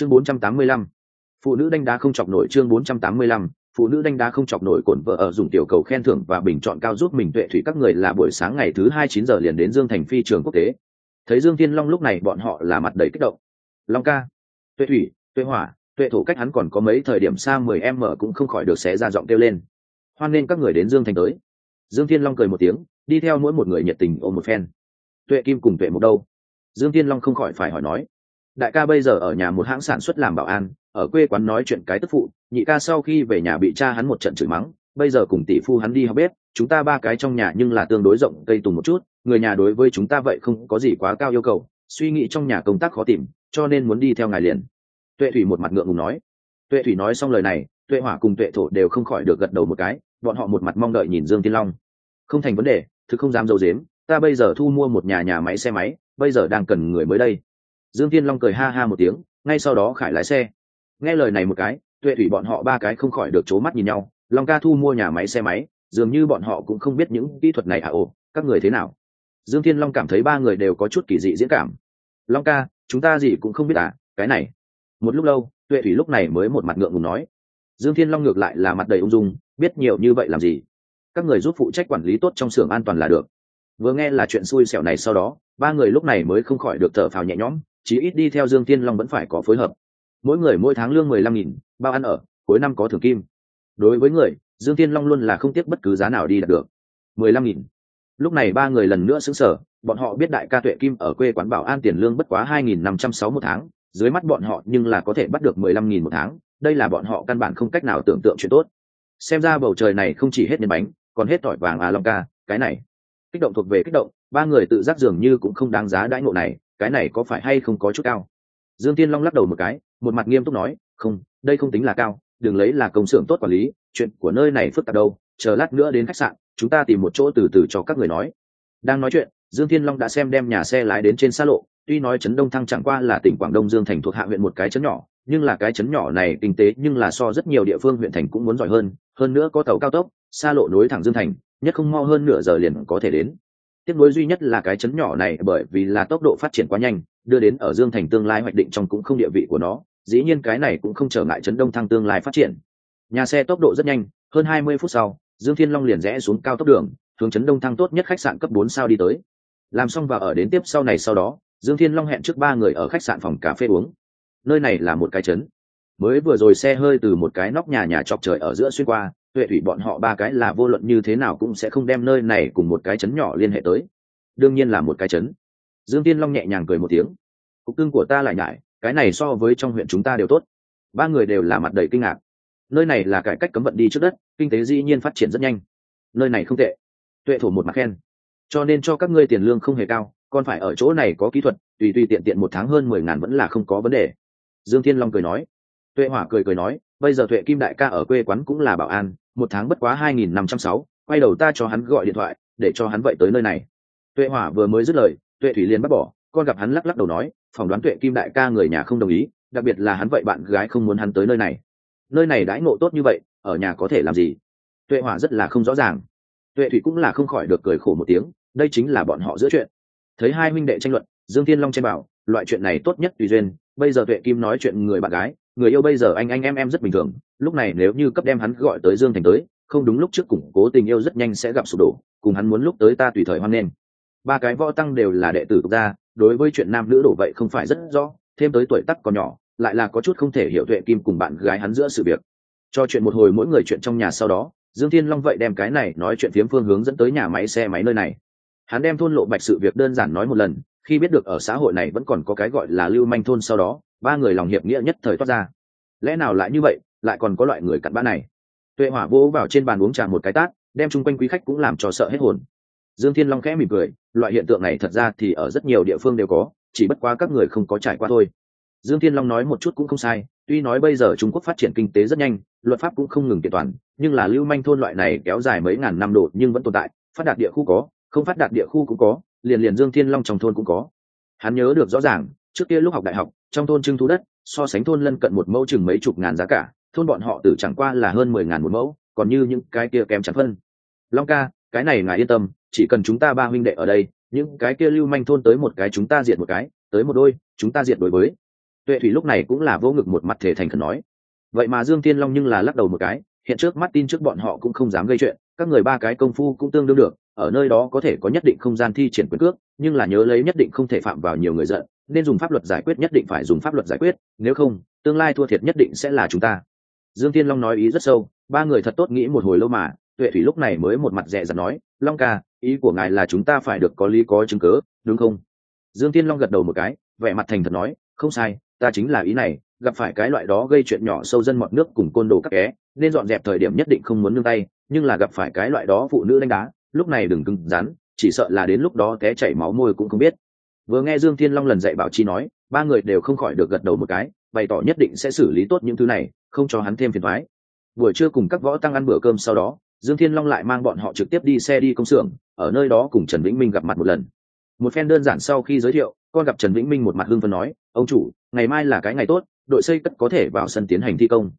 chương 485. phụ nữ đánh đá không chọc nổi chương 485. phụ nữ đánh đá không chọc nổi cổn vợ ở dùng tiểu cầu khen thưởng và bình chọn cao giúp mình tuệ thủy các người là buổi sáng ngày thứ hai chín giờ liền đến dương thành phi trường quốc tế. Thấy dương thiên long lúc này, bọn họ là mặt đầy kích động. Long ca, tuệ thủy, tuệ hỏa, tuệ thủ cách hắn còn có mấy thời điểm xa mười em mở cũng không khỏi được xé ra giọng kêu lên. Hoan nên các người đến dương thành tới. Dương thiên long cười một tiếng, đi theo mỗi một người nhiệt tình ôm một phen. Tuệ kim cùng tuệ một đâu? Dương thiên long không khỏi phải hỏi nói đại ca bây giờ ở nhà một hãng sản xuất làm bảo an, ở quê quán nói chuyện cái tức phụ, nhị ca sau khi về nhà bị cha hắn một trận chửi mắng, bây giờ cùng tỷ phu hắn đi học bếp, chúng ta ba cái trong nhà nhưng là tương đối rộng, cây tùng một chút, người nhà đối với chúng ta vậy không có gì quá cao yêu cầu, suy nghĩ trong nhà công tác khó tìm, cho nên muốn đi theo ngài liền. Tuệ thủy một mặt ngượng ngùng nói. Tuệ thủy nói xong lời này, tuệ hỏa cùng tuệ thổ đều không khỏi được gật đầu một cái, bọn họ một mặt mong đợi nhìn dương tiên long. Không thành vấn đề, thực không dám dâu dếm ta bây giờ thu mua một nhà nhà máy xe máy, bây giờ đang cần người mới đây dương Thiên long cười ha ha một tiếng, ngay sau đó khải lái xe. Nghe lời này một cái, tuệ thủy bọn họ ba cái không khỏi được c h ố mắt nhìn nhau, long ca thu mua nhà máy xe máy, dường như bọn họ cũng không biết những kỹ thuật này à ồ, các người thế nào? Dương thiên long cảm thấy ba người đều có chút kỳ dị diễn cảm. Long ca, chúng ta gì cũng không biết à cái này. Một lúc lâu, tuệ thủy lúc này mới một mặt ngượng ngùng nói. Dương thiên long ngược lại là mặt đầy ung dung, biết nhiều như vậy làm gì? Các người giúp phụ trách quản lý tốt trong xưởng an toàn là được. Vừa nghe là chuyện xui xẻo này sau đó, ba người lúc này mới không khỏi được thở phào nhẹ nhõm chí ít đi theo dương tiên long vẫn phải có phối hợp. Mỗi người mỗi tháng lương mười lăm nghìn, bao ăn ở, cuối năm có thưởng kim. Đối với người, dương tiên long luôn là không tiếc bất cứ giá nào đi đạt được. mười lăm nghìn. Lúc này ba người lần nữa xứng sở bọn họ biết đại ca tuệ kim ở quê quán bảo an tiền lương bất quá hai nghìn năm trăm sáu một tháng, dưới mắt bọn họ nhưng là có thể bắt được mười lăm nghìn một tháng, đây là bọn họ căn bản không cách nào tưởng tượng chuyện tốt. Xem ra bầu trời này không chỉ hết nhân bánh, còn hết tỏi vàng à long ca, cái này. Kích động thuộc về kích động, ba người tự giác dường như cũng không đáng giá đãi ngộ này cái này có phải hay không có chút cao? Dương tiên long lắc đầu một cái, một mặt nghiêm túc nói, không, đây không tính là cao, đừng lấy là công xưởng tốt quản lý, chuyện của nơi này phức tạp đâu, chờ lát nữa đến khách sạn, chúng ta tìm một chỗ từ từ cho các người nói. Đang nói chuyện, dương thiên long đã xem đem nhà xe lái đến trên xa lộ, tuy nói trấn đông thăng chẳng qua là tỉnh quảng đông dương thành thuộc hạ huyện một cái trấn nhỏ, nhưng là cái trấn nhỏ này kinh tế nhưng là so rất nhiều địa phương huyện thành cũng muốn giỏi hơn hơn nữa có tàu cao tốc, xa lộ nối thẳng dương thành, nhất không mo hơn nửa giờ liền có thể đến tiếc nối duy nhất là cái chấn nhỏ này bởi vì là tốc độ phát triển quá nhanh, đưa đến ở dương thành tương lai hoạch định trong cũng không địa vị của nó, dĩ nhiên cái này cũng không trở ngại chấn đông thăng tương lai phát triển. Nhà xe tốc độ rất nhanh, hơn hai mươi phút sau, dương thiên long liền rẽ xuống cao tốc đường, hướng chấn đông thăng tốt nhất khách sạn cấp bốn sao đi tới. Làm xong và ở đến tiếp sau này sau đó, dương thiên long hẹn trước ba người ở khách sạn phòng cà phê uống. Nơi này là một cái chấn. Mới vừa rồi xe hơi từ một cái nóc nhà nhà chọc trời ở giữa xuyên qua tuệ thủy bọn họ ba cái là vô luận như thế nào cũng sẽ không đem nơi này cùng một cái chấn nhỏ liên hệ tới. Đương nhiên là một cái chấn. Dương tiên long nhẹ nhàng cười một tiếng. Cục cưng của ta lại nhại cái này so với trong huyện chúng ta đều tốt. Ba người đều là mặt đầy kinh ngạc. Nơi này là cải cách cấm vận đi trước đất, kinh tế dĩ nhiên phát triển rất nhanh. Nơi này không tệ. Tuệ thổ một mặt khen. Cho nên cho các ngươi tiền lương không hề cao, còn phải ở chỗ này có kỹ thuật, tùy tùy tiện tiện một tháng hơn mười ngàn vẫn là không có vấn đề. Dương thiên long cười nói. Tuệ hỏa cười cười nói, bây giờ tuệ kim đại ca ở quê quán cũng là bảo an một tháng bất quá hai nghìn năm trăm sáu, quay đầu ta cho hắn gọi điện thoại, để cho hắn vậy tới nơi này. Tuệ hỏa vừa mới dứt lời, tuệ thủy liền bắt bỏ, con gặp hắn lắc lắc đầu nói, phỏng đoán tuệ kim đại ca người nhà không đồng ý, đặc biệt là hắn vậy bạn gái không muốn hắn tới nơi này. Nơi này đãi ngộ tốt như vậy, ở nhà có thể làm gì? Tuệ hỏa rất là không rõ ràng. Tuệ thủy cũng là không khỏi được cười khổ một tiếng, đây chính là bọn họ giữa chuyện. Thấy hai huynh đệ tranh luận, dương thiên long chen bảo, loại chuyện này tốt nhất tùy duyên, bây giờ tuệ kim nói chuyện người bạn gái người yêu bây giờ anh anh, em em rất bình thường. Lúc này nếu như cấp đem hắn gọi tới dương thành tới, không đúng lúc trước củng cố tình yêu rất nhanh sẽ gặp sụp đổ, cùng hắn muốn lúc tới ta tùy thời hoan nghênh. Ba cái võ tăng đều là đệ tử tục gia, đối với chuyện nam nữ đổ vậy không phải rất rõ, thêm tới tuổi tắc còn nhỏ, lại là có chút không thể hiểu tuệ kim cùng bạn gái hắn giữa sự việc. Cho chuyện một hồi mỗi người chuyện trong nhà sau đó, dương thiên long vậy đem cái này nói chuyện phiếm phương hướng dẫn tới nhà máy xe máy nơi này. Hắn đem thôn lộ bạch sự việc đơn giản nói một lần, khi biết được ở xã hội này vẫn còn có cái gọi là lưu manh thôn sau đó ba người lòng hiệp nghĩa nhất thời toát ra. Lẽ nào lại như vậy, lại còn có loại người cặn bã này? Tuệ hỏa vỗ vào trên bàn uống trà một cái tát, đem chung quanh quý khách cũng làm cho sợ hết hồn. Dương thiên long khẽ mỉm cười, loại hiện tượng này thật ra thì ở rất nhiều địa phương đều có, chỉ bất quá các người không có trải qua thôi. Dương thiên long nói một chút cũng không sai, tuy nói bây giờ trung quốc phát triển kinh tế rất nhanh, luật pháp cũng không ngừng kiện toàn, nhưng là lưu manh thôn loại này kéo dài mấy ngàn năm độ nhưng vẫn tồn tại, phát đạt địa khu có, không phát đạt địa khu cũng có, liền liền dương thiên long trong thôn cũng có. Hắn nhớ được rõ ràng trước kia lúc học đại học, trong thôn trưng thu đất, so sánh thôn lân cận một mẫu chừng mấy chục ngàn giá cả, thôn bọn họ tử chẳng qua là hơn mười ngàn một mẫu, còn như những cái kia kém chắn phân. Long ca, cái này ngài yên tâm, chỉ cần chúng ta ba huynh đệ ở đây, những cái kia lưu manh thôn tới một cái chúng ta diệt một cái, tới một đôi, chúng ta diệt đối với. Tuệ thủy lúc này cũng là vô ngực một mặt thể thành khẩn nói. Vậy mà dương thiên long nhưng là lắc đầu một cái, hiện trước mắt tin trước bọn họ cũng không dám gây chuyện, các người ba cái công phu cũng tương đương được ở nơi đó có thể có nhất định không gian thi triển quyền cước, nhưng là nhớ lấy nhất định không thể phạm vào nhiều người giận, nên dùng pháp luật giải quyết nhất định phải dùng pháp luật giải quyết, nếu không, tương lai thua thiệt nhất định sẽ là chúng ta. Dương thiên long nói ý rất sâu, ba người thật tốt nghĩ một hồi lâu mà, tuệ thủy lúc này mới một mặt rẻ dặt nói, long ca, ý của ngài là chúng ta phải được có lý có chứng cớ đúng không? Dương thiên long gật đầu một cái, vẻ mặt thành thật nói, không sai, ta chính là ý này, gặp phải cái loại đó gây chuyện nhỏ sâu dân mọt nước cùng côn đồ các ké nên dọn dẹp thời điểm nhất định không muốn nương tay, nhưng là gặp phải cái loại đó phụ nữ đánh đá lúc này đừng cứng rắn, chỉ sợ là đến lúc đó té chảy máu môi cũng không biết. Vừa nghe dương thiên long lần dạy bảo chi nói, ba người đều không khỏi được gật đầu một cái, bày tỏ nhất định sẽ xử lý tốt những thứ này, không cho hắn thêm phiền thoái buổi trưa cùng các võ tăng ăn bữa cơm sau đó, dương thiên long lại mang bọn họ trực tiếp đi xe đi công xưởng, ở nơi đó cùng trần vĩnh minh gặp mặt một lần. Một phen đơn giản sau khi giới thiệu, con gặp trần vĩnh minh một mặt hưng phấn nói, ông chủ, ngày mai là cái ngày tốt, đội xây cất có thể vào sân tiến hành thi công.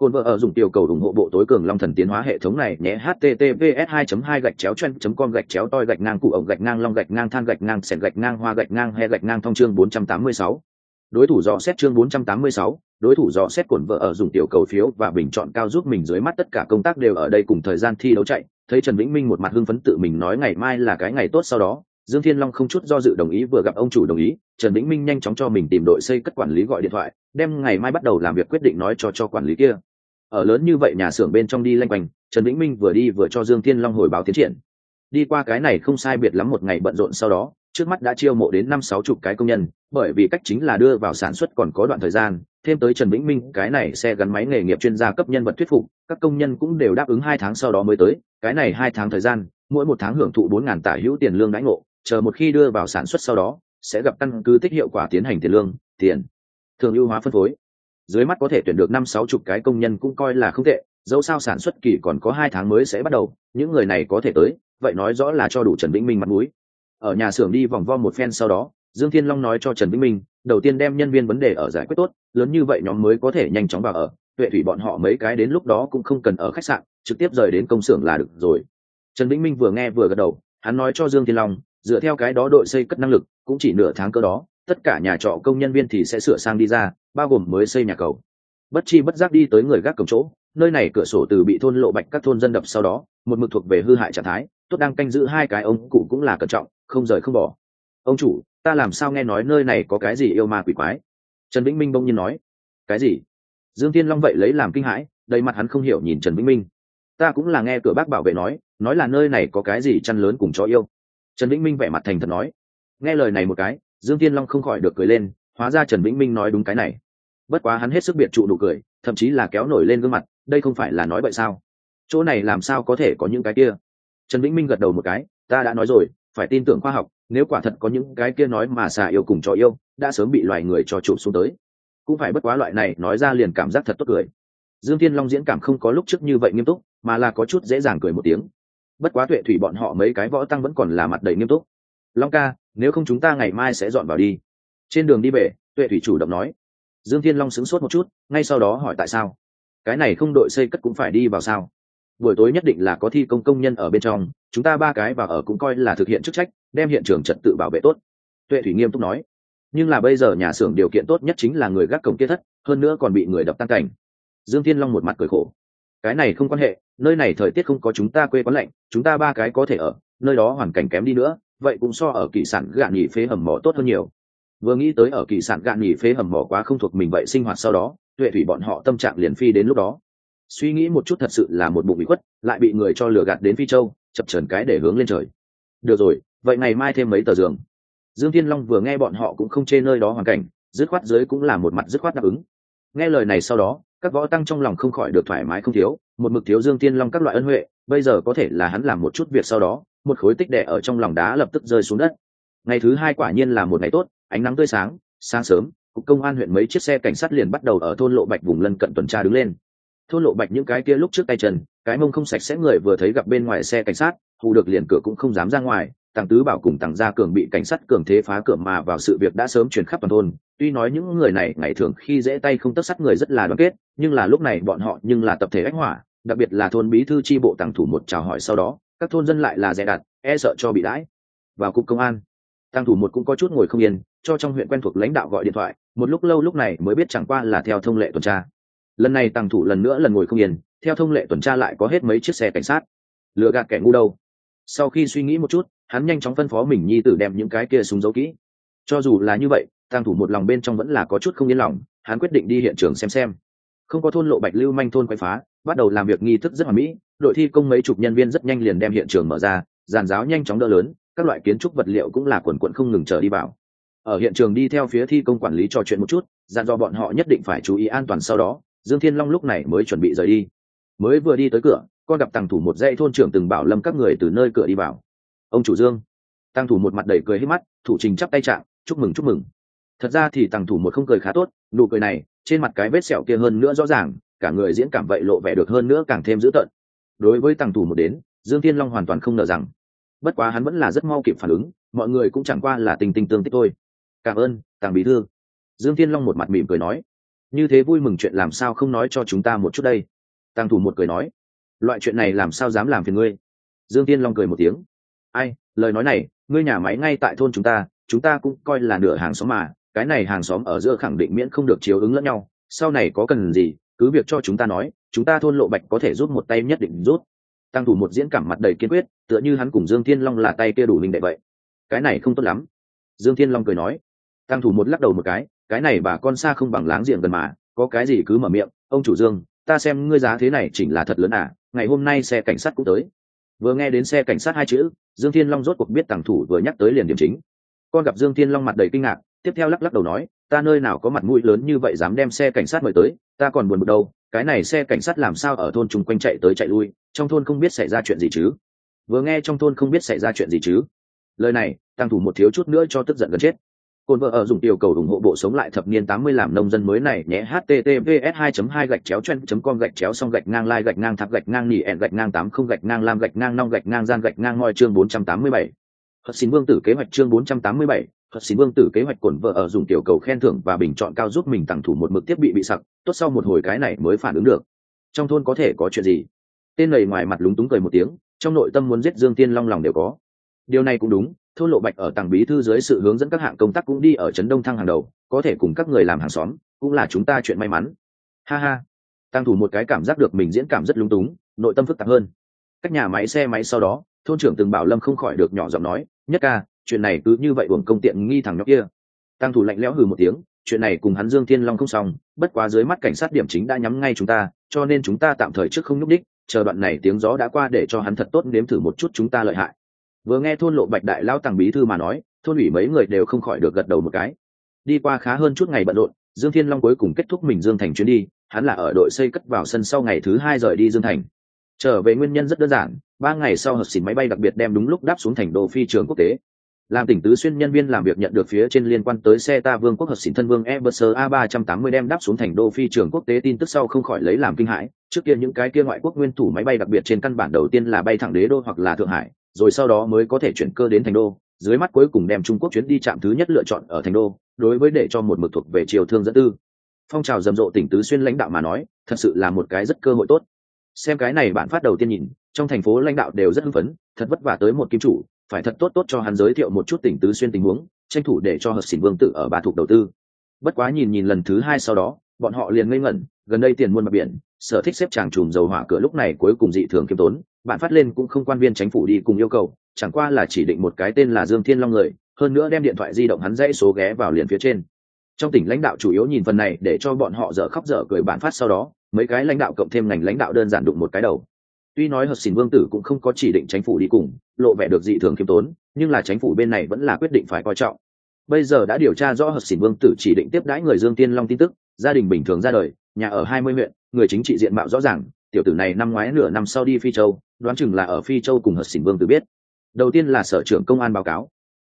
Côn vợ ở dùng tiểu cầu ủng hộ bộ tối cường long thần tiến hóa hệ thống này nhé https 2 2 gạch chéo chen com gạch chéo toi gạch ngang cụ ổng gạch ngang long gạch ngang than gạch ngang sẹn gạch ngang hoa gạch ngang he gạch ngang thông chương 486. đối thủ dò xét chương 486, đối thủ dò xét cuộn vợ ở dùng tiểu cầu phiếu và bình chọn cao giúp mình dưới mắt tất cả công tác đều ở đây cùng thời gian thi đấu chạy. Thấy trần vĩnh minh một mặt hưng phấn tự mình nói ngày mai là cái ngày tốt sau đó dương thiên long không chút do dự đồng ý vừa gặp ông chủ đồng ý. Trần vĩnh minh nhanh chóng cho mình tìm đội xây cất quản lý gọi điện thoại đem ngày mai bắt đầu làm việc quyết định nói cho cho quản lý kia ở lớn như vậy nhà xưởng bên trong đi lanh quanh, trần vĩnh minh vừa đi vừa cho dương thiên long hồi báo tiến triển. Đi qua cái này không sai biệt lắm một ngày bận rộn sau đó, trước mắt đã chiêu mộ đến năm sáu chục cái công nhân, bởi vì cách chính là đưa vào sản xuất còn có đoạn thời gian, thêm tới trần vĩnh minh, cái này xe gắn máy nghề nghiệp chuyên gia cấp nhân vật thuyết phục, các công nhân cũng đều đáp ứng hai tháng sau đó mới tới, cái này hai tháng thời gian, mỗi một tháng hưởng thụ bốn ngàn tả hữu tiền lương đãi ngộ, chờ một khi đưa vào sản xuất sau đó, sẽ gặp căn cứ tích hiệu quả tiến hành tiền lương, tiền, thường ưu hóa phân phối dưới mắt có thể tuyển được năm sáu chục cái công nhân cũng coi là không tệ, dẫu sao sản xuất kỳ còn có hai tháng mới sẽ bắt đầu, những người này có thể tới, vậy nói rõ là cho đủ trần vĩnh minh mặt mũi. Ở nhà xưởng đi vòng vo một phen sau đó, dương thiên long nói cho trần vĩnh minh, đầu tiên đem nhân viên vấn đề ở giải quyết tốt, lớn như vậy nhóm mới có thể nhanh chóng vào ở, tuệ thủy bọn họ mấy cái đến lúc đó cũng không cần ở khách sạn, trực tiếp rời đến công xưởng là được rồi. Trần vĩnh minh vừa nghe vừa gật đầu, hắn nói cho dương thiên long, dựa theo cái đó đội xây cất năng lực, cũng chỉ nửa tháng cơ đó tất cả nhà trọ công nhân viên thì sẽ sửa sang đi ra, bao gồm mới xây nhà cầu. Bất chi bất giác đi tới người gác cổng chỗ, nơi này cửa sổ từ bị thôn lộ bạch các thôn dân đập sau đó, một mực thuộc về hư hại trạng thái, tốt đang canh giữ hai cái ông cụ cũng là cẩn trọng, không rời không bỏ. Ông chủ, ta làm sao nghe nói nơi này có cái gì yêu ma quỷ quái? Trần vĩnh minh bỗng nhiên nói. Cái gì? Dương tiên long vậy lấy làm kinh hãi, đầy mặt hắn không hiểu nhìn trần vĩnh minh. Ta cũng là nghe cửa bác bảo vệ nói nói là nơi này có cái gì chăn lớn cùng chó yêu. Trần vĩnh minh vẻ mặt thành thật nói. Nghe lời này một cái dương tiên long không khỏi được cười lên, hóa ra trần vĩnh minh nói đúng cái này. Bất quá hắn hết sức biệt trụ nụ cười, thậm chí là kéo nổi lên gương mặt, đây không phải là nói vậy sao? Chỗ này làm sao có thể có những cái kia? Trần vĩnh minh gật đầu một cái, ta đã nói rồi, phải tin tưởng khoa học, nếu quả thật có những cái kia nói mà xà yêu cùng cho yêu, đã sớm bị loài người cho chụp xuống tới. Cũng phải bất quá loại này nói ra liền cảm giác thật tốt cười. Dương thiên long diễn cảm không có lúc trước như vậy nghiêm túc, mà là có chút dễ dàng cười một tiếng. Bất quá tuệ thủy bọn họ mấy cái võ tăng vẫn còn là mặt đầy nghiêm túc long ca, nếu không chúng ta ngày mai sẽ dọn vào đi. Trên đường đi về, tuệ thủy chủ động nói. Dương thiên long sững sốt một chút, ngay sau đó hỏi tại sao? Cái này không đội xây cất cũng phải đi vào sao? Buổi tối nhất định là có thi công công nhân ở bên trong, chúng ta ba cái vào ở cũng coi là thực hiện chức trách, đem hiện trường trật tự bảo vệ tốt. Tuệ thủy nghiêm túc nói. Nhưng là bây giờ nhà xưởng điều kiện tốt nhất chính là người gác cổng kia thất, hơn nữa còn bị người đập tan cảnh. Dương thiên long một mặt cười khổ. Cái này không quan hệ, nơi này thời tiết không có chúng ta quê quán lạnh, chúng ta ba cái có thể ở, nơi đó hoàn cảnh kém đi nữa vậy cũng so ở kỳ sản gạn nghỉ phế hầm mỏ tốt hơn nhiều. Vừa nghĩ tới ở kỳ sản gạn nghỉ phế hầm mỏ quá không thuộc mình vậy sinh hoạt sau đó, tuệ thủy bọn họ tâm trạng liền phi đến lúc đó. Suy nghĩ một chút thật sự là một bụng bị khuất, lại bị người cho lừa gạt đến phi châu, chập trần cái để hướng lên trời. Được rồi, vậy ngày mai thêm mấy tờ giường. Dương thiên long vừa nghe bọn họ cũng không chê nơi đó hoàn cảnh, dứt khoát dưới cũng là một mặt dứt khoát đáp ứng. Nghe lời này sau đó, các võ tăng trong lòng không khỏi được thoải mái không thiếu, một mực thiếu dương thiên long các loại ân huệ bây giờ có thể là hắn làm một chút việc sau đó, một khối tích đẻ ở trong lòng đá lập tức rơi xuống đất. Ngày thứ hai quả nhiên là một ngày tốt, ánh nắng tươi sáng sáng sớm, cục công an huyện mấy chiếc xe cảnh sát liền bắt đầu ở thôn lộ bạch vùng lân cận tuần tra đứng lên. Thôn lộ bạch những cái kia lúc trước tay chân, cái mông không sạch sẽ người vừa thấy gặp bên ngoài xe cảnh sát hù được liền cửa cũng không dám ra ngoài tàng tứ bảo cùng tàng gia cường bị cảnh sát cường thế phá cửa mà vào sự việc đã sớm truyền khắp toàn thôn. Tuy nói những người này ngày thường khi dễ tay không tất sắt người rất là đoàn kết, nhưng là lúc này bọn họ nhưng là tập thể ách hỏa đặc biệt là thôn bí thư tri bộ tàng thủ một chào hỏi sau đó, các thôn dân lại là dè đặt e sợ cho bị đãi. Vào cục công an tăng thủ một cũng có chút ngồi không yên, cho trong huyện quen thuộc lãnh đạo gọi điện thoại, một lúc lâu lúc này mới biết chẳng qua là theo thông lệ tuần tra. Lần này tăng thủ lần nữa lần ngồi không yên, theo thông lệ tuần tra lại có hết mấy chiếc xe cảnh sát. Lừa gạt kẻ ngu đâu? Sau khi suy nghĩ một chút, hắn nhanh chóng phân phó mình nhi tử đem những cái kia súng giấu kỹ. Cho dù là như vậy tăng thủ một lòng bên trong vẫn là có chút không yên lòng, hắn quyết định đi hiện trường xem xem. Không có thôn lộ bạch lưu manh thôn quay phá bắt đầu làm việc nghi thức rất hoàn mỹ, đội thi công mấy chục nhân viên rất nhanh liền đem hiện trường mở ra, giàn giáo nhanh chóng đỡ lớn, các loại kiến trúc vật liệu cũng là quần quận không ngừng chờ đi vào. Ở hiện trường đi theo phía thi công quản lý trò chuyện một chút, dặn do bọn họ nhất định phải chú ý an toàn sau đó, dương thiên long lúc này mới chuẩn bị rời đi. Mới vừa đi tới cửa, con gặp tàng thủ một dãy thôn trưởng từng bảo lâm các người từ nơi cửa đi vào. Ông chủ dương. Tăng thủ một mặt đầy cười hết mắt, thủ trình chắp tay chạm, chúc mừng chúc mừng. Thật ra thì tăng thủ một không cười khá tốt, nụ cười này, trên mặt cái vết sẹo kia hơn nữa rõ ràng cả người diễn cảm vậy lộ vẻ được hơn nữa càng thêm dữ tợn. Đối với tàng thủ một đến, dương thiên long hoàn toàn không ngờ rằng, bất quá hắn vẫn là rất mau kịp phản ứng, mọi người cũng chẳng qua là tình tình tương tích thôi. Cảm ơn, tàng bí thư. Dương thiên long một mặt mỉm cười nói. Như thế vui mừng chuyện làm sao không nói cho chúng ta một chút đây? Tàng thủ một cười nói. Loại chuyện này làm sao dám làm phiền ngươi? Dương thiên long cười một tiếng. Ai, lời nói này, ngươi nhà máy ngay tại thôn chúng ta chúng ta cũng coi là nửa hàng xóm mà, cái này hàng xóm ở giữa khẳng định miễn không được chiếu ứng lẫn nhau, sau này có cần gì cứ việc cho chúng ta nói, chúng ta thôn lộ bạch có thể rút một tay nhất định rút. Tăng thủ một diễn cảm mặt đầy kiên quyết, tựa như hắn cùng dương thiên long là tay kia đủ linh đệ vậy. Cái này không tốt lắm. Dương thiên long cười nói. Tăng thủ một lắc đầu một cái cái này bà con xa không bằng láng giềng gần mà, có cái gì cứ mở miệng, ông chủ dương, ta xem ngươi giá thế này chỉnh là thật lớn à ngày hôm nay xe cảnh sát cũng tới. Vừa nghe đến xe cảnh sát hai chữ, dương thiên long rốt cuộc biết tàng thủ vừa nhắc tới liền điểm chính. Con gặp dương thiên long mặt đầy kinh ngạc, tiếp theo lắc lắc đầu nói ta nơi nào có mặt mũi lớn như vậy dám đem xe cảnh sát mời tới ta còn buồn bực đâu cái này xe cảnh sát làm sao ở thôn chung quanh chạy tới chạy lui trong thôn không biết xảy ra chuyện gì chứ? Vừa nghe trong thôn không biết xảy ra chuyện gì chứ? Lời này tăng thủ một thiếu chút nữa cho tức giận gần chết. Cồn vợ ở dùng yêu cầu ủng hộ bộ sống lại thập niên 80 làm nông dân mới này nhé https 2 2 gạch chéo chen com gạch chéo xong gạch ngang lai gạch ngang tháp gạch ngang nỉ ẹn gạch ngang tám không gạch ngang lam gạch ngang nong gạch ngang gian gạch ngang ngoi chương 487. Hợp xin vương tử kế hoạch chương 487, Hợp xin vương tử kế hoạch cổn vợ ở dùng tiểu cầu khen thưởng và bình chọn cao giúp mình tặng thủ một mực thiết bị bị sặc, tốt sau một hồi cái này mới phản ứng được. Trong thôn có thể có chuyện gì? Tên này ngoài mặt lúng túng cười một tiếng, trong nội tâm muốn giết Dương Tiên Long lòng đều có. Điều này cũng đúng, thôn lộ bạch ở tàng bí thư dưới sự hướng dẫn các hạng công tác cũng đi ở trấn đông thăng hàng đầu có thể cùng các người làm hàng xóm cũng là chúng ta chuyện may mắn ha ha tăng thủ một cái cảm giác được mình diễn cảm rất lúng túng nội tâm phức tạp hơn các nhà máy xe máy sau đó thôn trưởng từng bảo lâm không khỏi được nhỏ giọng nói nhất ca chuyện này cứ như vậy uổng công tiện nghi thằng nhóc kia. Tăng thủ lạnh lẽo hừ một tiếng, chuyện này cùng hắn dương thiên long không xong, bất quá dưới mắt cảnh sát điểm chính đã nhắm ngay chúng ta, cho nên chúng ta tạm thời trước không nhúc đích chờ đoạn này tiếng gió đã qua để cho hắn thật tốt nếm thử một chút chúng ta lợi hại. Vừa nghe thôn lộ bạch đại lao tàng bí thư mà nói, thôn ủy mấy người đều không khỏi được gật đầu một cái. Đi qua khá hơn chút ngày bận rộn, dương thiên long cuối cùng kết thúc mình dương thành chuyến đi, hắn là ở đội xây cất vào sân sau ngày thứ hai rời đi dương thành. Trở về nguyên nhân rất đơn giản, ba ngày sau hợp xỉn máy bay đặc biệt đem đúng lúc đáp xuống thành đô phi trường quốc tế làm tỉnh tứ xuyên nhân viên làm việc nhận được phía trên liên quan tới xe ta vương quốc hợp xỉn thân vương Everser a 380 đem đáp xuống thành đô phi trường quốc tế tin tức sau không khỏi lấy làm kinh hãi. Trước kia những cái kia ngoại quốc nguyên thủ máy bay đặc biệt trên căn bản đầu tiên là bay thẳng đế đô hoặc là thượng hải, rồi sau đó mới có thể chuyển cơ đến thành đô. Dưới mắt cuối cùng đem trung quốc chuyến đi chạm thứ nhất lựa chọn ở thành đô, đối với để cho một mực thuộc về triều thương dẫn tư. Phong trào rầm rộ tỉnh tứ xuyên lãnh đạo mà nói, thật sự là một cái rất cơ hội tốt. Xem cái này bạn phát đầu tiên nhìn, trong thành phố lãnh đạo đều rất hưng phấn, thật vất vả tới một kim chủ phải thật tốt tốt cho hắn giới thiệu một chút tỉnh tứ xuyên tình huống, tranh thủ để cho hợp xỉn vương tự ở bà thuộc đầu tư. Bất quá nhìn nhìn lần thứ hai sau đó, bọn họ liền ngây ngẩn, gần đây tiền muôn mặt biển, sở thích xếp chàng chùm dầu hỏa cửa lúc này cuối cùng dị thường kiêm tốn, bạn phát lên cũng không quan viên chính phủ đi cùng yêu cầu, chẳng qua là chỉ định một cái tên là dương thiên long người, hơn nữa đem điện thoại di động hắn dãy số ghé vào liền phía trên. Trong tỉnh lãnh đạo chủ yếu nhìn phần này để cho bọn họ dở khóc dở cười bản phát sau đó, mấy cái lãnh đạo cộng thêm ngành lãnh đạo đơn giản đụng một cái đầu tuy nói hợp xỉn vương tử cũng không có chỉ định chính phủ đi cùng, lộ vẻ được dị thường khiêm tốn, nhưng là chính phủ bên này vẫn là quyết định phải coi trọng. Bây giờ đã điều tra rõ hợp xỉn vương tử chỉ định tiếp đãi người dương tiên long tin tức, gia đình bình thường ra đời, nhà ở hai mươi huyện, người chính trị diện mạo rõ ràng, tiểu tử này năm ngoái nửa năm sau đi phi châu, đoán chừng là ở phi châu cùng hợp xỉn vương tử biết. Đầu tiên là sở trưởng công an báo cáo.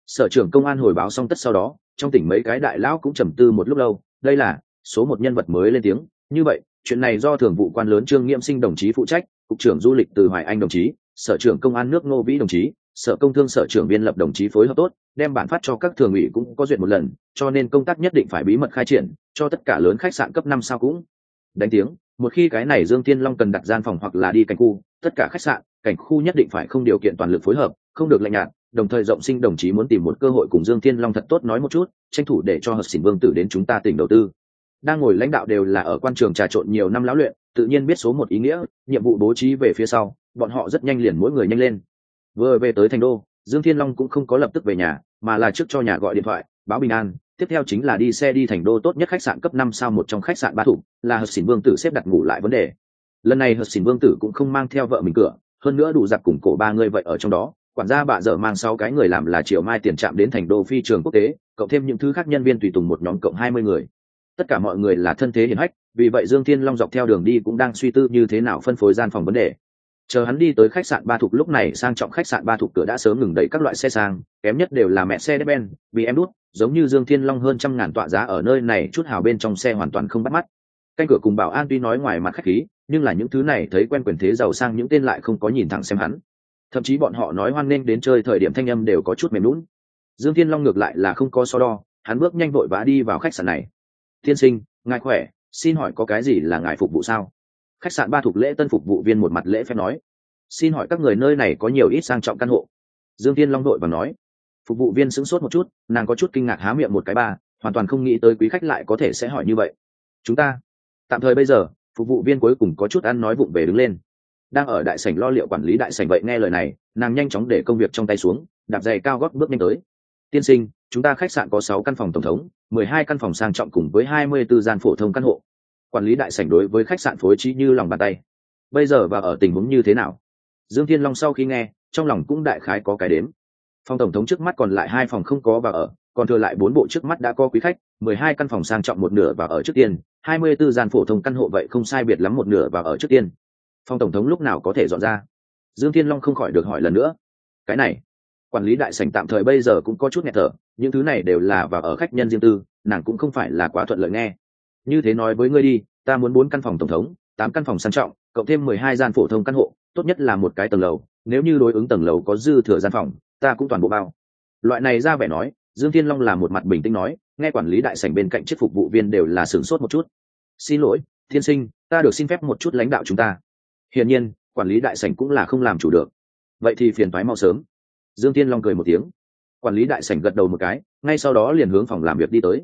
Sở trưởng công an hồi báo xong tất sau đó, trong tỉnh mấy cái đại lão cũng trầm tư một lúc lâu, đây là số một nhân vật mới lên tiếng. Như vậy, chuyện này do thường vụ quan lớn trương nghiêm sinh đồng chí phụ trách cục trưởng du lịch từ hoài anh đồng chí, sở trưởng công an nước ngô vĩ đồng chí, sở công thương sở trưởng biên lập đồng chí phối hợp tốt, đem bản phát cho các thường ủy cũng có duyệt một lần, cho nên công tác nhất định phải bí mật khai triển, cho tất cả lớn khách sạn cấp năm sao cũng. Đánh tiếng, một khi cái này dương tiên long cần đặt gian phòng hoặc là đi cảnh khu, tất cả khách sạn, cảnh khu nhất định phải không điều kiện toàn lực phối hợp, không được lạnh nhạt, đồng thời rộng sinh đồng chí muốn tìm một cơ hội cùng dương thiên long thật tốt nói một chút, tranh thủ để cho hợp xỉn vương tử đến chúng ta tỉnh đầu tư. Đang ngồi lãnh đạo đều là ở quan trường trà trộn nhiều năm lão luyện tự nhiên biết số một ý nghĩa, nhiệm vụ bố trí về phía sau, bọn họ rất nhanh liền mỗi người nhanh lên. Vừa về tới thành đô, dương thiên long cũng không có lập tức về nhà, mà là trước cho nhà gọi điện thoại, báo bình an. Tiếp theo chính là đi xe đi thành đô tốt nhất khách sạn cấp năm sao một trong khách sạn ba thủ, là hợp xỉn vương tử xếp đặt ngủ lại vấn đề. Lần này hợp xỉn vương tử cũng không mang theo vợ mình cửa, hơn nữa đủ giặc cùng cổ ba người vậy ở trong đó. Quản gia bạ dở mang sáu cái người làm là chiều mai tiền trạm đến thành đô phi trường quốc tế, cộng thêm những thứ khác nhân viên tùy tùng một nhóm cộng hai mươi người. Tất cả mọi người là thân thế hiển hách vì vậy dương thiên long dọc theo đường đi cũng đang suy tư như thế nào phân phối gian phòng vấn đề. Chờ hắn đi tới khách sạn ba thục lúc này sang trọng khách sạn ba thục cửa đã sớm ngừng đẩy các loại xe sang, kém nhất đều là mẹ xe ben, vì em đút, giống như dương thiên long hơn trăm ngàn tọa giá ở nơi này chút hào bên trong xe hoàn toàn không bắt mắt. Canh cửa cùng bảo an tuy nói ngoài mặt khách khí, nhưng là những thứ này thấy quen quyền thế giàu sang những tên lại không có nhìn thẳng xem hắn. Thậm chí bọn họ nói hoan nghênh đến chơi thời điểm thanh âm đều có chút mềm lún dương thiên long ngược lại là không có so đo, hắn bước nhanh vội vã đi vào khách sạn này. Thiên sinh, ngài khỏe? Xin hỏi có cái gì là ngài phục vụ sao? Khách sạn ba thuộc lễ tân phục vụ viên một mặt lễ phép nói. Xin hỏi các người nơi này có nhiều ít sang trọng căn hộ? Dương thiên long đội và nói. Phục vụ viên sững sốt một chút, nàng có chút kinh ngạc há miệng một cái ba, hoàn toàn không nghĩ tới quý khách lại có thể sẽ hỏi như vậy. Chúng ta, tạm thời bây giờ, phục vụ viên cuối cùng có chút ăn nói vụng về đứng lên. Đang ở đại sảnh lo liệu quản lý đại sảnh vậy nghe lời này, nàng nhanh chóng để công việc trong tay xuống, đạp giày cao gót bước nhanh tới. Tiên sinh, chúng ta khách sạn có sáu căn phòng tổng thống mười hai căn phòng sang trọng cùng với hai mươi 24 gian phổ thông căn hộ. Quản lý đại sảnh đối với khách sạn phối trí như lòng bàn tay. Bây giờ và ở tình huống như thế nào? Dương thiên long sau khi nghe, trong lòng cũng đại khái có cái đếm. Phòng tổng thống trước mắt còn lại hai phòng không có và ở, còn thừa lại bốn bộ trước mắt đã có quý khách, mười hai căn phòng sang trọng một nửa và ở trước tiên, hai mươi 24 gian phổ thông căn hộ vậy không sai biệt lắm một nửa và ở trước tiên. Phòng tổng thống lúc nào có thể dọn ra? Dương thiên long không khỏi được hỏi lần nữa. Cái này quản lý đại sảnh tạm thời bây giờ cũng có chút nghẹt thở, những thứ này đều là và ở khách nhân riêng tư, nàng cũng không phải là quá thuận lợi nghe. Như thế nói với ngươi đi, ta muốn bốn căn phòng tổng thống, tám căn phòng sang trọng, cộng thêm mười hai gian phổ thông căn hộ, tốt nhất là một cái tầng lầu, nếu như đối ứng tầng lầu có dư thừa gian phòng, ta cũng toàn bộ bao. Loại này ra vẻ nói, dương thiên long là một mặt bình tĩnh nói, nghe quản lý đại sảnh bên cạnh chiếc phục vụ viên đều là sửng sốt một chút. Xin lỗi, thiên sinh, ta được xin phép một chút lãnh đạo chúng ta. Hiển nhiên, quản lý đại sảnh cũng là không làm chủ được. Vậy thì phiền thoái mau sớm dương thiên long cười một tiếng. Quản lý đại sảnh gật đầu một cái, ngay sau đó liền hướng phòng làm việc đi tới.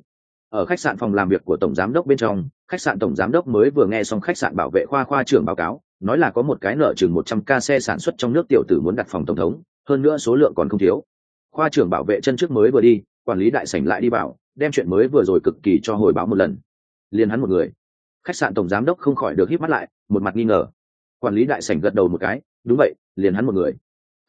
Ở khách sạn phòng làm việc của tổng giám đốc bên trong, khách sạn tổng giám đốc mới vừa nghe xong khách sạn bảo vệ khoa khoa trưởng báo cáo, nói là có một cái nợ chừng một trăm ca xe sản xuất trong nước tiểu tử muốn đặt phòng tổng thống, hơn nữa số lượng còn không thiếu. Khoa trưởng bảo vệ chân trước mới vừa đi, quản lý đại sảnh lại đi vào, đem chuyện mới vừa rồi cực kỳ cho hồi báo một lần. Liền hắn một người. Khách sạn tổng giám đốc không khỏi được hít mắt lại, một mặt nghi ngờ. Quản lý đại sảnh gật đầu một cái, đúng vậy, liền hắn một người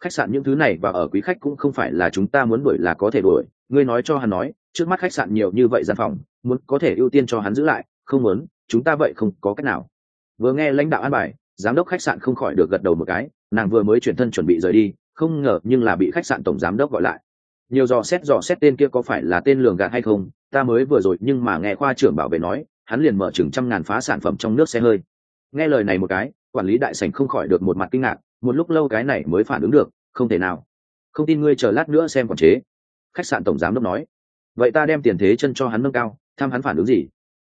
khách sạn những thứ này và ở quý khách cũng không phải là chúng ta muốn đuổi là có thể đuổi. Ngươi nói cho hắn nói, trước mắt khách sạn nhiều như vậy gian phòng, muốn có thể ưu tiên cho hắn giữ lại, không muốn, chúng ta vậy không có cách nào. Vừa nghe lãnh đạo an bài, giám đốc khách sạn không khỏi được gật đầu một cái, nàng vừa mới chuyển thân chuẩn bị rời đi, không ngờ nhưng là bị khách sạn tổng giám đốc gọi lại. Nhiều dò xét dò xét tên kia có phải là tên lường gạt hay không, ta mới vừa rồi nhưng mà nghe khoa trưởng bảo vệ nói, hắn liền mở chừng trăm ngàn phá sản phẩm trong nước xe hơi. Nghe lời này một cái, quản lý đại sảnh không khỏi được một mặt kinh ngạc một lúc lâu cái này mới phản ứng được, không thể nào. Không tin ngươi chờ lát nữa xem quản chế. Khách sạn tổng giám đốc nói. Vậy ta đem tiền thế chân cho hắn nâng cao, tham hắn phản ứng gì?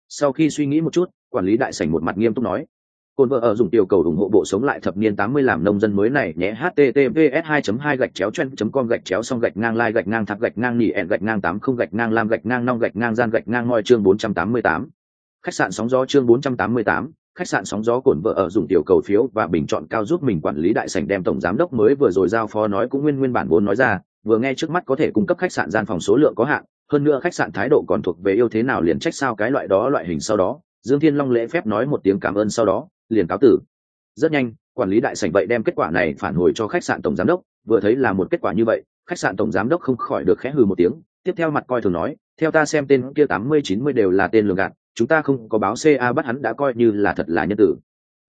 Sau khi suy nghĩ một chút, quản lý đại sảnh một mặt nghiêm túc nói. Cồn vợ ở dùng tiểu cầu ủng hộ bộ sống lại thập niên tám mươi làm nông dân mới này, nhé, https 2 2 gạch chéo chen com gạch chéo xong gạch ngang lai gạch ngang thạc gạch ngang nỉ ẹn gạch ngang tám không gạch ngang lam gạch ngang nong gạch ngang gian gạch ngang ngoi chương bốn trăm tám mươi tám. Khách sạn sóng gió chương bốn trăm tám mươi tám khách sạn sóng gió cổn vợ ở dùng tiểu cầu phiếu và bình chọn cao giúp mình quản lý đại sảnh đem tổng giám đốc mới vừa rồi giao phó nói cũng nguyên nguyên bản vốn nói ra, vừa nghe trước mắt có thể cung cấp khách sạn gian phòng số lượng có hạn, hơn nữa khách sạn thái độ còn thuộc về yêu thế nào liền trách sao cái loại đó loại hình sau đó, dương thiên long lễ phép nói một tiếng cảm ơn sau đó, liền cáo tử. Rất nhanh, quản lý đại sảnh vậy đem kết quả này phản hồi cho khách sạn tổng giám đốc, vừa thấy là một kết quả như vậy, khách sạn tổng giám đốc không khỏi được khẽ hừ một tiếng, tiếp theo mặt coi thường nói, theo ta xem tên kia tám mươi chín mươi đều là tên lường gạt chúng ta không có báo ca bắt hắn đã coi như là thật là nhân tử.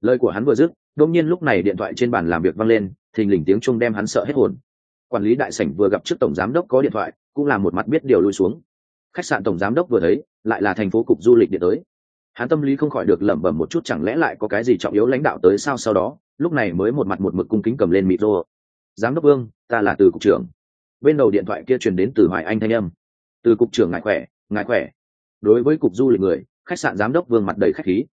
Lời của hắn vừa dứt, đột nhiên lúc này điện thoại trên bàn làm việc vang lên, thình lình tiếng chuông đem hắn sợ hết hồn. Quản lý đại sảnh vừa gặp trước tổng giám đốc có điện thoại, cũng là một mặt biết điều lui xuống. Khách sạn tổng giám đốc vừa thấy, lại là thành phố cục du lịch điện tới. Hắn tâm lý không khỏi được lẩm bẩm một chút chẳng lẽ lại có cái gì trọng yếu lãnh đạo tới sao sau đó, lúc này mới một mặt một mực cung kính cầm lên mịt rô. Giám đốc vương, ta là từ cục trưởng. Bên đầu điện thoại kia truyền đến từ hoài anh thanh âm. Từ cục trưởng ngại khỏe ngại khỏe. Đối với cục du lịch người khách sạn giám đốc vương mặt đầy khách khí.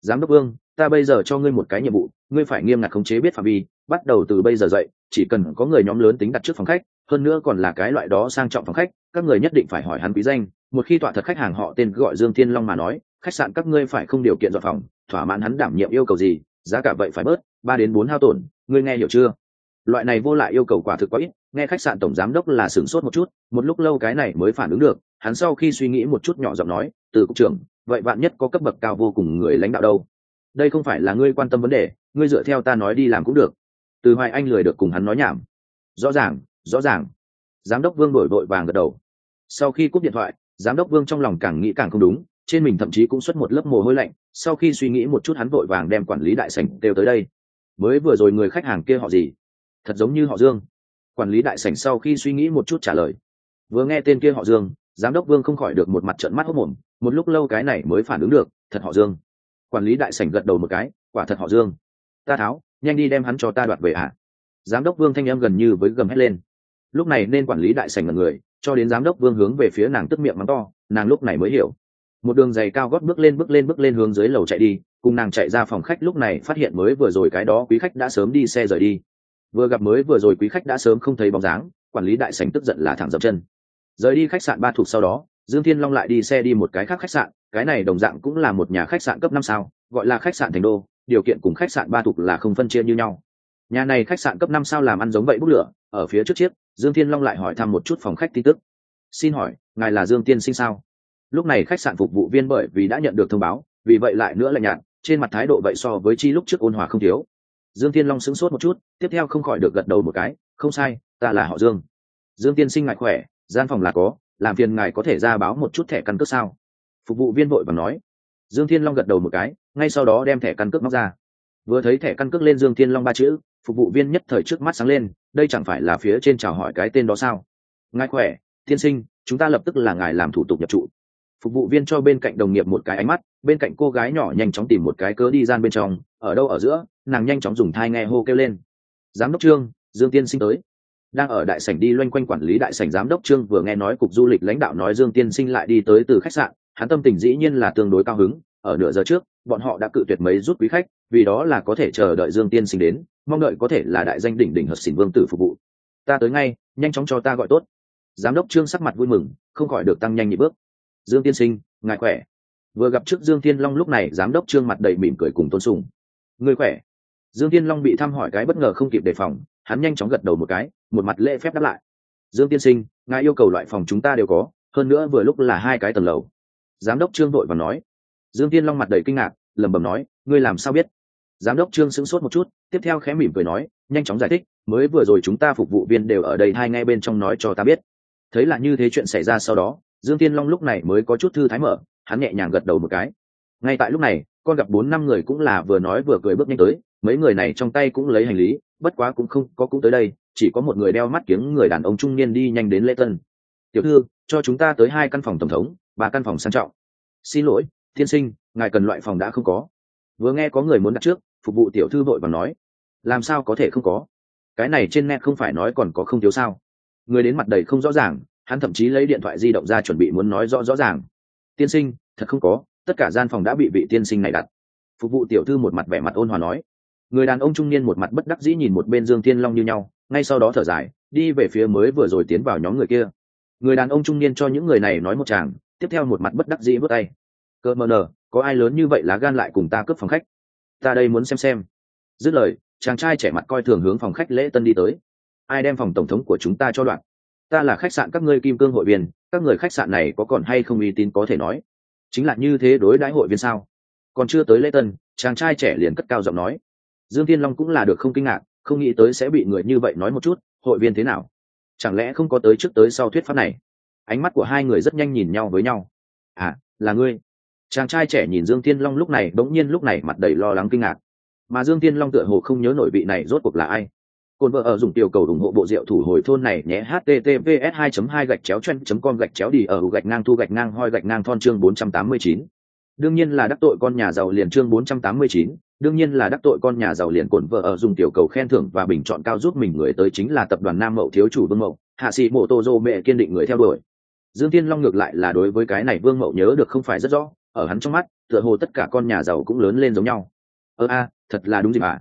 Giám đốc vương, ta bây giờ cho ngươi một cái nhiệm vụ, ngươi phải nghiêm ngặt khống chế biết phạm vi, bắt đầu từ bây giờ dậy, chỉ cần có người nhóm lớn tính đặt trước phòng khách, hơn nữa còn là cái loại đó sang trọng phòng khách, các người nhất định phải hỏi hắn quý danh. Một khi tọa thật khách hàng họ tên gọi dương thiên long mà nói, khách sạn các ngươi phải không điều kiện dọn phòng, thỏa mãn hắn đảm nhiệm yêu cầu gì, giá cả vậy phải bớt, ba đến bốn hao tổn, ngươi nghe hiểu chưa? Loại này vô lại yêu cầu quả thực quá ít, nghe khách sạn tổng giám đốc là sửng sốt một chút, một lúc lâu cái này mới phản ứng được, hắn sau khi suy nghĩ một chút nhỏ giọng nói, từ cục trưởng vậy bạn nhất có cấp bậc cao vô cùng người lãnh đạo đâu. Đây không phải là ngươi quan tâm vấn đề, ngươi dựa theo ta nói đi làm cũng được. Từ hoài anh lười được cùng hắn nói nhảm. Rõ ràng rõ ràng. Giám đốc vương đổi vội vàng gật đầu. Sau khi cúp điện thoại, giám đốc vương trong lòng càng nghĩ càng không đúng, trên mình thậm chí cũng xuất một lớp mồ hôi lạnh, sau khi suy nghĩ một chút hắn vội vàng đem quản lý đại sảnh kêu tới đây. Mới vừa rồi người khách hàng kia họ gì? Thật giống như họ dương. Quản lý đại sảnh sau khi suy nghĩ một chút trả lời. Vừa nghe tên kia họ dương giám đốc vương không khỏi được một mặt trận mắt hốc mồm, một lúc lâu cái này mới phản ứng được, thật họ dương. Quản lý đại sảnh gật đầu một cái, quả thật họ dương. Ta tháo, nhanh đi đem hắn cho ta đoạt về ạ. À. giám đốc vương thanh em gần như với gầm hét lên. Lúc này nên quản lý đại sảnh là người, cho đến giám đốc vương hướng về phía nàng tức miệng mắng to, nàng lúc này mới hiểu. Một đường giày cao gót bước lên bước lên bước lên hướng dưới lầu chạy đi, cùng nàng chạy ra phòng khách lúc này phát hiện mới vừa rồi cái đó quý khách đã sớm đi xe rời đi. Vừa gặp mới vừa rồi quý khách đã sớm không thấy bóng dáng, quản lý đại sảnh tức giận là thẳng dập chân rời đi khách sạn ba thuộc sau đó, dương thiên long lại đi xe đi một cái khác khách sạn, cái này đồng dạng cũng là một nhà khách sạn cấp năm sao, gọi là khách sạn thành đô, điều kiện cùng khách sạn ba thuộc là không phân chia như nhau. Nhà này khách sạn cấp năm sao làm ăn giống vậy bút lửa, ở phía trước chiếc, dương thiên long lại hỏi thăm một chút phòng khách tin tức. Xin hỏi, ngài là dương tiên sinh sao? Lúc này khách sạn phục vụ viên bởi vì đã nhận được thông báo, vì vậy lại nữa là nhạt, trên mặt thái độ vậy so với chi lúc trước ôn hòa không thiếu. Dương tiên long sững sốt một chút, tiếp theo không khỏi được gật đầu một cái, không sai, ta là họ dương. Dương tiên sinh ngại khỏe gian phòng là có, làm phiền ngài có thể ra báo một chút thẻ căn cước sao? Phục vụ viên vội và nói. Dương thiên long gật đầu một cái, ngay sau đó đem thẻ căn cước móc ra. Vừa thấy thẻ căn cước lên dương thiên long ba chữ, phục vụ viên nhất thời trước mắt sáng lên, đây chẳng phải là phía trên chào hỏi cái tên đó sao? Ngài khỏe, tiên sinh, chúng ta lập tức là ngài làm thủ tục nhập trụ. Phục vụ viên cho bên cạnh đồng nghiệp một cái ánh mắt, bên cạnh cô gái nhỏ nhanh chóng tìm một cái cớ đi gian bên trong, ở đâu ở giữa, nàng nhanh chóng dùng thai nghe hô kêu lên. Giám đốc trương, dương tiên sinh tới đang ở đại sảnh đi loanh quanh quản lý đại sảnh giám đốc trương vừa nghe nói cục du lịch lãnh đạo nói dương tiên sinh lại đi tới từ khách sạn, hắn tâm tình dĩ nhiên là tương đối cao hứng. Ở nửa giờ trước, bọn họ đã cự tuyệt mấy rút quý khách, vì đó là có thể chờ đợi dương tiên sinh đến, mong đợi có thể là đại danh đỉnh đỉnh hợp xỉn vương tử phục vụ. Ta tới ngay, nhanh chóng cho ta gọi tốt. Giám đốc trương sắc mặt vui mừng, không khỏi được tăng nhanh nhịp bước. Dương tiên sinh, ngài khỏe? Vừa gặp trước dương tiên long lúc này, giám đốc trương mặt đầy mỉm cười cùng tôn sùng. Người khỏe? Dương tiên long bị thăm hỏi cái bất ngờ không kịp đề phòng, hắn nhanh chóng gật đầu một cái một mặt lễ phép đáp lại. Dương tiên sinh, ngài yêu cầu loại phòng chúng ta đều có, hơn nữa vừa lúc là hai cái tầng lầu. Giám đốc trương vội và nói. Dương tiên long mặt đầy kinh ngạc, lẩm bẩm nói, ngươi làm sao biết? Giám đốc trương sững sốt một chút, tiếp theo khẽ mỉm cười nói, nhanh chóng giải thích, mới vừa rồi chúng ta phục vụ viên đều ở đây hai ngay bên trong nói cho ta biết. Thấy là như thế chuyện xảy ra sau đó, dương tiên long lúc này mới có chút thư thái mở, hắn nhẹ nhàng gật đầu một cái. Ngay tại lúc này, con gặp bốn năm người cũng là vừa nói vừa cười bước nhanh tới, mấy người này trong tay cũng lấy hành lý, bất quá cũng không có cũng tới đây chỉ có một người đeo mắt kiếng người đàn ông trung niên đi nhanh đến lễ tân. Tiểu thư, cho chúng ta tới hai căn phòng tổng thống và căn phòng sang trọng. Xin lỗi thiên sinh, ngài cần loại phòng đã không có. Vừa nghe có người muốn đặt trước, phục vụ tiểu thư vội và nói, làm sao có thể không có? Cái này trên net không phải nói còn có không thiếu sao? Người đến mặt đầy không rõ ràng, hắn thậm chí lấy điện thoại di động ra chuẩn bị muốn nói rõ rõ ràng. Tiên sinh, thật không có, tất cả gian phòng đã bị vị tiên sinh này đặt. Phục vụ tiểu thư một mặt vẻ mặt ôn hòa nói. Người đàn ông trung niên một mặt bất đắc dĩ nhìn một bên dương thiên long như nhau ngay sau đó thở dài, đi về phía mới vừa rồi tiến vào nhóm người kia. Người đàn ông trung niên cho những người này nói một chàng, tiếp theo một mặt bất đắc dĩ vớt tay. Cơ mờ nờ, có ai lớn như vậy lá gan lại cùng ta cướp phòng khách? Ta đây muốn xem xem. Dứt lời, chàng trai trẻ mặt coi thường hướng phòng khách lễ tân đi tới. Ai đem phòng tổng thống của chúng ta cho đoạn? Ta là khách sạn các ngươi kim cương hội viên, các người khách sạn này có còn hay không uy tín có thể nói? Chính là như thế đối đãi hội viên sao? Còn chưa tới lễ tân, chàng trai trẻ liền cất cao giọng nói. Dương thiên long cũng là được không kinh ngạc không nghĩ tới sẽ bị người như vậy nói một chút hội viên thế nào? Chẳng lẽ không có tới trước tới sau thuyết pháp này? Ánh mắt của hai người rất nhanh nhìn nhau với nhau. À là ngươi. Chàng trai trẻ nhìn dương thiên long lúc này bỗng nhiên lúc này mặt đầy lo lắng kinh ngạc. Mà dương thiên long tựa hồ không nhớ nổi vị này rốt cuộc là ai. Cồn vợ ở dùng tiểu cầu ủng hộ bộ rượu thủ hồi thôn này nhé https 2 2 gạch chéo chen com gạch chéo đi ở gạch ngang thu gạch ngang hoi gạch ngang thon chương 489. đương nhiên là đắc tội con nhà giàu liền chương 489, đương nhiên là đắc tội con nhà giàu liền cổn vợ ở dùng tiểu cầu khen thưởng và bình chọn cao giúp mình người tới chính là tập đoàn nam mậu thiếu chủ vương mậu, hạ sĩ mộ tô dô mẹ kiên định người theo đuổi. Dương tiên long ngược lại là đối với cái này vương mậu nhớ được không phải rất rõ, ở hắn trong mắt, tựa hồ tất cả con nhà giàu cũng lớn lên giống nhau. Ơ a, thật là đúng gì mà?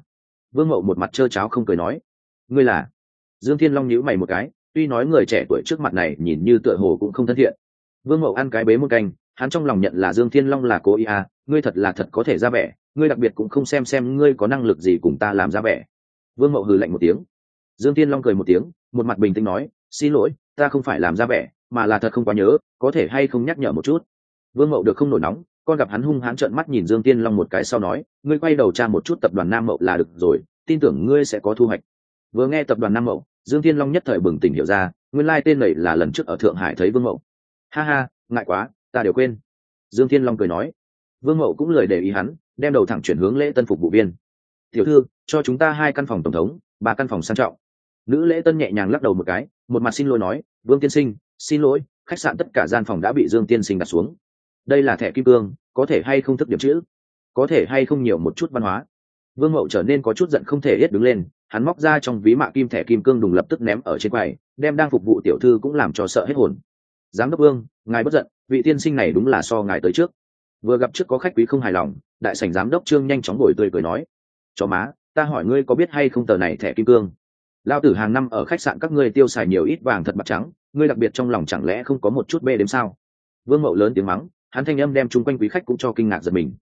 Vương mậu một mặt trơ cháo không cười nói. Ngươi là? Dương thiên long nhíu mày một cái, tuy nói người trẻ tuổi trước mặt này nhìn như tựa hồ cũng không thân thiện. Vương mậu ăn cái bế một canh hắn trong lòng nhận là dương thiên long là cố ý à ngươi thật là thật có thể ra vẻ ngươi đặc biệt cũng không xem xem ngươi có năng lực gì cùng ta làm ra vẻ vương mậu hừ lạnh một tiếng. Dương thiên long cười một tiếng, một mặt bình tĩnh nói, xin lỗi, ta không phải làm ra vẻ mà là thật không quá nhớ, có thể hay không nhắc nhở một chút? Vương mậu được không nổi nóng, con gặp hắn hung hãn trợn mắt nhìn dương tiên long một cái sau nói, ngươi quay đầu tra một chút tập đoàn nam mậu là được rồi, tin tưởng ngươi sẽ có thu hoạch. Vừa nghe tập đoàn nam mậu, dương tiên long nhất thời bừng tỉnh hiểu ra, nguyên lai tên này là lần trước ở thượng hải thấy vương mậu. Ha ha, ngại quá ta đều quên. Dương thiên long cười nói. Vương mậu cũng lời để ý hắn, đem đầu thẳng chuyển hướng lễ tân phục vụ viên. Tiểu thư, cho chúng ta hai căn phòng tổng thống, ba căn phòng sang trọng. Nữ lễ tân nhẹ nhàng lắc đầu một cái, một mặt xin lỗi nói, vương tiên sinh, xin lỗi, khách sạn tất cả gian phòng đã bị dương tiên sinh đặt xuống. Đây là thẻ kim cương, có thể hay không thức điểm chữ? Có thể hay không nhiều một chút văn hóa? Vương mậu trở nên có chút giận không thể hết đứng lên, hắn móc ra trong ví mạ kim thẻ kim cương đùng lập tức ném ở trên quầy, đem đang phục vụ tiểu thư cũng làm cho sợ hết hồn. Giám đốc vương, ngài bất giận vị tiên sinh này đúng là so ngài tới trước. Vừa gặp trước có khách quý không hài lòng, đại sảnh giám đốc trương nhanh chóng ngồi tươi cười nói, Chó má, ta hỏi ngươi có biết hay không tờ này thẻ kim cương? Lao tử hàng năm ở khách sạn các ngươi tiêu xài nhiều ít vàng thật mặt trắng, ngươi đặc biệt trong lòng chẳng lẽ không có một chút bê đếm sao? Vương mậu lớn tiếng mắng, hắn thanh âm đem chung quanh quý khách cũng cho kinh ngạc giật mình.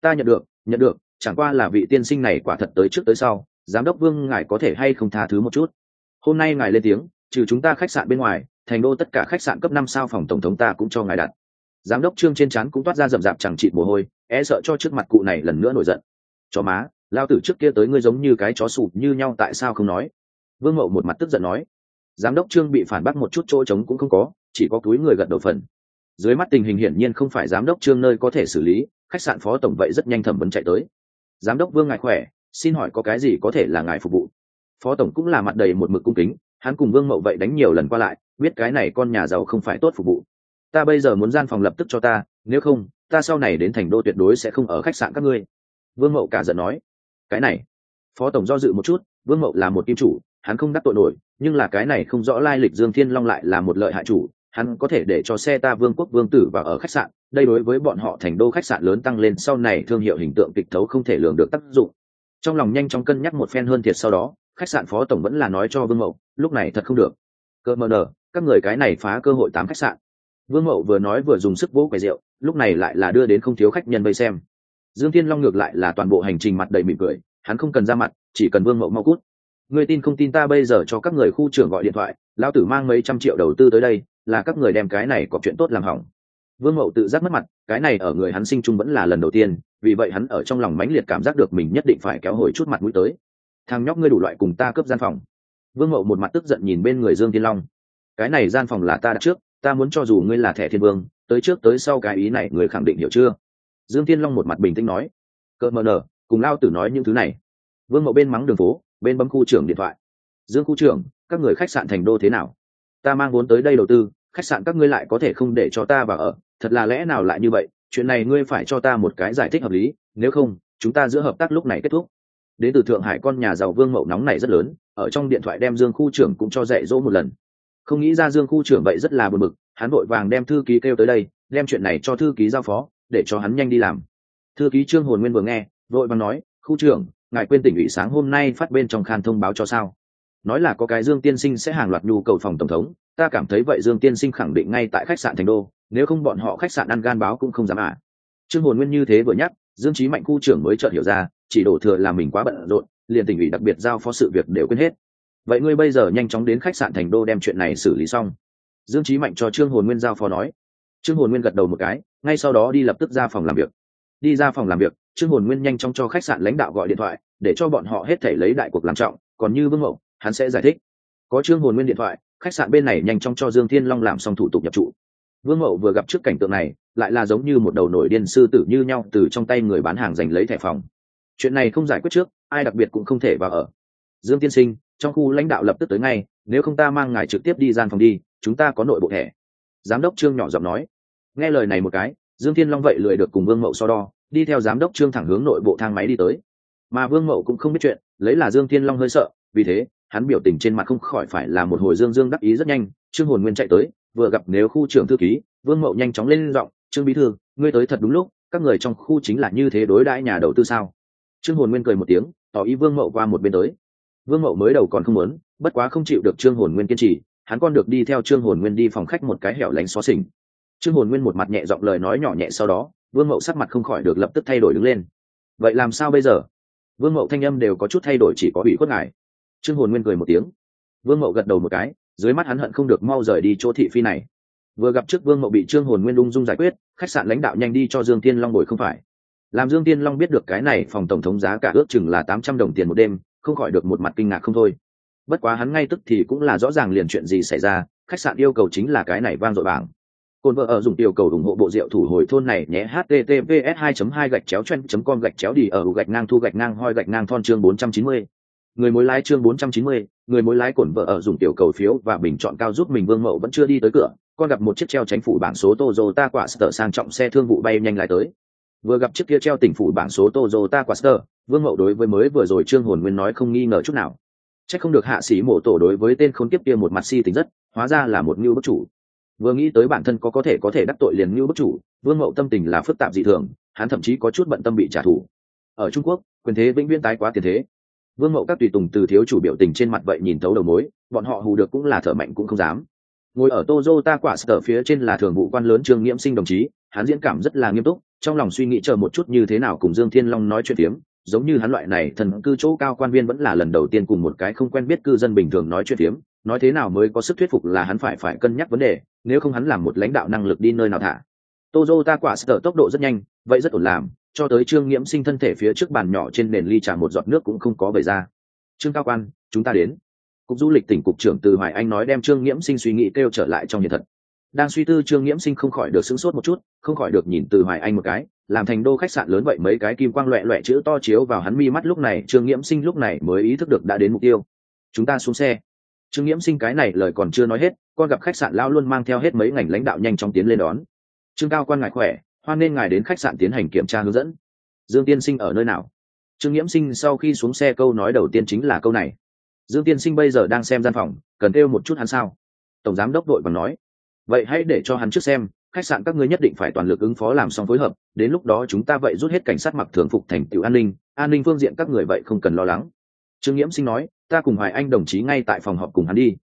Ta nhận được nhận được, chẳng qua là vị tiên sinh này quả thật tới trước tới sau, giám đốc vương ngài có thể hay không tha thứ một chút? Hôm nay ngài lên tiếng, trừ chúng ta khách sạn bên ngoài thành đô tất cả khách sạn cấp năm sao phòng tổng thống ta cũng cho ngài đặt. Giám đốc trương trên trán cũng toát ra rậm rạp chẳng trị mồ hôi e sợ cho trước mặt cụ này lần nữa nổi giận. Chó má, lao tử trước kia tới ngươi giống như cái chó sụp như nhau tại sao không nói? Vương mậu một mặt tức giận nói. Giám đốc trương bị phản bác một chút chỗ trống cũng không có, chỉ có túi người gật đầu phần. Dưới mắt tình hình hiển nhiên không phải giám đốc trương nơi có thể xử lý, khách sạn phó tổng vậy rất nhanh thẩm vấn chạy tới. Giám đốc vương ngài khỏe, xin hỏi có cái gì có thể là ngài phục vụ? Phó tổng cũng là mặt đầy một mực cung kính hắn cùng vương mậu vậy đánh nhiều lần qua lại, biết cái này con nhà giàu không phải tốt phục vụ. Ta bây giờ muốn gian phòng lập tức cho ta, nếu không, ta sau này đến thành đô tuyệt đối sẽ không ở khách sạn các ngươi. Vương mậu cả giận nói. Cái này. Phó tổng do dự một chút, vương mậu là một kim chủ, hắn không đắc tội nổi, nhưng là cái này không rõ lai lịch dương thiên long lại là một lợi hại chủ, hắn có thể để cho xe ta vương quốc vương tử vào ở khách sạn, đây đối với bọn họ thành đô khách sạn lớn tăng lên sau này thương hiệu hình tượng kịch thấu không thể lường được tác dụng. Trong lòng nhanh chóng cân nhắc một phen hơn thiệt sau đó khách sạn phó tổng vẫn là nói cho vương mậu, lúc này thật không được. Cơ mờ nờ, các người cái này phá cơ hội tám khách sạn. Vương mậu vừa nói vừa dùng sức vỗ quầy rượu, lúc này lại là đưa đến không thiếu khách nhân vây xem. Dương thiên long ngược lại là toàn bộ hành trình mặt đầy mỉm cười, hắn không cần ra mặt, chỉ cần vương mậu mau cút. Người tin không tin ta bây giờ cho các người khu trưởng gọi điện thoại, lão tử mang mấy trăm triệu đầu tư tới đây, là các người đem cái này có chuyện tốt làm hỏng. Vương mậu tự giác mất mặt, cái này ở người hắn sinh chung vẫn là lần đầu tiên, vì vậy hắn ở trong lòng mãnh liệt cảm giác được mình nhất định phải kéo hồi chút mặt mũi tới thằng nhóc ngươi đủ loại cùng ta cướp gian phòng. Vương mậu một mặt tức giận nhìn bên người dương Thiên long. Cái này gian phòng là ta đặt trước, ta muốn cho dù ngươi là thẻ thiên vương, tới trước tới sau cái ý này người khẳng định hiểu chưa? Dương Thiên long một mặt bình tĩnh nói. Cỡ mờ nở, cùng lao tử nói những thứ này. Vương mậu bên mắng đường phố, bên bấm khu trưởng điện thoại. Dương khu trưởng, các người khách sạn thành đô thế nào? Ta mang vốn tới đây đầu tư, khách sạn các ngươi lại có thể không để cho ta vào ở, thật là lẽ nào lại như vậy? Chuyện này ngươi phải cho ta một cái giải thích hợp lý, nếu không, chúng ta giữa hợp tác lúc này kết thúc đến từ thượng hải con nhà giàu vương mậu nóng này rất lớn, ở trong điện thoại đem dương khu trưởng cũng cho dạy dỗ một lần. Không nghĩ ra dương khu trưởng vậy rất là buồn bực, hắn vội vàng đem thư ký kêu tới đây, đem chuyện này cho thư ký giao phó, để cho hắn nhanh đi làm. Thư ký trương hồn nguyên vừa nghe, vội vàng nói, khu trưởng, ngài quên tỉnh ủy sáng hôm nay phát bên trong khan thông báo cho sao? Nói là có cái dương tiên sinh sẽ hàng loạt nhu cầu phòng tổng thống, ta cảm thấy vậy dương tiên sinh khẳng định ngay tại khách sạn thành đô, nếu không bọn họ khách sạn ăn gan báo cũng không dám à. Trương hồn nguyên như thế vừa nhắc, dương trí mạnh khu trưởng mới chợt hiểu ra chỉ đổ thừa là mình quá bận rộn, liền tỉnh ủy đặc biệt giao phó sự việc đều quên hết. Vậy ngươi bây giờ nhanh chóng đến khách sạn thành đô đem chuyện này xử lý xong. Dương trí mạnh cho trương hồn nguyên giao phó nói. Trương hồn nguyên gật đầu một cái, ngay sau đó đi lập tức ra phòng làm việc. Đi ra phòng làm việc, trương hồn nguyên nhanh chóng cho khách sạn lãnh đạo gọi điện thoại, để cho bọn họ hết thể lấy đại cuộc làm trọng, còn như vương mậu, hắn sẽ giải thích. Có trương hồn nguyên điện thoại, khách sạn bên này nhanh chóng cho dương thiên long làm xong thủ tục nhập trụ. Vương mậu vừa gặp trước cảnh tượng này, lại là giống như một đầu nổi điên sư tử như nhau từ trong tay người bán hàng giành lấy thẻ phòng chuyện này không giải quyết trước, ai đặc biệt cũng không thể vào ở. Dương tiên sinh, trong khu lãnh đạo lập tức tới ngay, nếu không ta mang ngài trực tiếp đi gian phòng đi, chúng ta có nội bộ thẻ. Giám đốc trương nhỏ giọng nói. Nghe lời này một cái, dương thiên long vậy lười được cùng vương mậu so đo, đi theo giám đốc trương thẳng hướng nội bộ thang máy đi tới. Mà vương mậu cũng không biết chuyện, lấy là dương thiên long hơi sợ, vì thế, hắn biểu tình trên mặt không khỏi phải là một hồi dương dương đắc ý rất nhanh. Trương hồn nguyên chạy tới, vừa gặp nếu khu trưởng thư ký, vương mậu nhanh chóng lên giọng, trương bí thư, ngươi tới thật đúng lúc, các người trong khu chính là như thế đối đãi nhà đầu tư sao? Trương hồn nguyên cười một tiếng, tỏ ý vương mậu qua một bên tới. Vương mậu mới đầu còn không muốn, bất quá không chịu được trương hồn nguyên kiên trì, hắn con được đi theo trương hồn nguyên đi phòng khách một cái hẻo lánh xó xỉnh. Trương hồn nguyên một mặt nhẹ giọng lời nói nhỏ nhẹ sau đó, vương mậu sắc mặt không khỏi được lập tức thay đổi đứng lên. Vậy làm sao bây giờ? Vương mậu thanh âm đều có chút thay đổi chỉ có bị khuất ngài. Trương hồn nguyên cười một tiếng. Vương mậu gật đầu một cái, dưới mắt hắn hận không được mau rời đi chỗ thị phi này. Vừa gặp trước vương mậu bị trương hồn nguyên ung dung giải quyết, khách sạn lãnh đạo nhanh đi cho dương Thiên long bồi không phải làm dương tiên long biết được cái này phòng tổng thống giá cả ước chừng là tám trăm đồng tiền một đêm không khỏi được một mặt kinh ngạc không thôi. Bất quá hắn ngay tức thì cũng là rõ ràng liền chuyện gì xảy ra khách sạn yêu cầu chính là cái này vang dội bảng. Cồn vợ ở dùng yêu cầu ủng hộ bộ rượu thủ hồi thôn này nhé https 2 2 gạch chéo chen com gạch chéo đi ở gạch ngang thu gạch ngang hoi gạch ngang thon chương 490. người mối lái chương 490, người mối lái cồn vợ ở dùng tiểu cầu phiếu và bình chọn cao giúp mình vương mậu vẫn chưa đi tới cửa con gặp một chiếc treo tránh phủ bảng số Toyota quả sở sang trọng xe thương vụ bay nhanh lại tới vừa gặp chiếc kia treo tỉnh phủ bảng số Toyota Quaster, Vương Mậu đối với mới vừa rồi Trương Hồn Nguyên nói không nghi ngờ chút nào. Chắc không được hạ sĩ mộ tổ đối với tên khốn kiếp kia một mặt si tính rất, hóa ra là một nhu bất chủ. Vừa nghĩ tới bản thân có có thể có thể đắc tội liền nhu bất chủ, Vương Mậu tâm tình là phức tạp dị thường, hắn thậm chí có chút bận tâm bị trả thù. Ở Trung Quốc, quyền thế vĩnh viễn tái quá tiền thế. Vương Mậu các tùy tùng từ thiếu chủ biểu tình trên mặt vậy nhìn thấu đầu mối, bọn họ hù được cũng là thở mạnh cũng không dám. Ngồi ở Toyota quả sở phía trên là thường vụ quan lớn Trương Nghiễm Sinh đồng chí, hắn diễn cảm rất là nghiêm túc, trong lòng suy nghĩ chờ một chút như thế nào cùng dương thiên long nói chuyện tiếm giống như hắn loại này thần cư chỗ cao quan viên vẫn là lần đầu tiên cùng một cái không quen biết cư dân bình thường nói chuyện tiếm nói thế nào mới có sức thuyết phục là hắn phải phải cân nhắc vấn đề, nếu không hắn làm một lãnh đạo năng lực đi nơi nào thả. Tozo ta quả sở tốc độ rất nhanh, vậy rất ổn làm, cho tới trương nghiễm sinh thân thể phía trước bàn nhỏ trên nền ly trà một giọt nước cũng không có bày ra. Trương cao quan, chúng ta đến. Cục du lịch tỉnh cục trưởng từ hoài anh nói đem trương nghiễm sinh suy nghĩ kêu trở lại trong hiện thật đang suy tư trương nghiễm sinh không khỏi được sững sốt một chút, không khỏi được nhìn từ hoài anh một cái, làm thành đô khách sạn lớn vậy mấy cái kim quang loẹ loẹ chữ to chiếu vào hắn mi mắt lúc này, trương nghiễm sinh lúc này mới ý thức được đã đến mục tiêu. Chúng ta xuống xe. Trương nghiễm sinh cái này lời còn chưa nói hết, con gặp khách sạn lao luôn mang theo hết mấy ngành lãnh đạo nhanh chóng tiến lên đón. Trương cao quan ngài khỏe, hoan nên ngài đến khách sạn tiến hành kiểm tra hướng dẫn. Dương tiên sinh ở nơi nào? Trương nghiễm sinh sau khi xuống xe câu nói đầu tiên chính là câu này. Dương tiên sinh bây giờ đang xem gian phòng, cần kêu một chút hắn sao? Tổng giám đốc đội bằng nói vậy hãy để cho hắn trước xem, khách sạn các ngươi nhất định phải toàn lực ứng phó làm xong phối hợp, đến lúc đó chúng ta vậy rút hết cảnh sát mặc thường phục thành tựu an ninh an ninh phương diện các người vậy không cần lo lắng. Trương nghiễm sinh nói, ta cùng hoài anh đồng chí ngay tại phòng họp cùng hắn đi.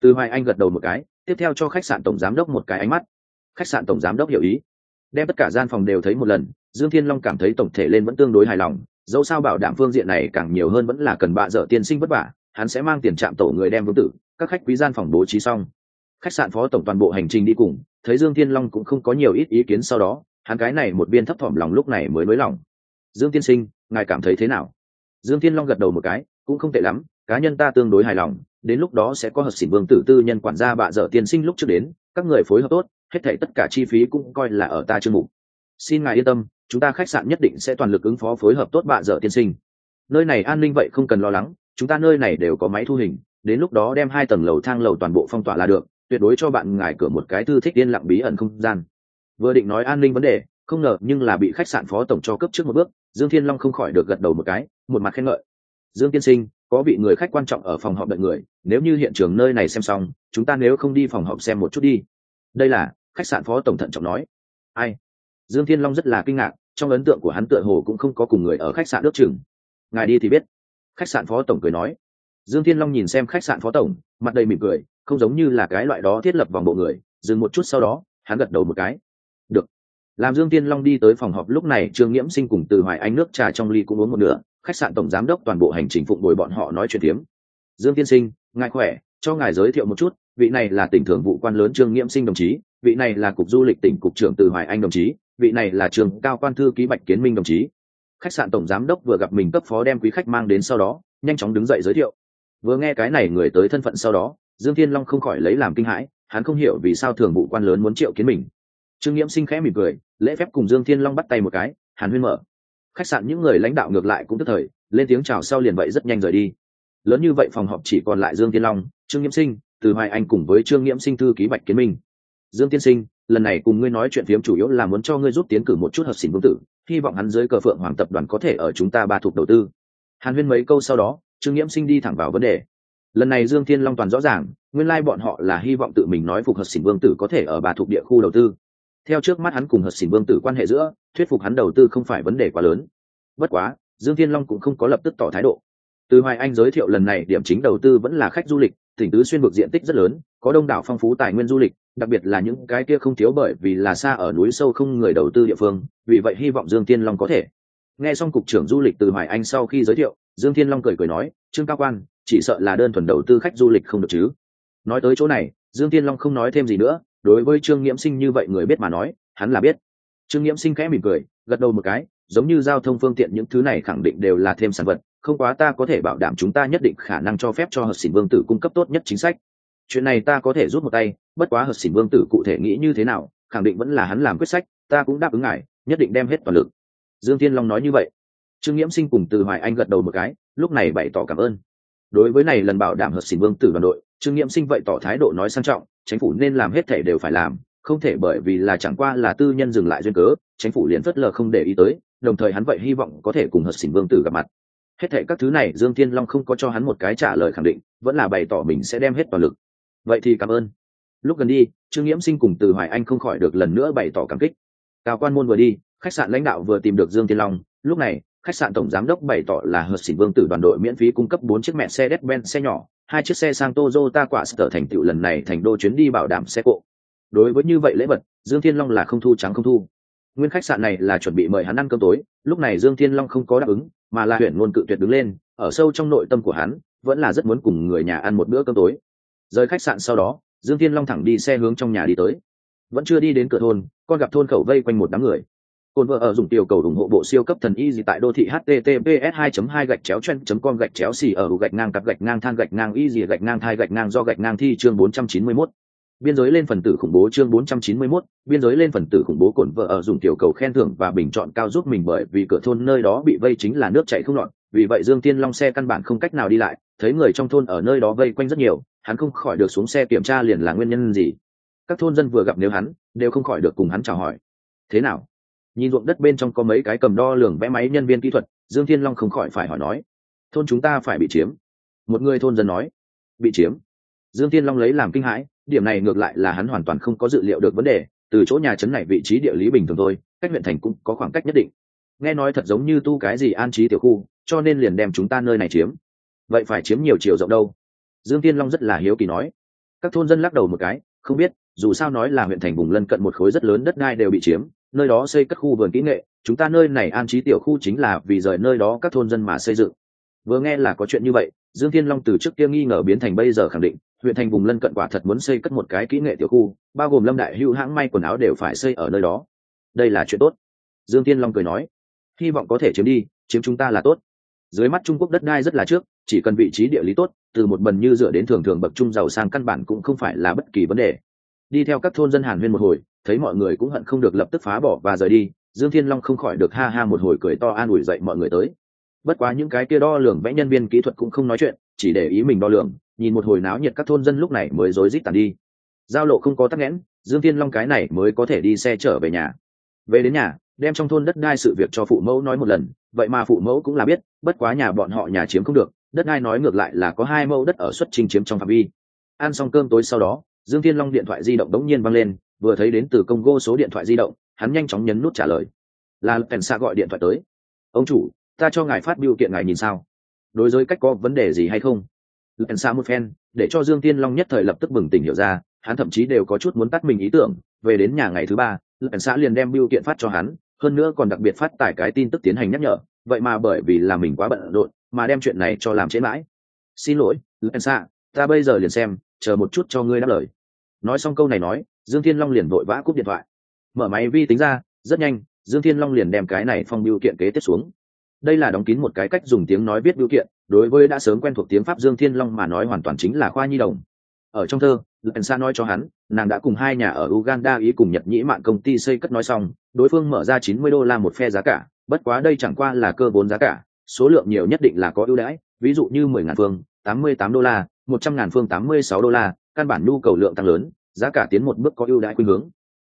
Từ hoài anh gật đầu một cái, tiếp theo cho khách sạn tổng giám đốc một cái ánh mắt. Khách sạn tổng giám đốc hiểu ý. Đem tất cả gian phòng đều thấy một lần, dương thiên long cảm thấy tổng thể lên vẫn tương đối hài lòng, dẫu sao bảo đảm phương diện này càng nhiều hơn vẫn là cần bạ dở tiên sinh vất vả, hắn sẽ mang tiền trạm tổ người đem vương tử, các khách quý gian phòng bố trí xong khách sạn phó tổng toàn bộ hành trình đi cùng, thấy dương thiên long cũng không có nhiều ít ý kiến sau đó, hắn cái này một viên thấp thỏm lòng lúc này mới nới lòng dương tiên sinh, ngài cảm thấy thế nào? Dương thiên long gật đầu một cái, cũng không tệ lắm, cá nhân ta tương đối hài lòng, đến lúc đó sẽ có hợp xỉn vương tử tư nhân quản gia bạ dở tiên sinh lúc trước đến, các người phối hợp tốt, hết thảy tất cả chi phí cũng coi là ở ta chương mục. Xin ngài yên tâm, chúng ta khách sạn nhất định sẽ toàn lực ứng phó phối hợp tốt bạ dở tiên sinh. Nơi này an ninh vậy không cần lo lắng, chúng ta nơi này đều có máy thu hình, đến lúc đó đem hai tầng lầu thang lầu toàn bộ phong tỏa là được tuyệt đối cho bạn ngài cửa một cái thư thích yên lặng bí ẩn không gian. Vừa định nói an ninh vấn đề, không ngờ nhưng là bị khách sạn phó tổng cho cấp trước một bước, dương thiên long không khỏi được gật đầu một cái, một mặt khen ngợi. Dương tiên sinh, có vị người khách quan trọng ở phòng họp đợi người, nếu như hiện trường nơi này xem xong, chúng ta nếu không đi phòng họp xem một chút đi. Đây là, khách sạn phó tổng thận trọng nói. Ai? Dương thiên long rất là kinh ngạc, trong ấn tượng của hắn tựa hồ cũng không có cùng người ở khách sạn nước chừng. Ngài đi thì biết. Khách sạn phó tổng cười nói. Dương thiên long nhìn xem khách sạn phó tổng, mặt đầy mỉm cười không giống như là cái loại đó thiết lập vòng bộ người, dừng một chút sau đó, hắn gật đầu một cái. Được. Làm dương tiên long đi tới phòng họp lúc này, trương nghiễm sinh cùng từ hoài anh nước trà trong ly cũng uống một nửa, khách sạn tổng giám đốc toàn bộ hành trình phụng bồi bọn họ nói chuyện tiếm dương tiên sinh, ngài khỏe, cho ngài giới thiệu một chút, vị này là tỉnh thường vụ quan lớn trương nghiễm sinh đồng chí, vị này là cục du lịch tỉnh cục trưởng từ hoài anh đồng chí, vị này là trường cao quan thư ký bạch kiến minh đồng chí. Khách sạn tổng giám đốc vừa gặp mình cấp phó đem quý khách mang đến sau đó, nhanh chóng đứng dậy giới thiệu. Vừa nghe cái này người tới thân phận sau đó dương thiên long không khỏi lấy làm kinh hãi, hắn không hiểu vì sao thường vụ quan lớn muốn triệu kiến mình. Trương nghiễm sinh khẽ mỉm cười, lễ phép cùng dương thiên long bắt tay một cái, hàn huyên mở. Khách sạn những người lãnh đạo ngược lại cũng tức thời, lên tiếng chào sau liền vậy rất nhanh rời đi. Lớn như vậy phòng họp chỉ còn lại dương thiên long, trương nghiễm sinh, từ hoài anh cùng với trương nghiễm sinh thư ký bạch kiến minh. Dương tiên sinh, lần này cùng ngươi nói chuyện phiếm chủ yếu là muốn cho ngươi giúp tiến cử một chút hợp xỉn vương tử, hy vọng hắn dưới cờ phượng hoàng tập đoàn có thể ở chúng ta ba thuộc đầu tư. Hàn huyên mấy câu sau đó, trương nghiễm sinh đi thẳng vào vấn đề lần này dương thiên long toàn rõ ràng, nguyên lai bọn họ là hy vọng tự mình nói phục hợp xỉn vương tử có thể ở bà thuộc địa khu đầu tư. Theo trước mắt hắn cùng hợp xỉn vương tử quan hệ giữa, thuyết phục hắn đầu tư không phải vấn đề quá lớn. Bất quá, dương thiên long cũng không có lập tức tỏ thái độ. Từ hoài anh giới thiệu lần này, điểm chính đầu tư vẫn là khách du lịch, tỉnh tứ xuyên vực diện tích rất lớn, có đông đảo phong phú tài nguyên du lịch, đặc biệt là những cái kia không thiếu bởi vì là xa ở núi sâu không người đầu tư địa phương, vì vậy hy vọng dương Thiên long có thể. Nghe xong cục trưởng du lịch từ hoài anh sau khi giới thiệu, dương thiên long cười cười nói, trương cao quan chỉ sợ là đơn thuần đầu tư khách du lịch không được chứ. Nói tới chỗ này, dương thiên long không nói thêm gì nữa, đối với trương nghiễm sinh như vậy người biết mà nói, hắn là biết. Trương nghiễm sinh khẽ mỉm cười, gật đầu một cái, giống như giao thông phương tiện những thứ này khẳng định đều là thêm sản vật, không quá ta có thể bảo đảm chúng ta nhất định khả năng cho phép cho hợp xỉn vương tử cung cấp tốt nhất chính sách. Chuyện này ta có thể rút một tay, bất quá hợp xỉn vương tử cụ thể nghĩ như thế nào, khẳng định vẫn là hắn làm quyết sách, ta cũng đáp ứng ngài, nhất định đem hết toàn lực. Dương thiên long nói như vậy. Trương nghiễm sinh cùng từ hoài anh gật đầu một cái, lúc này bày tỏ cảm ơn đối với này lần bảo đảm hợp xỉn vương tử đoàn đội, trương nghiễm sinh vậy tỏ thái độ nói sang trọng, chính phủ nên làm hết thể đều phải làm, không thể bởi vì là chẳng qua là tư nhân dừng lại duyên cớ, chính phủ liền phớt lờ không để ý tới, đồng thời hắn vậy hy vọng có thể cùng hợp xỉn vương tử gặp mặt. Hết thể các thứ này, dương thiên long không có cho hắn một cái trả lời khẳng định, vẫn là bày tỏ mình sẽ đem hết toàn lực. Vậy thì cảm ơn. Lúc gần đi, trương nghiễm sinh cùng từ hoài anh không khỏi được lần nữa bày tỏ cảm kích. Cao quan môn vừa đi, khách sạn lãnh đạo vừa tìm được dương thiên long, lúc này khách sạn tổng giám đốc bày tỏ là hợp xỉn vương tử đoàn đội miễn phí cung cấp bốn chiếc mẹ xe Mercedes-Benz xe nhỏ, hai chiếc xe sang Toyota quả sở thành tựu lần này thành đô chuyến đi bảo đảm xe cộ. Đối với như vậy lễ vật, dương thiên long là không thu trắng không thu. Nguyên khách sạn này là chuẩn bị mời hắn ăn cơm tối, lúc này dương thiên long không có đáp ứng, mà là huyện luôn cự tuyệt đứng lên, ở sâu trong nội tâm của hắn, vẫn là rất muốn cùng người nhà ăn một bữa cơm tối. Rời khách sạn sau đó, dương thiên long thẳng đi xe hướng trong nhà đi tới. Vẫn chưa đi đến cửa thôn, con gặp thôn khẩu vây quanh một đám người. Côn vợ ở dùng tiểu cầu ủng hộ bộ siêu cấp thần y gì tại đô thị https 2 2 gạch chéo chen com gạch chéo xì ở gạch ngang cặp gạch ngang than gạch ngang y gì gạch ngang thai gạch ngang do gạch ngang thi chương 491 biên giới lên phần tử khủng bố chương 491, biên giới lên phần tử khủng bố cổn vợ ở dùng tiểu cầu khen thưởng và bình chọn cao giúp mình bởi vì cửa thôn nơi đó bị vây chính là nước chảy không lọt, vì vậy Dương Tiên Long xe căn bản không cách nào đi lại, thấy người trong thôn ở nơi đó vây quanh rất nhiều, hắn không khỏi được xuống xe kiểm tra liền là nguyên nhân gì. Các thôn dân vừa gặp nếu hắn, đều không khỏi được cùng hắn chào hỏi. Thế nào? Nhìn ruộng đất bên trong có mấy cái cầm đo lường vẽ máy nhân viên kỹ thuật, Dương Thiên Long không khỏi phải hỏi nói. Thôn chúng ta phải bị chiếm. Một người thôn dân nói. Bị chiếm. Dương Thiên Long lấy làm kinh hãi, điểm này ngược lại là hắn hoàn toàn không có dự liệu được vấn đề từ chỗ nhà trấn này vị trí địa lý bình thường thôi cách huyện thành cũng có khoảng cách nhất định nghe nói thật giống như tu cái gì an trí tiểu khu cho nên liền đem chúng ta nơi này chiếm vậy phải chiếm nhiều chiều rộng đâu dương tiên long rất là hiếu kỳ nói các thôn dân lắc đầu một cái không biết dù sao nói là huyện thành vùng lân cận một khối rất lớn đất đai đều bị chiếm nơi đó xây các khu vườn kỹ nghệ, chúng ta nơi này an trí tiểu khu chính là vì rời nơi đó các thôn dân mà xây dựng. Vừa nghe là có chuyện như vậy, dương thiên long từ trước kia nghi ngờ biến thành bây giờ khẳng định, huyện thành vùng lân cận quả thật muốn xây cất một cái kỹ nghệ tiểu khu, bao gồm lâm đại hưu hãng may quần áo đều phải xây ở nơi đó. Đây là chuyện tốt, dương tiên long cười nói. Hy vọng có thể chiếm đi, chiếm chúng ta là tốt. Dưới mắt trung quốc đất đai rất là trước, chỉ cần vị trí địa lý tốt, từ một bần như dựa đến thường thường bậc trung giàu sang căn bản cũng không phải là bất kỳ vấn đề đi theo các thôn dân hàn huyên một hồi, thấy mọi người cũng hận không được lập tức phá bỏ và rời đi, dương thiên long không khỏi được ha ha một hồi cười to an ủi dậy mọi người tới. Bất quá những cái kia đo lường vẽ nhân viên kỹ thuật cũng không nói chuyện, chỉ để ý mình đo lường, nhìn một hồi náo nhiệt các thôn dân lúc này mới rối rít tàn đi. Giao lộ không có tắc nghẽn, dương thiên long cái này mới có thể đi xe trở về nhà. Về đến nhà, đem trong thôn đất đai sự việc cho phụ mẫu nói một lần, vậy mà phụ mẫu cũng là biết, bất quá nhà bọn họ nhà chiếm không được, đất đai nói ngược lại là có hai mẫu đất ở xuất trình chiếm trong phạm vi. Ăn xong cơm tối sau đó dương thiên long điện thoại di động đống nhiên văng lên, vừa thấy đến từ công gô số điện thoại di động, hắn nhanh chóng nhấn nút trả lời. Là cảnh xa gọi điện thoại tới. Ông chủ, ta cho ngài phát biểu kiện ngài nhìn sao? Đối với cách có vấn đề gì hay không? Lần xa một phen, để cho dương tiên long nhất thời lập tức bừng tỉnh hiểu ra, hắn thậm chí đều có chút muốn tắt mình ý tưởng, về đến nhà ngày thứ ba lần xã liền đem biểu kiện phát cho hắn, hơn nữa còn đặc biệt phát tải cái tin tức tiến hành nhắc nhở, vậy mà bởi vì là mình quá bận rộn, mà đem chuyện này cho làm chế mãi. Xin lỗi lần xã ta bây giờ liền xem, chờ một chút cho ngươi đáp lời nói xong câu này nói, dương thiên long liền vội vã cúp điện thoại. Mở máy vi tính ra, rất nhanh, dương thiên long liền đem cái này phong biểu kiện kế tiếp xuống. Đây là đóng kín một cái cách dùng tiếng nói viết biểu kiện, đối với đã sớm quen thuộc tiếng pháp dương thiên long mà nói hoàn toàn chính là khoa nhi đồng. Ở trong thơ lần xa nói cho hắn, nàng đã cùng hai nhà ở uganda, ý cùng nhật nhĩ mạng công ty xây cất nói xong, đối phương mở ra chín mươi đô la một phe giá cả, bất quá đây chẳng qua là cơ vốn giá cả, số lượng nhiều nhất định là có ưu đãi, ví dụ như mười ngàn phương, tám mươi tám đô la, một trăm ngàn phương, tám mươi sáu đô la căn bản nhu cầu lượng tăng lớn giá cả tiến một bước có ưu đãi khuynh hướng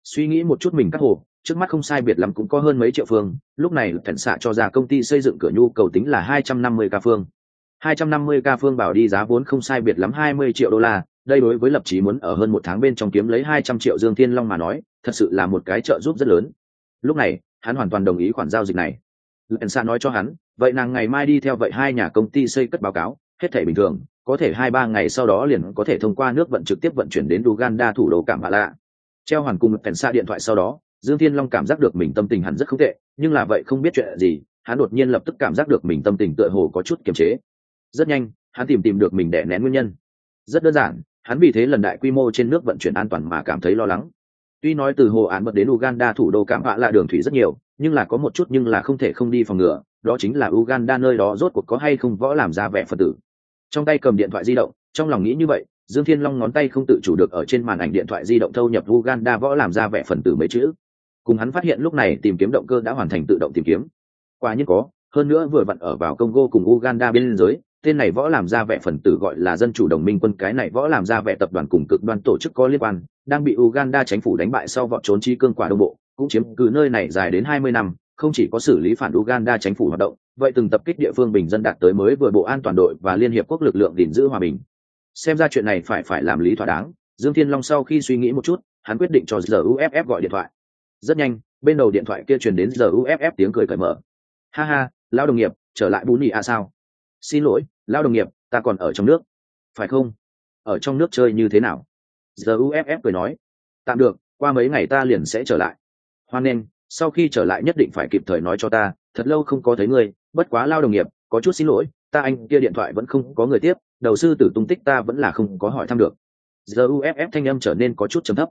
suy nghĩ một chút mình cắt hồ trước mắt không sai biệt lắm cũng có hơn mấy triệu phương lúc này thần xạ cho ra công ty xây dựng cửa nhu cầu tính là hai trăm năm mươi ca phương 250 ca phương bảo đi giá vốn không sai biệt lắm 20 triệu đô la, đây đối với lập chí muốn ở hơn một tháng bên trong kiếm lấy 200 triệu Dương Thiên Long mà nói, thật sự là một cái trợ giúp rất lớn. Lúc này, hắn hoàn toàn đồng ý khoản giao dịch này. lần xa nói cho hắn, vậy nàng ngày mai đi theo vậy hai nhà công ty xây cất báo cáo, hết thể bình thường, có thể hai ba ngày sau đó liền có thể thông qua nước vận trực tiếp vận chuyển đến uganda thủ đô cảm hạ lạ. Treo hoàn cùng cảnh xa điện thoại sau đó, dương thiên long cảm giác được mình tâm tình hẳn rất không tệ, nhưng là vậy không biết chuyện gì, hắn đột nhiên lập tức cảm giác được mình tâm tình tựa hồ có chút kiềm chế. Rất nhanh, hắn tìm tìm được mình đè nén nguyên nhân. Rất đơn giản, hắn vì thế lần đại quy mô trên nước vận chuyển an toàn mà cảm thấy lo lắng. Tuy nói từ hồ án bật đến uganda thủ đô cảm họa là đường thủy rất nhiều, nhưng là có một chút nhưng là không thể không đi phòng ngừa, đó chính là uganda nơi đó rốt cuộc có hay không võ làm ra vẻ phật tử trong tay cầm điện thoại di động, trong lòng nghĩ như vậy, dương thiên long ngón tay không tự chủ được ở trên màn ảnh điện thoại di động thâu nhập uganda võ làm ra vẻ phần tử mấy chữ. Cùng hắn phát hiện lúc này tìm kiếm động cơ đã hoàn thành tự động tìm kiếm. Quả nhiên có, hơn nữa vừa vặn ở vào congo cùng uganda bên giới tên này võ làm ra vẻ phần tử gọi là dân chủ đồng minh quân, cái này võ làm ra vẻ tập đoàn cùng cực đoan tổ chức có liên quan, đang bị uganda chính phủ đánh bại sau vọt trốn chi cương quả đông bộ, cũng chiếm cứ nơi này dài đến hai mươi năm không chỉ có xử lý phản uganda chính phủ hoạt động, vậy từng tập kích địa phương bình dân đạt tới mới vừa bộ an toàn đội và liên hiệp quốc lực lượng gìn giữ hòa bình. Xem ra chuyện này phải phải làm lý thỏa đáng, dương thiên long sau khi suy nghĩ một chút, hắn quyết định cho giờ uff gọi điện thoại. Rất nhanh, bên đầu điện thoại kia truyền đến giờ uff tiếng cười cởi mở. Ha ha, lão đồng nghiệp, trở lại bún nhị à sao? Xin lỗi, lão đồng nghiệp, ta còn ở trong nước. Phải không? Ở trong nước chơi như thế nào? Giờ uff cười nói. Tạm được, qua mấy ngày ta liền sẽ trở lại. Hoan nghênh sau khi trở lại nhất định phải kịp thời nói cho ta, thật lâu không có thấy ngươi, bất quá lao đồng nghiệp, có chút xin lỗi, ta anh kia điện thoại vẫn không có người tiếp, đầu sư tử tung tích ta vẫn là không có hỏi thăm được. Giờ uff thanh âm trở nên có chút trầm thấp.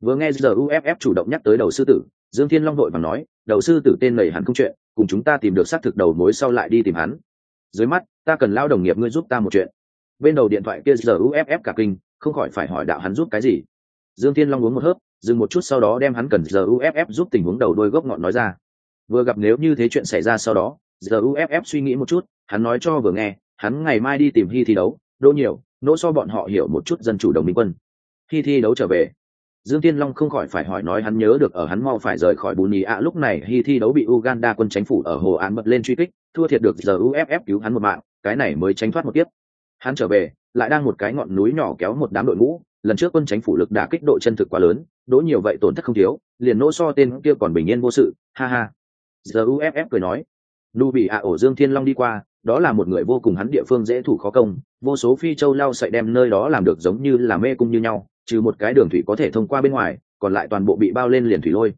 Vừa nghe giờ uff chủ động nhắc tới đầu sư tử, dương thiên long đội và nói, đầu sư tử tên lầy hẳn không chuyện, cùng chúng ta tìm được xác thực đầu mối sau lại đi tìm hắn. Dưới mắt, ta cần lao đồng nghiệp ngươi giúp ta một chuyện. Bên đầu điện thoại kia giờ uff cả kinh, không khỏi phải hỏi đạo hắn giúp cái gì. Dương thiên long uống một hớp dừng một chút sau đó đem hắn cần giờ uff giúp tình huống đầu đôi gốc ngọn nói ra. Vừa gặp nếu như thế chuyện xảy ra sau đó giờ uff suy nghĩ một chút, hắn nói cho vừa nghe, hắn ngày mai đi tìm hy thi đấu, đỗ nhiều, nỗ so bọn họ hiểu một chút dân chủ đồng minh quân. Khi thi đấu trở về. Dương tiên long không khỏi phải hỏi nói hắn nhớ được ở hắn mau phải rời khỏi bù nhì ạ, lúc này khi thi đấu bị uganda quân chánh phủ ở hồ án bật lên truy kích, thua thiệt được giờ uff cứu hắn một mạng, cái này mới tránh thoát một tiếp hắn trở về, lại đang một cái ngọn núi nhỏ kéo một đám đội ngũ, lần trước quân chánh phủ lực đã kích độ chân thực quá lớn đỗ nhiều vậy tổn thất không thiếu, liền nỗ so tên kia còn bình yên vô sự, ha ha. Giờ uff cười nói nu bị ạ ổ dương thiên long đi qua, đó là một người vô cùng hắn địa phương dễ thủ khó công, vô số phi châu lao sậy đem nơi đó làm được giống như là mê cung như nhau, trừ một cái đường thủy có thể thông qua bên ngoài, còn lại toàn bộ bị bao lên liền thủy lôi.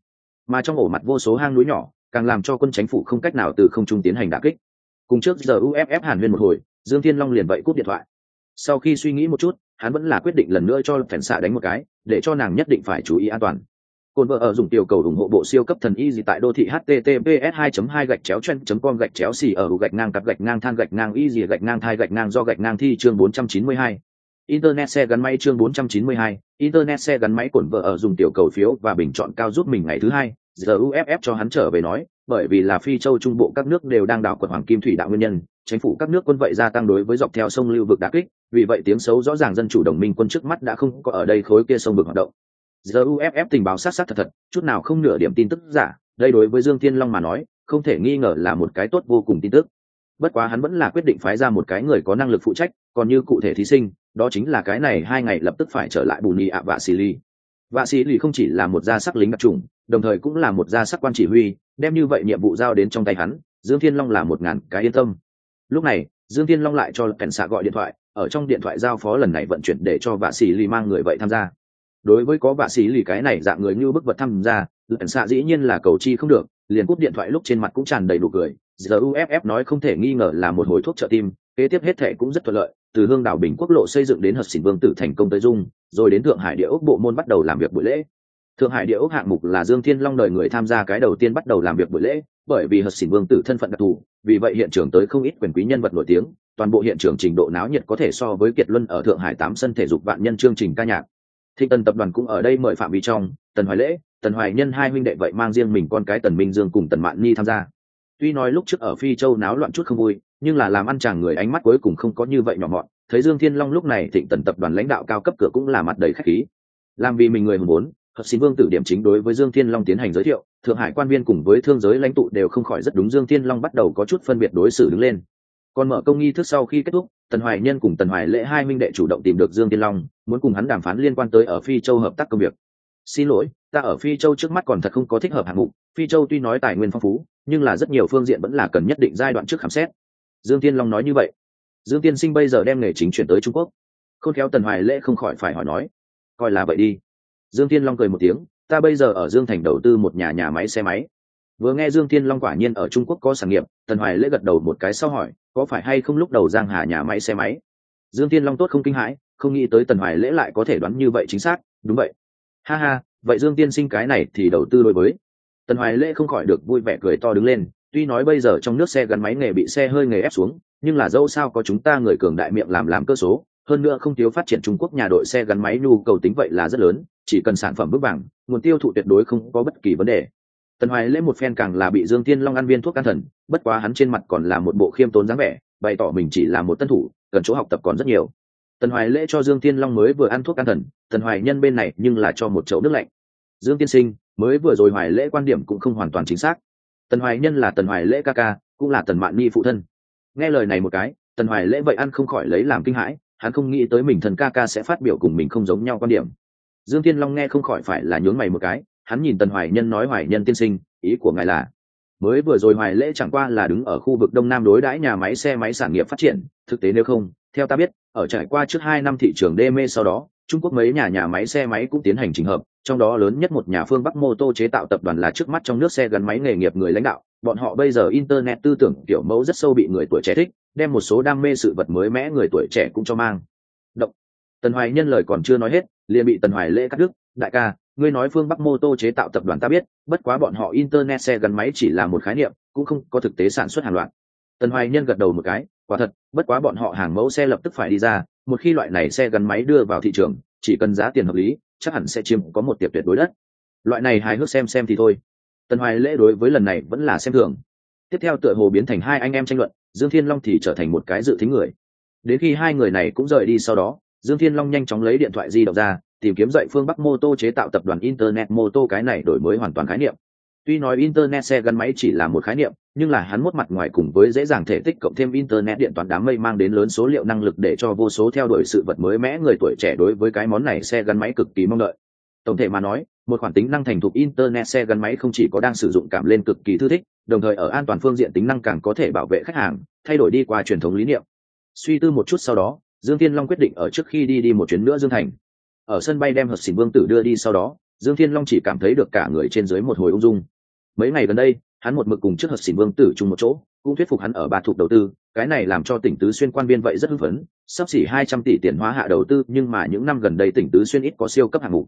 Mà trong ổ mặt vô số hang núi nhỏ, càng làm cho quân chánh phủ không cách nào từ không trung tiến hành đả kích. Cùng trước giờ uff hàn huyên một hồi, dương thiên long liền vậy cúp điện thoại. Sau khi suy nghĩ một chút, hắn vẫn là quyết định lần nữa cho phản xạ đánh một cái để cho nàng nhất định phải chú ý an toàn. Cồn vợ ở dùng tiểu cầu ủng hộ bộ siêu cấp thần y gì tại đô thị https 2 2 gạch chéo chen com gạch chéo xì ở gạch ngang cặp gạch ngang than gạch ngang y gì gạch ngang thai gạch ngang do gạch ngang thi chương 492. Internet xe gắn máy chương 492, Internet xe gắn máy cổn vợ ở dùng tiểu cầu phiếu và bình chọn cao giúp mình ngày thứ hai, giờ UFF cho hắn trở về nói, bởi vì là phi châu trung bộ các nước đều đang đảo quật hoàng kim thủy đạo nguyên nhân, chính phủ các nước quân vậy gia tăng đối với dọc theo sông lưu vực đả kích, vì vậy tiếng xấu rõ ràng dân chủ đồng minh quân trước mắt đã không có ở đây khối kia sông vực hoạt động. Giờ uff tình báo sát sát thật thật chút nào không nửa điểm tin tức giả đây đối với dương thiên long mà nói không thể nghi ngờ là một cái tốt vô cùng tin tức. Bất quá hắn vẫn là quyết định phái ra một cái người có năng lực phụ trách còn như cụ thể thí sinh đó chính là cái này hai ngày lập tức phải trở lại bù nhị ạ và xì ly vạ sĩ lì không chỉ là một gia sắc lính đặc trùng đồng thời cũng là một gia sắc quan chỉ huy, đem như vậy nhiệm vụ giao đến trong tay hắn, dương thiên long là một ngàn cái yên tâm. Lúc này, dương thiên long lại cho cảnh xạ gọi điện thoại, ở trong điện thoại giao phó lần này vận chuyển để cho vạ sĩ lì mang người vậy tham gia. Đối với có vạ sĩ lì cái này dạng người như bức vật tham gia cảnh xạ dĩ nhiên là cầu chi không được, liền cúp điện thoại lúc trên mặt cũng tràn đầy đủ cười. Giờ uff nói không thể nghi ngờ là một hồi thuốc trợ tim, kế tiếp hết thể cũng rất thuận lợi từ hương đảo bình quốc lộ xây dựng đến hợp xỉn vương tử thành công tới dung, rồi đến thượng hải địa ốc bộ môn bắt đầu làm việc buổi lễ. Thượng hải địa ốc hạng mục là dương thiên long đời người tham gia cái đầu tiên bắt đầu làm việc buổi lễ, bởi vì hợp xỉn vương tử thân phận đặc thù, vì vậy hiện trường tới không ít quyền quý nhân vật nổi tiếng, toàn bộ hiện trường trình độ náo nhiệt có thể so với kiệt luân ở thượng hải tám sân thể dục vạn nhân chương trình ca nhạc. Thịnh tần tập đoàn cũng ở đây mời phạm vi trong, tần hoài lễ, tần hoài nhân hai huynh đệ vậy mang riêng mình con cái tần minh dương cùng tần mạn Nhi tham gia. Tuy nói lúc trước ở phi châu náo loạn chút không vui nhưng là làm ăn chàng người ánh mắt cuối cùng không có như vậy nhỏ mọn. Thấy dương thiên long lúc này thịnh tần tập đoàn lãnh đạo cao cấp cửa cũng là mặt đầy khách khí. Làm vì mình người hùng muốn, hợp xin vương tử điểm chính đối với dương thiên long tiến hành giới thiệu, thượng hải quan viên cùng với thương giới lãnh tụ đều không khỏi rất đúng dương thiên long bắt đầu có chút phân biệt đối xử đứng lên. Còn mở công nghi thức sau khi kết thúc, tần hoài nhân cùng tần hoài lễ hai minh đệ chủ động tìm được dương Thiên long, muốn cùng hắn đàm phán liên quan tới ở phi châu hợp tác công việc. Xin lỗi, ta ở phi châu trước mắt còn thật không có thích hợp hạng mục. Phi châu tuy nói tài nguyên phong phú, nhưng là rất nhiều phương diện vẫn là cần nhất định giai đoạn trước khám xét dương tiên long nói như vậy. Dương tiên sinh bây giờ đem nghề chính chuyển tới trung quốc. Không khéo tần hoài lễ không khỏi phải hỏi nói, coi là vậy đi. Dương tiên long cười một tiếng, ta bây giờ ở dương thành đầu tư một nhà nhà máy xe máy. Vừa nghe dương tiên long quả nhiên ở trung quốc có sản nghiệp, tần hoài lễ gật đầu một cái sau hỏi, có phải hay không lúc đầu giang hà nhà máy xe máy? Dương tiên long tốt không kinh hãi, không nghĩ tới tần hoài lễ lại có thể đoán như vậy chính xác, đúng vậy. Ha ha, vậy dương tiên sinh cái này thì đầu tư đối với. Tần hoài lễ không khỏi được vui vẻ cười to đứng lên tuy nói bây giờ trong nước xe gắn máy nghề bị xe hơi nghề ép xuống, nhưng là dẫu sao có chúng ta người cường đại miệng làm làm cơ số, hơn nữa không thiếu phát triển trung quốc nhà đội xe gắn máy nhu cầu tính vậy là rất lớn, chỉ cần sản phẩm bước vàng, nguồn tiêu thụ tuyệt đối không có bất kỳ vấn đề. Tần hoài lễ một phen càng là bị dương tiên long ăn viên thuốc can thần, bất quá hắn trên mặt còn là một bộ khiêm tốn dáng vẻ, bày tỏ mình chỉ là một tân thủ, cần chỗ học tập còn rất nhiều. Tần hoài lễ cho dương tiên long mới vừa ăn thuốc can thần, tần hoài nhân bên này nhưng là cho một chậu nước lạnh. Dương tiên sinh, mới vừa rồi hoài lễ quan điểm cũng không hoàn toàn chính xác tần hoài nhân là tần hoài lễ ca ca, cũng là tần mạn Nhi phụ thân. Nghe lời này một cái, tần hoài lễ vậy ăn không khỏi lấy làm kinh hãi, hắn không nghĩ tới mình thần ca ca sẽ phát biểu cùng mình không giống nhau quan điểm. Dương tiên long nghe không khỏi phải là nhướng mày một cái, hắn nhìn tần hoài nhân nói hoài nhân tiên sinh, ý của ngài là, mới vừa rồi hoài lễ chẳng qua là đứng ở khu vực đông nam đối đãi nhà máy xe máy sản nghiệp phát triển, thực tế nếu không, theo ta biết, ở trải qua trước hai năm thị trường đê mê sau đó, trung quốc mấy nhà nhà máy xe máy cũng tiến hành trình hợp trong đó lớn nhất một nhà phương bắc mô tô chế tạo tập đoàn là trước mắt trong nước xe gắn máy nghề nghiệp người lãnh đạo. Bọn họ bây giờ internet tư tưởng kiểu mẫu rất sâu bị người tuổi trẻ thích, đem một số đam mê sự vật mới mẽ người tuổi trẻ cũng cho mang. Động. Tần hoài nhân lời còn chưa nói hết, liền bị tần hoài lễ cắt đứt. Đại ca, ngươi nói phương bắc mô tô chế tạo tập đoàn ta biết, bất quá bọn họ internet xe gắn máy chỉ là một khái niệm, cũng không có thực tế sản xuất hàng loạt. Tần hoài nhân gật đầu một cái, quả thật, bất quá bọn họ hàng mẫu xe lập tức phải đi ra, một khi loại này xe gắn máy đưa vào thị trường, chỉ cần giá tiền hợp lý chắc hẳn sẽ chiếm có một tiệp tuyệt đối đất. Loại này hài hước xem xem thì thôi. Tần hoài lễ đối với lần này vẫn là xem thường. Tiếp theo tựa hồ biến thành hai anh em tranh luận, dương thiên long thì trở thành một cái dự thính người. Đến khi hai người này cũng rời đi sau đó, dương thiên long nhanh chóng lấy điện thoại di động ra, tìm kiếm dậy phương bắc mô tô chế tạo tập đoàn internet mô tô cái này đổi mới hoàn toàn khái niệm. Tuy nói internet xe gắn máy chỉ là một khái niệm nhưng là hắn mốt mặt ngoài cùng với dễ dàng thể tích cộng thêm internet điện toán đám mây mang đến lớn số liệu năng lực để cho vô số theo đuổi sự vật mới mẽ người tuổi trẻ đối với cái món này xe gắn máy cực kỳ mong đợi. Tổng thể mà nói, một khoản tính năng thành thục internet xe gắn máy không chỉ có đang sử dụng cảm lên cực kỳ thư thích, đồng thời ở an toàn phương diện tính năng càng có thể bảo vệ khách hàng, thay đổi đi qua truyền thống lý niệm. Suy tư một chút sau đó, dương thiên long quyết định ở trước khi đi đi một chuyến nữa dương thành. Ở sân bay đem hợp xỉn vương tử đưa đi sau đó, dương thiên long chỉ cảm thấy được cả người trên dưới một hồi ung dung. Mấy ngày gần đây hắn một mực cùng trước hợp xỉn vương tử chung một chỗ, cũng thuyết phục hắn ở ba thuộc đầu tư, cái này làm cho tỉnh tứ xuyên quan viên vậy rất hưng phấn, sắp xỉ hai trăm tỷ tiền hóa hạ đầu tư, nhưng mà những năm gần đây tỉnh tứ xuyên ít có siêu cấp hạng mục.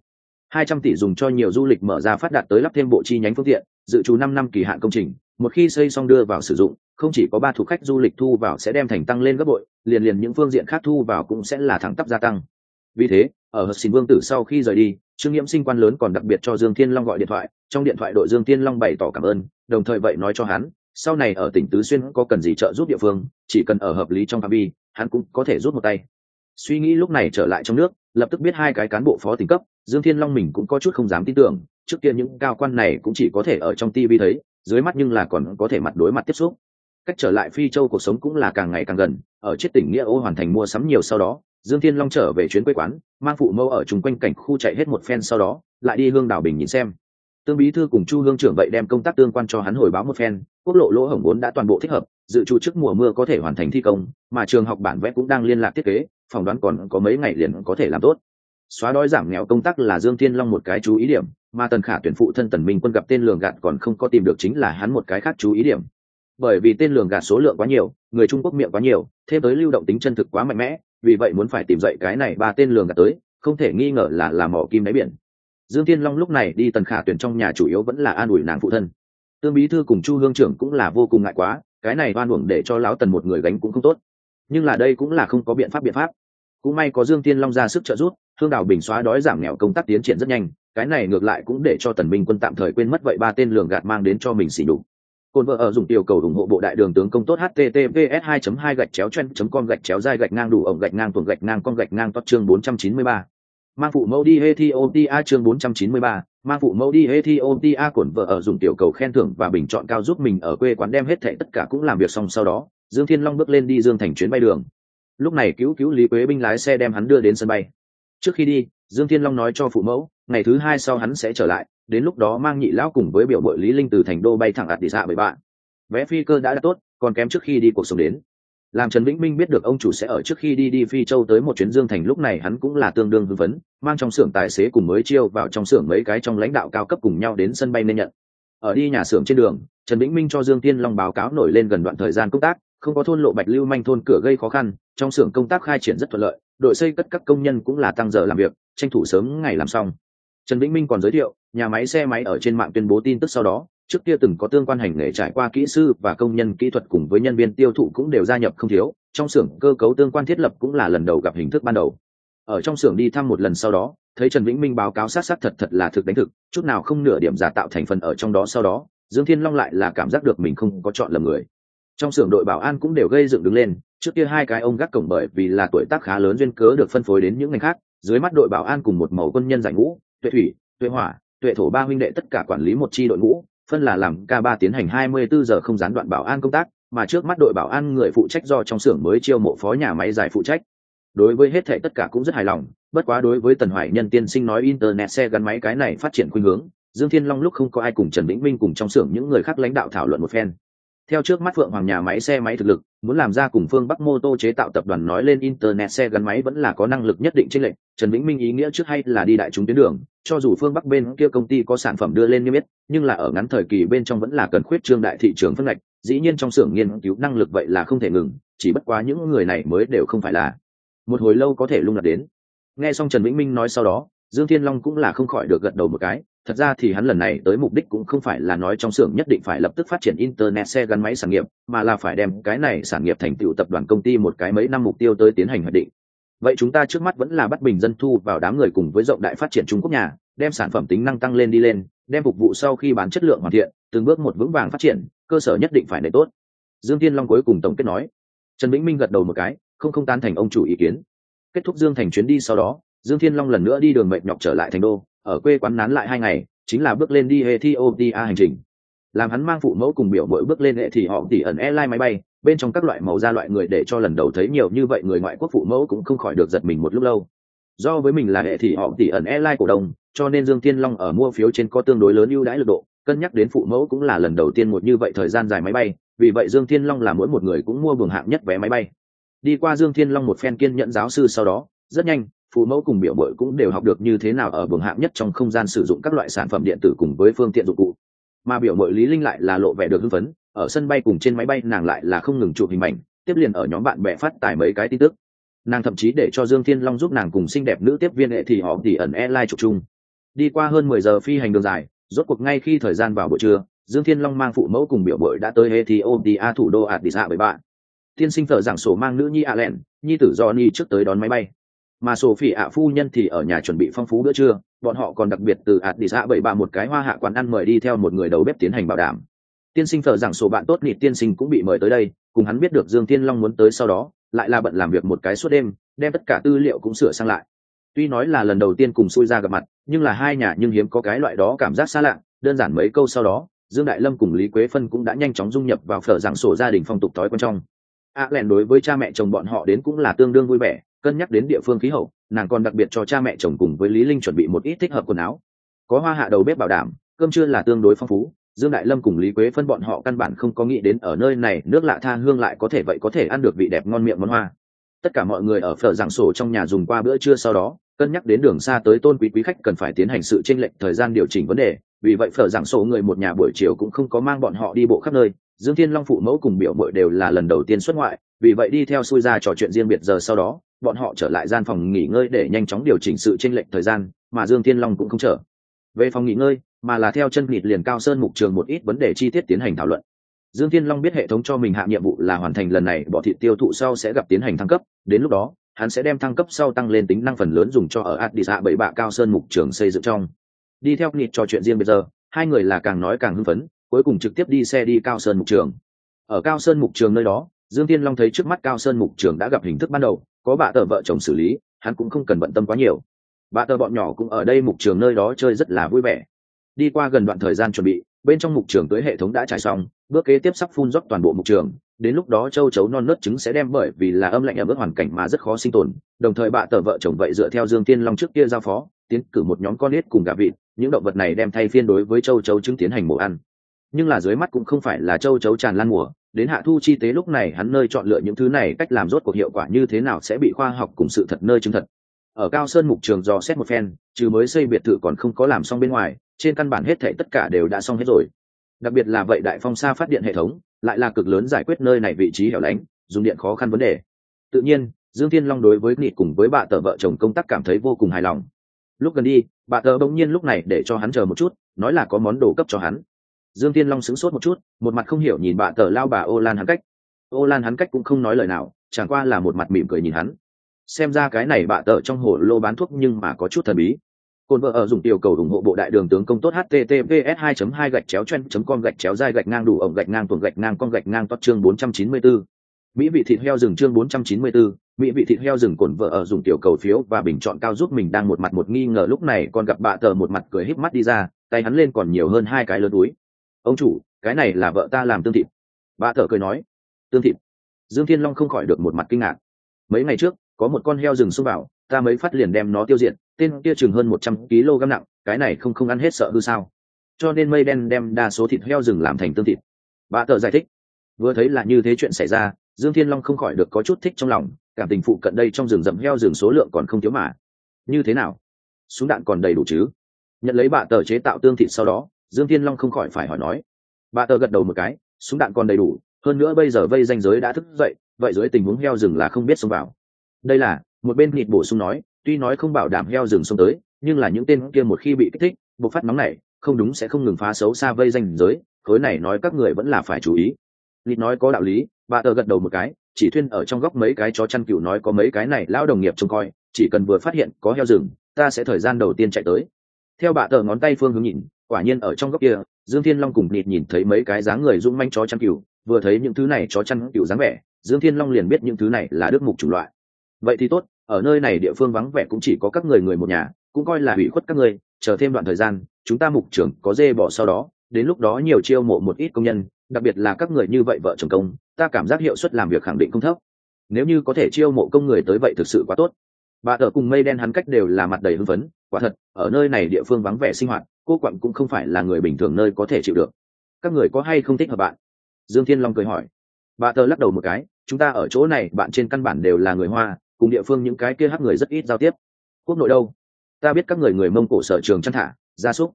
Hai trăm tỷ dùng cho nhiều du lịch mở ra phát đạt tới lắp thêm bộ chi nhánh phương tiện, dự trù năm năm kỳ hạn công trình, một khi xây xong đưa vào sử dụng, không chỉ có ba thuộc khách du lịch thu vào sẽ đem thành tăng lên gấp bội, liền liền những phương diện khác thu vào cũng sẽ là thẳng tắp gia tăng. Vì thế, ở hợp xin vương tử sau khi rời đi, trương nghiễm sinh quan lớn còn đặc biệt cho dương thiên long gọi điện thoại trong điện thoại đội dương thiên long bày tỏ cảm ơn, đồng thời vậy nói cho hắn, sau này ở tỉnh tứ xuyên có cần gì trợ giúp địa phương, chỉ cần ở hợp lý trong phạm vi, hắn cũng có thể rút một tay. Suy nghĩ lúc này trở lại trong nước, lập tức biết hai cái cán bộ phó tỉnh cấp, dương thiên long mình cũng có chút không dám tin tưởng, trước kia những cao quan này cũng chỉ có thể ở trong tv thấy, dưới mắt nhưng là còn có thể mặt đối mặt tiếp xúc. Cách trở lại phi châu cuộc sống cũng là càng ngày càng gần, ở chiếc tỉnh nghĩa ô hoàn thành mua sắm nhiều sau đó, dương thiên long trở về chuyến quê quán, mang phụ mẫu ở chung quanh cảnh khu chạy hết một phen sau đó, lại đi hương đảo bình nhìn xem tương bí thư cùng chu hương trưởng vậy đem công tác tương quan cho hắn hồi báo một phen, quốc lộ lỗ hổng vốn đã toàn bộ thích hợp, dự trù trước mùa mưa có thể hoàn thành thi công, mà trường học bản vẽ cũng đang liên lạc thiết kế, phỏng đoán còn có mấy ngày liền có thể làm tốt. Xóa đói giảm nghèo công tác là dương thiên long một cái chú ý điểm, mà tần khả tuyển phụ thân tần minh quân gặp tên lường gạt còn không có tìm được chính là hắn một cái khác chú ý điểm. Bởi vì tên lường gạt số lượng quá nhiều, người trung quốc miệng quá nhiều, thêm tới lưu động tính chân thực quá mạnh mẽ, vì vậy muốn phải tìm dậy cái này ba tên lường gạt tới, không thể nghi ngờ là làm mỏ kim đáy biển dương thiên long lúc này đi tần khả tuyển trong nhà chủ yếu vẫn là an ủi nàng phụ thân. Tương bí thư cùng chu hương trưởng cũng là vô cùng ngại quá, cái này oan uổng để cho lão tần một người gánh cũng không tốt. Nhưng là đây cũng là không có biện pháp biện pháp. Cũng may có dương thiên long ra sức trợ giúp, hương đào bình xóa đói giảm nghèo công tác tiến triển rất nhanh, cái này ngược lại cũng để cho tần minh quân tạm thời quên mất vậy ba tên lường gạt mang đến cho mình xỉ đục cồn vợ ở dùng tiểu cầu ủng hộ bộ đại đường tướng công tốt https 2 2 gạch chéo chen com gạch chéo dai gạch ngang đủ ổng gạch ngang tuồng gạch ngang con gạch ngang tốt chương 493 mang phụ mẫu đi Ethiopia chương 493, mang phụ mẫu đi Ethiopia cổn vợ ở dùng tiểu cầu khen thưởng và bình chọn cao giúp mình ở quê quán đem hết thệ tất cả cũng làm việc xong sau đó dương thiên long bước lên đi dương thành chuyến bay đường. Lúc này cứu cứu lý quế binh lái xe đem hắn đưa đến sân bay. Trước khi đi dương thiên long nói cho phụ mẫu ngày thứ hai sau hắn sẽ trở lại đến lúc đó mang nhị lão cùng với biểu bội lý linh từ thành đô bay thẳng ạt đi xạ bởi bạn. Vé phi cơ đã đã tốt còn kém trước khi đi cuộc sống đến làm trần vĩnh minh biết được ông chủ sẽ ở trước khi đi đi phi châu tới một chuyến dương thành, lúc này hắn cũng là tương đương hưng phấn, mang trong xưởng tài xế cùng mới chiêu vào trong xưởng mấy cái trong lãnh đạo cao cấp cùng nhau đến sân bay nên nhận. Ở đi nhà xưởng trên đường, trần vĩnh minh cho dương tiên long báo cáo nổi lên gần đoạn thời gian công tác, không có thôn lộ bạch lưu manh thôn cửa gây khó khăn, trong xưởng công tác khai triển rất thuận lợi, đội xây cất các công nhân cũng là tăng giờ làm việc, tranh thủ sớm ngày làm xong. Trần vĩnh minh còn giới thiệu, nhà máy xe máy ở trên mạng tuyên bố tin tức sau đó trước kia từng có tương quan hành nghề trải qua kỹ sư và công nhân kỹ thuật cùng với nhân viên tiêu thụ cũng đều gia nhập không thiếu, trong xưởng cơ cấu tương quan thiết lập cũng là lần đầu gặp hình thức ban đầu. Ở trong xưởng đi thăm một lần sau đó, thấy trần vĩnh minh báo cáo sát sát thật thật là thực đánh thực, chút nào không nửa điểm giả tạo thành phần ở trong đó sau đó, dương thiên long lại là cảm giác được mình không có chọn lầm người. Trong xưởng đội bảo an cũng đều gây dựng đứng lên, trước kia hai cái ông gác cổng bởi vì là tuổi tác khá lớn duyên cớ được phân phối đến những ngành khác, dưới mắt đội bảo an cùng một màu quân nhân giải ngũ, tuệ thủy, tuệ hỏa, tuệ thổ ba huynh đệ tất cả quản lý một chi đội ngũ phân là làm k ba tiến hành 24 giờ không gián đoạn bảo an công tác, mà trước mắt đội bảo an người phụ trách do trong xưởng mới chiêu mộ phó nhà máy giải phụ trách. Đối với hết thệ tất cả cũng rất hài lòng, bất quá đối với tần hoài nhân tiên sinh nói internet xe gắn máy cái này phát triển khuynh hướng, dương thiên long lúc không có ai cùng trần vĩnh minh cùng trong xưởng những người khác lãnh đạo thảo luận một phen. Theo trước mắt phượng hoàng nhà máy xe máy thực lực, muốn làm ra cùng phương bắc mô tô chế tạo tập đoàn nói lên internet xe gắn máy vẫn là có năng lực nhất định trên lệnh trần vĩnh minh ý nghĩa trước hay là đi đại chúng tuyến đường cho dù phương bắc bên kia công ty có sản phẩm đưa lên niêm yết, nhưng là ở ngắn thời kỳ bên trong vẫn là cần khuyết trương đại thị trường phân ngạch, dĩ nhiên trong xưởng nghiên cứu năng lực vậy là không thể ngừng, chỉ bất quá những người này mới đều không phải là. Một hồi lâu có thể lung lạc đến. Nghe xong trần vĩnh minh nói sau đó, dương thiên long cũng là không khỏi được gật đầu một cái, thật ra thì hắn lần này tới mục đích cũng không phải là nói trong xưởng nhất định phải lập tức phát triển internet xe gắn máy sản nghiệp, mà là phải đem cái này sản nghiệp thành tựu tập đoàn công ty một cái mấy năm mục tiêu tới tiến hành hoạch định vậy chúng ta trước mắt vẫn là bắt bình dân thu vào đám người cùng với rộng đại phát triển trung quốc nhà, đem sản phẩm tính năng tăng lên đi lên, đem phục vụ sau khi bán chất lượng hoàn thiện, từng bước một vững vàng phát triển, cơ sở nhất định phải nảy tốt. Dương thiên long cuối cùng tổng kết nói. Trần vĩnh minh gật đầu một cái, không không tán thành ông chủ ý kiến. Kết thúc dương thành chuyến đi sau đó, dương thiên long lần nữa đi đường mệt nhọc trở lại thành đô, ở quê quán nán lại hai ngày, chính là bước lên đi ethiopia hành trình. Làm hắn mang phụ mẫu cùng biểu mỗi bước lên hệ thì họ tỉ ẩn airline máy bay bên trong các loại màu da loại người để cho lần đầu thấy nhiều như vậy người ngoại quốc phụ mẫu cũng không khỏi được giật mình một lúc lâu. Do với mình là hệ thì họ tỉ ẩn e lai cổ đông, cho nên dương thiên long ở mua phiếu trên có tương đối lớn ưu đãi lực độ, cân nhắc đến phụ mẫu cũng là lần đầu tiên một như vậy thời gian dài máy bay, vì vậy dương thiên long là mỗi một người cũng mua buồng hạng nhất vé máy bay. Đi qua dương thiên long một phen kiên nhận giáo sư sau đó, rất nhanh, phụ mẫu cùng biểu bội cũng đều học được như thế nào ở buồng hạng nhất trong không gian sử dụng các loại sản phẩm điện tử cùng với phương tiện dụng cụ. Mà biểu mội lý linh lại là lộ vẻ được hưng phấn ở sân bay cùng trên máy bay nàng lại là không ngừng chụp hình ảnh, tiếp liền ở nhóm bạn bè phát tải mấy cái tin tức. Nàng thậm chí để cho dương thiên long giúp nàng cùng xinh đẹp nữ tiếp viên hệ thì họ tỉ ẩn airline chụp chung. Đi qua hơn mười giờ phi hành đường dài, rốt cuộc ngay khi thời gian vào buổi trưa, dương thiên long mang phụ mẫu cùng biểu bội đã tới ethiopia thủ đô Atiha với bạn. tiên sinh thợ giảng sổ mang nữ nhi ạ len nhi tử do ni trước tới đón máy bay. Mà sổ phỉ ạ phu nhân thì ở nhà chuẩn bị phong phú bữa trưa, bọn họ còn đặc biệt từ ạt đi xã bảy ba một cái hoa hạ quán ăn mời đi theo một người đầu bếp tiến hành bảo đảm tiên sinh thờ rằng sổ bạn tốt nịt tiên sinh cũng bị mời tới đây cùng hắn biết được dương Tiên long muốn tới sau đó lại là bận làm việc một cái suốt đêm đem tất cả tư liệu cũng sửa sang lại. Tuy nói là lần đầu tiên cùng xui ra gặp mặt nhưng là hai nhà nhưng hiếm có cái loại đó cảm giác xa lạ đơn giản mấy câu sau đó dương đại lâm cùng lý quế phân cũng đã nhanh chóng dung nhập vào phở giảng sổ gia đình phong tục thói quen trong. A à, đối với cha mẹ chồng bọn họ đến cũng là tương đương vui vẻ cân nhắc đến địa phương khí hậu nàng còn đặc biệt cho cha mẹ chồng cùng với lý linh chuẩn bị một ít thích hợp quần áo. Có hoa hạ đầu bếp bảo đảm cơm trưa là tương đối phong phú dương đại lâm cùng lý quế phân bọn họ căn bản không có nghĩ đến ở nơi này nước lạ tha hương lại có thể vậy có thể ăn được vị đẹp ngon miệng món hoa. Tất cả mọi người ở phở giảng sổ trong nhà dùng qua bữa trưa sau đó, cân nhắc đến đường xa tới tôn quý quý khách cần phải tiến hành sự tranh lệch thời gian điều chỉnh vấn đề. Vì vậy phở giảng sổ người một nhà buổi chiều cũng không có mang bọn họ đi bộ khắp nơi. Dương thiên long phụ mẫu cùng biểu mội đều là lần đầu tiên xuất ngoại, vì vậy đi theo xui ra trò chuyện riêng biệt giờ sau đó, bọn họ trở lại gian phòng nghỉ ngơi để nhanh chóng điều chỉnh sự tranh lệch thời gian, mà dương thiên long cũng không trở về phòng nghỉ ngơi mà là theo chân nịt liền cao sơn mục trường một ít vấn đề chi tiết tiến hành thảo luận. Dương thiên long biết hệ thống cho mình hạ nhiệm vụ là hoàn thành lần này, bỏ thị tiêu thụ sau sẽ gặp tiến hành thăng cấp. Đến lúc đó, hắn sẽ đem thăng cấp sau tăng lên tính năng phần lớn dùng cho ở addis hạ bảy bạ cao sơn mục trường xây dựng trong. Đi theo nịt trò chuyện riêng bây giờ, hai người là càng nói càng hưng phấn, cuối cùng trực tiếp đi xe đi cao sơn mục trường. Ở cao sơn mục trường nơi đó, dương thiên long thấy trước mắt cao sơn mục trường đã gặp hình thức ban đầu, có bà tờ vợ chồng xử lý, hắn cũng không cần bận tâm quá nhiều. Bà tờ bọn nhỏ cũng ở đây mục trường nơi đó chơi rất là vui vẻ đi qua gần đoạn thời gian chuẩn bị, bên trong mục trường tới hệ thống đã trải xong, bước kế tiếp sắp phun rót toàn bộ mục trường. Đến lúc đó châu chấu non nớt trứng sẽ đem bởi vì là âm lạnh ở bước hoàn cảnh mà rất khó sinh tồn. Đồng thời bạ tờ vợ chồng vậy dựa theo dương tiên long trước kia giao phó, tiến cử một nhóm con ếch cùng gà vịt. Những động vật này đem thay phiên đối với châu chấu trứng tiến hành mổ ăn. Nhưng là dưới mắt cũng không phải là châu chấu tràn lan mùa, đến hạ thu chi tế lúc này hắn nơi chọn lựa những thứ này cách làm rốt cuộc hiệu quả như thế nào sẽ bị khoa học cùng sự thật nơi chứng thật. Ở cao sơn mục trường dò xét một phen, trừ mới xây biệt thự còn không có làm xong bên ngoài trên căn bản hết thệ tất cả đều đã xong hết rồi. Đặc biệt là vậy đại phong xa phát điện hệ thống, lại là cực lớn giải quyết nơi này vị trí hẻo lánh, dùng điện khó khăn vấn đề. Tự nhiên, dương thiên long đối với nghị cùng với bà tờ vợ chồng công tác cảm thấy vô cùng hài lòng. Lúc gần đi, bà tờ bỗng nhiên lúc này để cho hắn chờ một chút, nói là có món đồ cấp cho hắn. Dương thiên long sững sốt một chút, một mặt không hiểu nhìn bà tờ lao bà ô lan hắn cách. Ô lan hắn cách cũng không nói lời nào, chẳng qua là một mặt mỉm cười nhìn hắn. Xem ra cái này bà tờ trong hồ lô bán thuốc nhưng mà có chút thần bí. Côn vợ ở dùng tiểu cầu ủng hộ bộ đại đường tướng công tốt https 2 2 gạch chéo chen com gạch chéo dai gạch ngang đủ ổng gạch ngang tuồng gạch ngang con gạch ngang toát chương 494. mỹ vị thịt heo rừng chương 494, mỹ vị thịt heo rừng cồn vợ ở dùng tiểu cầu phiếu và bình chọn cao giúp mình đang một mặt một nghi ngờ lúc này còn gặp bà tờ một mặt cười híp mắt đi ra tay hắn lên còn nhiều hơn hai cái lớn túi. Ông chủ cái này là vợ ta làm tương thịt. Bà tờ cười nói tương thịt. Dương thiên long không khỏi được một mặt kinh ngạc. Mấy ngày trước có một con heo rừng xông vào ta mới phát liền đem nó tiêu diệt, tên kia chừng hơn một trăm kg nặng, cái này không không ăn hết sợ hư sao. Cho nên mây đen đem đa số thịt heo rừng làm thành tương thịt. Bà tờ giải thích. Vừa thấy là như thế chuyện xảy ra, dương thiên long không khỏi được có chút thích trong lòng, cảm tình phụ cận đây trong rừng rậm heo rừng số lượng còn không thiếu mà. Như thế nào? Súng đạn còn đầy đủ chứ? Nhận lấy bà tờ chế tạo tương thịt sau đó, dương thiên long không khỏi phải hỏi nói. Bà tờ gật đầu một cái, súng đạn còn đầy đủ, hơn nữa bây giờ vây danh giới đã thức dậy, vậy dưới tình huống heo rừng là không biết xông vào. Đây là một bên nịt bổ sung nói, tuy nói không bảo đảm heo rừng xông tới, nhưng là những tên kia một khi bị kích thích, bộc phát nóng này, không đúng sẽ không ngừng phá xấu xa vây danh giới, khối này nói các người vẫn là phải chú ý. Nịt nói có đạo lý, bà tờ gật đầu một cái, chỉ thuyên ở trong góc mấy cái chó chăn cừu nói có mấy cái này lão đồng nghiệp trông coi, chỉ cần vừa phát hiện có heo rừng, ta sẽ thời gian đầu tiên chạy tới. Theo bà tờ ngón tay phương hướng nhìn, quả nhiên ở trong góc kia, dương thiên long cùng nịt nhìn thấy mấy cái dáng người rung manh chó chăn cừu, vừa thấy những thứ này chó chăn cừu dáng vẻ, dương thiên long liền biết những thứ này là đức mục chủng loại vậy thì tốt, ở nơi này địa phương vắng vẻ cũng chỉ có các người người một nhà, cũng coi là hủy khuất các người chờ thêm đoạn thời gian, chúng ta mục trưởng có dê bỏ sau đó, đến lúc đó nhiều chiêu mộ một ít công nhân, đặc biệt là các người như vậy vợ chồng công, ta cảm giác hiệu suất làm việc khẳng định không thấp. Nếu như có thể chiêu mộ công người tới vậy thực sự quá tốt. Bà thợ cùng mây đen hắn cách đều là mặt đầy hưng phấn, quả thật, ở nơi này địa phương vắng vẻ sinh hoạt, cô quặng cũng không phải là người bình thường nơi có thể chịu được. Các người có hay không thích hợp bạn? Dương thiên long cười hỏi. Bà thợ lắc đầu một cái, chúng ta ở chỗ này, bạn trên căn bản đều là người hoa cùng địa phương những cái kia hắc người rất ít giao tiếp. Quốc nội đâu? Ta biết các người người mông cổ sở trường chăn thả, gia súc.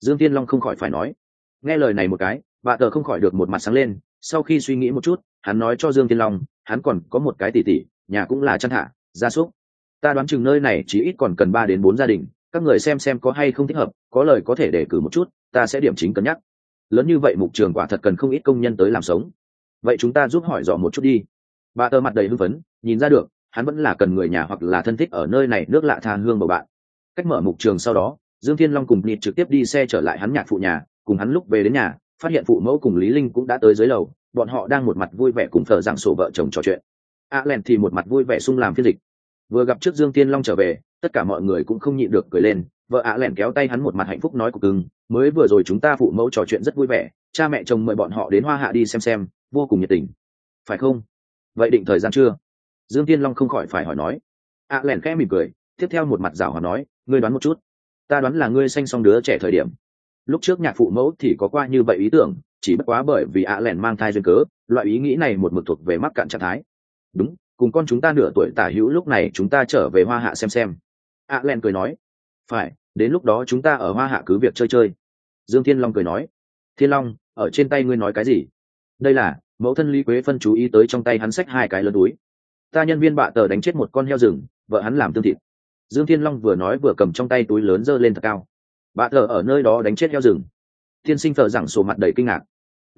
Dương tiên long không khỏi phải nói. Nghe lời này một cái, bà tờ không khỏi được một mặt sáng lên, sau khi suy nghĩ một chút, hắn nói cho dương tiên long, hắn còn có một cái tỉ tỉ nhà cũng là chăn thả, gia súc. Ta đoán chừng nơi này chỉ ít còn cần ba đến bốn gia đình, các người xem xem có hay không thích hợp, có lời có thể để cử một chút, ta sẽ điểm chính cân nhắc. Lớn như vậy mục trường quả thật cần không ít công nhân tới làm sống. Vậy chúng ta giúp hỏi dò một chút đi. Bà tờ mặt đầy hưng phấn, nhìn ra được hắn vẫn là cần người nhà hoặc là thân thích ở nơi này nước lạ tha hương bầu bạn. Cách mở mục trường sau đó, dương thiên long cùng nịt trực tiếp đi xe trở lại hắn nhạc phụ nhà, cùng hắn lúc về đến nhà, phát hiện phụ mẫu cùng lý linh cũng đã tới dưới lầu, bọn họ đang một mặt vui vẻ cùng thờ giảng sổ vợ chồng trò chuyện. A len thì một mặt vui vẻ sung làm phiên dịch. Vừa gặp trước dương thiên long trở về, tất cả mọi người cũng không nhịn được cười lên, vợ a len kéo tay hắn một mặt hạnh phúc nói cục cưng, mới vừa rồi chúng ta phụ mẫu trò chuyện rất vui vẻ, cha mẹ chồng mời bọn họ đến hoa hạ đi xem xem, vô cùng nhiệt tình. Phải không? Vậy định thời gian chưa? Dương tiên long không khỏi phải hỏi nói. Ạ à, lẻn khẽ mỉm cười tiếp theo một mặt rào hỏi nói ngươi đoán một chút. Ta đoán là ngươi sanh xong đứa trẻ thời điểm. Lúc trước nhạc phụ mẫu thì có qua như vậy ý tưởng chỉ bất quá bởi vì ạ à lẻn mang thai duyên cớ loại ý nghĩ này một mực thuộc về mắc cạn trạng thái. Đúng cùng con chúng ta nửa tuổi tả hữu lúc này chúng ta trở về hoa hạ xem xem. Ạ à lẻn cười nói. Phải đến lúc đó chúng ta ở hoa hạ cứ việc chơi chơi. Dương thiên long cười nói. Thiên long ở trên tay ngươi nói cái gì? Đây là mẫu thân lý quế phân chú ý tới trong tay hắn xách hai cái lớn túi ta nhân viên bạ tờ đánh chết một con heo rừng, vợ hắn làm tương thịt. Dương thiên long vừa nói vừa cầm trong tay túi lớn giơ lên thật cao. Bạ tờ ở nơi đó đánh chết heo rừng. Tiên sinh thợ giảng sổ mặt đầy kinh ngạc.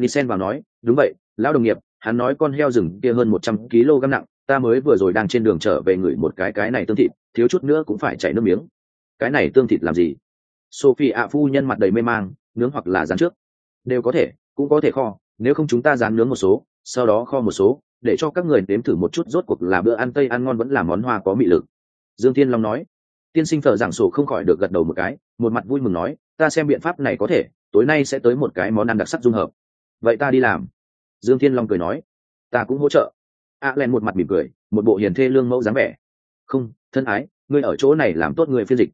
Sen vào nói, đúng vậy, lão đồng nghiệp, hắn nói con heo rừng kia hơn một trăm kg nặng, ta mới vừa rồi đang trên đường trở về ngửi một cái cái này tương thịt, thiếu chút nữa cũng phải chảy nước miếng. Cái này tương thịt làm gì? Sophie ạ phu nhân mặt đầy mê mang, nướng hoặc là rán trước. Đều có thể, cũng có thể kho, nếu không chúng ta rán nướng một số, sau đó kho một số để cho các người nếm thử một chút rốt cuộc là bữa ăn tây ăn ngon vẫn là món hoa có mị lực. Dương thiên long nói. Tiên sinh thợ giảng sổ không khỏi được gật đầu một cái, một mặt vui mừng nói, ta xem biện pháp này có thể, tối nay sẽ tới một cái món ăn đặc sắc dung hợp. Vậy ta đi làm. Dương thiên long cười nói. Ta cũng hỗ trợ. A len một mặt mỉm cười, một bộ hiền thê lương mẫu dáng vẻ. Không, thân ái, ngươi ở chỗ này làm tốt người phiên dịch.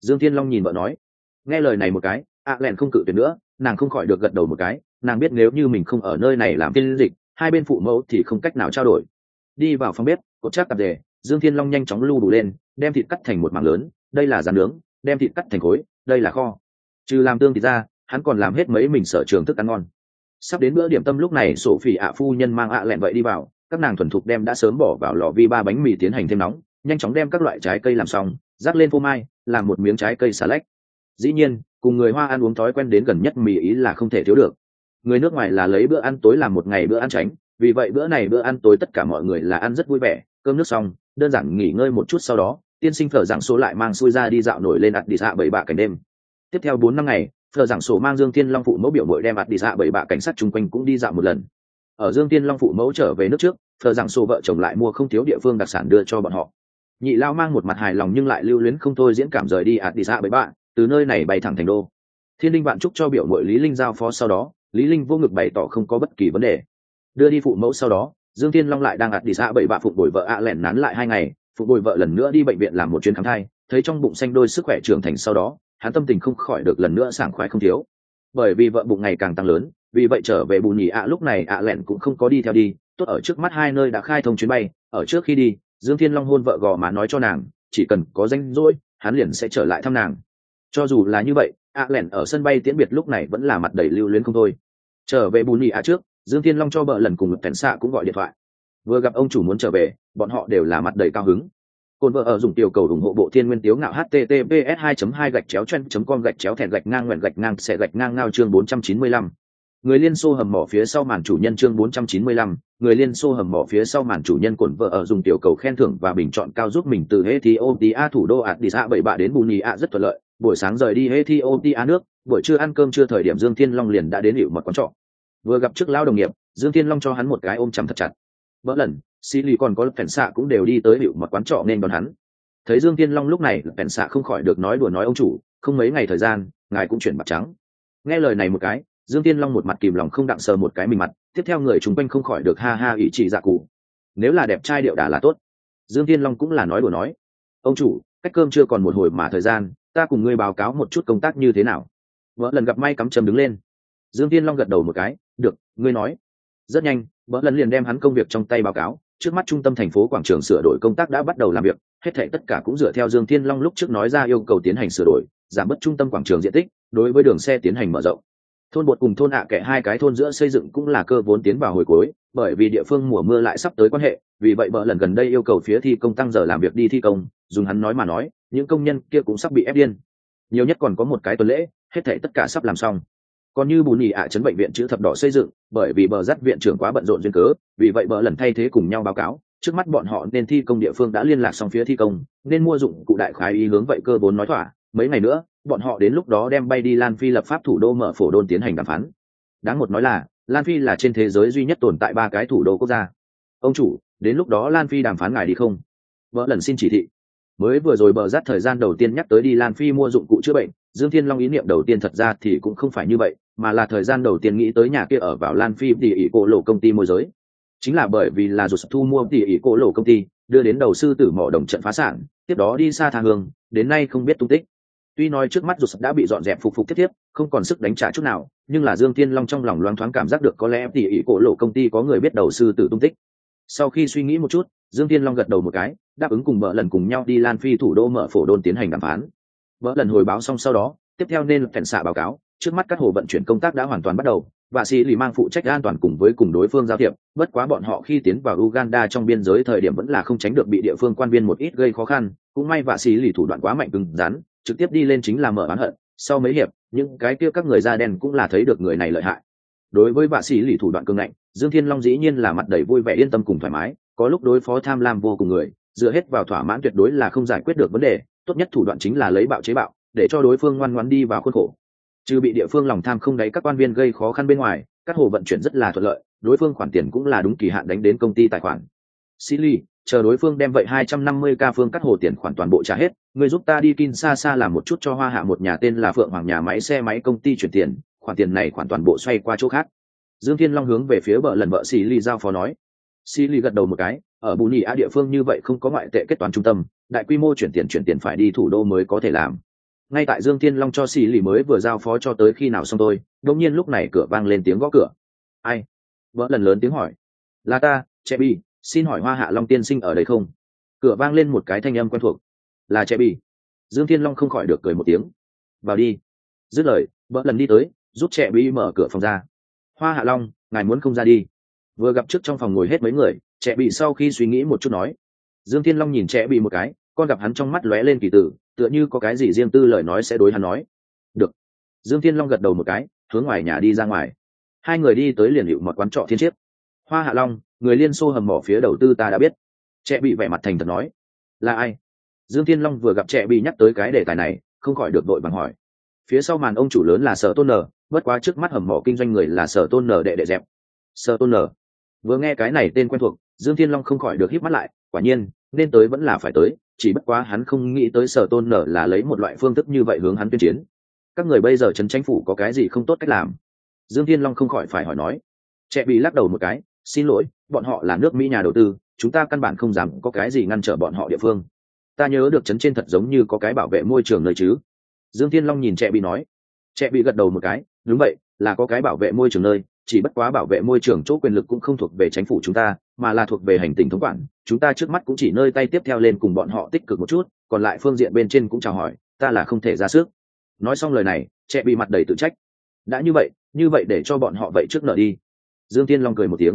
Dương thiên long nhìn vợ nói. Nghe lời này một cái, a len không cự tuyệt nữa, nàng không khỏi được gật đầu một cái, nàng biết nếu như mình không ở nơi này làm phiên dịch hai bên phụ mẫu thì không cách nào trao đổi. Đi vào phòng bếp, cột chắc tạp đề dương thiên long nhanh chóng lưu đủ lên, đem thịt cắt thành một mảng lớn, đây là rán nướng, đem thịt cắt thành khối, đây là kho. Trừ làm tương thịt ra, hắn còn làm hết mấy mình sở trường thức ăn ngon. Sắp đến bữa điểm tâm lúc này, sổ phỉ ạ phu nhân mang ạ lẹn vậy đi vào, các nàng thuần thục đem đã sớm bỏ vào lò vi ba bánh mì tiến hành thêm nóng, nhanh chóng đem các loại trái cây làm xong, rắc lên phô mai, làm một miếng trái cây xà lách. Dĩ nhiên, cùng người hoa ăn uống thói quen đến gần nhất mì ý là không thể thiếu được người nước ngoài là lấy bữa ăn tối làm một ngày bữa ăn tránh, vì vậy bữa này bữa ăn tối tất cả mọi người là ăn rất vui vẻ. Cơm nước xong, đơn giản nghỉ ngơi một chút sau đó, tiên sinh phở giảng số lại mang xuôi ra đi dạo nổi lên ạt đi dạ bảy bạ cảnh đêm. Tiếp theo bốn năm ngày, phở giảng sổ mang dương thiên long phụ mẫu biểu mội đem ạt đi dạ bảy bạ cảnh sát chung quanh cũng đi dạo một lần. Ở dương thiên long phụ mẫu trở về nước trước, phở giảng sổ vợ chồng lại mua không thiếu địa phương đặc sản đưa cho bọn họ. Nhị lao mang một mặt hài lòng nhưng lại lưu luyến không thôi diễn cảm rời đi ạt đi dạ bảy bạ, từ nơi này bay thẳng thành đô. Thiên linh bạn chúc cho biểu mội lý linh giao phó sau đó lý linh vô ngực bày tỏ không có bất kỳ vấn đề. Đưa đi phụ mẫu sau đó, dương thiên long lại đang ạt đi xã bảy bạ phụng bồi vợ ạ lẻn nán lại hai ngày, phụ bồi vợ lần nữa đi bệnh viện làm một chuyến khám thai, thấy trong bụng xanh đôi sức khỏe trưởng thành sau đó, hắn tâm tình không khỏi được lần nữa sảng khoái không thiếu. Bởi vì vợ bụng ngày càng tăng lớn, vì vậy trở về bù nhì ạ lúc này ạ lẹn cũng không có đi theo đi, tốt ở trước mắt hai nơi đã khai thông chuyến bay, ở trước khi đi, dương thiên long hôn vợ gò má nói cho nàng, chỉ cần có danh rỗi, hắn liền sẽ trở lại thăm nàng. Cho dù là như vậy ạ lẻn ở sân bay tiễn biệt lúc này vẫn là mặt đầy lưu luyến không thôi. Trở về bùn nhị ạ trước dương thiên long cho vợ lần cùng cảnh xạ cũng gọi điện thoại. Vừa gặp ông chủ muốn trở về bọn họ đều là mặt đầy cao hứng. Cồn vợ ở dùng tiểu cầu ủng hộ bộ thiên nguyên tiếu ngạo https 2 2 gạch chéo chen com gạch chéo thẹn gạch ngang nguyện gạch ngang xẻ gạch ngang ngao chương 495. người liên xô hầm mỏ phía sau màn chủ nhân chương 495, người liên xô hầm mỏ phía sau màn chủ nhân cồn vợ ở dùng tiểu cầu khen thưởng và bình chọn cao giúp mình từ Ethiopia thủ đô Addis Ababa đến Buni ạ rất thuận lợi buổi sáng rời đi Ethiopia nước, buổi trưa ăn cơm trưa thời điểm Dương Thiên Long liền đã đến hiệu một quán trọ. Vừa gặp trước lao đồng nghiệp, Dương Thiên Long cho hắn một cái ôm chầm thật chặt. Vỡ lần xì lì còn có phèn xạ cũng đều đi tới hiệu một quán trọ nên đón hắn. Thấy dương Thiên long lúc này, phèn xạ không khỏi được nói đùa nói ông chủ, không mấy ngày thời gian, ngài cũng chuyển mặt trắng. Nghe lời này một cái, dương tiên long một mặt kìm lòng không đặng sờ một cái mình mặt, tiếp theo người chúng quanh không khỏi được ha ha ý chỉ dạ cụ. Nếu là đẹp trai điệu đà là tốt. Dương tiên long cũng là nói đùa nói. Ông chủ, cách cơm chưa còn một hồi mà thời gian ta cùng ngươi báo cáo một chút công tác như thế nào. Vợ lần gặp may cắm chầm đứng lên. Dương tiên long gật đầu một cái, được, ngươi nói. Rất nhanh, vợ lần liền đem hắn công việc trong tay báo cáo, trước mắt trung tâm thành phố quảng trường sửa đổi công tác đã bắt đầu làm việc, hết thảy tất cả cũng dựa theo dương thiên long lúc trước nói ra yêu cầu tiến hành sửa đổi, giảm bớt trung tâm quảng trường diện tích, đối với đường xe tiến hành mở rộng. Thôn bột cùng thôn hạ kệ hai cái thôn giữa xây dựng cũng là cơ vốn tiến vào hồi cuối, bởi vì địa phương mùa mưa lại sắp tới quan hệ, vì vậy vợ lần gần đây yêu cầu phía thi công tăng giờ làm việc đi thi công, dùng hắn nói mà nói những công nhân kia cũng sắp bị ép điên. Nhiều nhất còn có một cái tuần lễ, hết thảy tất cả sắp làm xong. Còn như bù nhì ạ chấn bệnh viện chữ thập đỏ xây dựng, bởi vì bờ dắt viện trưởng quá bận rộn duyên cớ, vì vậy bờ lần thay thế cùng nhau báo cáo, trước mắt bọn họ nên thi công địa phương đã liên lạc xong phía thi công, nên mua dụng cụ đại khái ý hướng vậy cơ vốn nói thỏa. Mấy ngày nữa, bọn họ đến lúc đó đem bay đi lan phi lập pháp thủ đô mở phổ đôn tiến hành đàm phán. Đáng một nói là, lan phi là trên thế giới duy nhất tồn tại ba cái thủ đô quốc gia. Ông chủ, đến lúc đó lan phi đàm phán ngài đi không? Vợ lần xin chỉ thị mới vừa rồi bờ rát thời gian đầu tiên nhắc tới đi lan phi mua dụng cụ chữa bệnh, dương thiên long ý niệm đầu tiên thật ra thì cũng không phải như vậy, mà là thời gian đầu tiên nghĩ tới nhà kia ở vào lan phi tỉ ỉ cổ lộ công ty môi giới. Chính là bởi vì là rụt thu mua tỉ ỉ cổ lộ công ty, đưa đến đầu sư tử mỏ đồng trận phá sản, tiếp đó đi xa tha hương, đến nay không biết tung tích. Tuy nói trước mắt rụt đã bị dọn dẹp phục phục tiếp tiếp, không còn sức đánh trả chút nào, nhưng là dương thiên long trong lòng loáng thoáng cảm giác được có lẽ tỉ ỉ cổ lộ công ty có người biết đầu sư tử tung tích. Sau khi suy nghĩ một chút dương thiên long gật đầu một cái, đáp ứng cùng vợ lần cùng nhau đi lan phi thủ đô mở phổ đôn tiến hành đàm phán. Vợ lần hồi báo xong sau đó, tiếp theo nên phèn xạ báo cáo, trước mắt các hồ vận chuyển công tác đã hoàn toàn bắt đầu, và sĩ lì mang phụ trách an toàn cùng với cùng đối phương giao thiệp, bất quá bọn họ khi tiến vào uganda trong biên giới thời điểm vẫn là không tránh được bị địa phương quan viên một ít gây khó khăn, cũng may và sĩ lì thủ đoạn quá mạnh cứng rắn, trực tiếp đi lên chính là mở bán hận, sau mấy hiệp, những cái kia các người da đen cũng là thấy được người này lợi hại. Đối với vạ sĩ lì thủ đoạn cường ngạnh, dương thiên long dĩ nhiên là mặt đầy vui vẻ yên tâm cùng thoải mái có lúc đối phó tham lam vô cùng người dựa hết vào thỏa mãn tuyệt đối là không giải quyết được vấn đề tốt nhất thủ đoạn chính là lấy bạo chế bạo để cho đối phương ngoan ngoãn đi vào khuôn khổ trừ bị địa phương lòng tham không đáy các quan viên gây khó khăn bên ngoài các hồ vận chuyển rất là thuận lợi đối phương khoản tiền cũng là đúng kỳ hạn đánh đến công ty tài khoản Silly, chờ đối phương đem vậy hai trăm năm mươi ca phương cắt hồ tiền khoản toàn bộ trả hết, người giúp ta đi kim xa xa làm một chút cho Hoa Hạ một nhà tên là Phượng Hoàng nhà máy xe máy công ty chuyển tiền, khoản tiền này khoản toàn bộ xoay qua chỗ khác. Dương Thiên Long hướng về phía bờ lần vợ ly giao phó nói. Silly gật đầu một cái, ở Bù Nhĩ A địa phương như vậy không có ngoại tệ kết toán trung tâm, đại quy mô chuyển tiền chuyển tiền phải đi thủ đô mới có thể làm. Ngay tại dương thiên long cho xì lì mới vừa giao phó cho tới khi nào xong tôi đột nhiên lúc này cửa vang lên tiếng gõ cửa. Ai? Vỡ lần lớn tiếng hỏi. Là ta trẻ bị xin hỏi hoa hạ long tiên sinh ở đây không? Cửa vang lên một cái thanh âm quen thuộc. Là trẻ bị dương thiên long không khỏi được cười một tiếng. Vào đi. Dứt lời vỡ lần đi tới giúp trẻ bị mở cửa phòng ra. Hoa hạ long ngài muốn không ra đi? Vừa gặp trước trong phòng ngồi hết mấy người, trẻ bị sau khi suy nghĩ một chút nói. Dương thiên long nhìn trẻ bị một cái, con gặp hắn trong mắt lóe lên kỳ tử, tựa như có cái gì riêng tư lời nói sẽ đối hắn nói. Được. Dương thiên long gật đầu một cái, hướng ngoài nhà đi ra ngoài. Hai người đi tới liền hiệu một quán trọ thiên chiếc hoa hạ long, người liên xô hầm mỏ phía đầu tư ta đã biết. Trẻ bị vẻ mặt thành thật nói. Là ai? Dương thiên long vừa gặp trẻ bị nhắc tới cái đề tài này, không khỏi được đội bằng hỏi. Phía sau màn ông chủ lớn là sở tôn nở bất quá trước mắt hầm mỏ kinh doanh người là sở tôn nở đệ đệ dẹp. Sở tôn nở vừa nghe cái này tên quen thuộc, dương thiên long không khỏi được híp mắt lại, quả nhiên, nên tới vẫn là phải tới, chỉ bất quá hắn không nghĩ tới sở tôn nở là lấy một loại phương thức như vậy hướng hắn tuyên chiến. Các người bây giờ trấn tranh phủ có cái gì không tốt cách làm? Dương thiên long không khỏi phải hỏi nói. Trẻ bị lắc đầu một cái, xin lỗi, bọn họ là nước mỹ nhà đầu tư, chúng ta căn bản không dám có cái gì ngăn trở bọn họ địa phương. Ta nhớ được trấn trên thật giống như có cái bảo vệ môi trường nơi chứ. Dương thiên long nhìn trẻ bị nói. Trẻ bị gật đầu một cái, đúng vậy, là có cái bảo vệ môi trường nơi chỉ bất quá bảo vệ môi trường chỗ quyền lực cũng không thuộc về chính phủ chúng ta, mà là thuộc về hành tinh thống quản. Chúng ta trước mắt cũng chỉ nơi tay tiếp theo lên cùng bọn họ tích cực một chút, còn lại phương diện bên trên cũng chào hỏi, ta là không thể ra sức. Nói xong lời này trẻ bị mặt đầy tự trách. Đã như vậy như vậy để cho bọn họ vậy trước nợ đi. Dương tiên long cười một tiếng.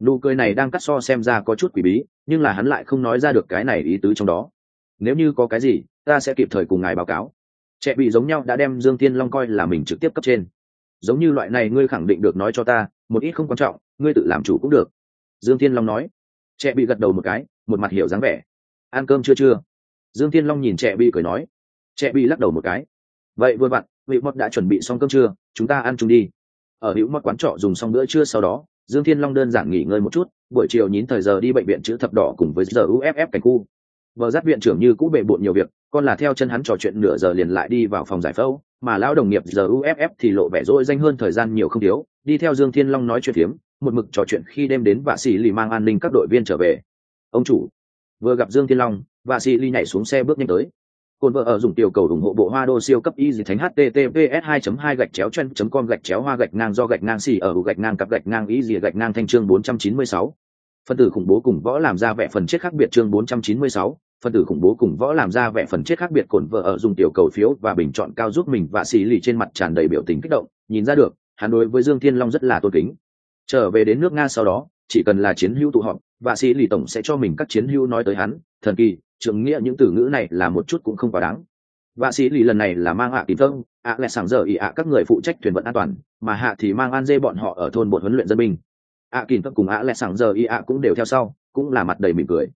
Nụ cười này đang cắt so xem ra có chút quỷ bí, nhưng là hắn lại không nói ra được cái này ý tứ trong đó. Nếu như có cái gì, ta sẽ kịp thời cùng ngài báo cáo. Trẻ bị giống nhau đã đem dương tiên long coi là mình trực tiếp cấp trên giống như loại này ngươi khẳng định được nói cho ta, một ít không quan trọng, ngươi tự làm chủ cũng được. Dương Thiên long nói. Trẻ bị gật đầu một cái, một mặt hiểu dáng vẻ. Ăn cơm chưa chưa? Dương Thiên long nhìn trẻ bị cười nói. Trẻ bị lắc đầu một cái. Vậy vừa vặn, vị mọt đã chuẩn bị xong cơm trưa chúng ta ăn chung đi. Ở hữu mọt quán trọ dùng xong bữa trưa sau đó, dương thiên long đơn giản nghỉ ngơi một chút, buổi chiều nhín thời giờ đi bệnh viện chữ thập đỏ cùng với giờ uff cảnh khu. Vợ dắt viện trưởng như cũ bề bộn nhiều việc, con là theo chân hắn trò chuyện nửa giờ liền lại đi vào phòng giải phẫu mà lão đồng nghiệp giờ uff thì lộ vẻ rỗi danh hơn thời gian nhiều không thiếu, đi theo dương thiên long nói chuyện phiếm, một mực trò chuyện khi đem đến vạ sĩ lì mang an ninh các đội viên trở về ông chủ, vừa gặp dương thiên long, vạ sĩ lì nhảy xuống xe bước nhanh tới cồn vợ ở dùng tiểu cầu ủng hộ bộ hoa đô siêu cấp y dì thánh https 2 2 gạch chéo chen com gạch chéo hoa gạch ngang do gạch ngang xì ở gạch ngang cặp gạch ngang y dì gạch ngang thanh chương 496. phân tử khủng bố cùng võ làm ra vẻ phần chết khác biệt chương 496 phần tử khủng bố cùng võ làm ra vẻ phần chết khác biệt cồn vợ ở dùng tiểu cầu phiếu và bình chọn cao giúp mình và xì lì trên mặt tràn đầy biểu tình kích động. Nhìn ra được, hắn đối với dương thiên long rất là tôn kính. Trở về đến nước nga sau đó, chỉ cần là chiến hữu tụ họp, và xì lì tổng sẽ cho mình các chiến hữu nói tới hắn, thần kỳ, trưởng nghĩa những từ ngữ này là một chút cũng không quá đáng. Và sĩ lì lần này là mang hạ tìm vông ạ lại sảng giờ ý ạ các người phụ trách thuyền vận an toàn, mà hạ thì mang an dê bọn họ ở thôn bột huấn luyện dân binh. Ạ kín cùng ạ lại sảng giờ ý ạ cũng đều theo sau, cũng là mặt đầy mỉm cười.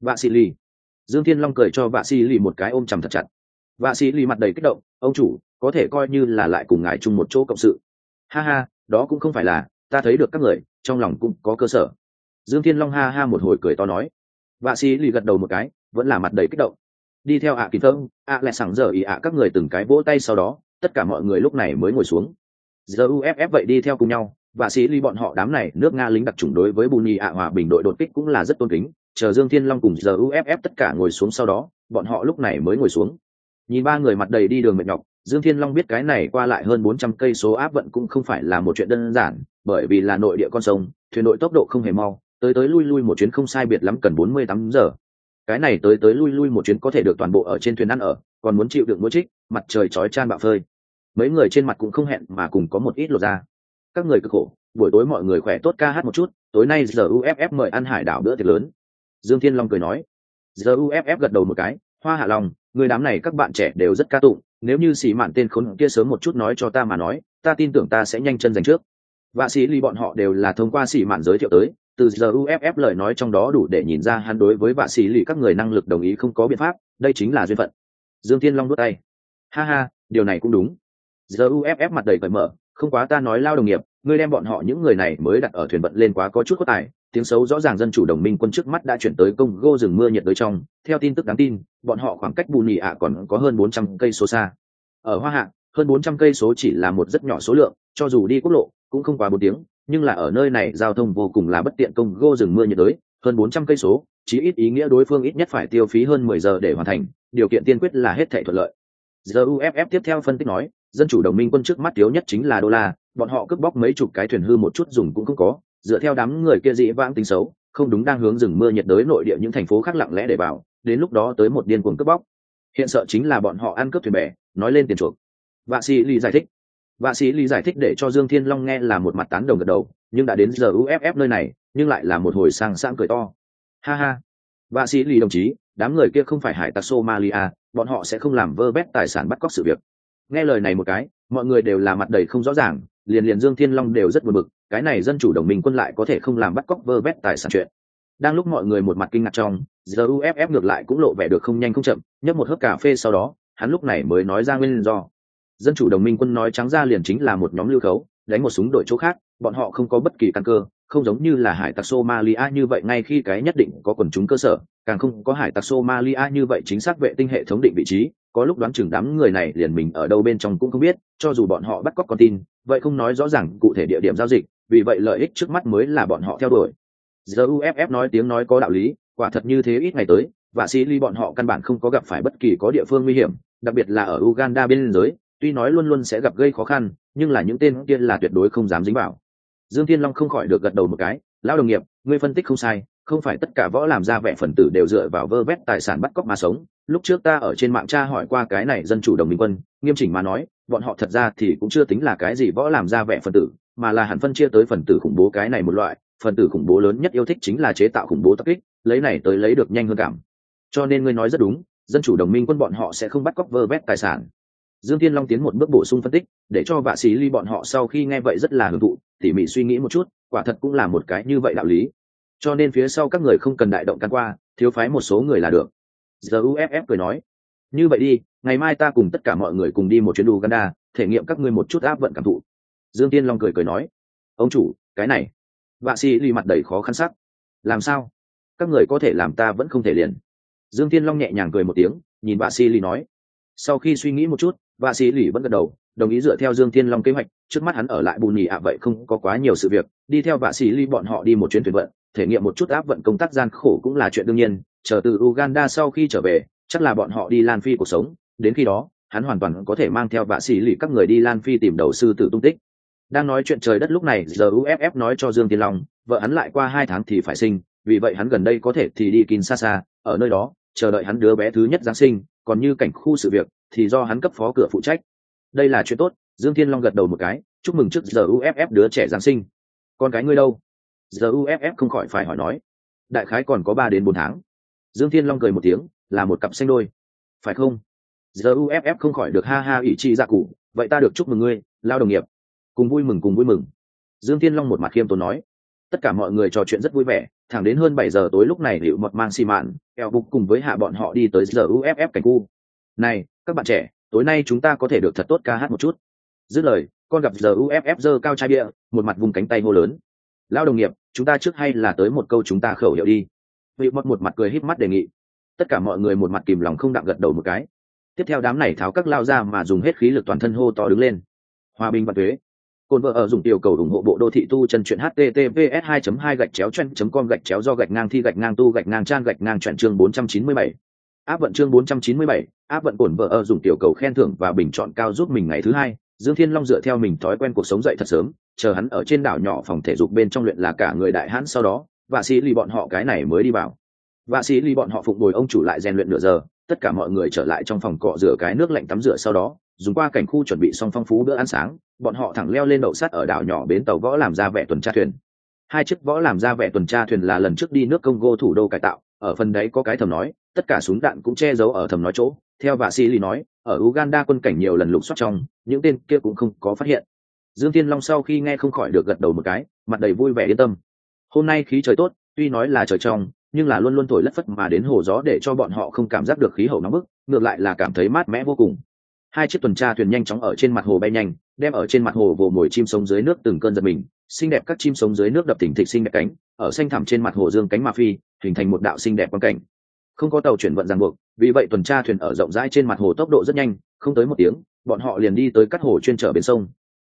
Vạ sĩ lì dương thiên long cười cho vạ sĩ lì một cái ôm chầm thật chặt. Vạ sĩ lì mặt đầy kích động, ông chủ, có thể coi như là lại cùng ngài chung một chỗ cộng sự. Ha ha, đó cũng không phải là, ta thấy được các người, trong lòng cũng có cơ sở. Dương thiên long ha ha một hồi cười to nói. Vạ sĩ lì gật đầu một cái, vẫn là mặt đầy kích động. Đi theo ạ, kỳ thơm ạ lại sẵn giờ ý ạ, các người từng cái vỗ tay sau đó, tất cả mọi người lúc này mới ngồi xuống. Giờ uff vậy đi theo cùng nhau và sĩ ly bọn họ đám này nước nga lính đặc trùng đối với bù nhì ạ hòa bình đội đột kích cũng là rất tôn kính chờ dương thiên long cùng giờ uff tất cả ngồi xuống sau đó, bọn họ lúc này mới ngồi xuống. Nhìn ba người mặt đầy đi đường mệt nhọc, dương thiên long biết cái này qua lại hơn bốn trăm cây số áp vận cũng không phải là một chuyện đơn giản, bởi vì là nội địa con sông, thuyền đội tốc độ không hề mau, tới tới lui lui một chuyến không sai biệt lắm cần bốn mươi tám giờ. Cái này tới tới lui lui một chuyến có thể được toàn bộ ở trên thuyền ăn ở, còn muốn chịu được mũi trích, mặt trời chói chan bạo phơi. Mấy người trên mặt cũng không hẹn mà cùng có một ít lột ra các người cực khổ, buổi tối mọi người khỏe tốt ca hát một chút, tối nay giờ uff mời ăn hải đảo bữa tiệc lớn dương thiên long cười nói. Giờ uff gật đầu một cái, hoa hạ lòng người đám này các bạn trẻ đều rất ca tụng, nếu như xì mạn tên khốn kia sớm một chút nói cho ta mà nói, ta tin tưởng ta sẽ nhanh chân giành trước. Vạ sĩ ly bọn họ đều là thông qua xì mạn giới thiệu tới, từ giờ uff lời nói trong đó đủ để nhìn ra hắn đối với vạ sĩ lì các người năng lực đồng ý không có biện pháp, đây chính là duyên phận. Dương thiên long đốt tay. Ha ha, điều này cũng đúng. Giờ uff mặt đầy cởi mở, không quá ta nói lao đồng nghiệp ngươi đem bọn họ những người này mới đặt ở thuyền vận lên quá có chút có tài, tiếng xấu rõ ràng dân chủ đồng minh quân trước mắt đã chuyển tới công gô rừng mưa nhiệt đới trong. Theo tin tức đáng tin, bọn họ khoảng cách bù nhì ạ còn có hơn bốn trăm cây số xa. Ở hoa hạ, hơn bốn trăm cây số chỉ là một rất nhỏ số lượng, cho dù đi quốc lộ, cũng không quá bốn tiếng, nhưng là ở nơi này giao thông vô cùng là bất tiện công gô rừng mưa nhiệt đới. Hơn bốn trăm cây số, chí ít ý nghĩa đối phương ít nhất phải tiêu phí hơn mười giờ để hoàn thành, điều kiện tiên quyết là hết thể thuận lợi. Giờ uff tiếp theo phân tích nói, dân chủ đồng minh quân trước mắt thiếu nhất chính là đô la bọn họ cướp bóc mấy chục cái thuyền hư một chút dùng cũng không có, dựa theo đám người kia dĩ vãng tính xấu, không đúng đang hướng rừng mưa nhiệt đới nội địa những thành phố khác lặng lẽ để vào, đến lúc đó tới một điên cuồng cướp bóc. Hiện sợ chính là bọn họ ăn cướp thuyền bè, nói lên tiền chuộc. Vạ sĩ ly giải thích. Vạ sĩ ly giải thích để cho dương thiên long nghe là một mặt tán đồng gật đầu, nhưng đã đến giờ uff nơi này, nhưng lại là một hồi sang sang cười to. Ha ha. Vạ sĩ ly đồng chí, đám người kia không phải hải tặc somalia, bọn họ sẽ không làm vơ vét tài sản bắt cóc sự việc. Nghe lời này một cái, mọi người đều là mặt đầy không rõ ràng liền liền dương thiên long đều rất buồn bực, cái này dân chủ đồng minh quân lại có thể không làm bắt cóc vơ vét tài sản chuyện. Đang lúc mọi người một mặt kinh ngạc trong giờ uff ngược lại cũng lộ vẻ được không nhanh không chậm, nhấp một hớp cà phê sau đó, hắn lúc này mới nói ra nguyên do. Dân chủ đồng minh quân nói trắng ra liền chính là một nhóm lưu khấu, đánh một súng đổi chỗ khác, bọn họ không có bất kỳ căn cơ không giống như là hải tặc somalia như vậy, ngay khi cái nhất định có quần chúng cơ sở, càng không có hải tặc somalia như vậy chính xác vệ tinh hệ thống định vị trí. Có lúc đoán chừng đám người này liền mình ở đâu bên trong cũng không biết, cho dù bọn họ bắt cóc con tin, vậy không nói rõ ràng cụ thể địa điểm giao dịch, vì vậy lợi ích trước mắt mới là bọn họ theo đuổi. Giờ uff nói tiếng nói có đạo lý, quả thật như thế ít ngày tới và sĩ ly bọn họ căn bản không có gặp phải bất kỳ có địa phương nguy hiểm, đặc biệt là ở uganda bên giới, tuy nói luôn luôn sẽ gặp gây khó khăn, nhưng là những tên kia là tuyệt đối không dám dính vào dương thiên long không khỏi được gật đầu một cái, lão đồng nghiệp, ngươi phân tích không sai, không phải tất cả võ làm ra vẻ phần tử đều dựa vào vơ vét tài sản bắt cóc mà sống. Lúc trước ta ở trên mạng tra hỏi qua cái này dân chủ đồng minh quân, nghiêm chỉnh mà nói, bọn họ thật ra thì cũng chưa tính là cái gì võ làm ra vẻ phần tử, mà là hẳn phân chia tới phần tử khủng bố cái này một loại. Phần tử khủng bố lớn nhất yêu thích chính là chế tạo khủng bố tập kích, lấy này tới lấy được nhanh hơn cảm. Cho nên ngươi nói rất đúng, dân chủ đồng minh quân bọn họ sẽ không bắt cóc vơ vét tài sản. Dương thiên long tiến một bước bổ sung phân tích, để cho vạ sĩ ly bọn họ sau khi nghe vậy rất là hưởng thụ tỉ mỉ suy nghĩ một chút, quả thật cũng là một cái như vậy đạo lý. Cho nên phía sau các người không cần đại động can qua, thiếu phái một số người là được. Giờ uff cười nói, như vậy đi, ngày mai ta cùng tất cả mọi người cùng đi một chuyến uganda, thể nghiệm các ngươi một chút áp vận cảm thụ. Dương tiên long cười cười nói, ông chủ, cái này. Vạ sĩ lì mặt đầy khó khăn sắc, làm sao? Các người có thể làm ta vẫn không thể liền. Dương tiên long nhẹ nhàng cười một tiếng, nhìn vạ sĩ lì nói sau khi suy nghĩ một chút, vạ sĩ lì vẫn gật đầu, đồng ý dựa theo dương thiên long kế hoạch, trước mắt hắn ở lại bù nhì ạ, vậy không có quá nhiều sự việc, đi theo vạ sĩ lì bọn họ đi một chuyến thuyền vận, thể nghiệm một chút áp vận công tác gian khổ cũng là chuyện đương nhiên, chờ từ uganda sau khi trở về, chắc là bọn họ đi lan phi cuộc sống, đến khi đó, hắn hoàn toàn có thể mang theo vạ sĩ lì các người đi lan phi tìm đầu sư tử tung tích. Đang nói chuyện trời đất lúc này, giờ uff nói cho dương tiên long, vợ hắn lại qua hai tháng thì phải sinh, vì vậy hắn gần đây có thể thì đi kinshasa, ở nơi đó, chờ đợi hắn đứa bé thứ nhất giáng sinh còn như cảnh khu sự việc, thì do hắn cấp phó cửa phụ trách. Đây là chuyện tốt, dương thiên long gật đầu một cái, chúc mừng trước giờ uff đứa trẻ giáng sinh. Con cái ngươi đâu? Giờ uff không khỏi phải hỏi nói. Đại khái còn có ba đến bốn tháng. Dương thiên long cười một tiếng, là một cặp xanh đôi. Phải không? Giờ uff không khỏi được ha ha ủy chi ra cụ vậy ta được chúc mừng ngươi, lao đồng nghiệp. Cùng vui mừng, cùng vui mừng. Dương thiên long một mặt khiêm tốn nói tất cả mọi người trò chuyện rất vui vẻ, thẳng đến hơn bảy giờ tối lúc này liệu mật mang xi mạn eo bục cùng với hạ bọn họ đi tới giờ uff cảnh cu này, các bạn trẻ, tối nay chúng ta có thể được thật tốt ca hát một chút. Dứt lời, con gặp giờ uff giờ cao chai bia, một mặt vùng cánh tay hô lớn. Lao đồng nghiệp, chúng ta trước hay là tới một câu chúng ta khẩu hiệu đi. Vị mất một mặt cười híp mắt đề nghị. Tất cả mọi người một mặt kìm lòng không đặng gật đầu một cái. Tiếp theo đám này tháo các lao ra mà dùng hết khí lực toàn thân hô to đứng lên. Hòa bình và thuế Côn vợ ở dùng tiểu cầu ủng hộ bộ đô thị tu chân truyện https 2 2 gạch chéo chen com gạch chéo do gạch ngang thi gạch ngang tu gạch ngang trang gạch ngang truyện chương 497. áp vận chương 497, áp vận cồn vợ ở dùng tiểu cầu khen thưởng và bình chọn cao giúp mình ngày thứ hai dương thiên long dựa theo mình thói quen cuộc sống dậy thật sớm chờ hắn ở trên đảo nhỏ phòng thể dục bên trong luyện là cả người đại hãn sau đó và sĩ lì bọn họ cái này mới đi vào và sĩ lì bọn họ phục bồi ông chủ lại rèn luyện nửa giờ tất cả mọi người trở lại trong phòng cọ rửa cái nước lạnh tắm rửa sau đó, dùng qua cảnh khu chuẩn bị xong phong phú bữa ăn sáng, bọn họ thẳng leo lên đậu sắt ở đảo nhỏ bến tàu võ làm ra vẻ tuần tra thuyền. Hai chiếc võ làm ra vẻ tuần tra thuyền là lần trước đi nước congo thủ đô cải tạo, ở phần đấy có cái thầm nói, tất cả súng đạn cũng che giấu ở thầm nói chỗ, theo bà sĩ ly nói, ở uganda quân cảnh nhiều lần lục soát trong, những tên kia cũng không có phát hiện. Dương thiên long sau khi nghe không khỏi được gật đầu một cái, mặt đầy vui vẻ yên tâm. Hôm nay khí trời tốt, tuy nói là trời trong nhưng là luôn luôn thổi lất phất mà đến hồ gió để cho bọn họ không cảm giác được khí hậu nóng bức, ngược lại là cảm thấy mát mẻ vô cùng. Hai chiếc tuần tra thuyền nhanh chóng ở trên mặt hồ bay nhanh, đem ở trên mặt hồ vồ mồi chim sống dưới nước từng cơn giật mình, xinh đẹp các chim sống dưới nước đập thỉnh thịch xinh đẹp cánh, ở xanh thẳm trên mặt hồ dương cánh ma phi, hình thành một đạo xinh đẹp quan cảnh. Không có tàu chuyển vận ràng buộc, vì vậy tuần tra thuyền ở rộng rãi trên mặt hồ tốc độ rất nhanh, không tới một tiếng, bọn họ liền đi tới cắt hồ chuyên trở bên sông.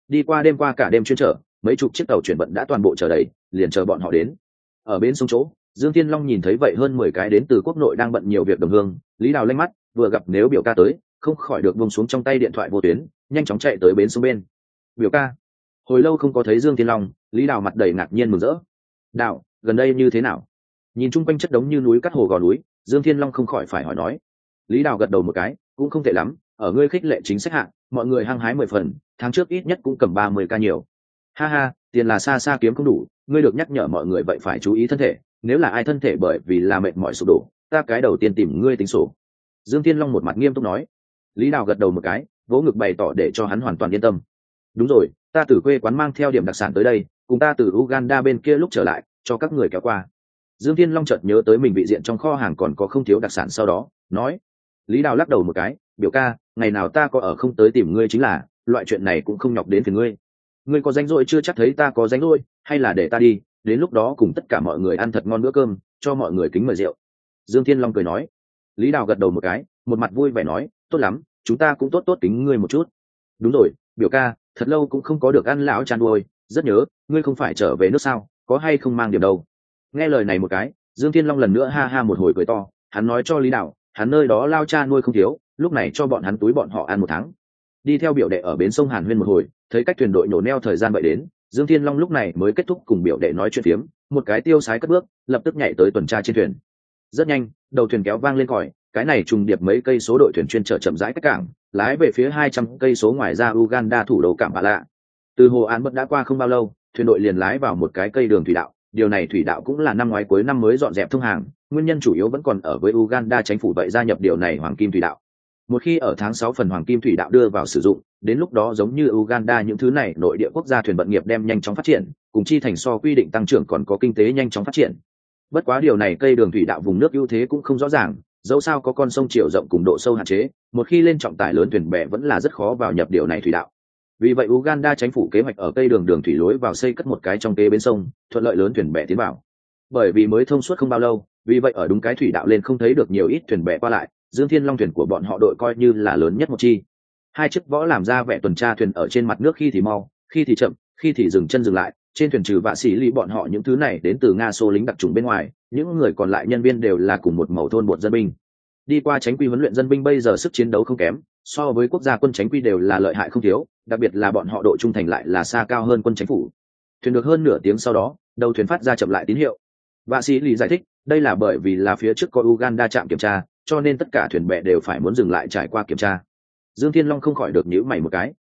Đi qua đêm qua cả đêm chuyên trở, mấy chục chiếc tàu chuyển vận đã toàn bộ chờ đầy, liền chờ bọn họ đến. Ở bên sông chỗ dương Thiên long nhìn thấy vậy hơn mười cái đến từ quốc nội đang bận nhiều việc đồng hương, lý đào lanh mắt, vừa gặp nếu biểu ca tới, không khỏi được buông xuống trong tay điện thoại vô tuyến, nhanh chóng chạy tới bến sông bên. Biểu ca. Hồi lâu không có thấy dương thiên long, lý đào mặt đầy ngạc nhiên mừng rỡ. Đạo gần đây như thế nào? Nhìn chung quanh chất đống như núi cắt hồ gò núi, dương thiên long không khỏi phải hỏi nói. Lý đào gật đầu một cái, cũng không tệ lắm, ở ngươi khích lệ chính sách hạng mọi người hăng hái mười phần, tháng trước ít nhất cũng cầm ba mươi ca nhiều. Ha ha, tiền là xa xa kiếm không đủ, ngươi được nhắc nhở mọi người vậy phải chú ý thân thể nếu là ai thân thể bởi vì là mệt mỏi sụp đổ, ta cái đầu tiên tìm ngươi tính sổ. Dương thiên long một mặt nghiêm túc nói. Lý đào gật đầu một cái, vỗ ngực bày tỏ để cho hắn hoàn toàn yên tâm. Đúng rồi, ta từ quê quán mang theo điểm đặc sản tới đây, cùng ta từ uganda bên kia lúc trở lại, cho các người kéo qua. Dương thiên long chợt nhớ tới mình bị diện trong kho hàng còn có không thiếu đặc sản sau đó, nói. Lý đào lắc đầu một cái, biểu ca, ngày nào ta có ở không tới tìm ngươi chính là, loại chuyện này cũng không nhọc đến phiền ngươi. Ngươi có danh rỗi chưa chắc thấy ta có danh rỗi, hay là để ta đi đến lúc đó cùng tất cả mọi người ăn thật ngon bữa cơm, cho mọi người kính mời rượu. Dương thiên long cười nói. Lý đào gật đầu một cái, một mặt vui vẻ nói, tốt lắm, chúng ta cũng tốt tốt kính ngươi một chút. Đúng rồi, biểu ca, thật lâu cũng không có được ăn lão chăn nuôi, rất nhớ, ngươi không phải trở về nước sao, có hay không mang điểm đâu? Nghe lời này một cái, dương thiên long lần nữa ha ha một hồi cười to, hắn nói cho lý đạo hắn nơi đó lao cha nuôi không thiếu, lúc này cho bọn hắn túi bọn họ ăn một tháng. Đi theo biểu đệ ở bến sông hàn huyên một hồi, thấy cách thuyền đội nổ neo thời gian vậy đến dương thiên long lúc này mới kết thúc cùng biểu đệ nói chuyện phiếm, một cái tiêu sái cất bước, lập tức nhảy tới tuần tra trên thuyền. Rất nhanh, đầu thuyền kéo vang lên còi, cái này trùng điệp mấy cây số đội thuyền chuyên chở chậm rãi cách cảng, lái về phía hai trăm cây số ngoài ra uganda thủ đô cảng bà lạ. Từ hồ án bất đã qua không bao lâu, thuyền đội liền lái vào một cái cây đường thủy đạo, điều này thủy đạo cũng là năm ngoái cuối năm mới dọn dẹp thông hàng, nguyên nhân chủ yếu vẫn còn ở với uganda chính phủ vậy gia nhập điều này hoàng kim thủy đạo một khi ở tháng sáu phần hoàng kim thủy đạo đưa vào sử dụng, đến lúc đó giống như uganda những thứ này, nội địa quốc gia thuyền vận nghiệp đem nhanh chóng phát triển, cùng chi thành so quy định tăng trưởng còn có kinh tế nhanh chóng phát triển. Bất quá điều này cây đường thủy đạo vùng nước ưu thế cũng không rõ ràng, dẫu sao có con sông chiều rộng cùng độ sâu hạn chế, một khi lên trọng tải lớn thuyền bè vẫn là rất khó vào nhập điều này thủy đạo. Vì vậy uganda chính phủ kế hoạch ở cây đường đường thủy lối vào xây cất một cái trong kế bên sông, thuận lợi lớn thuyền bè tiến vào. Bởi vì mới thông suốt không bao lâu, vì vậy ở đúng cái thủy đạo lên không thấy được nhiều ít thuyền bè qua lại dương thiên long thuyền của bọn họ đội coi như là lớn nhất một chi. Hai chiếc võ làm ra vẻ tuần tra thuyền ở trên mặt nước khi thì mau, khi thì chậm, khi thì dừng chân dừng lại. Trên thuyền trừ vạ sĩ Lý bọn họ những thứ này đến từ nga xô lính đặc trùng bên ngoài, những người còn lại nhân viên đều là cùng một màu thôn bột dân binh. Đi qua tránh quy huấn luyện dân binh bây giờ sức chiến đấu không kém, so với quốc gia quân tránh quy đều là lợi hại không thiếu, đặc biệt là bọn họ độ trung thành lại là xa cao hơn quân chính phủ. Thuyền được hơn nửa tiếng sau đó, đầu thuyền phát ra chậm lại tín hiệu. Vạ sĩ lì giải thích, đây là bởi vì là phía trước có uganda chạm kiểm tra cho nên tất cả thuyền bè đều phải muốn dừng lại trải qua kiểm tra. Dương thiên long không khỏi được nhíu mày một cái.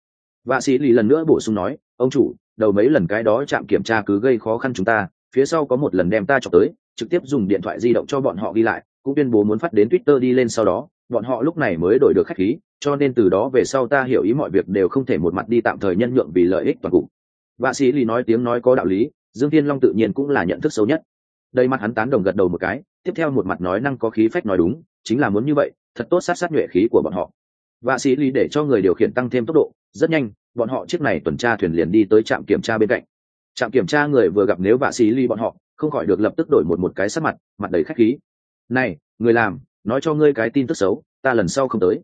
Vạ sĩ lì lần nữa bổ sung nói, ông chủ, đầu mấy lần cái đó chạm kiểm tra cứ gây khó khăn chúng ta, phía sau có một lần đem ta chọc tới, trực tiếp dùng điện thoại di động cho bọn họ ghi lại, cũng tuyên bố muốn phát đến twitter đi lên sau đó, bọn họ lúc này mới đổi được khách khí, cho nên từ đó về sau ta hiểu ý mọi việc đều không thể một mặt đi tạm thời nhân nhượng vì lợi ích toàn cục. Vạ sĩ lì nói tiếng nói có đạo lý, dương thiên long tự nhiên cũng là nhận thức xấu nhất. Đây mặt hắn tán đồng gật đầu một cái, tiếp theo một mặt nói năng có khí phách nói đúng chính là muốn như vậy, thật tốt sát sát nhuệ khí của bọn họ. Vạ sĩ lì để cho người điều khiển tăng thêm tốc độ, rất nhanh, bọn họ chiếc này tuần tra thuyền liền đi tới trạm kiểm tra bên cạnh. Trạm kiểm tra người vừa gặp nếu vạ sĩ lì bọn họ, không khỏi được lập tức đổi một một cái sắc mặt mặt đầy khách khí. Này, người làm, nói cho ngươi cái tin tức xấu, ta lần sau không tới.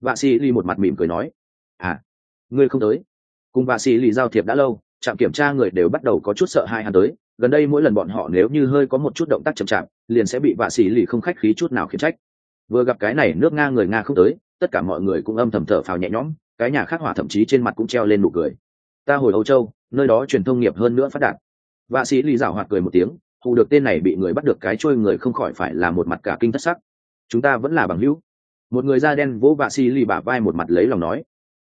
Vạ sĩ lì một mặt mỉm cười nói. À ngươi không tới? Cùng vạ sĩ lì giao thiệp đã lâu, trạm kiểm tra người đều bắt đầu có chút sợ hai hắn tới. Gần đây mỗi lần bọn họ nếu như hơi có một chút động tác chậm chạp, liền sẽ bị vạ sĩ lì không khách khí chút nào khiển trách vừa gặp cái này nước nga người nga không tới, tất cả mọi người cũng âm thầm thở phào nhẹ nhõm, cái nhà khắc hỏa thậm chí trên mặt cũng treo lên nụ cười. Ta hồi âu châu, nơi đó truyền thông nghiệp hơn nữa phát đạt. Vạ sĩ lì rảo hoạt cười một tiếng, hù được tên này bị người bắt được cái trôi người không khỏi phải là một mặt cả kinh thất sắc. Chúng ta vẫn là bằng hữu. Một người da đen vỗ vạ sĩ lì bả vai một mặt lấy lòng nói.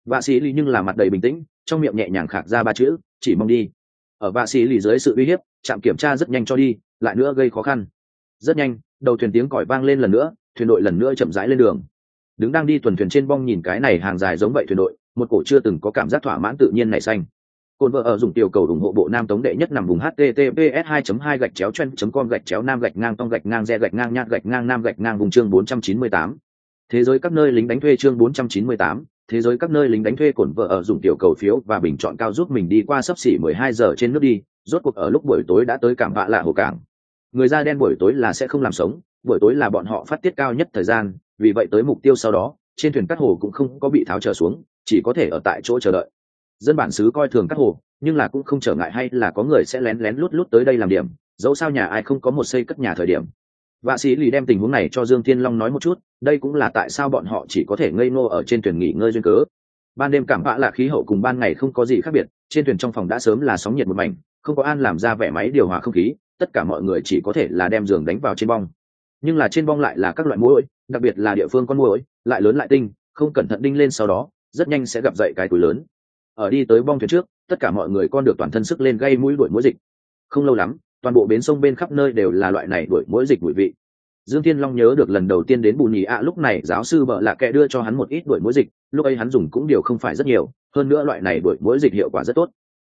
Vạ sĩ lì nhưng là mặt đầy bình tĩnh, trong miệng nhẹ nhàng khạc ra ba chữ, chỉ mong đi. Ở vạ sĩ lì dưới sự uy hiếp, trạm kiểm tra rất nhanh cho đi, lại nữa gây khó khăn. Rất nhanh, đầu thuyền tiếng còi vang lên lần nữa thuyền đội lần nữa chậm rãi lên đường. Đứng đang đi tuần thuyền trên bong nhìn cái này hàng dài giống vậy thuyền đội một cổ chưa từng có cảm giác thỏa mãn tự nhiên nảy xanh. Cồn vợ ở dùng tiểu cầu ủng hộ bộ nam tống đệ nhất nằm vùng https 2 2 gạch chéo chen com gạch chéo nam gạch ngang tông gạch ngang re gạch ngang nhát gạch ngang nam gạch ngang vùng chương 498. thế giới các nơi lính đánh thuê chương 498, thế giới các nơi lính đánh thuê cồn vợ ở dùng tiểu cầu phiếu và bình chọn cao giúp mình đi qua sấp xỉ 12 giờ trên nước đi rốt cuộc ở lúc buổi tối đã tới cảng vạ lạ hồ cảng. Người da đen buổi tối là sẽ không làm sống buổi tối là bọn họ phát tiết cao nhất thời gian, vì vậy tới mục tiêu sau đó, trên thuyền cắt hồ cũng không có bị tháo trở xuống, chỉ có thể ở tại chỗ chờ đợi. Dân bản xứ coi thường cắt hồ, nhưng là cũng không trở ngại hay là có người sẽ lén lén lút lút tới đây làm điểm, dẫu sao nhà ai không có một xây cất nhà thời điểm. Vạ sĩ lì đem tình huống này cho dương thiên long nói một chút, đây cũng là tại sao bọn họ chỉ có thể ngây ngô ở trên thuyền nghỉ ngơi duyên cớ. Ban đêm cảm vạ là khí hậu cùng ban ngày không có gì khác biệt, trên thuyền trong phòng đã sớm là sóng nhiệt một mảnh, không có an làm ra vẻ máy điều hòa không khí, tất cả mọi người chỉ có thể là đem giường đánh vào trên bong nhưng là trên bong lại là các loại mũi đặc biệt là địa phương con muỗi, lại lớn lại tinh, không cẩn thận đinh lên sau đó, rất nhanh sẽ gặp dậy cái túi lớn. Ở đi tới bong thuyền trước, tất cả mọi người con được toàn thân sức lên gây mũi đuổi mũi dịch. Không lâu lắm, toàn bộ bến sông bên khắp nơi đều là loại này đuổi mũi dịch bụi vị. Dương thiên long nhớ được lần đầu tiên đến bù nhì ạ lúc này giáo sư bợ lạ kệ đưa cho hắn một ít đuổi mũi dịch, lúc ấy hắn dùng cũng điều không phải rất nhiều, hơn nữa loại này đuổi mũi dịch hiệu quả rất tốt.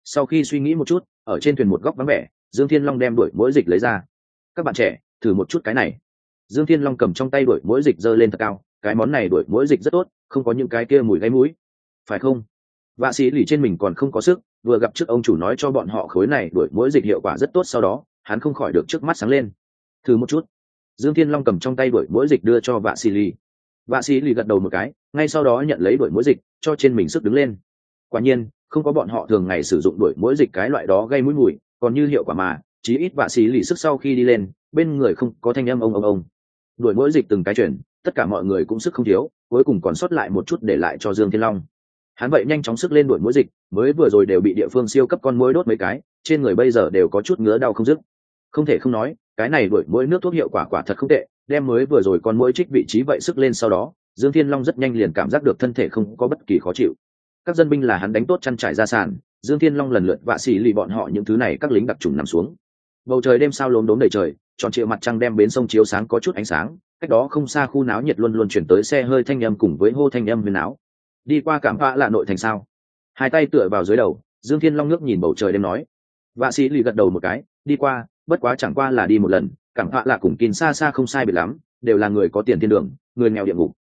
Sau khi suy nghĩ một chút, ở trên thuyền một góc vắng vẻ, dương thiên long đem đuổi mũi dịch lấy ra. Các bạn trẻ, thử một chút cái này dương thiên long cầm trong tay đuổi mũi dịch dơ lên thật cao, cái món này đuổi mũi dịch rất tốt, không có những cái kia mùi gáy mũi. Phải không? Vạ sĩ lì trên mình còn không có sức, vừa gặp trước ông chủ nói cho bọn họ khối này đuổi mũi dịch hiệu quả rất tốt sau đó, hắn không khỏi được trước mắt sáng lên. Thử một chút. Dương thiên long cầm trong tay đuổi mũi dịch đưa cho vạ sĩ lì. Vạ sĩ lì gật đầu một cái, ngay sau đó nhận lấy đuổi mũi dịch, cho trên mình sức đứng lên. Quả nhiên, không có bọn họ thường ngày sử dụng đuổi mũi dịch cái loại đó gây mũi mùi, còn như hiệu quả mà, chí ít vạ sĩ lì sức sau khi đi lên, bên người không có thanh âm ông ông ông đuổi mỗi dịch từng cái chuyển, tất cả mọi người cũng sức không thiếu, cuối cùng còn sót lại một chút để lại cho dương thiên long. Hắn vậy nhanh chóng sức lên đuổi mỗi dịch, mới vừa rồi đều bị địa phương siêu cấp con mũi đốt mấy cái, trên người bây giờ đều có chút ngứa đau không dứt. Không thể không nói, cái này đuổi mỗi nước thuốc hiệu quả quả thật không tệ, đem mới vừa rồi con mũi trích vị trí vậy sức lên sau đó, dương thiên long rất nhanh liền cảm giác được thân thể không có bất kỳ khó chịu. Các dân binh là hắn đánh tốt chăn trải ra sàn dương thiên long lần lượt vạ xỉ lì bọn họ những thứ này các lính đặc trùng nằm xuống. Bầu trời đêm sao lốm đốm đầy trời tròn trịa mặt trăng đem bến sông chiếu sáng có chút ánh sáng, cách đó không xa khu náo nhiệt luôn luôn chuyển tới xe hơi thanh âm cùng với hô thanh âm huyền áo. Đi qua cảm vạ là nội thành sao? Hai tay tựa vào dưới đầu, dương thiên long nước nhìn bầu trời đêm nói. Vạ sĩ lì gật đầu một cái, đi qua, bất quá chẳng qua là đi một lần, cảm vạ là cùng kín xa xa không sai biệt lắm, đều là người có tiền thiên đường, người nghèo địa ngục.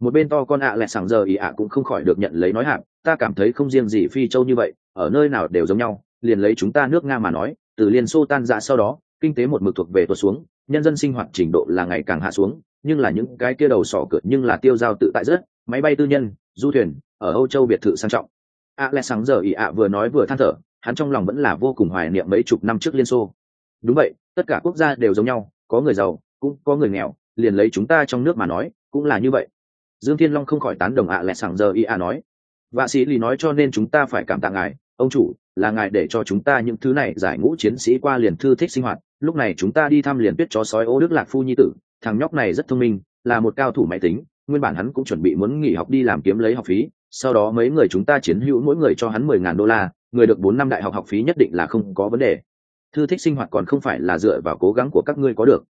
Một bên to con ạ à lẹ sảng giờ ý ạ cũng không khỏi được nhận lấy nói hạng ta cảm thấy không riêng gì phi châu như vậy, ở nơi nào đều giống nhau, liền lấy chúng ta nước nga mà nói, từ liên xô tan ra sau đó kinh tế một mực thuộc về tuột xuống, nhân dân sinh hoạt trình độ là ngày càng hạ xuống, nhưng là những cái kia đầu sỏ cửa nhưng là tiêu giao tự tại rất, máy bay tư nhân, du thuyền, ở âu châu biệt thự sang trọng. A lẽ sáng giờ ỉ ạ vừa nói vừa than thở, hắn trong lòng vẫn là vô cùng hoài niệm mấy chục năm trước liên xô. Đúng vậy, tất cả quốc gia đều giống nhau, có người giàu, cũng có người nghèo, liền lấy chúng ta trong nước mà nói, cũng là như vậy. Dương thiên long không khỏi tán đồng ạ lẽ sáng giờ ỉ ạ nói. Vạ sĩ lì nói cho nên chúng ta phải cảm tạ ngài, ông chủ, là ngài để cho chúng ta những thứ này giải ngũ chiến sĩ qua liền thư thích sinh hoạt lúc này chúng ta đi thăm liền tuyết chó sói ô đức lạc phu nhi tử, thằng nhóc này rất thông minh, là một cao thủ máy tính, nguyên bản hắn cũng chuẩn bị muốn nghỉ học đi làm kiếm lấy học phí, sau đó mấy người chúng ta chiến hữu mỗi người cho hắn mười ngàn đô la, người được bốn năm đại học học phí nhất định là không có vấn đề. Thư thích sinh hoạt còn không phải là dựa vào cố gắng của các ngươi có được.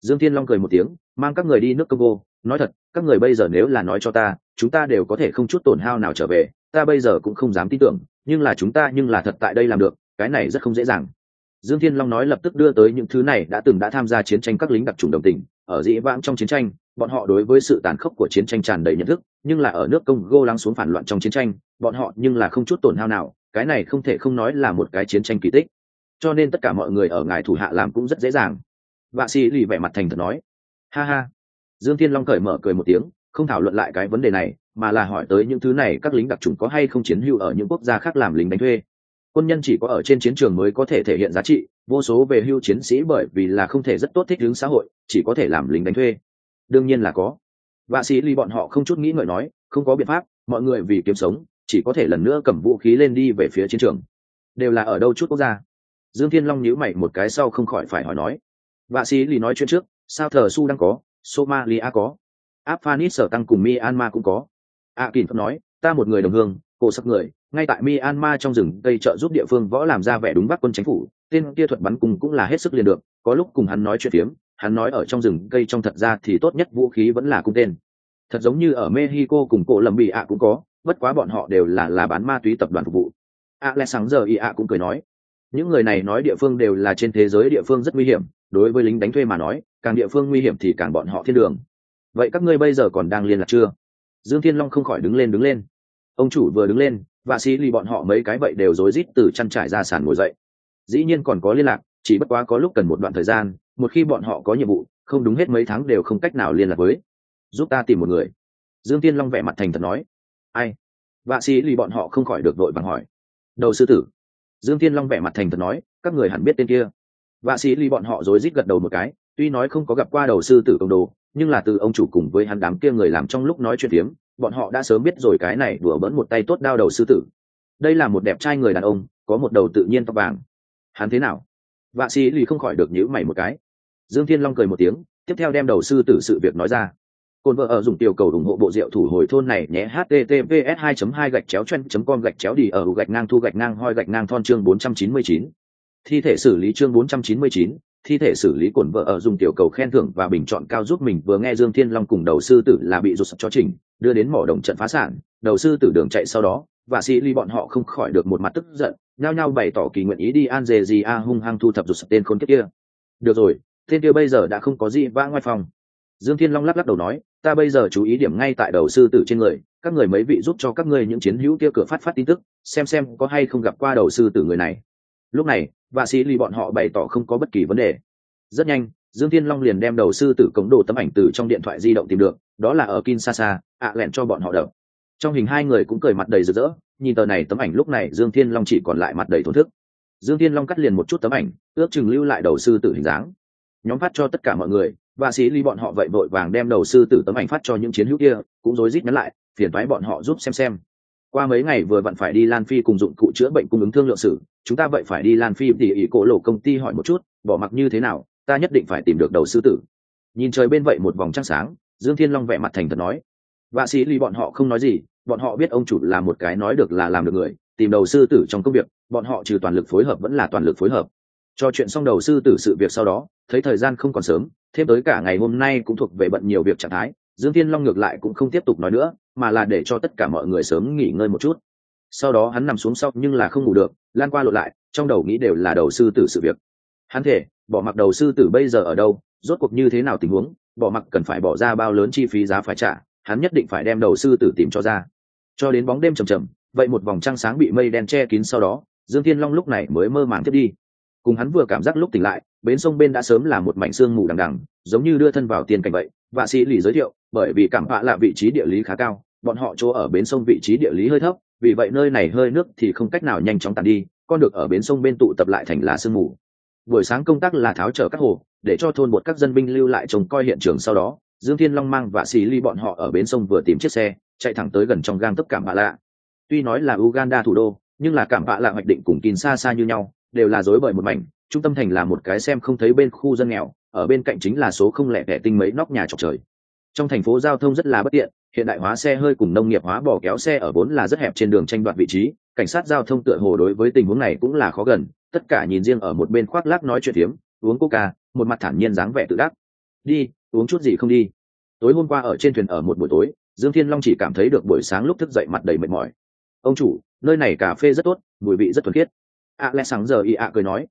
Dương thiên long cười một tiếng, mang các người đi nước congo, nói thật, các người bây giờ nếu là nói cho ta, chúng ta đều có thể không chút tổn hao nào trở về, ta bây giờ cũng không dám tin tưởng, nhưng là chúng ta nhưng là thật tại đây làm được, cái này rất không dễ dàng dương thiên long nói lập tức đưa tới những thứ này đã từng đã tham gia chiến tranh các lính đặc trùng đồng tình, ở dĩ vãng trong chiến tranh, bọn họ đối với sự tàn khốc của chiến tranh tràn đầy nhận thức, nhưng là ở nước công gô lắng xuống phản loạn trong chiến tranh, bọn họ nhưng là không chút tổn hao nào, cái này không thể không nói là một cái chiến tranh kỳ tích. Cho nên tất cả mọi người ở ngài thủ hạ làm cũng rất dễ dàng. Vạ sĩ lì vẻ mặt thành thật nói. Ha ha. Dương thiên long cởi mở cười một tiếng, không thảo luận lại cái vấn đề này, mà là hỏi tới những thứ này các lính đặc trùng có hay không chiến hữu ở những quốc gia khác làm lính đánh thuê quân nhân chỉ có ở trên chiến trường mới có thể thể hiện giá trị, vô số về hưu chiến sĩ bởi vì là không thể rất tốt thích ứng xã hội, chỉ có thể làm lính đánh thuê. Đương nhiên là có. Vạ sĩ ly bọn họ không chút nghĩ ngợi nói, không có biện pháp, mọi người vì kiếm sống, chỉ có thể lần nữa cầm vũ khí lên đi về phía chiến trường. Đều là ở đâu chút quốc gia. Dương thiên long nhíu mày một cái sau không khỏi phải hỏi nói. Vạ sĩ ly nói chuyện trước, sao thờ su đang có, somalia có. Afghanistan tăng cùng myanmar cũng có. A kỳ nói, ta một người đồng hương, cổ sắc người ngay tại myanmar trong rừng, cây trợ giúp địa phương võ làm ra vẻ đúng bắt quân chính phủ, tên kia thuật bắn cùng cũng là hết sức liền được, có lúc cùng hắn nói chuyện phiếm, hắn nói ở trong rừng, cây trong thật ra thì tốt nhất vũ khí vẫn là cung tên. Thật giống như ở mexico cùng cổ lầm bị ạ cũng có, bất quá bọn họ đều là là bán ma túy tập đoàn phục vụ. A lẽ sáng giờ y ạ cũng cười nói, những người này nói địa phương đều là trên thế giới địa phương rất nguy hiểm, đối với lính đánh thuê mà nói, càng địa phương nguy hiểm thì càng bọn họ thiên đường. Vậy các ngươi bây giờ còn đang liên lạc chưa? Dương thiên long không khỏi đứng lên đứng lên. Ông chủ vừa đứng lên và sĩ lì bọn họ mấy cái vậy đều rối rít từ chăn trải ra sàn ngồi dậy. Dĩ nhiên còn có liên lạc, chỉ bất quá có lúc cần một đoạn thời gian, một khi bọn họ có nhiệm vụ, không đúng hết mấy tháng đều không cách nào liên lạc với. Giúp ta tìm một người. Dương tiên long vẻ mặt thành thật nói. Ai? Vạ sĩ lì bọn họ không khỏi được đội bằng hỏi. Đầu sư tử. Dương tiên long vẻ mặt thành thật nói, các người hẳn biết tên kia. Vạ sĩ lì bọn họ rối rít gật đầu một cái, tuy nói không có gặp qua đầu sư tử công đồ, nhưng là từ ông chủ cùng với hắn đám kia người làm trong lúc nói chuyện tiếng bọn họ đã sớm biết rồi cái này đùa bỡn một tay tốt đao đầu sư tử. Đây là một đẹp trai người đàn ông có một đầu tự nhiên tóc vàng. Hắn thế nào? Vạ sĩ lì không khỏi được nhữ mày một cái. Dương thiên long cười một tiếng tiếp theo đem đầu sư tử sự việc nói ra. Cồn vợ ở dùng tiểu cầu ủng hộ bộ rượu thủ hồi thôn này nhé https 2 2 gạch chéo chen com gạch chéo đi ở gạch ngang thu gạch ngang hoi gạch ngang thon chương 499. thi thể xử lý chương 499, thi thể xử lý cổn vợ ở dùng tiểu cầu khen thưởng và bình chọn cao giúp mình, vừa nghe dương thiên long cùng đầu sư tử là bị rụt cho trình đưa đến mỏ đồng trận phá sản. Đầu sư tử đường chạy sau đó, và sĩ ly bọn họ không khỏi được một mặt tức giận, nhao nhao bày tỏ kỳ nguyện ý đi an dề gì a hung hăng thu thập rụt tên khốn kiếp kia. Được rồi, tên kia bây giờ đã không có gì vã ngoài phòng. Dương thiên long lắc lắc đầu nói, ta bây giờ chú ý điểm ngay tại đầu sư tử trên người, các người mấy vị giúp cho các ngươi những chiến hữu kia cửa phát phát tin tức, xem xem có hay không gặp qua đầu sư tử người này lúc này và sĩ lì bọn họ bày tỏ không có bất kỳ vấn đề. Rất nhanh, dương thiên long liền đem đầu sư tử cống đồ tấm ảnh từ trong điện thoại di động tìm được, đó là ở kinshasa, ạ lẹn cho bọn họ đậu trong hình hai người cũng cười mặt đầy rực rỡ, nhìn tờ này tấm ảnh lúc này dương thiên long chỉ còn lại mặt đầy thổn thức. Dương thiên long cắt liền một chút tấm ảnh, ước chừng lưu lại đầu sư tử hình dáng. Nhóm phát cho tất cả mọi người và sĩ ly bọn họ vậy vội vàng đem đầu sư tử tấm ảnh phát cho những chiến hữu kia, cũng rối rít nhắn lại, phiền thoái bọn họ giúp xem xem qua mấy ngày vừa vặn phải đi lan phi cùng dụng cụ chữa bệnh cung ứng thương lượng sử chúng ta vậy phải đi lan phi thì ý cổ lộ công ty hỏi một chút, bỏ mặc như thế nào, ta nhất định phải tìm được đầu sư tử. Nhìn trời bên vậy một vòng trăng sáng, dương thiên long vẻ mặt thành thật nói. Vạ sĩ ly bọn họ không nói gì, bọn họ biết ông chủ là một cái nói được là làm được người, tìm đầu sư tử trong công việc, bọn họ trừ toàn lực phối hợp vẫn là toàn lực phối hợp. Cho chuyện xong đầu sư tử sự việc sau đó, thấy thời gian không còn sớm, thêm tới cả ngày hôm nay cũng thuộc về bận nhiều việc trạng thái dương thiên long ngược lại cũng không tiếp tục nói nữa, mà là để cho tất cả mọi người sớm nghỉ ngơi một chút. Sau đó hắn nằm xuống sau, nhưng là không ngủ được, lan qua lộn lại, trong đầu nghĩ đều là đầu sư tử sự việc. Hắn thể bỏ mặc đầu sư tử bây giờ ở đâu, rốt cuộc như thế nào tình huống, bỏ mặc cần phải bỏ ra bao lớn chi phí giá phải trả, hắn nhất định phải đem đầu sư tử tìm cho ra. Cho đến bóng đêm trầm trầm vậy một vòng trăng sáng bị mây đen che kín sau đó, dương thiên long lúc này mới mơ màng tiếp đi. Cùng hắn vừa cảm giác lúc tỉnh lại, bến sông bên đã sớm là một mảnh sương mù đằng đằng, giống như đưa thân vào tiền cảnh vậy và sĩ lì giới thiệu, bởi vì cảm họa là vị trí địa lý khá cao, bọn họ chỗ ở bến sông vị trí địa lý hơi thấp, vì vậy nơi này hơi nước thì không cách nào nhanh chóng tàn đi, con được ở bến sông bên tụ tập lại thành lá sương mù. Buổi sáng công tác là tháo trở các hồ, để cho thôn một các dân binh lưu lại trông coi hiện trường sau đó, dương thiên long mang và xì ly bọn họ ở bến sông vừa tìm chiếc xe, chạy thẳng tới gần trong gang tấp cảm bạ lạ. Tuy nói là uganda thủ đô, nhưng là cảm bạ lạ hoạch định cùng kín xa xa như nhau, đều là dối bởi một mảnh, trung tâm thành là một cái xem không thấy bên khu dân nghèo ở bên cạnh chính là số không lẻ tẻ tinh mấy nóc nhà trọc trời. Trong thành phố giao thông rất là bất tiện, hiện đại hóa xe hơi cùng nông nghiệp hóa bỏ kéo xe ở vốn là rất hẹp trên đường tranh đoạt vị trí, cảnh sát giao thông tựa hồ đối với tình huống này cũng là khó gần, tất cả nhìn riêng ở một bên khoác lác nói chuyện phiếm, uống coca, một mặt thản nhiên dáng vẻ tự đắc. Đi, uống chút gì không đi? Tối hôm qua ở trên thuyền ở một buổi tối, dương thiên long chỉ cảm thấy được buổi sáng lúc thức dậy mặt đầy mệt mỏi. Ông chủ, nơi này cà phê rất tốt, mùi vị rất thuần khiết. Ạ lẽ sáng giờ y ạ cười nói.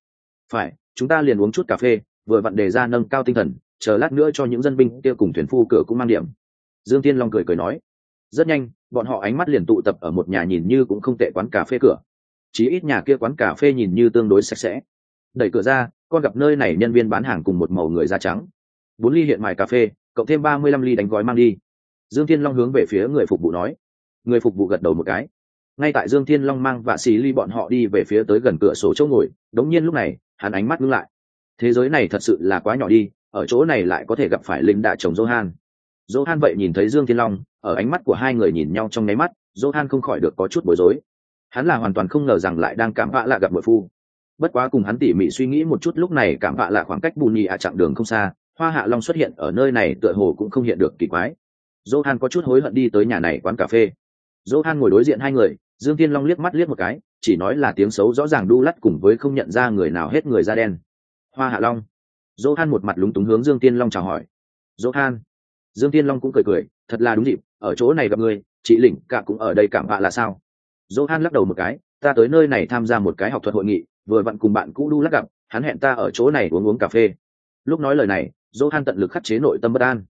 Phải, chúng ta liền uống chút cà phê vừa vặn đề ra nâng cao tinh thần, chờ lát nữa cho những dân binh kia cùng thuyền phu cửa cũng mang điểm. Dương thiên long cười cười nói, rất nhanh, bọn họ ánh mắt liền tụ tập ở một nhà nhìn như cũng không tệ quán cà phê cửa. Chí ít nhà kia quán cà phê nhìn như tương đối sạch sẽ. Đẩy cửa ra, con gặp nơi này nhân viên bán hàng cùng một màu người da trắng. Bốn ly hiện mài cà phê, cộng thêm ba mươi lăm ly đánh gói mang đi. Dương thiên long hướng về phía người phục vụ nói. Người phục vụ gật đầu một cái. Ngay tại dương thiên long mang và xì ly bọn họ đi về phía tới gần cửa sổ chỗ ngồi, đống nhiên lúc này, hắn ánh mắt ngưng lại thế giới này thật sự là quá nhỏ đi, ở chỗ này lại có thể gặp phải linh đại chồng johan. Johan vậy nhìn thấy dương thiên long, ở ánh mắt của hai người nhìn nhau trong nháy mắt, johan không khỏi được có chút bối rối. Hắn là hoàn toàn không ngờ rằng lại đang cảm vạ lạ gặp bội phu. Bất quá cùng hắn tỉ mỉ suy nghĩ một chút lúc này cảm vạ lạ khoảng cách bù nhì ạ chặng đường không xa, hoa hạ long xuất hiện ở nơi này tựa hồ cũng không hiện được kỳ quái. Johan có chút hối hận đi tới nhà này quán cà phê. Johan ngồi đối diện hai người, dương thiên long liếc mắt liếc một cái, chỉ nói là tiếng xấu rõ ràng đu lắt cùng với không nhận ra người nào hết người da đen hoa hạ long. Johan một mặt lúng túng hướng dương tiên long chào hỏi. Johan. Dương tiên long cũng cười cười, thật là đúng dịp, ở chỗ này gặp người, chị lỉnh cả cũng ở đây cảm vạ là sao? Johan lắc đầu một cái, ta tới nơi này tham gia một cái học thuật hội nghị, vừa vặn cùng bạn cũ đu lắc gặp, hắn hẹn ta ở chỗ này uống uống cà phê. Lúc nói lời này, johan tận lực khắc chế nội tâm bất an.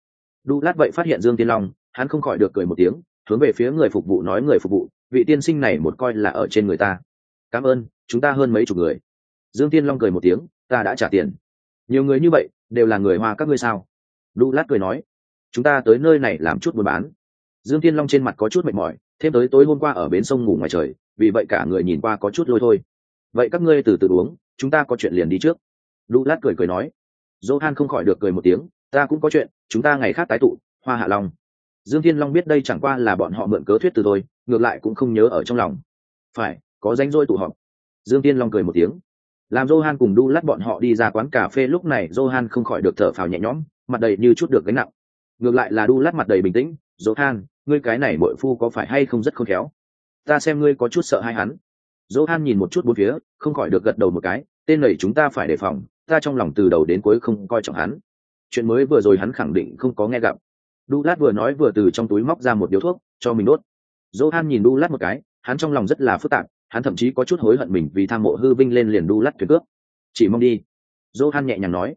Đu lát vậy phát hiện dương tiên long, hắn không khỏi được cười một tiếng, hướng về phía người phục vụ nói người phục vụ, vị tiên sinh này một coi là ở trên người ta. Cảm ơn, chúng ta hơn mấy chục người. Dương tiên long cười một tiếng ta đã trả tiền. Nhiều người như vậy, đều là người hoa các ngươi sao? Đu lát cười nói, chúng ta tới nơi này làm chút buôn bán. Dương Thiên long trên mặt có chút mệt mỏi, thêm tới tối hôm qua ở bến sông ngủ ngoài trời, vì vậy cả người nhìn qua có chút lôi thôi. Vậy các ngươi từ từ uống, chúng ta có chuyện liền đi trước. Đu lát cười cười nói, johan không khỏi được cười một tiếng, ta cũng có chuyện, chúng ta ngày khác tái tụ, hoa hạ long. Dương thiên long biết đây chẳng qua là bọn họ mượn cớ thuyết từ thôi, ngược lại cũng không nhớ ở trong lòng. Phải, có danh rỗi tụ họp. Dương thiên long cười một tiếng làm johan cùng đu lát bọn họ đi ra quán cà phê lúc này, johan không khỏi được thở phào nhẹ nhõm, mặt đầy như chút được gánh nặng. Ngược lại là đu lát mặt đầy bình tĩnh, johan, ngươi cái này bội phu có phải hay không rất khôn khéo? Ta xem ngươi có chút sợ hai hắn. Johan nhìn một chút bốn phía, không khỏi được gật đầu một cái, tên này chúng ta phải đề phòng, ta trong lòng từ đầu đến cuối không coi trọng hắn. Chuyện mới vừa rồi hắn khẳng định không có nghe gặp. Đu lát vừa nói vừa từ trong túi móc ra một điếu thuốc, cho mình đốt. Johan nhìn đu lát một cái, hắn trong lòng rất là phức tạp hắn thậm chí có chút hối hận mình vì tham mộ hư vinh lên liền đu lắt thuyền cướp. Chỉ mong đi. Johan nhẹ nhàng nói.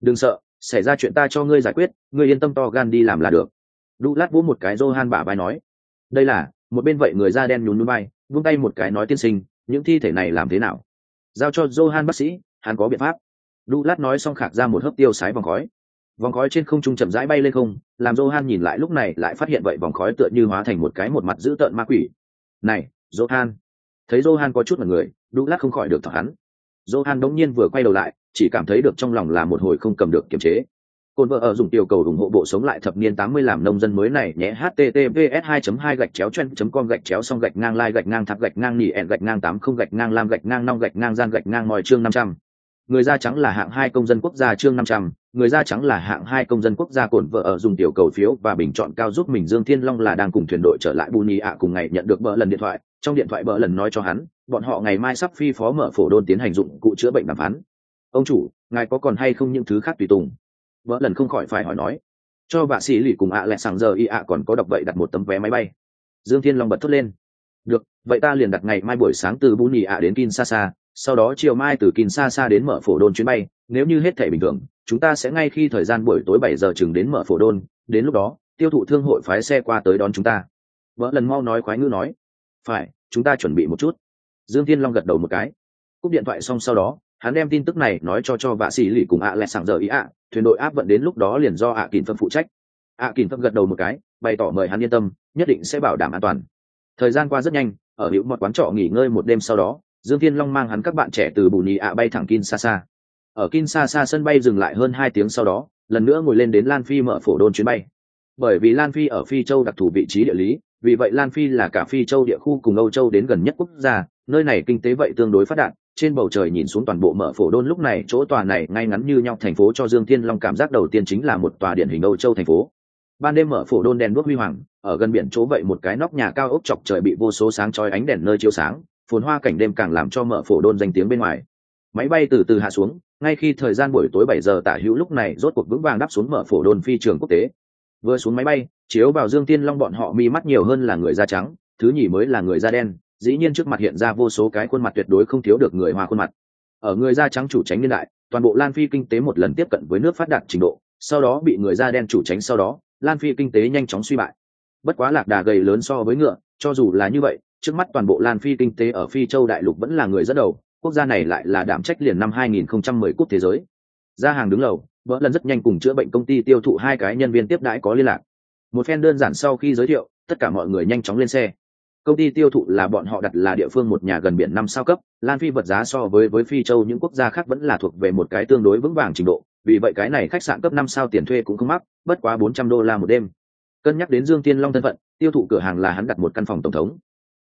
Đừng sợ, xảy ra chuyện ta cho ngươi giải quyết, ngươi yên tâm to gan đi làm là được. Đu lát vỗ một cái johan bả vai nói. Đây là, một bên vậy người da đen nhún núi bay, vung tay một cái nói tiên sinh, những thi thể này làm thế nào? Giao cho johan bác sĩ, hắn có biện pháp. Đu lát nói xong khạc ra một hớp tiêu sái vòng khói. Vòng khói trên không trung chậm rãi bay lên không, làm johan nhìn lại lúc này lại phát hiện vậy vòng khói tựa như hóa thành một cái một mặt dữ tợn ma quỷ. Này, johan thấy johan có chút là người douglas lát không khỏi được thở hắn. Johan đống nhiên vừa quay đầu lại chỉ cảm thấy được trong lòng là một hồi không cầm được kiềm chế. Côn vợ ở dùng tiểu cầu ủng hộ bộ sống lại thập niên 80 làm nông dân mới này nhé https 2 2 gạch chéo chen com gạch chéo xong gạch ngang lai gạch ngang tháp gạch ngang nỉ ẹn gạch ngang 80 gạch ngang lam gạch ngang nong gạch ngang gian gạch ngang ngòi chương 500. Người da trắng là hạng hai công dân quốc gia chương 500, người da trắng là hạng hai công dân quốc gia cồn vợ ở dùng tiểu cầu phiếu và bình chọn cao giúp mình Dương Thiên Long là đang cùng thuyền đội trở lại Buni ạ cùng ngày nhận được bỡ lần điện thoại, trong điện thoại bợ lần nói cho hắn, bọn họ ngày mai sắp phi phó mở phổ đôn tiến hành dụng cụ chữa bệnh đàm phán. Ông chủ, ngài có còn hay không những thứ khác tùy tùng? bợ lần không khỏi phải hỏi nói. Cho vạ sĩ lì cùng ạ lẹ sáng giờ y ạ còn có đọc vậy đặt một tấm vé máy bay. Dương thiên long bật thốt lên. Được vậy ta liền đặt ngày mai buổi sáng từ bù nhì ạ đến kinshasa sau đó chiều mai từ kinshasa đến mở phổ đôn chuyến bay. Nếu như hết thể bình thường chúng ta sẽ ngay khi thời gian buổi tối bảy giờ chừng đến mở phổ đôn. Đến lúc đó tiêu thụ thương hội phái xe qua tới đón chúng ta. Vợ lần mau nói khoái ngữ nói phải, chúng ta chuẩn bị một chút. Dương thiên long gật đầu một cái. Cúp điện thoại xong sau đó, hắn đem tin tức này nói cho cho vạ sĩ lì cùng ạ lẹ sàng giờ ý ạ. Thuyền đội áp vận đến lúc đó liền do ạ à kỳn phân phụ trách. Ạ à kỳn phân gật đầu một cái, bày tỏ mời hắn yên tâm, nhất định sẽ bảo đảm an toàn. Thời gian qua rất nhanh, ở hữu một quán trọ nghỉ ngơi một đêm sau đó, dương thiên long mang hắn các bạn trẻ từ bù nhì ạ bay thẳng kinshasa. Ở kinshasa sân bay dừng lại hơn hai tiếng sau đó, lần nữa ngồi lên đến lan phi mở phổ đôn chuyến bay. Bởi vì lan phi ở phi châu đặc thù vị trí địa lý vì vậy lan phi là cả phi châu địa khu cùng âu châu đến gần nhất quốc gia, nơi này kinh tế vậy tương đối phát đạt, trên bầu trời nhìn xuống toàn bộ mở phổ đôn lúc này, chỗ tòa này ngay ngắn như nhau thành phố cho dương thiên long cảm giác đầu tiên chính là một tòa điển hình âu châu thành phố. Ban đêm mở phổ đôn đèn đuốc huy hoàng, ở gần biển chỗ vậy một cái nóc nhà cao ốc chọc trời bị vô số sáng chói ánh đèn nơi chiếu sáng, phồn hoa cảnh đêm càng làm cho mở phổ đôn danh tiếng bên ngoài. Máy bay từ từ hạ xuống, ngay khi thời gian buổi tối bảy giờ tả hữu lúc này rốt cuộc vững vàng đáp xuống mở phổ đôn phi trường quốc tế vừa xuống máy bay, chiếu vào dương tiên long bọn họ mi mắt nhiều hơn là người da trắng, thứ nhì mới là người da đen, dĩ nhiên trước mặt hiện ra vô số cái khuôn mặt tuyệt đối không thiếu được người hoa khuôn mặt. Ở người da trắng chủ tránh niên đại, toàn bộ lan phi kinh tế một lần tiếp cận với nước phát đạt trình độ, sau đó bị người da đen chủ tránh sau đó, lan phi kinh tế nhanh chóng suy bại. Bất quá lạc đà gầy lớn so với ngựa, cho dù là như vậy, trước mắt toàn bộ lan phi kinh tế ở phi châu đại lục vẫn là người dẫn đầu, quốc gia này lại là đảm trách liền năm 2010 quốc thế giới. Ra hàng đứng lầu vợ lần rất nhanh cùng chữa bệnh công ty tiêu thụ hai cái nhân viên tiếp đãi có liên lạc. Một phen đơn giản sau khi giới thiệu, tất cả mọi người nhanh chóng lên xe. Công ty tiêu thụ là bọn họ đặt là địa phương một nhà gần biển năm sao cấp, lan phi vật giá so với với phi châu những quốc gia khác vẫn là thuộc về một cái tương đối vững vàng trình độ, vì vậy cái này khách sạn cấp năm sao tiền thuê cũng không mắc, bất quá bốn trăm đô la một đêm. Cân nhắc đến dương tiên long thân phận, tiêu thụ cửa hàng là hắn đặt một căn phòng tổng thống.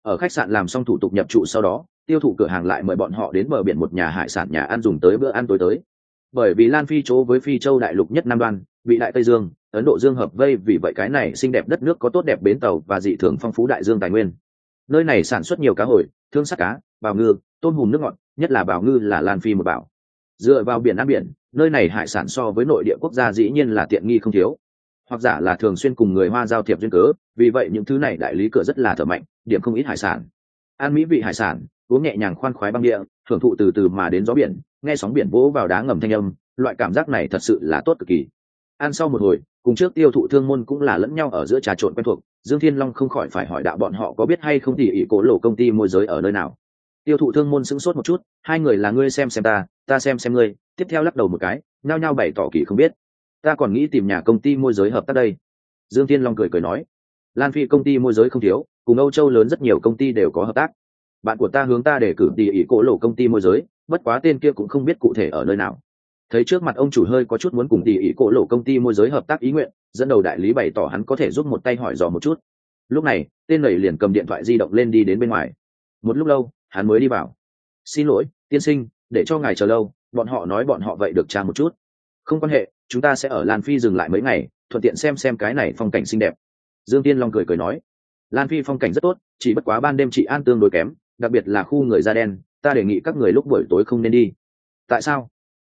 Ở khách sạn làm xong thủ tục nhập trụ sau đó, tiêu thụ cửa hàng lại mời bọn họ đến bờ biển một nhà hải sản nhà ăn dùng tới bữa ăn tối tới bởi vì lan phi chỗ với phi châu đại lục nhất nam đoan bị đại tây dương, ấn độ dương hợp vây vì vậy cái này xinh đẹp đất nước có tốt đẹp bến tàu và dị thường phong phú đại dương tài nguyên. Nơi này sản xuất nhiều cá hồi, thương sắc cá, bào ngư, tôm hùm nước ngọt, nhất là bào ngư là lan phi một bảo. Dựa vào biển ăn biển, nơi này hải sản so với nội địa quốc gia dĩ nhiên là tiện nghi không thiếu. Hoặc giả là thường xuyên cùng người hoa giao thiệp duyên cớ, vì vậy những thứ này đại lý cửa rất là thở mạnh, điểm không ít hải sản. Ăn mỹ vị hải sản, uống nhẹ nhàng khoan khoái băng địa thưởng thụ từ từ mà đến gió biển nghe sóng biển vỗ vào đá ngầm thanh âm, loại cảm giác này thật sự là tốt cực kỳ. Ăn sau một hồi, cùng trước tiêu thụ thương môn cũng là lẫn nhau ở giữa trà trộn quen thuộc, dương thiên long không khỏi phải hỏi đạo bọn họ có biết hay không thì ỷ cố lộ công ty môi giới ở nơi nào. Tiêu thụ thương môn sững sốt một chút, hai người là ngươi xem xem ta ta xem xem ngươi, tiếp theo lắc đầu một cái, nhao nhao bày tỏ kỳ không biết. Ta còn nghĩ tìm nhà công ty môi giới hợp tác đây. Dương thiên long cười cười nói, lan phi công ty môi giới không thiếu, cùng âu châu lớn rất nhiều công ty đều có hợp tác. Bạn của ta hướng ta để cử tỉ ỷ cổ lộ công ty môi giới bất quá tên kia cũng không biết cụ thể ở nơi nào. Thấy trước mặt ông chủ hơi có chút muốn cùng tỉ ỉ cổ lộ công ty môi giới hợp tác ý nguyện, dẫn đầu đại lý bày tỏ hắn có thể giúp một tay hỏi dò một chút. Lúc này, tên nầy liền cầm điện thoại di động lên đi đến bên ngoài. Một lúc lâu, hắn mới đi vào. Xin lỗi, tiên sinh, để cho ngài chờ lâu, bọn họ nói bọn họ vậy được tra một chút. Không quan hệ, chúng ta sẽ ở lan phi dừng lại mấy ngày, thuận tiện xem xem cái này phong cảnh xinh đẹp. Dương tiên long cười cười nói. Lan phi phong cảnh rất tốt, chỉ bất quá ban đêm chị an tương đối kém, đặc biệt là khu người da đen ta đề nghị các người lúc buổi tối không nên đi. Tại sao?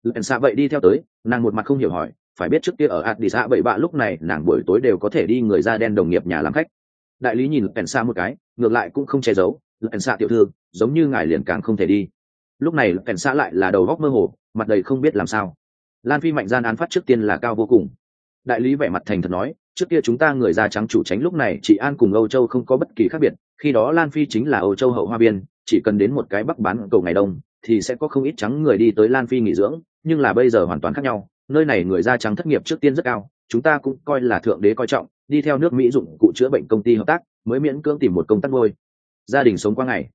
Lẹn xạ vậy đi theo tới, nàng một mặt không hiểu hỏi, phải biết trước kia ở hạt đi xã bảy bạ lúc này, nàng buổi tối đều có thể đi người da đen đồng nghiệp nhà làm khách. Đại lý nhìn lẹn xạ một cái, ngược lại cũng không che giấu lẹn xạ tiểu thư, giống như ngài liền càng không thể đi. Lúc này lẹn xạ lại là đầu góc mơ hồ, mặt đầy không biết làm sao. Lan phi mạnh gian án phát trước tiên là cao vô cùng. Đại lý vẻ mặt thành thật nói, trước kia chúng ta người da trắng chủ tránh lúc này, chị an cùng âu châu không có bất kỳ khác biệt, khi đó lan phi chính là âu châu hậu hoa biên chỉ cần đến một cái bắc bán cầu ngày đông, thì sẽ có không ít trắng người đi tới lan phi nghỉ dưỡng, nhưng là bây giờ hoàn toàn khác nhau. Nơi này người da trắng thất nghiệp trước tiên rất cao, chúng ta cũng coi là thượng đế coi trọng, đi theo nước mỹ dụng cụ chữa bệnh công ty hợp tác, mới miễn cưỡng tìm một công tác ngôi. Gia đình sống qua ngày.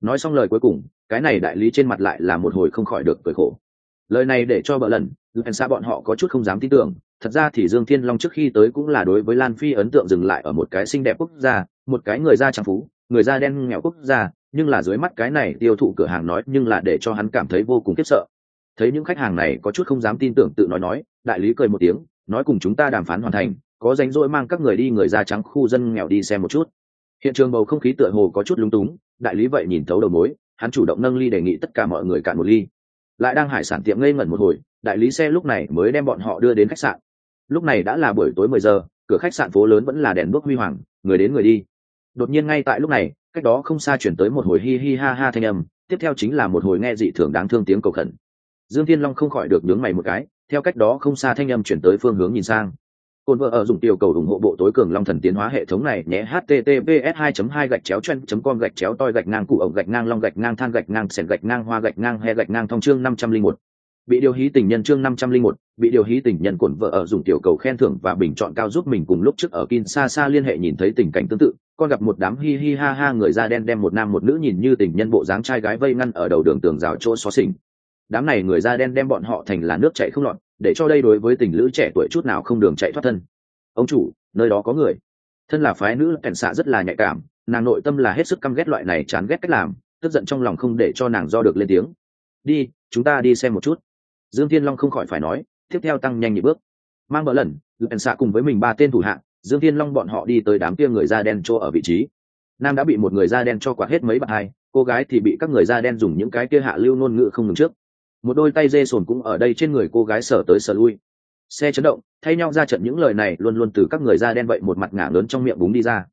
Nói xong lời cuối cùng, cái này đại lý trên mặt lại là một hồi không khỏi được cười khổ. Lời này để cho bợ lần lần xa bọn họ có chút không dám tin tưởng, thật ra thì dương thiên long trước khi tới cũng là đối với lan phi ấn tượng dừng lại ở một cái xinh đẹp quốc gia, một cái người da trắng phú, người da đen nghèo quốc gia nhưng là dưới mắt cái này tiêu thụ cửa hàng nói, nhưng là để cho hắn cảm thấy vô cùng khiếp sợ. Thấy những khách hàng này có chút không dám tin tưởng tự nói nói, đại lý cười một tiếng, nói cùng chúng ta đàm phán hoàn thành, có rảnh rỗi mang các người đi người da trắng khu dân nghèo đi xem một chút. Hiện trường bầu không khí tựa hồ có chút lung túng, đại lý vậy nhìn thấu đầu mối, hắn chủ động nâng ly đề nghị tất cả mọi người cạn một ly. Lại đang hải sản tiệm ngây ngẩn một hồi, đại lý xe lúc này mới đem bọn họ đưa đến khách sạn. Lúc này đã là buổi tối mười giờ, cửa khách sạn phố lớn vẫn là đèn đuốc huy hoàng, người đến người đi. Đột nhiên ngay tại lúc này cách đó không xa chuyển tới một hồi hi hi ha ha thanh âm, tiếp theo chính là một hồi nghe dị thường đáng thương tiếng cầu khẩn. Dương thiên long không khỏi được nhướng mày một cái, theo cách đó không xa thanh âm chuyển tới phương hướng nhìn sang. Cồn vợ ở dùng tiểu cầu ủng hộ bộ tối cường long thần tiến hóa hệ thống này, nhé, https 2 2 gạch chéo chen com gạch chéo toi gạch ngang cụ ổng gạch ngang long gạch ngang than gạch ngang sẹn gạch ngang hoa gạch ngang he gạch ngang thông chương 501 bị điều hí tình nhân chương 501 bị điều hí tình nhân cuộn vợ ở dùng tiểu cầu khen thưởng và bình chọn cao giúp mình cùng lúc trước ở Kinshasa liên hệ nhìn thấy tình cảnh tương tự, con gặp một đám hi hi ha ha người da đen đem một nam một nữ nhìn như tình nhân bộ dáng trai gái vây ngăn ở đầu đường tường rào chỗ xóa xỉnh. Đám này người da đen đem bọn họ thành là nước chảy không lọt, để cho đây đối với tình lữ trẻ tuổi chút nào không đường chạy thoát thân. Ông chủ, nơi đó có người. Thân là phái nữ cảnh xạ rất là nhạy cảm, nàng nội tâm là hết sức căm ghét loại này chán ghét cách làm, tức giận trong lòng không để cho nàng do được lên tiếng. Đi, chúng ta đi xem một chút dương thiên long không khỏi phải nói, tiếp theo tăng nhanh nhịp bước. Mang bỡ lần cảnh xạ cùng với mình ba tên thủ hạng dương thiên long bọn họ đi tới đám kia người da đen chỗ ở vị trí. Nam đã bị một người da đen cho quạt hết mấy bạn hai, cô gái thì bị các người da đen dùng những cái kia hạ lưu ngôn ngữ không ngừng trước. Một đôi tay dê sồn cũng ở đây trên người cô gái sở tới sở lui. Xe chấn động, thay nhau ra trận những lời này luôn luôn từ các người da đen vậy một mặt ngả lớn trong miệng búng đi ra.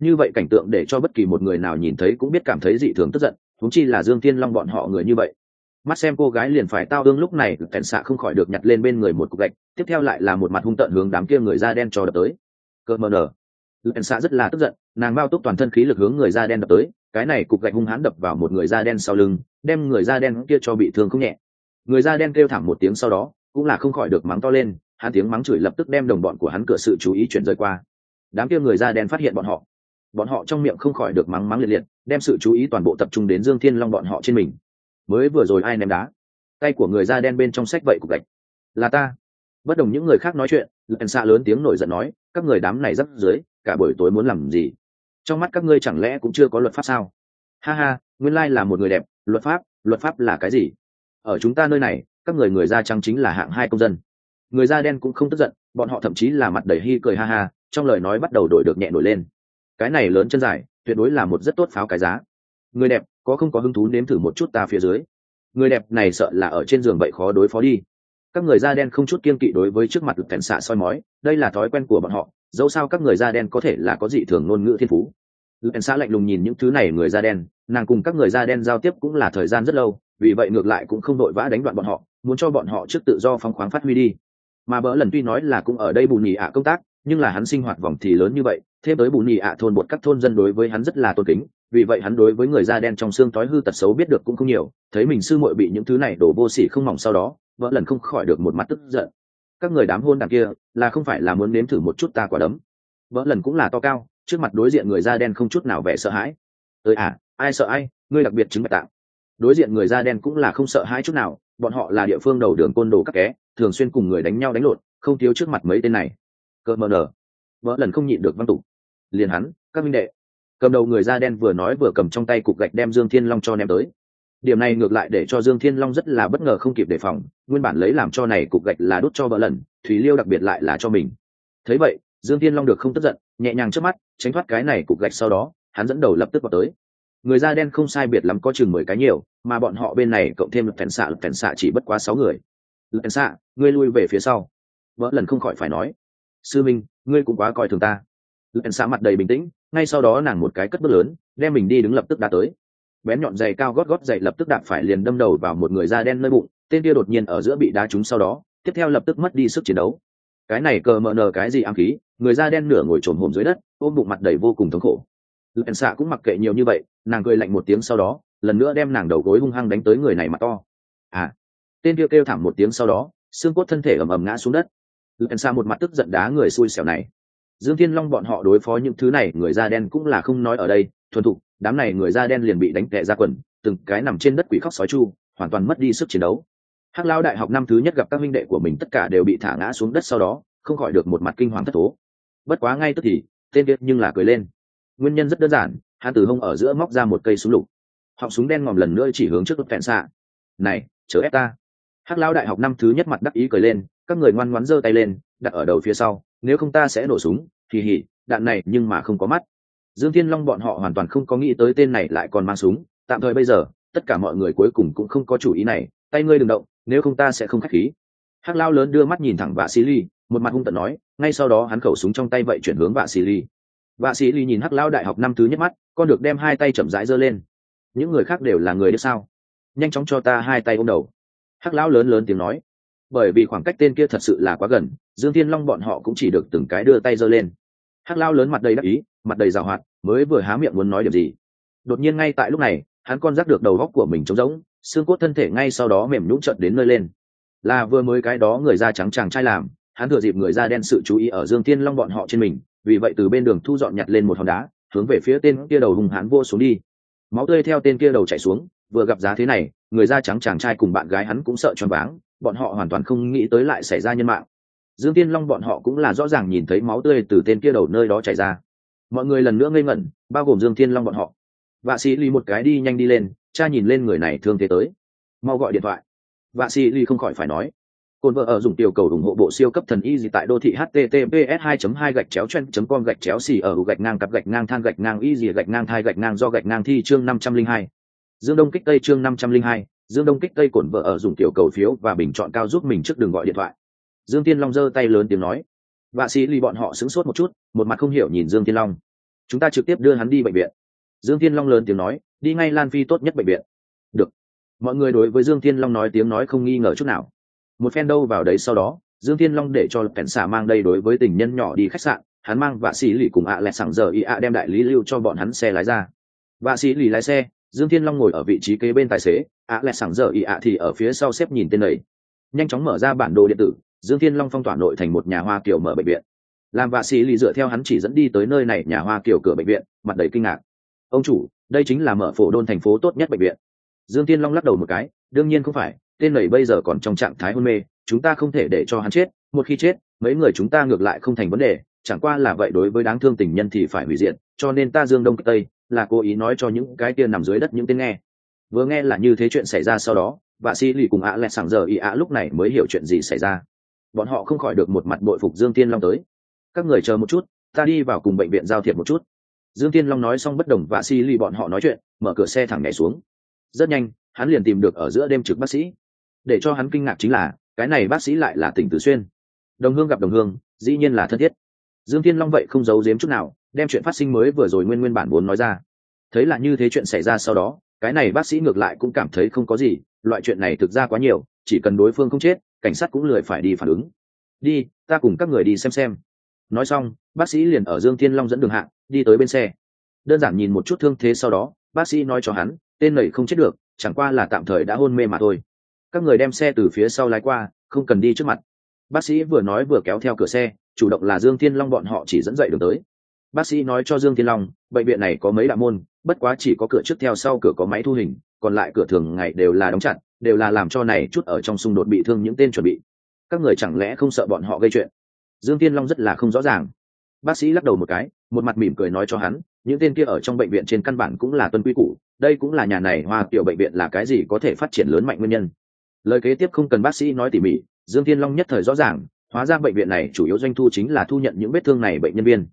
Như vậy cảnh tượng để cho bất kỳ một người nào nhìn thấy cũng biết cảm thấy dị thường tức giận thúng chi là dương thiên long bọn họ người như vậy mắt xem cô gái liền phải tao ương lúc này kẹn xạ không khỏi được nhặt lên bên người một cục gạch, tiếp theo lại là một mặt hung tợn hướng đám kia người da đen cho đập tới. Cơ mờ nở. Kẹn xạ rất là tức giận, nàng bao túc toàn thân khí lực hướng người da đen đập tới, cái này cục gạch hung hãn đập vào một người da đen sau lưng, đem người da đen kia cho bị thương không nhẹ. Người da đen kêu thảm một tiếng sau đó, cũng là không khỏi được mắng to lên, hắn tiếng mắng chửi lập tức đem đồng bọn của hắn cửa sự chú ý chuyển rời qua. Đám kia người da đen phát hiện bọn họ. Bọn họ trong miệng không khỏi được mắng mắng liệt liệt, đem sự chú ý toàn bộ tập trung đến dương thiên long bọn họ trên mình mới vừa rồi ai ném đá? Tay của người da đen bên trong sách vậy cục gạch. Là ta. Bất đồng những người khác nói chuyện lần xạ lớn tiếng nổi giận nói, các người đám này rắc dưới cả buổi tối muốn làm gì? Trong mắt các ngươi chẳng lẽ cũng chưa có luật pháp sao? Ha ha, nguyên lai là một người đẹp, luật pháp luật pháp là cái gì? Ở chúng ta nơi này, các người người da trắng chính là hạng hai công dân. Người da đen cũng không tức giận, bọn họ thậm chí là mặt đầy hy cười ha ha, trong lời nói bắt đầu đổi được nhẹ nổi lên. Cái này lớn chân dài, tuyệt đối là một rất tốt pháo cái giá. Người đẹp có không có hứng thú nếm thử một chút ta phía dưới. Người đẹp này sợ là ở trên giường vậy khó đối phó đi. Các người da đen không chút kiên kỵ đối với trước mặt được cảnh xạ soi mói, đây là thói quen của bọn họ, dẫu sao các người da đen có thể là có dị thường ngôn ngữ thiên phú. Lực cảnh xạ lạnh lùng nhìn những thứ này người da đen, nàng cùng các người da đen giao tiếp cũng là thời gian rất lâu, vì vậy ngược lại cũng không đội vã đánh đoạn bọn họ, muốn cho bọn họ trước tự do phóng khoáng phát huy đi. Mà bỡ lần tuy nói là cũng ở đây bù nhì ạ công tác, nhưng là hắn sinh hoạt vòng thì lớn như vậy, thêm tới bù nhì ạ thôn một các thôn dân đối với hắn rất là tôn kính vì vậy hắn đối với người da đen trong xương tối hư tật xấu biết được cũng không nhiều, thấy mình sư muội bị những thứ này đổ vô sỉ không mỏng sau đó vỡ lần không khỏi được một mắt tức giận. Các người đám hôn đàn kia, là không phải là muốn nếm thử một chút ta quả đấm. Vỡ lần cũng là to cao, trước mặt đối diện người da đen không chút nào vẻ sợ hãi. Ơi à ai sợ ai, ngươi đặc biệt chứng bạch tạm." đối diện người da đen cũng là không sợ hãi chút nào, bọn họ là địa phương đầu đường côn đồ các ké thường xuyên cùng người đánh nhau đánh lộn, không thiếu trước mặt mấy tên này. Cơ mờ nở vợ lần không nhịn được văn tục liền hắn, các minh đệ cầm đầu người da đen vừa nói vừa cầm trong tay cục gạch đem dương thiên long cho ném tới. Điểm này ngược lại để cho dương thiên long rất là bất ngờ không kịp đề phòng, nguyên bản lấy làm cho này cục gạch là đốt cho vợ lần thủy liêu đặc biệt lại là cho mình. Thấy vậy, dương thiên long được không tức giận, nhẹ nhàng trước mắt, tránh thoát cái này cục gạch sau đó, hắn dẫn đầu lập tức vào tới. Người da đen không sai biệt lắm có chừng mười cái nhiều, mà bọn họ bên này cộng thêm lực phèn xạ lực phèn xạ chỉ bất quá sáu người. Lực phèn xạ, ngươi lui về phía sau. Vợ lần không khỏi phải nói, sư minh, ngươi cũng quá coi thường ta. Lực phèn xạ mặt đầy bình tĩnh ngay sau đó nàng một cái cất bước lớn, đem mình đi đứng lập tức đã tới. Bén nhọn giày cao gót gót giày lập tức đạp phải liền đâm đầu vào một người da đen nơi bụng, tên kia đột nhiên ở giữa bị đá trúng sau đó, tiếp theo lập tức mất đi sức chiến đấu. Cái này cờ mờ nờ cái gì ám khí, người da đen nửa ngồi trồn hồm dưới đất, ôm bụng mặt đầy vô cùng thống khổ. Lẹn xạ cũng mặc kệ nhiều như vậy, nàng cười lạnh một tiếng sau đó, lần nữa đem nàng đầu gối hung hăng đánh tới người này mặt to. À tên kia kêu thảm một tiếng sau đó, xương cốt thân thể ầm ầm ngã xuống đất. Lẹn xạ một mặt tức giận đá người xui xẻo này dương thiên long bọn họ đối phó những thứ này, người da đen cũng là không nói ở đây, thuần thục, đám này người da đen liền bị đánh tệ ra quần, từng cái nằm trên đất quỷ khóc sói chu, hoàn toàn mất đi sức chiến đấu. Hắc lao đại học năm thứ nhất gặp các minh đệ của mình, tất cả đều bị thả ngã xuống đất sau đó, không khỏi được một mặt kinh hoàng thất thố. Bất quá ngay tức thì, tên kiệt nhưng là cười lên. Nguyên nhân rất đơn giản, hắn từ hông ở giữa móc ra một cây súng lục. Họng súng đen ngòm lần nữa chỉ hướng trước đốt phèn xạ. Này chớ ép ta. Hắc lao đại học năm thứ nhất mặt đắc ý cười lên, các người ngoan ngoãn giơ tay lên, đặt ở đầu phía sau nếu không ta sẽ nổ súng kỳ hỉ đạn này nhưng mà không có mắt. Dương thiên long bọn họ hoàn toàn không có nghĩ tới tên này lại còn mang súng, tạm thời bây giờ, tất cả mọi người cuối cùng cũng không có chủ ý này, tay ngươi đừng động, nếu không ta sẽ không khách khí. Hắc lao lớn đưa mắt nhìn thẳng vạ xì ly, một mặt hung tận nói, ngay sau đó hắn khẩu súng trong tay vậy chuyển hướng vạ xì ly. Vạ xì ly nhìn hắc lao đại học năm thứ nhất mắt, con được đem hai tay chậm rãi giơ lên. Những người khác đều là người đ sao? Nhanh chóng cho ta hai tay ôm đầu. Hắc lão lớn lớn tiếng nói, bởi vì khoảng cách tên kia thật sự là quá gần dương thiên long bọn họ cũng chỉ được từng cái đưa tay giơ lên. Hắc lao lớn mặt đầy đắc ý, mặt đầy rào hoạt, mới vừa há miệng muốn nói điều gì. Đột nhiên ngay tại lúc này, hắn con rắc được đầu góc của mình trống rỗng, xương cốt thân thể ngay sau đó mềm nhũng trận đến nơi lên. Là vừa mới cái đó người da trắng chàng trai làm, hắn thừa dịp người da đen sự chú ý ở dương thiên long bọn họ trên mình, vì vậy từ bên đường thu dọn nhặt lên một hòn đá, hướng về phía tên kia đầu hùng hãn vô xuống đi. Máu tươi theo tên kia đầu chạy xuống, vừa gặp giá thế này, người da trắng chàng trai cùng bạn gái hắn cũng sợ choáng váng, bọn họ hoàn toàn không nghĩ tới lại xảy ra nhân mạng dương tiên long bọn họ cũng là rõ ràng nhìn thấy máu tươi từ tên kia đầu nơi đó chảy ra. Mọi người lần nữa ngây ngẩn bao gồm dương thiên long bọn họ. Vạ sĩ lì một cái đi nhanh đi lên cha nhìn lên người này thương thế tới. Mau gọi điện thoại. Vạ sĩ lì không khỏi phải nói. Cồn vợ ở dùng tiểu cầu ủng hộ bộ siêu cấp thần y gì tại đô thị https 2 2 gạch chéo chen com gạch chéo xì ở gạch ngang cặp gạch ngang than gạch ngang y gì gạch ngang thai gạch ngang do gạch ngang thi chương 502. dương đông kích tây chương 502, dương đông kích tây cồn vợ ở dùng tiểu cầu phiếu và bình chọn cao giúp mình trước đường gọi điện thoại dương tiên long giơ tay lớn tiếng nói. Vạ sĩ lì bọn họ sững sốt một chút, một mặt không hiểu nhìn dương tiên long. Chúng ta trực tiếp đưa hắn đi bệnh viện. Dương tiên long lớn tiếng nói, đi ngay lan phi tốt nhất bệnh viện. Được. Mọi người đối với dương tiên long nói tiếng nói không nghi ngờ chút nào. Một phen đâu vào đấy sau đó, dương tiên long để cho cảnh xả mang đây đối với tình nhân nhỏ đi khách sạn, hắn mang vạ sĩ lì cùng ạ à lẹt sẵn giờ ý ạ đem đại lý lưu cho bọn hắn xe lái ra. Vạ sĩ lì lái xe, dương thiên long ngồi ở vị trí kế bên tài xế, ạ à lẹt sẵn giờ ý ạ thì ở phía sau xếp nhìn tên này nhanh chóng mở ra bản đồ điện tử dương thiên long phong tỏa nội thành một nhà hoa kiểu mở bệnh viện. Làm vạ sĩ lì dựa theo hắn chỉ dẫn đi tới nơi này nhà hoa kiểu cửa bệnh viện, mặt đầy kinh ngạc. Ông chủ, đây chính là mở phổ đôn thành phố tốt nhất bệnh viện. Dương thiên long lắc đầu một cái, đương nhiên không phải, tên này bây giờ còn trong trạng thái hôn mê, chúng ta không thể để cho hắn chết, một khi chết, mấy người chúng ta ngược lại không thành vấn đề, chẳng qua là vậy đối với đáng thương tình nhân thì phải hủy diện cho nên ta dương đông tây là cố ý nói cho những cái kia nằm dưới đất những tên nghe. Vừa nghe là như thế chuyện xảy ra sau đó, vạ sĩ lì cùng ạ lẹ sảng giờ ý ạ lúc này mới hiểu chuyện gì xảy ra bọn họ không khỏi được một mặt bội phục dương tiên long tới. Các người chờ một chút, ta đi vào cùng bệnh viện giao thiệp một chút. Dương tiên long nói xong bất đồng và si ly bọn họ nói chuyện, mở cửa xe thẳng nhảy xuống. Rất nhanh, hắn liền tìm được ở giữa đêm trực bác sĩ. Để cho hắn kinh ngạc chính là, cái này bác sĩ lại là tỉnh tử xuyên. Đồng hương gặp đồng hương, dĩ nhiên là thân thiết. Dương tiên long vậy không giấu giếm chút nào, đem chuyện phát sinh mới vừa rồi nguyên nguyên bản vốn nói ra. Thấy là như thế chuyện xảy ra sau đó, cái này bác sĩ ngược lại cũng cảm thấy không có gì, loại chuyện này thực ra quá nhiều, chỉ cần đối phương không chết cảnh sát cũng lười phải đi phản ứng. Đi, ta cùng các người đi xem xem. Nói xong, bác sĩ liền ở dương thiên long dẫn đường hạng đi tới bên xe. Đơn giản nhìn một chút thương thế sau đó, bác sĩ nói cho hắn, tên này không chết được, chẳng qua là tạm thời đã hôn mê mà thôi. Các người đem xe từ phía sau lái qua, không cần đi trước mặt. Bác sĩ vừa nói vừa kéo theo cửa xe, chủ động là dương thiên long bọn họ chỉ dẫn dậy đường tới bác sĩ nói cho dương thiên long, bệnh viện này có mấy đạo môn, bất quá chỉ có cửa trước theo sau cửa có máy thu hình, còn lại cửa thường ngày đều là đóng chặt, đều là làm cho này chút ở trong xung đột bị thương những tên chuẩn bị. Các người chẳng lẽ không sợ bọn họ gây chuyện? Dương thiên long rất là không rõ ràng. Bác sĩ lắc đầu một cái, một mặt mỉm cười nói cho hắn, những tên kia ở trong bệnh viện trên căn bản cũng là tuân quy củ, đây cũng là nhà này hoa kiểu bệnh viện là cái gì có thể phát triển lớn mạnh nguyên nhân. Lời kế tiếp không cần bác sĩ nói tỉ mỉ, dương thiên long nhất thời rõ ràng, hóa ra bệnh viện này chủ yếu doanh thu chính là thu nhận những vết thương này bệnh nhân viên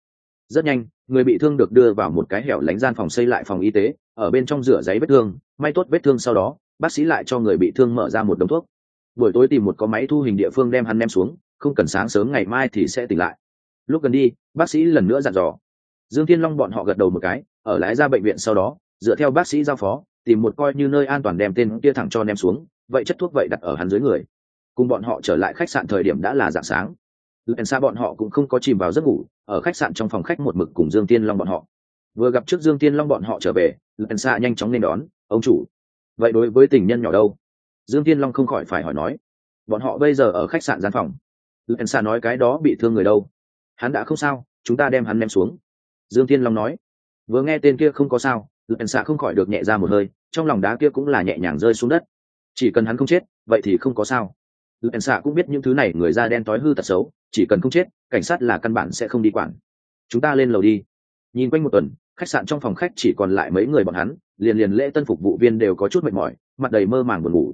rất nhanh, người bị thương được đưa vào một cái hẻo lánh gian phòng xây lại phòng y tế, ở bên trong rửa giấy vết thương, may tốt vết thương sau đó, bác sĩ lại cho người bị thương mở ra một đống thuốc. Buổi tối tìm một có máy thu hình địa phương đem hắn đem xuống, không cần sáng sớm ngày mai thì sẽ tỉnh lại. Lúc gần đi, bác sĩ lần nữa dặn dò. Dương thiên long bọn họ gật đầu một cái, ở lái ra bệnh viện sau đó, dựa theo bác sĩ giao phó, tìm một coi như nơi an toàn đem tên kia thẳng cho nem xuống, vậy chất thuốc vậy đặt ở hắn dưới người. Cùng bọn họ trở lại khách sạn thời điểm đã là dạng sáng. Lần xa bọn họ cũng không có chìm vào giấc ngủ ở khách sạn trong phòng khách một mực cùng dương tiên long bọn họ. Vừa gặp trước dương tiên long bọn họ trở về lần xa nhanh chóng nên đón, ông chủ, vậy đối với tình nhân nhỏ đâu? Dương tiên long không khỏi phải hỏi nói. Bọn họ bây giờ ở khách sạn gian phòng. Lần xa nói, cái đó bị thương người đâu? Hắn đã không sao, chúng ta đem hắn ném xuống. Dương tiên long nói. Vừa nghe tên kia không có sao. Lần xạ không khỏi được nhẹ ra một hơi, trong lòng đá kia cũng là nhẹ nhàng rơi xuống đất. Chỉ cần hắn không chết, vậy thì không có sao. Lần xạ cũng biết những thứ này người da đen tối hư tật xấu, chỉ cần không chết cảnh sát là căn bản sẽ không đi quản. Chúng ta lên lầu đi. Nhìn quanh một tuần, khách sạn trong phòng khách chỉ còn lại mấy người bọn hắn, liền liền lễ tân phục vụ viên đều có chút mệt mỏi, mặt đầy mơ màng buồn ngủ.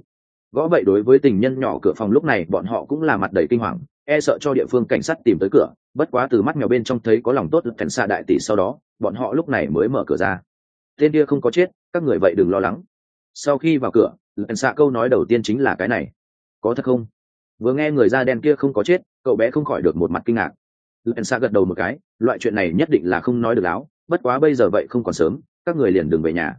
Gõ vậy đối với tình nhân nhỏ cửa phòng lúc này, bọn họ cũng là mặt đầy kinh hoàng e sợ cho địa phương cảnh sát tìm tới cửa, bất quá từ mắt mèo bên trong thấy có lòng tốt cảnh xa đại tỷ sau đó, bọn họ lúc này mới mở cửa ra. Tên kia không có chết, các người vậy đừng lo lắng. Sau khi vào cửa cảnh sát câu nói đầu tiên chính là cái này. Có thật không? Vừa nghe người da đen kia không có chết cậu bé không khỏi được một mặt kinh ngạc. Lần xa gật đầu một cái loại chuyện này nhất định là không nói được láo bất quá bây giờ vậy không còn sớm các người liền đừng về nhà.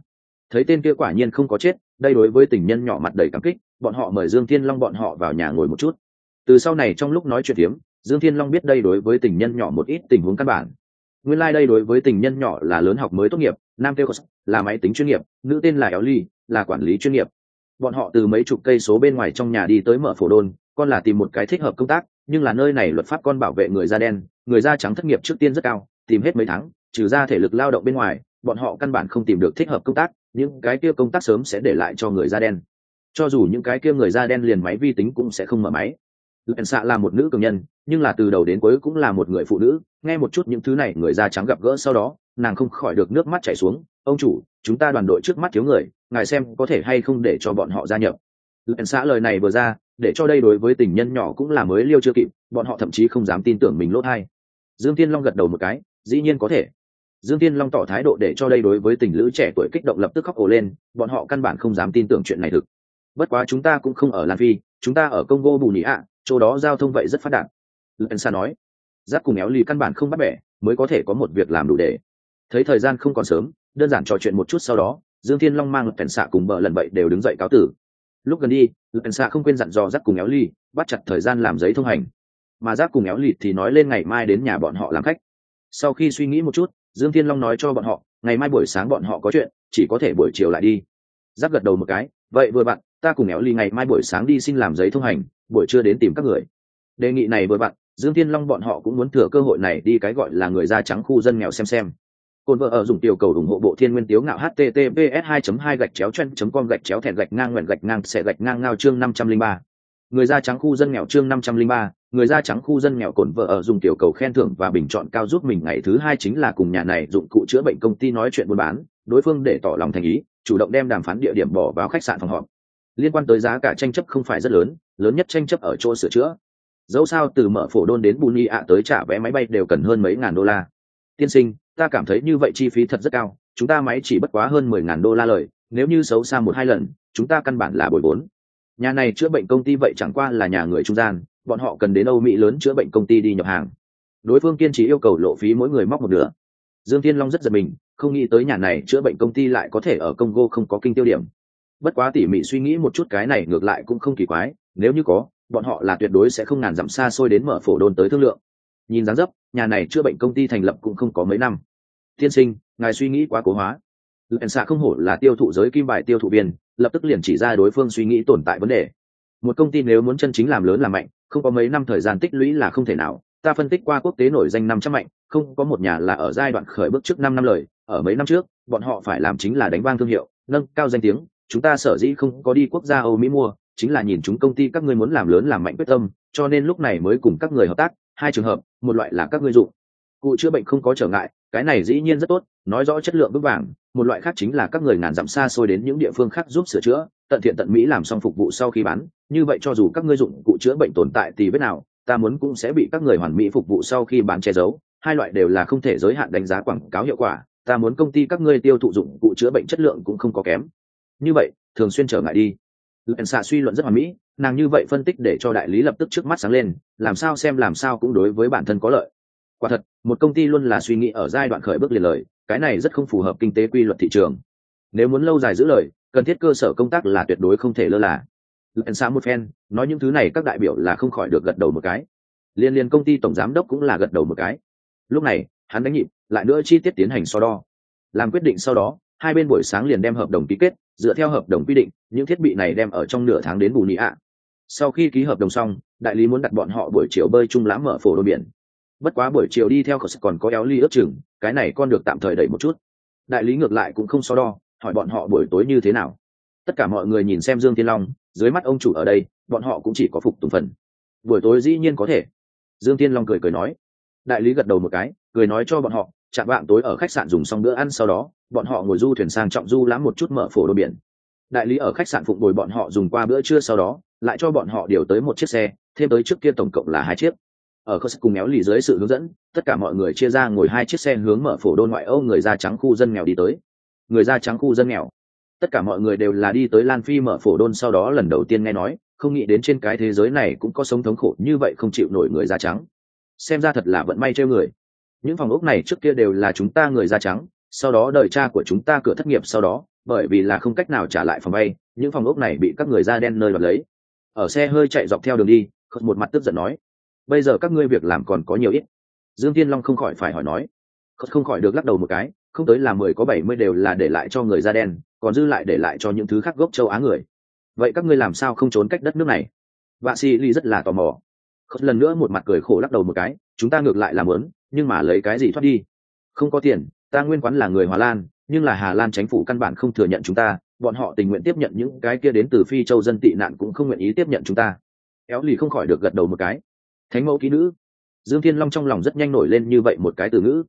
Thấy tên kia quả nhiên không có chết đây đối với tình nhân nhỏ mặt đầy cảm kích bọn họ mời dương thiên long bọn họ vào nhà ngồi một chút. Từ sau này trong lúc nói chuyện hiếm, dương thiên long biết đây đối với tình nhân nhỏ một ít tình huống căn bản. Nguyên lai、like、đây đối với tình nhân nhỏ là lớn học mới tốt nghiệp nam kêu là máy tính chuyên nghiệp nữ tên là éo ly là quản lý chuyên nghiệp. Bọn họ từ mấy chục cây số bên ngoài trong nhà đi tới mở phổ đôn con là tìm một cái thích hợp công tác, nhưng là nơi này luật pháp con bảo vệ người da đen, người da trắng thất nghiệp trước tiên rất cao, tìm hết mấy tháng, trừ ra thể lực lao động bên ngoài, bọn họ căn bản không tìm được thích hợp công tác, những cái kia công tác sớm sẽ để lại cho người da đen. Cho dù những cái kia người da đen liền máy vi tính cũng sẽ không mở máy. Lần xạ là một nữ cường nhân, nhưng là từ đầu đến cuối cũng là một người phụ nữ, nghe một chút những thứ này người da trắng gặp gỡ sau đó, nàng không khỏi được nước mắt chảy xuống, ông chủ, chúng ta đoàn đội trước mắt thiếu người, ngài xem có thể hay không để cho bọn họ gia nhập. Lần xã lời này vừa ra để cho đây đối với tình nhân nhỏ cũng là mới liêu chưa kịp, bọn họ thậm chí không dám tin tưởng mình lỗ thai. Dương tiên long gật đầu một cái, dĩ nhiên có thể. Dương tiên long tỏ thái độ để cho đây đối với tình lữ trẻ tuổi kích động lập tức khóc ồ lên, bọn họ căn bản không dám tin tưởng chuyện này thực. Bất quá chúng ta cũng không ở lan phi, chúng ta ở congo bù nhĩ ạ, chỗ đó giao thông vậy rất phát đạt. Lần xa nói, giáp cùng éo ly căn bản không bắt bẻ, mới có thể có một việc làm đủ để. Thấy thời gian không còn sớm, đơn giản trò chuyện một chút sau đó, dương thiên long mang lần xạ cùng bờ lần vậy đều đứng dậy cáo tử lúc gần đi lần xạ không quên dặn dò giáp cùng éo ly bắt chặt thời gian làm giấy thông hành. Mà giáp cùng éo ly thì nói lên ngày mai đến nhà bọn họ làm khách. Sau khi suy nghĩ một chút, dương thiên long nói cho bọn họ, ngày mai buổi sáng bọn họ có chuyện, chỉ có thể buổi chiều lại đi. Giáp gật đầu một cái, vậy vừa bạn, ta cùng éo ly ngày mai buổi sáng đi xin làm giấy thông hành, buổi trưa đến tìm các người. Đề nghị này vừa bạn, dương thiên long bọn họ cũng muốn thừa cơ hội này đi cái gọi là người da trắng khu dân nghèo xem xem. Côn vợ ở dùng tiểu cầu ủng hộ bộ thiên nguyên tiếu ngạo https 2 2 gạch chéo chen com gạch chéo thẹn gạch ngang nguyện gạch ngang sẽ gạch ngang ngao chương 503. người da trắng khu dân nghèo chương 503, người da trắng khu dân nghèo cồn vợ ở dùng tiểu cầu khen thưởng và bình chọn cao giúp mình. Ngày thứ hai chính là cùng nhà này dụng cụ chữa bệnh công ty nói chuyện buôn bán. Đối phương để tỏ lòng thành ý chủ động đem đàm phán địa điểm bỏ vào khách sạn phòng họp. Liên quan tới giá cả tranh chấp không phải rất lớn lớn nhất tranh chấp ở chỗ sửa chữa. Dẫu sao từ mở phổ đôn đến buni ạ tới trả vé máy bay đều cần hơn mấy ngàn đô la. Tiên sinh ta cảm thấy như vậy chi phí thật rất cao, chúng ta máy chỉ bất quá hơn mười ngàn đô la lời, nếu như xấu xa một hai lần, chúng ta căn bản là bồi vốn. Nhà này chữa bệnh công ty vậy chẳng qua là nhà người trung gian, bọn họ cần đến âu mỹ lớn chữa bệnh công ty đi nhập hàng. Đối phương kiên trì yêu cầu lộ phí mỗi người móc một nửa. Dương thiên long rất giật mình, không nghĩ tới nhà này chữa bệnh công ty lại có thể ở congo không có kinh tiêu điểm. Bất quá tỉ mỉ suy nghĩ một chút cái này ngược lại cũng không kỳ quái, nếu như có, bọn họ là tuyệt đối sẽ không ngàn dặm xa xôi đến mở phổ đôn tới thương lượng nhìn dáng dấp, nhà này chữa bệnh công ty thành lập cũng không có mấy năm. Tiên sinh, ngài suy nghĩ quá cố hóa. Lệnh xạ không hổ là tiêu thụ giới kim bài tiêu thụ viên, lập tức liền chỉ ra đối phương suy nghĩ tồn tại vấn đề. Một công ty nếu muốn chân chính làm lớn làm mạnh, không có mấy năm thời gian tích lũy là không thể nào. Ta phân tích qua quốc tế nổi danh năm trăm mạnh, không có một nhà là ở giai đoạn khởi bước trước năm năm lời, ở mấy năm trước, bọn họ phải làm chính là đánh vang thương hiệu, nâng cao danh tiếng. Chúng ta sở dĩ không có đi quốc gia âu mỹ mua, chính là nhìn chúng công ty các ngươi muốn làm lớn làm mạnh quyết tâm, cho nên lúc này mới cùng các người hợp tác hai trường hợp, một loại là các ngươi dụng. Cụ chữa bệnh không có trở ngại, cái này dĩ nhiên rất tốt, nói rõ chất lượng vững vàng, một loại khác chính là các người ngàn dặm xa xôi đến những địa phương khác giúp sửa chữa, tận thiện tận mỹ làm xong phục vụ sau khi bán, như vậy cho dù các ngươi dụng cụ chữa bệnh tồn tại thì biết nào, ta muốn cũng sẽ bị các người hoàn mỹ phục vụ sau khi bán che giấu, hai loại đều là không thể giới hạn đánh giá quảng cáo hiệu quả, ta muốn công ty các ngươi tiêu thụ dụng cụ chữa bệnh chất lượng cũng không có kém. Như vậy, thường xuyên trở ngại đi. Lệnh xạ suy luận rất hoàn mỹ nàng như vậy phân tích để cho đại lý lập tức trước mắt sáng lên, làm sao xem làm sao cũng đối với bản thân có lợi. Quả thật, một công ty luôn là suy nghĩ ở giai đoạn khởi bước liền lời, cái này rất không phù hợp kinh tế quy luật thị trường. Nếu muốn lâu dài giữ lời, cần thiết cơ sở công tác là tuyệt đối không thể lơ là. Lần xạ một phen, nói những thứ này các đại biểu là không khỏi được gật đầu một cái. Liên liên công ty tổng giám đốc cũng là gật đầu một cái. Lúc này, hắn đánh nhịp, lại nữa chi tiết tiến hành so đo. Làm quyết định sau đó, hai bên buổi sáng liền đem hợp đồng ký kết, dựa theo hợp đồng quy định, những thiết bị này đem ở trong nửa tháng đến bù nhị ạ sau khi ký hợp đồng xong, đại lý muốn đặt bọn họ buổi chiều bơi chung lãm mở phổ đôi biển. Bất quá buổi chiều đi theo còn có éo ly ước chừng, cái này con được tạm thời đẩy một chút. Đại lý ngược lại cũng không so đo, hỏi bọn họ buổi tối như thế nào. Tất cả mọi người nhìn xem dương thiên long, dưới mắt ông chủ ở đây, bọn họ cũng chỉ có phục tùng phần. Buổi tối dĩ nhiên có thể. Dương thiên long cười cười nói. Đại lý gật đầu một cái, cười nói cho bọn họ, chạm bạn tối ở khách sạn dùng xong bữa ăn sau đó, bọn họ ngồi du thuyền sang trọng du lãm một chút mở phổ đô biển. Đại lý ở khách sạn phụng bồi bọn họ dùng qua bữa trưa sau đó lại cho bọn họ điều tới một chiếc xe, thêm tới trước kia tổng cộng là hai chiếc. Ở khớt cùng méo lì dưới sự hướng dẫn, tất cả mọi người chia ra ngồi hai chiếc xe hướng mở phổ đô ngoại âu người da trắng khu dân nghèo đi tới. Người da trắng khu dân nghèo. Tất cả mọi người đều là đi tới lan phi mở phổ đôn sau đó lần đầu tiên nghe nói, không nghĩ đến trên cái thế giới này cũng có sống thống khổ như vậy không chịu nổi người da trắng. Xem ra thật là vận may treo người. Những phòng ốc này trước kia đều là chúng ta người da trắng, sau đó đời cha của chúng ta cửa thất nghiệp sau đó, bởi vì là không cách nào trả lại phòng vay những phòng ốc này bị các người da đen nơi đoạt lấy ở xe hơi chạy dọc theo đường đi một mặt tức giận nói bây giờ các ngươi việc làm còn có nhiều ít. Dương thiên long không khỏi phải hỏi nói không khỏi được lắc đầu một cái không tới là mười có bảy mươi đều là để lại cho người da đen còn dư lại để lại cho những thứ khác gốc châu á người. Vậy các ngươi làm sao không trốn cách đất nước này? Vạ si ly rất là tò mò. Khất lần nữa một mặt cười khổ lắc đầu một cái chúng ta ngược lại làm lớn nhưng mà lấy cái gì thoát đi? Không có tiền ta nguyên quán là người Hà Lan, nhưng là Hà Lan chính phủ căn bản không thừa nhận chúng ta, bọn họ tình nguyện tiếp nhận những cái kia đến từ Phi Châu dân tị nạn cũng không nguyện ý tiếp nhận chúng ta. Éo lì không khỏi được gật đầu một cái. Thánh mẫu ký nữ. Dương Thiên Long trong lòng rất nhanh nổi lên như vậy một cái từ ngữ.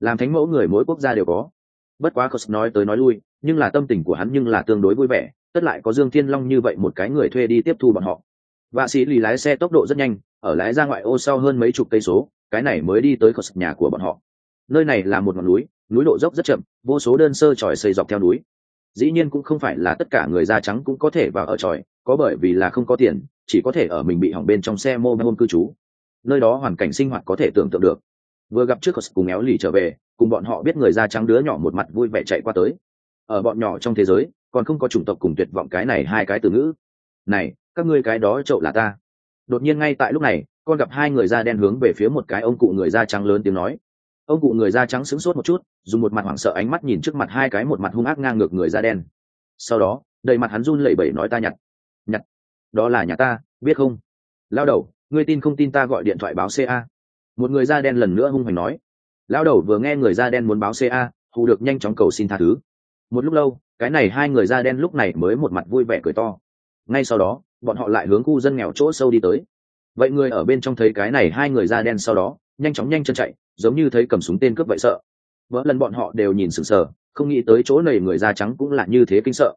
Làm thánh mẫu người mỗi quốc gia đều có. Bất quá Cos nói tới nói lui, nhưng là tâm tình của hắn nhưng là tương đối vui vẻ, tất lại có Dương Thiên Long như vậy một cái người thuê đi tiếp thu bọn họ. Vạ sĩ lì lái xe tốc độ rất nhanh, ở lái ra ngoại ô sau hơn mấy chục cây số, cái này mới đi tới Cos nhà của bọn họ. Nơi này là một ngọn núi, núi độ dốc rất chậm vô số đơn sơ tròi xây dọc theo núi dĩ nhiên cũng không phải là tất cả người da trắng cũng có thể vào ở tròi, có bởi vì là không có tiền, chỉ có thể ở mình bị hỏng bên trong xe mô môn cư trú. Nơi đó hoàn cảnh sinh hoạt có thể tưởng tượng được. Vừa gặp trước cùng éo lì trở về, cùng bọn họ biết người da trắng đứa nhỏ một mặt vui vẻ chạy qua tới. Ở bọn nhỏ trong thế giới, còn không có chủng tộc cùng tuyệt vọng cái này hai cái từ ngữ. Này, các ngươi cái đó trậu là ta. Đột nhiên ngay tại lúc này, con gặp hai người da đen hướng về phía một cái ông cụ người da trắng lớn tiếng nói ông cụ người da trắng sững sốt một chút, dùng một mặt hoảng sợ ánh mắt nhìn trước mặt hai cái một mặt hung ác ngang ngược người da đen. Sau đó, đầy mặt hắn run lẩy bẩy nói ta nhặt. Nhặt? Đó là nhà ta, biết không? Lao đầu, ngươi tin không tin ta gọi điện thoại báo ca một người da đen lần nữa hung hoành nói. Lao đầu vừa nghe người da đen muốn báo ca hù được nhanh chóng cầu xin tha thứ. Một lúc lâu, cái này hai người da đen lúc này mới một mặt vui vẻ cười to. Ngay sau đó, bọn họ lại hướng khu dân nghèo chỗ sâu đi tới. Vậy người ở bên trong thấy cái này hai người da đen sau đó nhanh chóng nhanh chân chạy, giống như thấy cầm súng tên cướp vậy sợ. Vỡ lần bọn họ đều nhìn sừng sờ, không nghĩ tới chỗ này người da trắng cũng là như thế kinh sợ.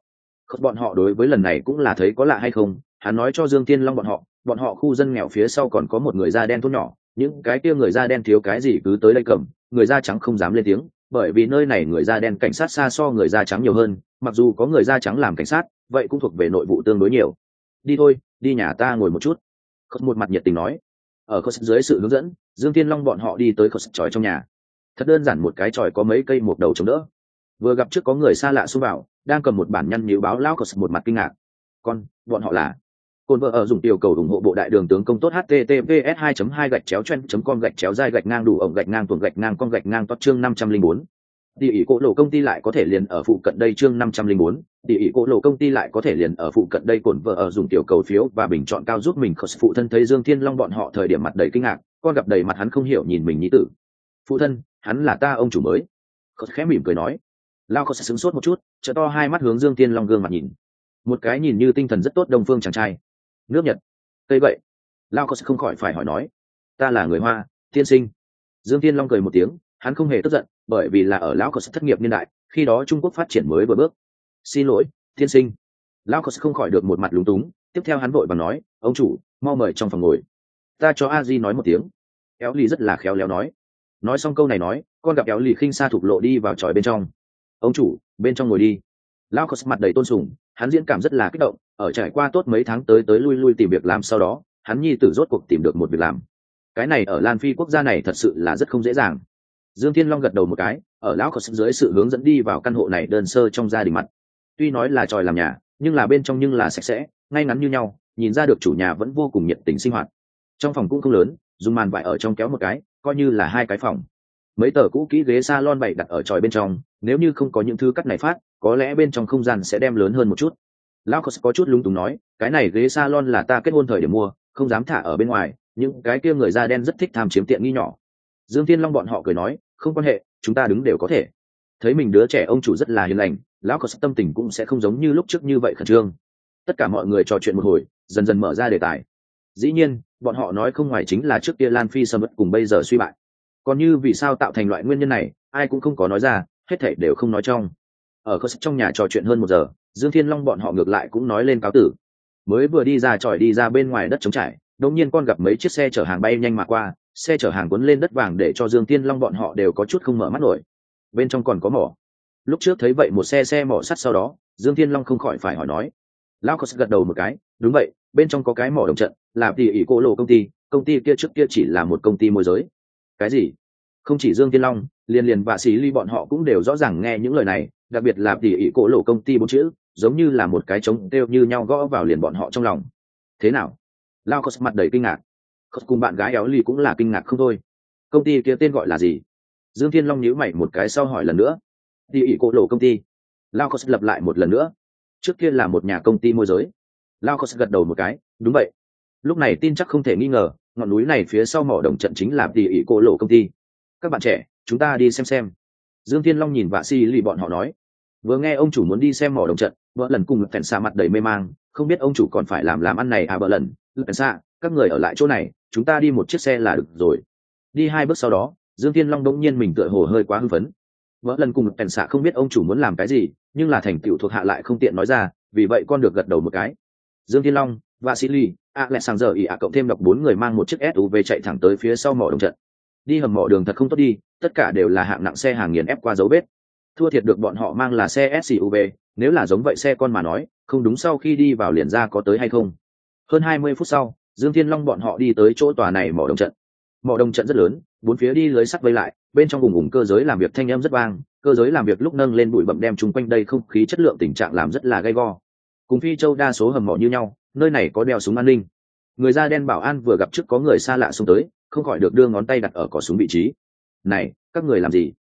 Khất bọn họ đối với lần này cũng là thấy có lạ hay không, hắn nói cho dương tiên long bọn họ bọn họ khu dân nghèo phía sau còn có một người da đen thốt nhỏ, những cái kia người da đen thiếu cái gì cứ tới đây cầm, người da trắng không dám lên tiếng, bởi vì nơi này người da đen cảnh sát xa so người da trắng nhiều hơn, mặc dù có người da trắng làm cảnh sát, vậy cũng thuộc về nội vụ tương đối nhiều. Đi thôi, đi nhà ta ngồi một chút. Khất một mặt nhiệt tình nói ở khớt dưới sự hướng dẫn, dương thiên long bọn họ đi tới khớt tròi trong nhà. Thật đơn giản một cái tròi có mấy cây một đầu chống đỡ. Vừa gặp trước có người xa lạ xông vào, đang cầm một bản nhăn nhíu báo lao khớt một mặt kinh ngạc. Con, bọn họ là? Cồn vợ ở dùng tiểu cầu ủng hộ bộ đại đường tướng công tốt https 2 2 gạch chéo chen com gạch chéo dai gạch ngang đủ ổng gạch ngang tuồng gạch ngang con gạch ngang tốt chương 504. Tỷ ỷ cổ lộ công ty lại có thể liền ở phụ cận đây chương năm trăm linh bốn. Tỷ ỷ cổ lộ công ty lại có thể liền ở phụ cận đây cổn vợ ở dùng tiểu cầu phiếu và bình chọn cao giúp mình phụ thân thấy Dương Thiên Long bọn họ thời điểm mặt đầy kinh ngạc, con gặp đầy mặt hắn không hiểu nhìn mình nhí tử. Phụ thân, hắn là ta ông chủ mới. Khởi khẽ mỉm cười nói. Lao có sững sốt một chút, trợ to hai mắt hướng Dương Thiên Long gương mặt nhìn. Một cái nhìn như tinh thần rất tốt đồng phương chàng trai. Nước Nhật. Cây vậy. Lao có không khỏi phải hỏi nói. Ta là người Hoa, tiên sinh. Dương Thiên Long cười một tiếng, hắn không hề tức giận, bởi vì là ở lão cờ thất nghiệp niên đại, khi đó trung quốc phát triển mới vừa bước. Xin lỗi thiên sinh. Lão cờ không khỏi được một mặt lúng túng, tiếp theo hắn vội và nói, ông chủ, mau mời trong phòng ngồi. Ta cho a di nói một tiếng. Éo lì rất là khéo léo nói. Nói xong câu này nói, con gặp éo lì khinh xa thục lộ đi vào tròi bên trong. Ông chủ, bên trong ngồi đi. Lao có mặt đầy tôn sùng, hắn diễn cảm rất là kích động, ở trải qua tốt mấy tháng tới tới lui lui tìm việc làm sau đó, hắn nhi tử rốt cuộc tìm được một việc làm. Cái này ở lan phi quốc gia này thật sự là rất không dễ dàng dương thiên long gật đầu một cái, ở lão có sức dưới sự hướng dẫn đi vào căn hộ này đơn sơ trong gia đình mặt. Tuy nói là tròi làm nhà, nhưng là bên trong nhưng là sạch sẽ, ngay ngắn như nhau, nhìn ra được chủ nhà vẫn vô cùng nhiệt tình sinh hoạt. Trong phòng cũng không lớn, dùng màn vải ở trong kéo một cái, coi như là hai cái phòng. Mấy tờ cũ kỹ ghế salon bày đặt ở tròi bên trong, nếu như không có những thứ cắt này phát, có lẽ bên trong không gian sẽ đem lớn hơn một chút. Lão có có chút lúng túng nói, cái này ghế salon là ta kết hôn thời điểm mua, không dám thả ở bên ngoài, những cái kia người da đen rất thích tham chiếm tiện nghi nhỏ dương thiên long bọn họ cười nói, không quan hệ, chúng ta đứng đều có thể. Thấy mình đứa trẻ ông chủ rất là hiền lành, lão có tâm tình cũng sẽ không giống như lúc trước như vậy khẩn trương. Tất cả mọi người trò chuyện một hồi, dần dần mở ra đề tài. Dĩ nhiên, bọn họ nói không ngoài chính là trước kia lan phi sâm mất cùng bây giờ suy bại. Còn như vì sao tạo thành loại nguyên nhân này, ai cũng không có nói ra, hết thảy đều không nói trong. Ở cơ trong nhà trò chuyện hơn một giờ, dương thiên long bọn họ ngược lại cũng nói lên cáo tử. Mới vừa đi ra tròi đi ra bên ngoài đất trống trải, đột nhiên con gặp mấy chiếc xe chở hàng bay nhanh mà qua xe chở hàng cuốn lên đất vàng để cho dương tiên long bọn họ đều có chút không mở mắt nổi. Bên trong còn có mỏ. Lúc trước thấy vậy một xe xe mỏ sắt sau đó, dương tiên long không khỏi phải hỏi nói. Lao có gật đầu một cái, đúng vậy, bên trong có cái mỏ đồng trận, là tỉ ỉ cô lộ công ty công ty kia trước kia chỉ là một công ty môi giới. Cái gì? Không chỉ dương tiên long, liền liền và xí ly bọn họ cũng đều rõ ràng nghe những lời này, đặc biệt là tỉ ỉ cổ lộ công ty bốn chữ, giống như là một cái trống đều như nhau gõ vào liền bọn họ trong lòng. Thế nào? Lao có mặt đầy kinh ngạc cùng bạn gái éo ly cũng là kinh ngạc không thôi. Công ty kia tên gọi là gì? Dương thiên long nhíu mày một cái sau hỏi lần nữa. Đi ỉ cỗ lộ công ty. Lao có lập lại một lần nữa. Trước kia là một nhà công ty môi giới. Lao có gật đầu một cái. Đúng vậy. Lúc này tin chắc không thể nghi ngờ, ngọn núi này phía sau mỏ đồng trận chính là tỷ ỉ cô lộ công ty. Các bạn trẻ, chúng ta đi xem xem. Dương thiên long nhìn vạ si lì bọn họ nói. Vừa nghe ông chủ muốn đi xem mỏ đồng trận, vợ lần cùng phèn xa mặt đầy mê mang. Không biết ông chủ còn phải làm làm ăn này à vợ lần. Phèn xa các người ở lại chỗ này chúng ta đi một chiếc xe là được rồi. Đi hai bước sau đó, dương thiên long đông nhiên mình tựa hồ hơi quá hưng phấn. Vỡ lần cùng tèn xạ không biết ông chủ muốn làm cái gì, nhưng là thành tựu thuộc hạ lại không tiện nói ra, vì vậy con được gật đầu một cái. Dương thiên long và sĩ ly, a lẹ sàng giờ ỉ ạ cộng thêm đọc bốn người mang một chiếc suv chạy thẳng tới phía sau mỏ đồng trận. Đi hầm mỏ đường thật không tốt đi, tất cả đều là hạng nặng xe hàng nghiền ép qua dấu vết. Thua thiệt được bọn họ mang là xe suv nếu là giống vậy xe con mà nói, không đúng sau khi đi vào liền ra có tới hay không. Hơn hai mươi phút sau dương thiên long bọn họ đi tới chỗ tòa này mỏ đồng trận. Mỏ đồng trận rất lớn, bốn phía đi lưới sắt vây lại, bên trong vùng vùng cơ giới làm việc thanh âm rất vang, cơ giới làm việc lúc nâng lên bụi bậm đem chung quanh đây không khí chất lượng tình trạng làm rất là gay go. Cùng phi châu đa số hầm mỏ như nhau, nơi này có đeo súng an ninh. Người da đen bảo an vừa gặp trước có người xa lạ xông tới, không khỏi được đưa ngón tay đặt ở cỏ súng vị trí. Này, các người làm gì?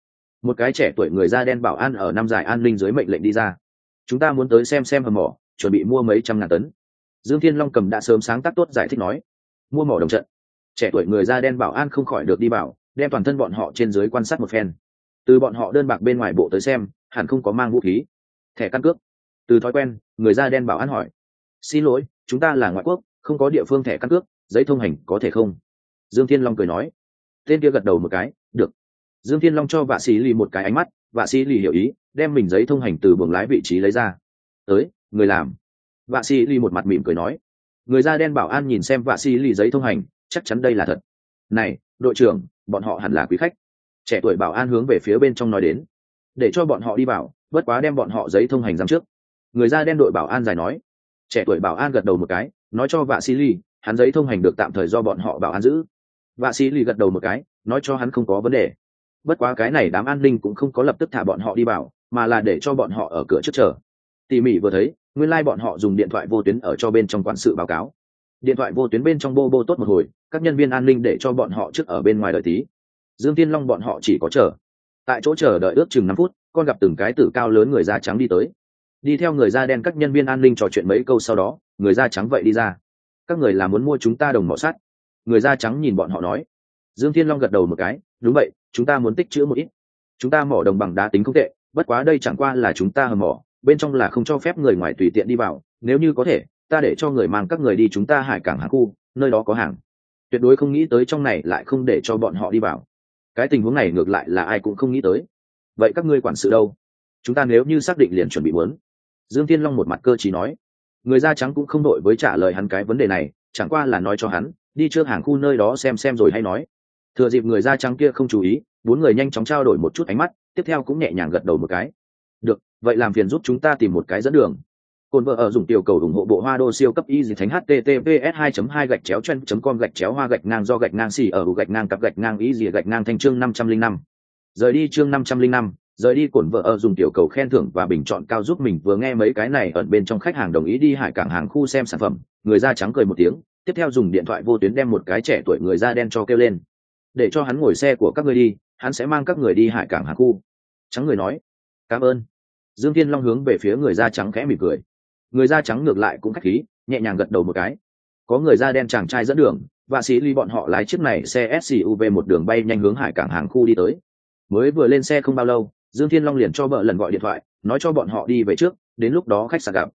Một cái trẻ tuổi người da đen bảo an ở năm dài an ninh dưới mệnh lệnh đi ra. Chúng ta muốn tới xem xem hầm mỏ, chuẩn bị mua mấy trăm ngàn tấn dương thiên long cầm đã sớm sáng tác tốt giải thích nói, mua mỏ đồng trận. Trẻ tuổi người da đen bảo an không khỏi được đi bảo, đem toàn thân bọn họ trên dưới quan sát một phen. Từ bọn họ đơn bạc bên ngoài bộ tới xem, hẳn không có mang vũ khí. Thẻ căn cước. Từ thói quen, người da đen bảo an hỏi, xin lỗi, chúng ta là ngoại quốc, không có địa phương thẻ căn cước, giấy thông hành có thể không? Dương thiên long cười nói, tên kia gật đầu một cái, được. Dương thiên long cho vạ sĩ lì một cái ánh mắt, vạ sĩ lì hiểu ý, đem mình giấy thông hành từ buồng lái vị trí lấy ra. Tới, người làm vạ sĩ lì một mặt mỉm cười nói, người da đen bảo an nhìn xem vạ sĩ lì giấy thông hành, chắc chắn đây là thật. Này, đội trưởng, bọn họ hẳn là quý khách. Trẻ tuổi bảo an hướng về phía bên trong nói đến. Để cho bọn họ đi vào, bất quá đem bọn họ giấy thông hành giam trước. Người da đen đội bảo an dài nói. Trẻ tuổi bảo an gật đầu một cái, nói cho vạ sĩ lì hắn giấy thông hành được tạm thời do bọn họ bảo an giữ. Vạ sĩ lì gật đầu một cái, nói cho hắn không có vấn đề. Bất quá cái này đám an ninh cũng không có lập tức thả bọn họ đi vào, mà là để cho bọn họ ở cửa trước chờ. Tỉ mỉ vừa thấy nguyên lai、like、bọn họ dùng điện thoại vô tuyến ở cho bên trong quản sự báo cáo. Điện thoại vô tuyến bên trong bô bô tốt một hồi, các nhân viên an ninh để cho bọn họ trước ở bên ngoài đợi tí. Dương tiên long bọn họ chỉ có chờ. Tại chỗ chờ đợi ước chừng năm phút, con gặp từng cái tử cao lớn người da trắng đi tới. Đi theo người da đen các nhân viên an ninh trò chuyện mấy câu sau đó, người da trắng vậy đi ra. Các người là muốn mua chúng ta đồng mỏ sắt. Người da trắng nhìn bọn họ nói. Dương thiên long gật đầu một cái, đúng vậy, chúng ta muốn tích chữ một ít. Chúng ta mỏ đồng bằng đá tính không tệ, bất quá đây chẳng qua là chúng ta hầm mỏ bên trong là không cho phép người ngoài tùy tiện đi vào, nếu như có thể, ta để cho người mang các người đi chúng ta hải cảng hàng khu, nơi đó có hàng. Tuyệt đối không nghĩ tới trong này lại không để cho bọn họ đi vào. Cái tình huống này ngược lại là ai cũng không nghĩ tới. Vậy các ngươi quản sự đâu? Chúng ta nếu như xác định liền chuẩn bị muốn. Dương tiên long một mặt cơ chí nói. Người da trắng cũng không đội với trả lời hắn cái vấn đề này, chẳng qua là nói cho hắn, đi trước hàng khu nơi đó xem xem rồi hay nói. Thừa dịp người da trắng kia không chú ý, bốn người nhanh chóng trao đổi một chút ánh mắt, tiếp theo cũng nhẹ nhàng gật đầu một cái. Được vậy làm phiền giúp chúng ta tìm một cái dẫn đường. Cồn vợ ở dùng tiểu cầu ủng hộ bộ hoa đô siêu cấp y dì thánh https 2 2 gạch chéo chen com gạch chéo hoa gạch ngang do gạch ngang xì ở gạch ngang cặp gạch ngang y dì gạch ngang thanh chương 505. rời đi chương 505, rời đi cổn vợ ở dùng tiểu cầu khen thưởng và bình chọn cao giúp mình vừa nghe mấy cái này ẩn bên trong khách hàng đồng ý đi hải cảng hàng khu xem sản phẩm người da trắng cười một tiếng tiếp theo dùng điện thoại vô tuyến đem một cái trẻ tuổi người da đen cho kêu lên. Để cho hắn ngồi xe của các người đi hắn sẽ mang các người đi hải cảng hàng khu. Trắng người nói cảm ơn dương thiên long hướng về phía người da trắng khẽ mỉm cười. Người da trắng ngược lại cũng khách khí, nhẹ nhàng gật đầu một cái. Có người da đen chàng trai dẫn đường, và sĩ ly bọn họ lái chiếc này xe suv một đường bay nhanh hướng hải cảng hàng khu đi tới. Mới vừa lên xe không bao lâu, dương thiên long liền cho vợ lần gọi điện thoại, nói cho bọn họ đi về trước, đến lúc đó khách sạn gặp.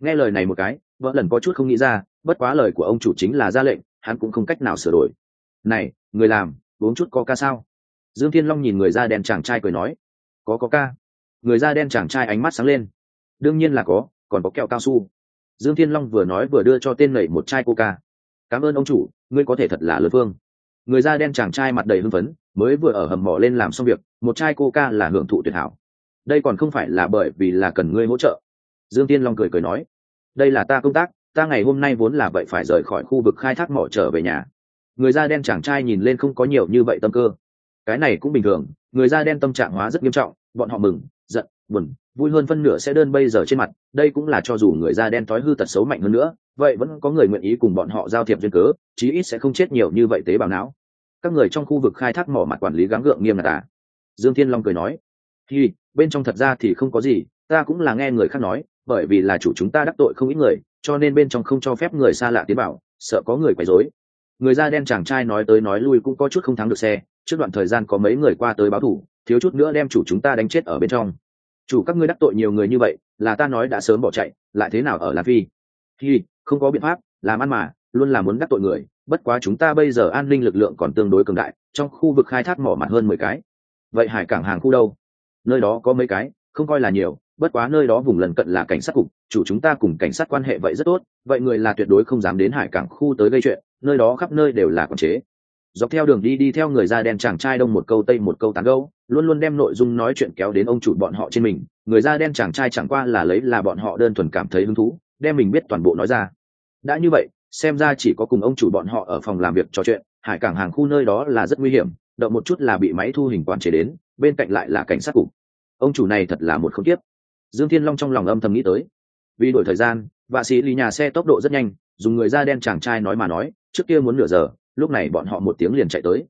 Nghe lời này một cái, vợ lần có chút không nghĩ ra, bất quá lời của ông chủ chính là ra lệnh, hắn cũng không cách nào sửa đổi. Này, người làm, uống chút có ca sao? Dương thiên long nhìn người da đen chàng trai cười nói. Có có ca người da đen chàng trai ánh mắt sáng lên. Đương nhiên là có, còn có kẹo cao su. Dương thiên long vừa nói vừa đưa cho tên nẩy một chai coca. Cảm ơn ông chủ, ngươi có thể thật là lớn phương người da đen chàng trai mặt đầy hưng phấn, mới vừa ở hầm mỏ lên làm xong việc, một chai coca là hưởng thụ tuyệt hảo. Đây còn không phải là bởi vì là cần ngươi hỗ trợ. Dương tiên long cười cười nói, đây là ta công tác, ta ngày hôm nay vốn là vậy phải rời khỏi khu vực khai thác mỏ trở về nhà. Người da đen chàng trai nhìn lên không có nhiều như vậy tâm cơ. Cái này cũng bình thường, người da đen tâm trạng hóa rất nghiêm trọng, bọn họ mừng buồn, vui hơn phân nửa sẽ đơn bây giờ trên mặt, đây cũng là cho dù người da đen thói hư tật xấu mạnh hơn nữa, vậy vẫn có người nguyện ý cùng bọn họ giao thiệp duyên cớ, chí ít sẽ không chết nhiều như vậy tế bào não. Các người trong khu vực khai thác mỏ mặt quản lý gắng gượng nghiêm ngặt à? Dương thiên long cười nói. Thì bên trong thật ra thì không có gì, ta cũng là nghe người khác nói, bởi vì là chủ chúng ta đắc tội không ít người, cho nên bên trong không cho phép người xa lạ tiến vào, sợ có người quấy rối. Người da đen chàng trai nói tới nói lui cũng có chút không thắng được xe, trước đoạn thời gian có mấy người qua tới báo thủ, thiếu chút nữa đem chủ chúng ta đánh chết ở bên trong chủ các ngươi đắc tội nhiều người như vậy, là ta nói đã sớm bỏ chạy, lại thế nào ở lan phi? Hi, không có biện pháp, làm ăn mà, luôn là muốn đắc tội người, bất quá chúng ta bây giờ an ninh lực lượng còn tương đối cường đại, trong khu vực khai thác mỏ mặt hơn mười cái. Vậy hải cảng hàng khu đâu? Nơi đó có mấy cái, không coi là nhiều, bất quá nơi đó vùng lần cận là cảnh sát cục, chủ chúng ta cùng cảnh sát quan hệ vậy rất tốt, vậy người là tuyệt đối không dám đến hải cảng khu tới gây chuyện, nơi đó khắp nơi đều là quản chế dọc theo đường đi đi theo người da đen chàng trai đông một câu tây một câu tán gâu luôn luôn đem nội dung nói chuyện kéo đến ông chủ bọn họ trên mình. Người da đen chàng trai chẳng qua là lấy là bọn họ đơn thuần cảm thấy hứng thú, đem mình biết toàn bộ nói ra. Đã như vậy, xem ra chỉ có cùng ông chủ bọn họ ở phòng làm việc trò chuyện, hải cảng hàng khu nơi đó là rất nguy hiểm, động một chút là bị máy thu hình quản chế đến, bên cạnh lại là cảnh sát cục. Ông chủ này thật là một không tiếp dương thiên long trong lòng âm thầm nghĩ tới. Vì đổi thời gian, vạ sĩ lì nhà xe tốc độ rất nhanh, dùng người da đen chàng trai nói mà nói, trước kia muốn nửa giờ lúc này bọn họ một tiếng liền chạy tới.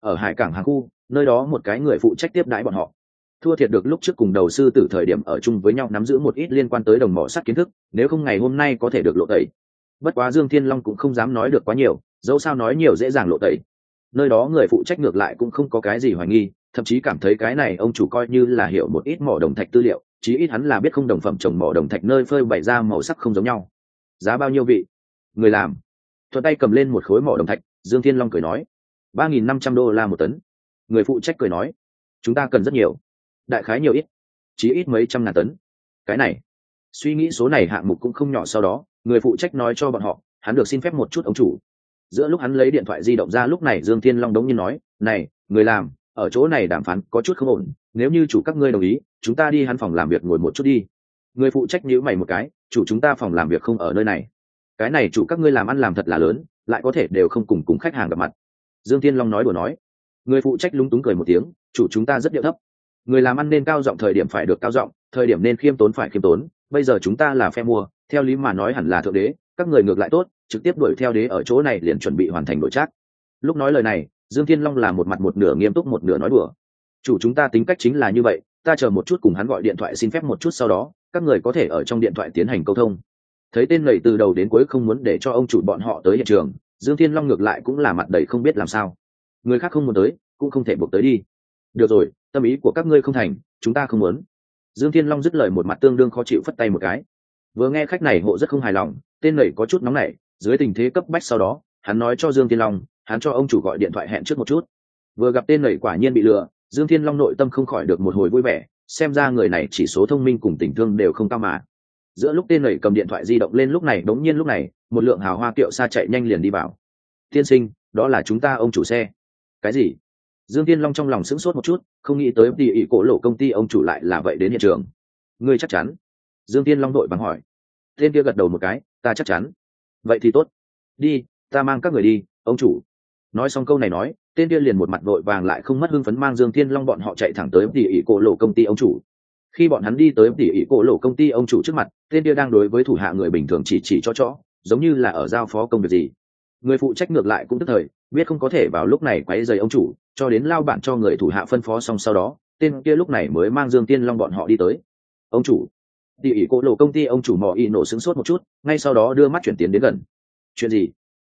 Ở hải cảng hàng khu, nơi đó một cái người phụ trách tiếp đãi bọn họ. Thua thiệt được lúc trước cùng đầu sư tử thời điểm ở chung với nhau nắm giữ một ít liên quan tới đồng mỏ sắt kiến thức, nếu không ngày hôm nay có thể được lộ tẩy. Bất quá dương thiên long cũng không dám nói được quá nhiều, dẫu sao nói nhiều dễ dàng lộ tẩy. Nơi đó người phụ trách ngược lại cũng không có cái gì hoài nghi, thậm chí cảm thấy cái này ông chủ coi như là hiểu một ít mỏ đồng thạch tư liệu, chí ít hắn là biết không đồng phẩm trồng mỏ đồng thạch nơi phơi bày ra màu sắc không giống nhau. Giá bao nhiêu vị? Người làm. Thuận tay cầm lên một khối mỏ đồng thạch dương thiên long cười nói, ba nghìn năm trăm đô la một tấn. Người phụ trách cười nói, chúng ta cần rất nhiều. Đại khái nhiều ít chỉ ít mấy trăm ngàn tấn. Cái này, suy nghĩ số này hạng mục cũng không nhỏ sau đó, người phụ trách nói cho bọn họ, hắn được xin phép một chút ông chủ. Giữa lúc hắn lấy điện thoại di động ra, lúc này dương thiên long đống như nói, này, người làm, ở chỗ này đàm phán có chút không ổn. Nếu như chủ các ngươi đồng ý, chúng ta đi hắn phòng làm việc ngồi một chút đi. Người phụ trách nhữ mày một cái, chủ chúng ta phòng làm việc không ở nơi này. Cái này chủ các ngươi làm ăn làm thật là lớn lại có thể đều không cùng cùng khách hàng gặp mặt. Dương thiên long nói đùa nói. Người phụ trách lúng túng cười một tiếng, chủ chúng ta rất điệu thấp. Người làm ăn nên cao giọng thời điểm phải được cao giọng, thời điểm nên khiêm tốn phải khiêm tốn. Bây giờ chúng ta là phe mua, theo lý mà nói hẳn là thượng đế, các người ngược lại tốt, trực tiếp đuổi theo đế ở chỗ này liền chuẩn bị hoàn thành đội trác. Lúc nói lời này, dương thiên long là một mặt một nửa nghiêm túc một nửa nói đùa. Chủ chúng ta tính cách chính là như vậy, ta chờ một chút cùng hắn gọi điện thoại xin phép một chút sau đó, các người có thể ở trong điện thoại tiến hành câu thông thấy tên lầy từ đầu đến cuối không muốn để cho ông chủ bọn họ tới hiện trường, dương thiên long ngược lại cũng là mặt đầy không biết làm sao. Người khác không muốn tới, cũng không thể buộc tới đi. Được rồi, tâm ý của các ngươi không thành, chúng ta không muốn. Dương thiên long dứt lời một mặt tương đương khó chịu phất tay một cái. Vừa nghe khách này hộ rất không hài lòng, tên lầy có chút nóng nảy, dưới tình thế cấp bách sau đó, hắn nói cho dương thiên long, hắn cho ông chủ gọi điện thoại hẹn trước một chút. Vừa gặp tên lầy quả nhiên bị lừa, dương thiên long nội tâm không khỏi được một hồi vui vẻ, xem ra người này chỉ số thông minh cùng tình thương đều không cao mà giữa lúc tên lầy cầm điện thoại di động lên lúc này, đống nhiên lúc này, một lượng hào hoa kiệu xa chạy nhanh liền đi vào. Tiên sinh, đó là chúng ta ông chủ xe. Cái gì? Dương tiên long trong lòng sững sốt một chút, không nghĩ tới tỉ ỉ cổ lộ công ty ông chủ lại là vậy đến hiện trường. Ngươi chắc chắn? Dương tiên long đội bằng hỏi. Tên kia gật đầu một cái, ta chắc chắn. Vậy thì tốt. Đi, ta mang các người đi, ông chủ. Nói xong câu này nói, tên kia liền một mặt vội vàng lại không mất hưng phấn mang dương thiên long bọn họ chạy thẳng tới tỉ ỉ cổ lộ công ty ông chủ khi bọn hắn đi tới tỉ ỉ cổ lộ công ty ông chủ trước mặt, tên kia đang đối với thủ hạ người bình thường chỉ chỉ cho chó, giống như là ở giao phó công việc gì. Người phụ trách ngược lại cũng tức thời, biết không có thể vào lúc này quấy dày ông chủ, cho đến lao bản cho người thủ hạ phân phó xong sau đó, tên kia lúc này mới mang dương tiên long bọn họ đi tới. Ông chủ, tỉ ỉ cổ lộ công ty ông chủ mò y nổ sướng sốt một chút, ngay sau đó đưa mắt chuyển tiến đến gần. Chuyện gì?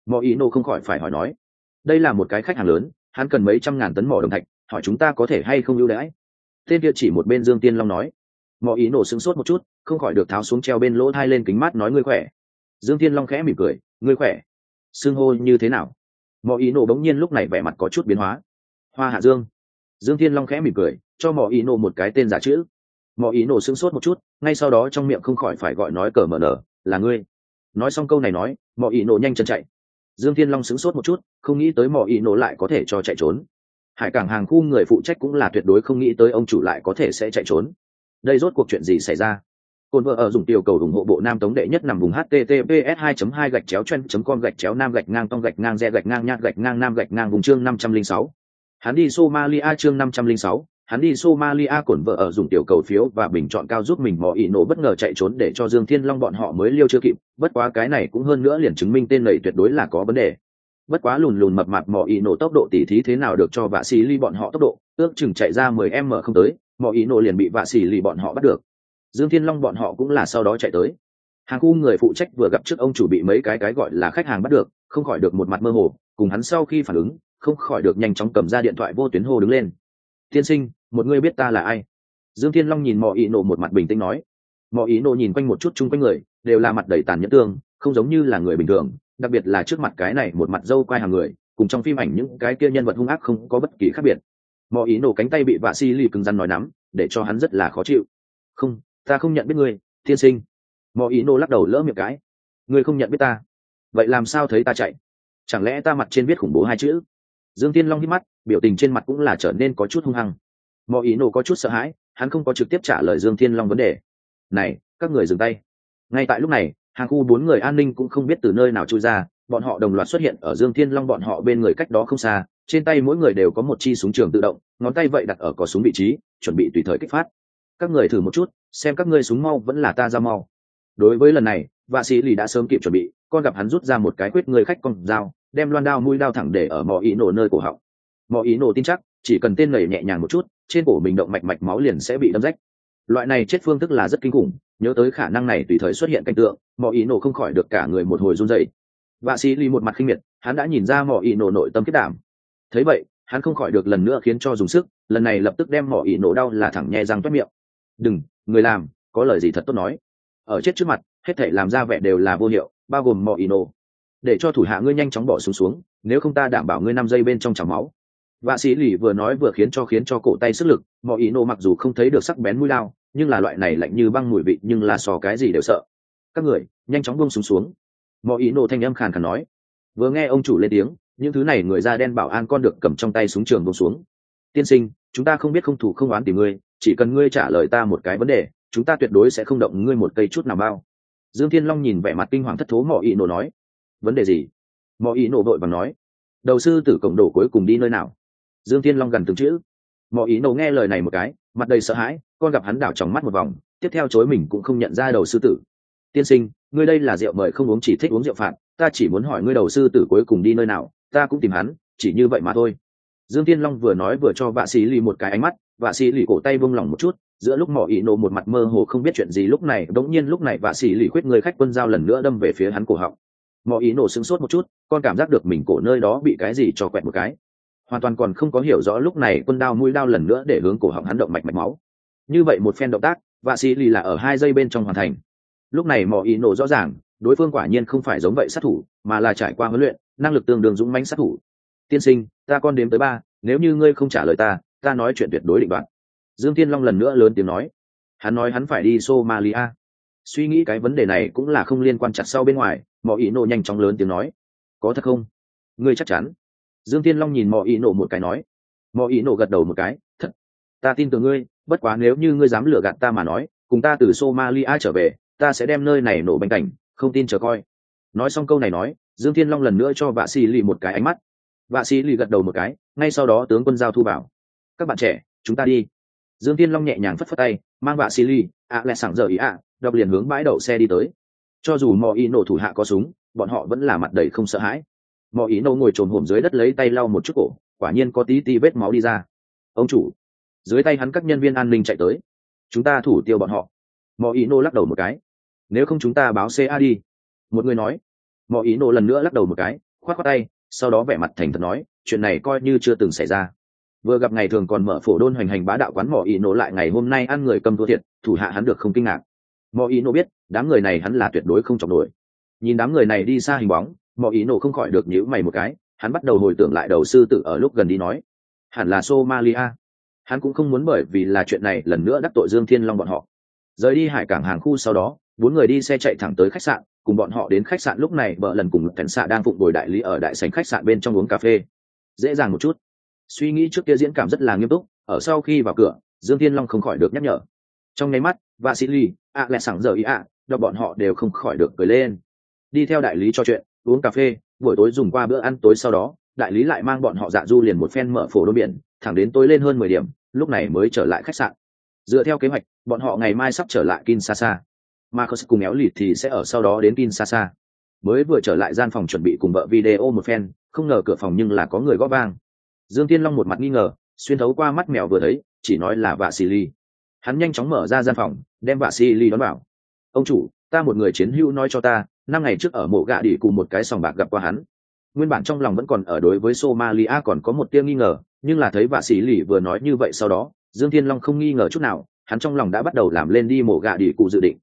Mò y nổ không khỏi phải hỏi nói. Đây là một cái khách hàng lớn, hắn cần mấy trăm ngàn tấn mỏ đồng thạch, hỏi chúng ta có thể hay không ưu đãi? Tên kia chỉ một bên dương tiên long nói. Mọi ý nổ sững sốt một chút, không khỏi được tháo xuống treo bên lỗ thai lên kính mắt nói ngươi khỏe. Dương tiên long khẽ mỉm cười, ngươi khỏe. Xưng hô như thế nào? Mọi ý nổ bỗng nhiên lúc này vẻ mặt có chút biến hóa. Hoa hạ dương. Dương thiên long khẽ mỉm cười, cho mọi ý nổ một cái tên giả chữ. Mọi ý nổ sững sốt một chút, ngay sau đó trong miệng không khỏi phải gọi nói cờ mở nở, là ngươi. Nói xong câu này nói, mọi ý nổ nhanh chân chạy. Dương thiên long sững sốt một chút, không nghĩ tới mọi ý nổ lại có thể cho chạy trốn hải cảng hàng khu người phụ trách cũng là tuyệt đối không nghĩ tới ông chủ lại có thể sẽ chạy trốn. Đây rốt cuộc chuyện gì xảy ra? Cồn vợ ở dùng tiểu cầu ủng hộ bộ nam tống đệ nhất nằm vùng https 2 2 gạch chéo chen com gạch chéo nam gạch ngang tông gạch ngang re gạch ngang nhát gạch ngang nam gạch ngang vùng chương 506. hắn đi somalia chương 506, hắn đi somalia cổn vợ ở dùng tiểu cầu phiếu và bình chọn cao giúp mình mò ý nổ bất ngờ chạy trốn để cho dương thiên long bọn họ mới liêu chưa kịp. Bất quá cái này cũng hơn nữa liền chứng minh tên này tuyệt đối là có vấn đề bất quá lùn lùn mập mạp mỏ ý nổ tốc độ tỉ thí thế nào được cho vạ xì ly bọn họ tốc độ, ước chừng chạy ra mười m không tới mỏ ý nổ liền bị vạ xì ly bọn họ bắt được. Dương thiên long bọn họ cũng là sau đó chạy tới. Hàng khu người phụ trách vừa gặp trước ông chủ bị mấy cái cái gọi là khách hàng bắt được, không khỏi được một mặt mơ hồ, cùng hắn sau khi phản ứng, không khỏi được nhanh chóng cầm ra điện thoại vô tuyến hô đứng lên. Tiên sinh, một người biết ta là ai? Dương thiên long nhìn mỏ ý nổ một mặt bình tĩnh nói. Mỏ ý nổ nhìn quanh một chút chung quanh người, đều là mặt đầy tàn nhẫn tương, không giống như là người bình thường đặc biệt là trước mặt cái này một mặt dâu quai hàng người, cùng trong phim ảnh những cái kia nhân vật hung ác không có bất kỳ khác biệt. Mọi ý nổ cánh tay bị vạ si lì cứng rắn nói nắm, để cho hắn rất là khó chịu. Không, ta không nhận biết ngươi, tiên sinh. Mọi ý nổ lắc đầu lỡ miệng cái. Ngươi không nhận biết ta? Vậy làm sao thấy ta chạy? Chẳng lẽ ta mặt trên viết khủng bố hai chữ? Dương tiên long hít mắt, biểu tình trên mặt cũng là trở nên có chút hung hăng. Mọi ý nổ có chút sợ hãi, hắn không có trực tiếp trả lời dương thiên long vấn đề. Này, các người dừng tay. Ngay tại lúc này hàng khu bốn người an ninh cũng không biết từ nơi nào trôi ra, bọn họ đồng loạt xuất hiện ở dương thiên long bọn họ bên người cách đó không xa, trên tay mỗi người đều có một chi súng trường tự động, ngón tay vậy đặt ở có súng vị trí, chuẩn bị tùy thời kích phát. Các người thử một chút, xem các ngươi súng mau vẫn là ta ra mau. Đối với lần này, vạ sĩ lì đã sớm kịp chuẩn bị, con gặp hắn rút ra một cái quyết người khách con dao, đem loan đao mũi đao thẳng để ở mọi ý nổ nơi cổ họng. Mọi ý nổ tin chắc, chỉ cần tên nảy nhẹ nhàng một chút, trên cổ mình động mạch mạch máu liền sẽ bị đâm rách loại này chết phương thức là rất kinh khủng, nhớ tới khả năng này tùy thời xuất hiện cảnh tượng mọi ý nổ không khỏi được cả người một hồi run dậy vạ sĩ ly một mặt khinh miệt, hắn đã nhìn ra mọi ý nổ nội tâm kết đảm thấy vậy, hắn không khỏi được lần nữa khiến cho dùng sức, lần này lập tức đem mọi ý nổ đau là thẳng nhẹ răng toét miệng. Đừng, người làm, có lời gì thật tốt nói. Ở chết trước mặt, hết thể làm ra vẻ đều là vô hiệu, bao gồm mọi ý nổ. Để cho thủ hạ ngươi nhanh chóng bỏ xuống xuống, nếu không ta đảm bảo ngươi năm giây bên trong chảo máu vạ sĩ lì vừa nói vừa khiến cho khiến cho cổ tay sức lực mọi ý Nô mặc dù không thấy được sắc bén mũi lao, nhưng là loại này lạnh như băng mùi vị nhưng là so cái gì đều sợ. Các người, nhanh chóng bông xuống xuống. Mọi ý Nô thanh âm khàn khàn nói. Vừa nghe ông chủ lên tiếng, những thứ này người da đen bảo an con được cầm trong tay súng trường bông xuống. Tiên sinh, chúng ta không biết không thủ không oán tìm ngươi, chỉ cần ngươi trả lời ta một cái vấn đề, chúng ta tuyệt đối sẽ không động ngươi một cây chút nào bao. Dương thiên long nhìn vẻ mặt kinh hoàng thất thố mọi ý Nô nói. Vấn đề gì? Mọi ý Nô vội và nói. Đầu sư tử cổng đổ cuối cùng đi nơi nào? Dương thiên long gần từng chữ. Mọi ý nổ nghe lời này một cái, mặt đầy sợ hãi, con gặp hắn đảo tròng mắt một vòng, tiếp theo chối mình cũng không nhận ra đầu sư tử. Tiên sinh, ngươi đây là rượu mời không uống chỉ thích uống rượu phạt, ta chỉ muốn hỏi ngươi đầu sư tử cuối cùng đi nơi nào, ta cũng tìm hắn, chỉ như vậy mà thôi. Dương tiên long vừa nói vừa cho vạ sĩ lì một cái ánh mắt, vạ sĩ lì cổ tay vung lòng một chút, giữa lúc mỏ ý nổ một mặt mơ hồ không biết chuyện gì lúc này đống nhiên lúc này vạ sĩ lì khuyết người khách quân giao lần nữa đâm về phía hắn cổ họng. Mỏ ý nổ sững sốt một chút, con cảm giác được mình cổ nơi đó bị cái gì cho quẹt một cái hoàn toàn còn không có hiểu rõ lúc này quân đao mũi đao lần nữa để hướng cổ họng hắn động mạch mạch máu. Như vậy một phen động tác, vạ sĩ lì là ở hai giây bên trong hoàn thành. Lúc này mỏ ý nổ rõ ràng, đối phương quả nhiên không phải giống vậy sát thủ, mà là trải qua huấn luyện, năng lực tương đương dũng mãnh sát thủ. Tiên sinh, ta con đếm tới ba, nếu như ngươi không trả lời ta ta nói chuyện tuyệt đối định đoạn dương tiên long lần nữa lớn tiếng nói. Hắn nói hắn phải đi somalia. Suy nghĩ cái vấn đề này cũng là không liên quan chặt sau bên ngoài mọi ý nộ nhanh chóng lớn tiếng nói. Có thật không? Ngươi chắc chắn dương tiên long nhìn mò ý Nổ một cái nói. Mò ý Nổ gật đầu một cái, thật, ta tin tưởng ngươi, bất quá nếu như ngươi dám lừa gạt ta mà nói, cùng ta từ somalia trở về, ta sẽ đem nơi này nổ bành cảnh, không tin chờ coi. Nói xong câu này nói, dương thiên long lần nữa cho vạ xì lì một cái ánh mắt. Vạ xì lì gật đầu một cái, ngay sau đó tướng quân giao thu bảo các bạn trẻ, chúng ta đi. Dương thiên long nhẹ nhàng phất phất tay, mang vạ xì lì à, ạ lại sảng giờ ý ạ, đọc liền hướng bãi đậu xe đi tới. Cho dù mò ý nổ thủ hạ có súng, bọn họ vẫn là mặt đầy không sợ hãi mọi ý nâu ngồi trồn hổm dưới đất lấy tay lau một chút cổ, quả nhiên có tí tí vết máu đi ra. Ông chủ, dưới tay hắn các nhân viên an ninh chạy tới. Chúng ta thủ tiêu bọn họ. Mọi ý nô lắc đầu một cái. Nếu không chúng ta báo ca đi. Một người nói. Mọi ý nô lần nữa lắc đầu một cái, khoát khoát tay, sau đó vẻ mặt thành thật nói, chuyện này coi như chưa từng xảy ra. Vừa gặp ngày thường còn mở phổ đôn hoành hành bá đạo quán mỏ ý nô lại ngày hôm nay ăn người cầm thua thiệt, thủ hạ hắn được không kinh ngạc. Mỏ ý nô biết, đám người này hắn là tuyệt đối không chọc nổi. Nhìn đám người này đi xa hình bóng mọi ý nổ không khỏi được nhữ mày một cái, hắn bắt đầu hồi tưởng lại đầu sư tử ở lúc gần đi nói, hẳn là somalia. Hắn cũng không muốn bởi vì là chuyện này lần nữa đắc tội dương thiên long bọn họ. Rời đi hải cảng hàng khu sau đó, bốn người đi xe chạy thẳng tới khách sạn, cùng bọn họ đến khách sạn lúc này bợ lần cùng cảnh xạ đang phụng đổi đại lý ở đại sành khách sạn bên trong uống cà phê. Dễ dàng một chút. Suy nghĩ trước kia diễn cảm rất là nghiêm túc, ở sau khi vào cửa, dương thiên long không khỏi được nhắc nhở. Trong nháy mắt và sĩ ly ạ lẹ sẵn giờ ý ạ đọc bọn họ đều không khỏi được cười lên. Đi theo đại lý cho chuyện uống cà phê buổi tối dùng qua bữa ăn tối sau đó đại lý lại mang bọn họ dạ du liền một phen mở phổ đô biển thẳng đến tối lên hơn mười điểm lúc này mới trở lại khách sạn dựa theo kế hoạch bọn họ ngày mai sắp trở lại kinshasa Marcus cùng éo lịt thì sẽ ở sau đó đến Kinshasa. Mới vừa trở lại gian phòng chuẩn bị cùng vợ video một phen, không ngờ cửa phòng nhưng là có người gõ vang. Dương Tiên Long một mặt nghi ngờ, xuyên thấu qua mắt mèo vừa thấy, chỉ nói là Vạ Xì Ly. Hắn nhanh chóng mở ra gian phòng, đem Vạ Xì Ly đón vào. "Ông chủ, ta một người chiến hữu nói cho ta, năm ngày trước ở mộ gạ đi cùng một cái sòng bạc gặp qua hắn." Nguyên bản trong lòng vẫn còn ở đối với Somalia còn có một tia nghi ngờ, nhưng là thấy Vạ Sĩ lì vừa nói như vậy sau đó, Dương Thiên Long không nghi ngờ chút nào, hắn trong lòng đã bắt đầu làm lên đi mổ gạ đi cụ dự định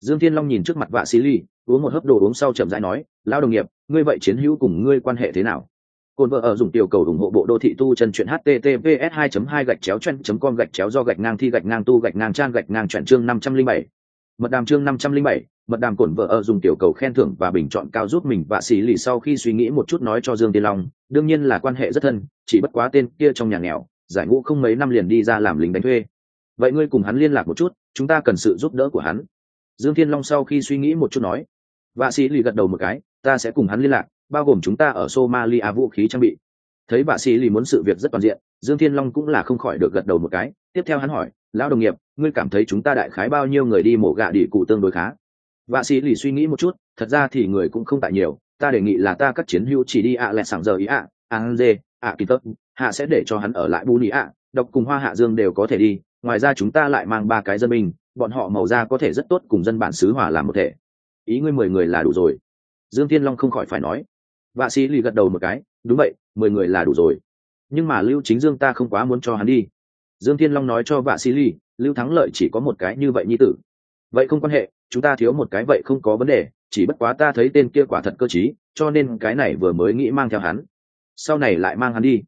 dương thiên long nhìn trước mặt vạ sĩ lì, uống một hớp đồ uống sau chậm rãi nói lao đồng nghiệp ngươi vậy chiến hữu cùng ngươi quan hệ thế nào cồn vợ ở dùng tiểu cầu ủng hộ bộ đô thị tu chân truyện https 2 2 gạch chéo chen com gạch chéo do gạch ngang thi gạch ngang tu gạch ngang trang gạch ngang chuyển chương 507. mật đàm chương 507, mật đàm cổn vợ ở dùng tiểu cầu khen thưởng và bình chọn cao giúp mình và xì lì sau khi suy nghĩ một chút nói cho dương tiên long, đương nhiên là quan hệ rất thân, chỉ bất quá tên kia trong nhà nghèo, giải ngũ không mấy năm liền đi ra làm lính đánh thuê. Vậy ngươi cùng hắn liên lạc một chút, chúng ta cần sự giúp đỡ của hắn. Dương thiên long sau khi suy nghĩ một chút nói. Vạ sĩ lì gật đầu một cái, ta sẽ cùng hắn liên lạc, bao gồm chúng ta ở somalia vũ khí trang bị. Thấy vạ sĩ lì muốn sự việc rất toàn diện, dương thiên long cũng là không khỏi được gật đầu một cái, tiếp theo hắn hỏi, lão đồng nghiệp, ngươi cảm thấy chúng ta đại khái bao nhiêu người đi mổ gạ đi cụ tương đối khá? Vạ sĩ lì suy nghĩ một chút thật ra thì người cũng không tại nhiều ta đề nghị là ta các chiến hữu chỉ đi ạ lẹ sảng giờ ý ạ an dê ạ kỳ tớp hạ sẽ để cho hắn ở lại bu nị ạ độc cùng hoa hạ dương đều có thể đi ngoài ra chúng ta lại mang ba cái dân mình, bọn họ màu da có thể rất tốt cùng dân bản xứ hòa làm một thể. Ý ngươi mười người là đủ rồi. Dương thiên long không khỏi phải nói. Vạ sĩ lì gật đầu một cái đúng vậy mười người là đủ rồi. Nhưng mà lưu chính dương ta không quá muốn cho hắn đi. Dương thiên long nói cho vạ sĩ lì lưu thắng lợi chỉ có một cái như vậy nhi tử. Vậy không quan hệ chúng ta thiếu một cái vậy không có vấn đề chỉ bất quá ta thấy tên kia quả thật cơ t cho nên cái này vừa mới nghĩ mang theo hắn sau này lại mang hắn đi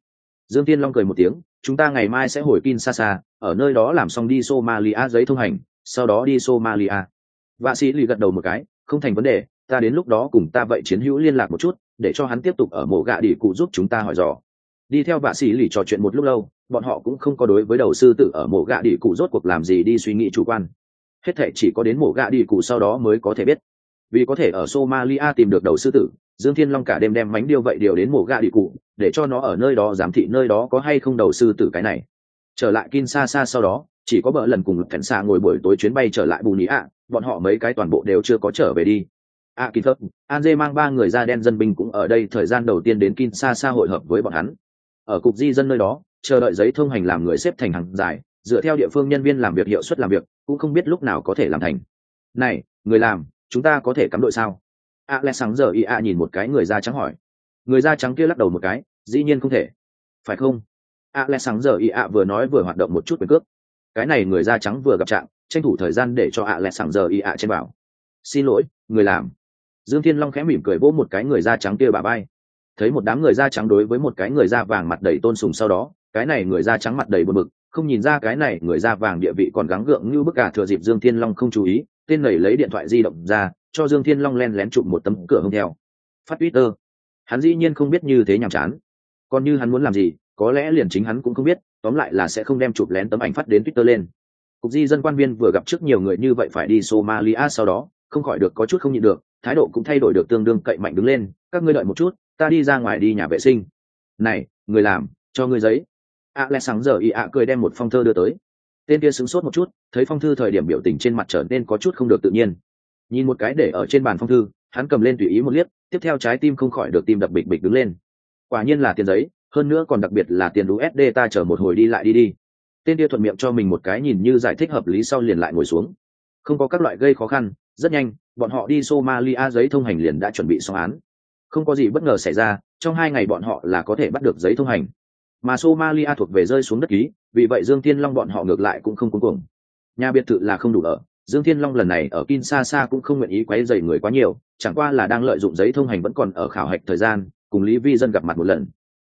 dương thiên long cười một tiếng chúng ta ngày mai sẽ hồi Kinshasa, ở nơi đó làm xong đi Somalia giấy thông hành, sau đó đi Somalia. Vạ sĩ lì gật đầu một cái, không thành vấn đề, ta đến lúc đó cùng ta vậy chiến hữu liên lạc một chút, để cho hắn tiếp tục ở mộ gạ đi cụ giúp chúng ta hỏi dò. Đi theo vạ sĩ lì trò chuyện một lúc lâu, bọn họ cũng không có đối với đầu sư tử ở mộ gạ đi cụ rốt cuộc làm gì đi suy nghĩ chủ quan. Hết thể chỉ có đến mổ gạ đi cụ sau đó mới có thể biết. Vì có thể ở Somalia tìm được đầu sư tử, Dương Thiên Long cả đêm đem mánh điêu vậy điều đến mổ gạ đi cụ, để cho nó ở nơi đó giám thị nơi đó có hay không đầu sư tử cái này. Trở lại Kinshasa sau đó, chỉ có bờ lần cùng cảnh xa ngồi buổi tối chuyến bay trở lại bù nhĩ ạ bọn họ mấy cái toàn bộ đều chưa có trở về đi a kỳ thấp an dê mang ba người da đen dân binh cũng ở đây thời gian đầu tiên đến kin xa xa hội hợp với bọn hắn ở cục di dân nơi đó chờ đợi giấy thông hành làm người xếp thành hàng dài dựa theo địa phương nhân viên làm việc hiệu suất làm việc, cũng không biết lúc nào có thể làm thành. Này, người làm, chúng ta có thể cắm đội sao? A lẽ sáng giờ y a nhìn một cái người da trắng hỏi. Người da trắng kia lắc đầu một cái, dĩ nhiên không thể. Phải không? A lẽ sáng giờ y a vừa nói vừa hoạt động một chút quyền cước. Cái này người da trắng vừa gặp trạng, tranh thủ thời gian để cho a lẽ sáng giờ y a trên bảo. Xin lỗi, người làm. Dương thiên long khẽ mỉm cười vỗ một cái người da trắng kia bà bay thấy một đám người da trắng đối với một cái người da vàng mặt đầy tôn sùng sau đó, cái này người da trắng mặt đầy buồn bực không nhìn ra cái này, người da vàng địa vị còn gắng gượng như bức cả thừa dịp dương thiên long không chú ý, tên nảy lấy điện thoại di động ra, cho dương thiên long len lén chụp một tấm cửa hông theo. Phát twitter. Hắn dĩ nhiên không biết như thế nhàm chán. Còn như hắn muốn làm gì, có lẽ liền chính hắn cũng không biết, tóm lại là sẽ không đem chụp lén tấm ảnh phát đến twitter lên. Cục di dân quan viên vừa gặp trước nhiều người như vậy phải đi somalia sau đó, không khỏi được có chút không nhịn được, thái độ cũng thay đổi được tương đương cậy mạnh đứng lên, các ngươi đợi một chút, ta đi ra ngoài đi nhà vệ sinh. Này, người làm, cho ngươi giấy ạ lẽ sáng giờ y ạ cười đem một phong thơ đưa tới. Tên kia sửng sốt một chút, thấy phong thư thời điểm biểu tình trên mặt trở nên có chút không được tự nhiên. Nhìn một cái để ở trên bàn phong thư, hắn cầm lên tùy ý một liếc, tiếp theo trái tim không khỏi được tim đập bịch bịch đứng lên. Quả nhiên là tiền giấy, hơn nữa còn đặc biệt là tiền usd ta chờ một hồi đi lại đi đi. Tên kia thuận miệng cho mình một cái nhìn như giải thích hợp lý sau liền lại ngồi xuống. Không có các loại gây khó khăn, rất nhanh, bọn họ đi somalia giấy thông hành liền đã chuẩn bị xong án. Không có gì bất ngờ xảy ra, trong hai ngày bọn họ là có thể bắt được giấy thông hành mà somalia thuộc về rơi xuống đất ký, vì vậy dương thiên long bọn họ ngược lại cũng không cuống cuồng. Nhà biệt thự là không đủ ở. Dương thiên long lần này ở kinshasa cũng không nguyện ý quấy dày người quá nhiều, chẳng qua là đang lợi dụng giấy thông hành vẫn còn ở khảo hạch thời gian, cùng lý vi dân gặp mặt một lần.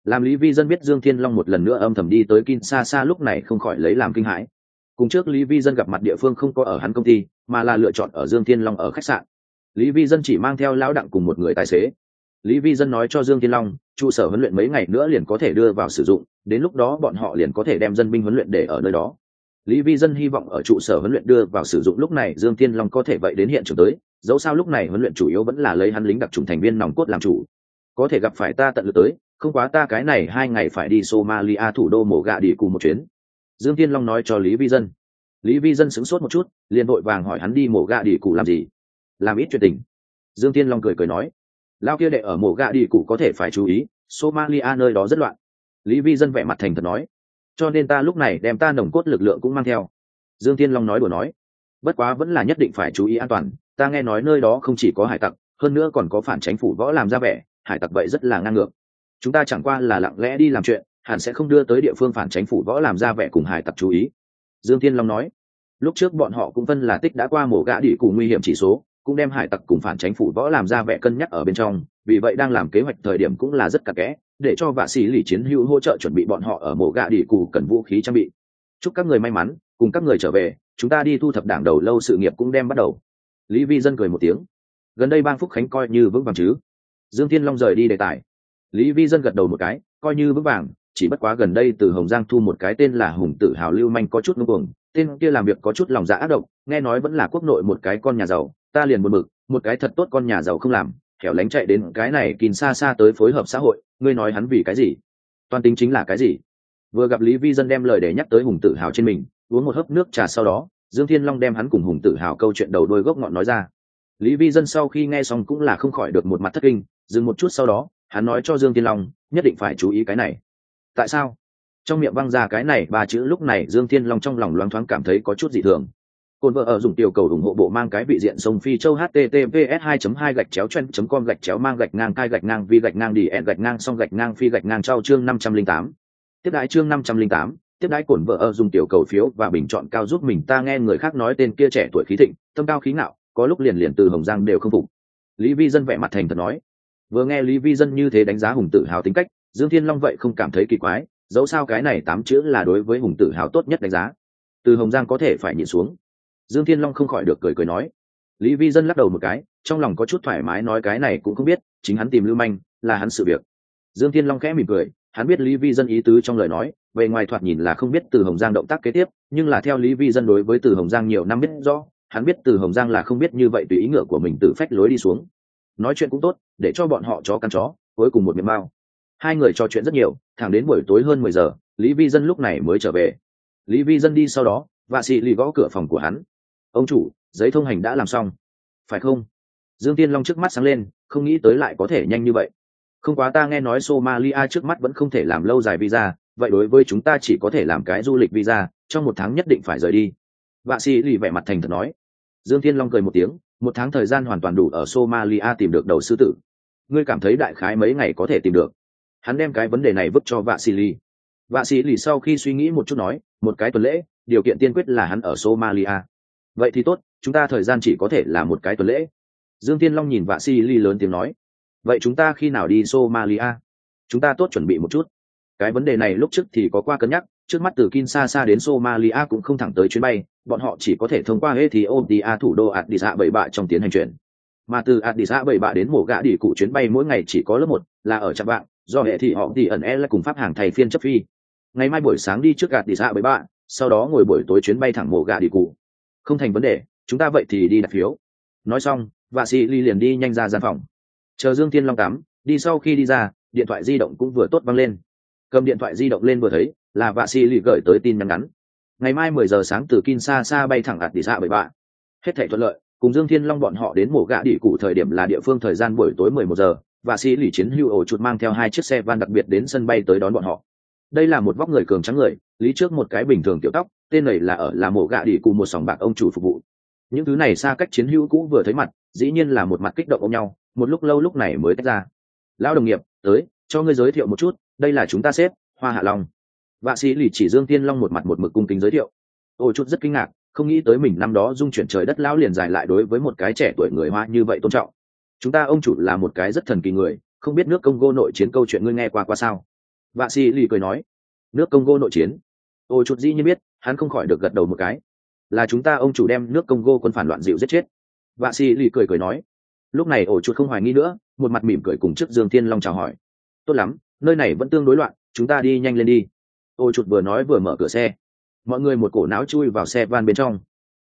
Làm lý vi dân biết dương thiên long một lần nữa âm thầm đi tới kinshasa lúc này không khỏi lấy làm kinh hãi. Cùng trước lý vi dân gặp mặt địa phương không có ở hắn công ty, mà là lựa chọn ở dương thiên long ở khách sạn. Lý vi dân chỉ mang theo lão đặng cùng một người tài xế. Lý vi dân nói cho dương thiên long trụ sở huấn luyện mấy ngày nữa liền có thể đưa vào sử dụng, đến lúc đó bọn họ liền có thể đem dân binh huấn luyện để ở nơi đó. Lý vi dân hy vọng ở trụ sở huấn luyện đưa vào sử dụng lúc này, dương thiên long có thể vậy đến hiện trường tới, dẫu sao lúc này huấn luyện chủ yếu vẫn là lấy hắn lính đặc trùng thành viên nòng cốt làm chủ. Có thể gặp phải ta tận lực tới, không quá ta cái này hai ngày phải đi somalia thủ đô mổ gạ đi cùng một chuyến. Dương thiên long nói cho lý vi dân. Lý vi dân sửng sốt một chút, liền vội vàng hỏi hắn đi mổ gạ đi cụ làm gì? Làm ít chuyện tình. Dương thiên long cười cười nói lao kia đệ ở mổ gạ đi cụ có thể phải chú ý, somalia nơi đó rất loạn. Lý vi dân vẻ mặt thành thật nói, cho nên ta lúc này đem ta nồng cốt lực lượng cũng mang theo. Dương thiên long nói đùa nói, bất quá vẫn là nhất định phải chú ý an toàn, ta nghe nói nơi đó không chỉ có hải tặc, hơn nữa còn có phản tránh phủ võ làm ra vẻ, hải tặc vậy rất là ngang ngược. Chúng ta chẳng qua là lặng lẽ đi làm chuyện, hẳn sẽ không đưa tới địa phương phản tránh phủ võ làm ra vẻ cùng hải tặc chú ý. Dương thiên long nói, lúc trước bọn họ cũng phân là tích đã qua mổ gã đỉ cùng nguy hiểm chỉ số cũng đem hải tặc cùng phản tránh phủ võ làm ra vẻ cân nhắc ở bên trong, vì vậy đang làm kế hoạch thời điểm cũng là rất cặp kẽ, để cho vạ sĩ lì chiến hữu hỗ trợ chuẩn bị bọn họ ở mổ gạ đi cù cần vũ khí trang bị. Chúc các người may mắn, cùng các người trở về, chúng ta đi thu thập đảng đầu lâu sự nghiệp cũng đem bắt đầu. Lý vi dân cười một tiếng. Gần đây bang phúc khánh coi như vững vàng chứ? Dương thiên long rời đi đề tài. Lý vi dân gật đầu một cái, coi như vững vàng, chỉ bất quá gần đây từ hồng giang thu một cái tên là hùng tử hào lưu manh có chút ngưng cuồng, tên kia làm việc có chút lòng dạ ác độc, nghe nói vẫn là quốc nội một cái con nhà giàu ta liền buồn mực một cái thật tốt con nhà giàu không làm kẻo lánh chạy đến cái này kìn xa xa tới phối hợp xã hội, ngươi nói hắn vì cái gì? Toàn tính chính là cái gì? Vừa gặp lý vi dân đem lời để nhắc tới hùng tự hào trên mình, uống một hớp nước trà sau đó, dương thiên long đem hắn cùng hùng tự hào câu chuyện đầu đôi gốc ngọn nói ra. Lý vi dân sau khi nghe xong cũng là không khỏi được một mặt thất kinh, dừng một chút sau đó, hắn nói cho dương thiên long, nhất định phải chú ý cái này. Tại sao? Trong miệng văng ra cái này ba chữ lúc này, dương thiên long trong lòng loáng thoáng cảm thấy có chút dị thường. Côn vợ ở dùng tiểu cầu ủng hộ bộ mang cái vị diện sông phi châu https 2 2 gạch chéo chen com gạch chéo mang gạch ngang cai gạch ngang vi gạch ngang đi ẹn gạch ngang song gạch ngang phi gạch ngang trao chương 508. Tiếp đãi chương 508, tiếp đãi cổn vợ ở dùng tiểu cầu phiếu và bình chọn cao giúp mình ta nghe người khác nói tên kia trẻ tuổi khí thịnh, tâm cao khí ngạo, có lúc liền liền từ hồng giang đều không phục. Lý Vi dân vẻ mặt thành thật nói. Vừa nghe Lý Vi dân như thế đánh giá hùng tự hào tính cách, Dương Thiên Long vậy không cảm thấy kỳ quái, dẫu sao cái này tám chữ là đối với hùng tự hào tốt nhất đánh giá. Từ hồng giang có thể phải nhịn xuống dương thiên long không khỏi được cười cười nói. Lý vi dân lắc đầu một cái, trong lòng có chút thoải mái nói cái này cũng không biết, chính hắn tìm lưu manh, là hắn sự việc. Dương thiên long khẽ mỉm cười, hắn biết lý vi dân ý tứ trong lời nói về ngoài thoạt nhìn là không biết từ hồng giang động tác kế tiếp, nhưng là theo lý vi dân đối với từ hồng giang nhiều năm biết rõ, hắn biết từ hồng giang là không biết như vậy tùy ý ngựa của mình tự phách lối đi xuống. Nói chuyện cũng tốt, để cho bọn họ chó căn chó, cuối cùng một miệng mao. Hai người trò chuyện rất nhiều, thẳng đến buổi tối hơn mười giờ, lý vi dân lúc này mới trở về. Lý vi dân đi sau đó và sĩ lì gõ cửa phòng của hắn ông chủ, giấy thông hành đã làm xong. Phải không? Dương tiên long trước mắt sáng lên, không nghĩ tới lại có thể nhanh như vậy. Không quá ta nghe nói somalia trước mắt vẫn không thể làm lâu dài visa, vậy đối với chúng ta chỉ có thể làm cái du lịch visa, trong một tháng nhất định phải rời đi. Vạ sĩ lì vẻ mặt thành thật nói. Dương thiên long cười một tiếng, một tháng thời gian hoàn toàn đủ ở somalia tìm được đầu sư tử. Ngươi cảm thấy đại khái mấy ngày có thể tìm được. Hắn đem cái vấn đề này vứt cho vạ sĩ lì. Vạ sĩ lì sau khi suy nghĩ một chút nói, một cái tuần lễ, điều kiện tiên quyết là hắn ở somalia vậy thì tốt chúng ta thời gian chỉ có thể là một cái tuần lễ dương tiên long nhìn vạ si ly lớn tiếng nói vậy chúng ta khi nào đi somalia chúng ta tốt chuẩn bị một chút cái vấn đề này lúc trước thì có qua cân nhắc trước mắt từ Kinshasa đến Somalia cũng không thẳng tới chuyến bay, bọn họ chỉ có thể thông qua Ethiopia thủ đô Addis bạ trong tiến hành chuyển. Mà từ Addis bạ đến mổ gã đi cụ chuyến bay mỗi ngày chỉ có lớp một, là ở Trạm bạn do hệ thì họ thì ẩn e là cùng pháp hàng thầy phiên chấp phi. Ngày mai buổi sáng đi trước Addis Ababa, sau đó ngồi buổi tối chuyến bay thẳng mổ gà đi cụ. Không thành vấn đề, chúng ta vậy thì đi đặt phiếu. Nói xong, Vạ Sĩ Ly liền đi nhanh ra gian phòng. Chờ Dương Thiên Long tắm, đi sau khi đi ra, điện thoại di động cũng vừa tốt văng lên cầm điện thoại di động lên vừa thấy là vạ sĩ lì gửi tới tin nhắn ngắn ngày mai mười giờ sáng từ Kinshasa bay thẳng ạt đi xạ dạ bởi bạ hết thể thuận lợi cùng dương thiên long bọn họ đến mổ gạ đỉ cụ thời điểm là địa phương thời gian buổi tối mười một giờ và sĩ lì chiến hưu ổ chuột mang theo hai chiếc xe van đặc biệt đến sân bay tới đón bọn họ đây là một vóc người cường trắng người lý trước một cái bình thường tiểu tóc tên này là ở là mổ gạ đi cùng một sòng bạc ông chủ phục vụ. Những thứ này xa cách chiến hữu cũ vừa thấy mặt, dĩ nhiên là một mặt kích động ôm nhau, một lúc lâu lúc này mới tách ra. Lão đồng nghiệp, tới, cho ngươi giới thiệu một chút, đây là chúng ta xếp, hoa hạ long. Vạ sĩ lì chỉ dương tiên long một mặt một mực cung kính giới thiệu. Ôi chút rất kinh ngạc, không nghĩ tới mình năm đó dung chuyển trời đất lão liền dài lại đối với một cái trẻ tuổi người hoa như vậy tôn trọng. Chúng ta ông chủ là một cái rất thần kỳ người, không biết nước công gô nội chiến câu chuyện ngươi nghe qua qua sao? Vạ sĩ lì cười nói. Nước công gô nội chiến? Ôi chút dĩ như biết, hắn không khỏi được gật đầu một cái. Là chúng ta ông chủ đem nước congo quân phản loạn dịu giết chết. Vạ xì lì cười cười nói. Lúc này ổ chuột không hoài nghi nữa, một mặt mỉm cười cùng trước dương Thiên long chào hỏi. Tốt lắm, nơi này vẫn tương đối loạn, chúng ta đi nhanh lên đi. Ổ chuột vừa nói vừa mở cửa xe. Mọi người một cổ não chui vào xe van bên trong.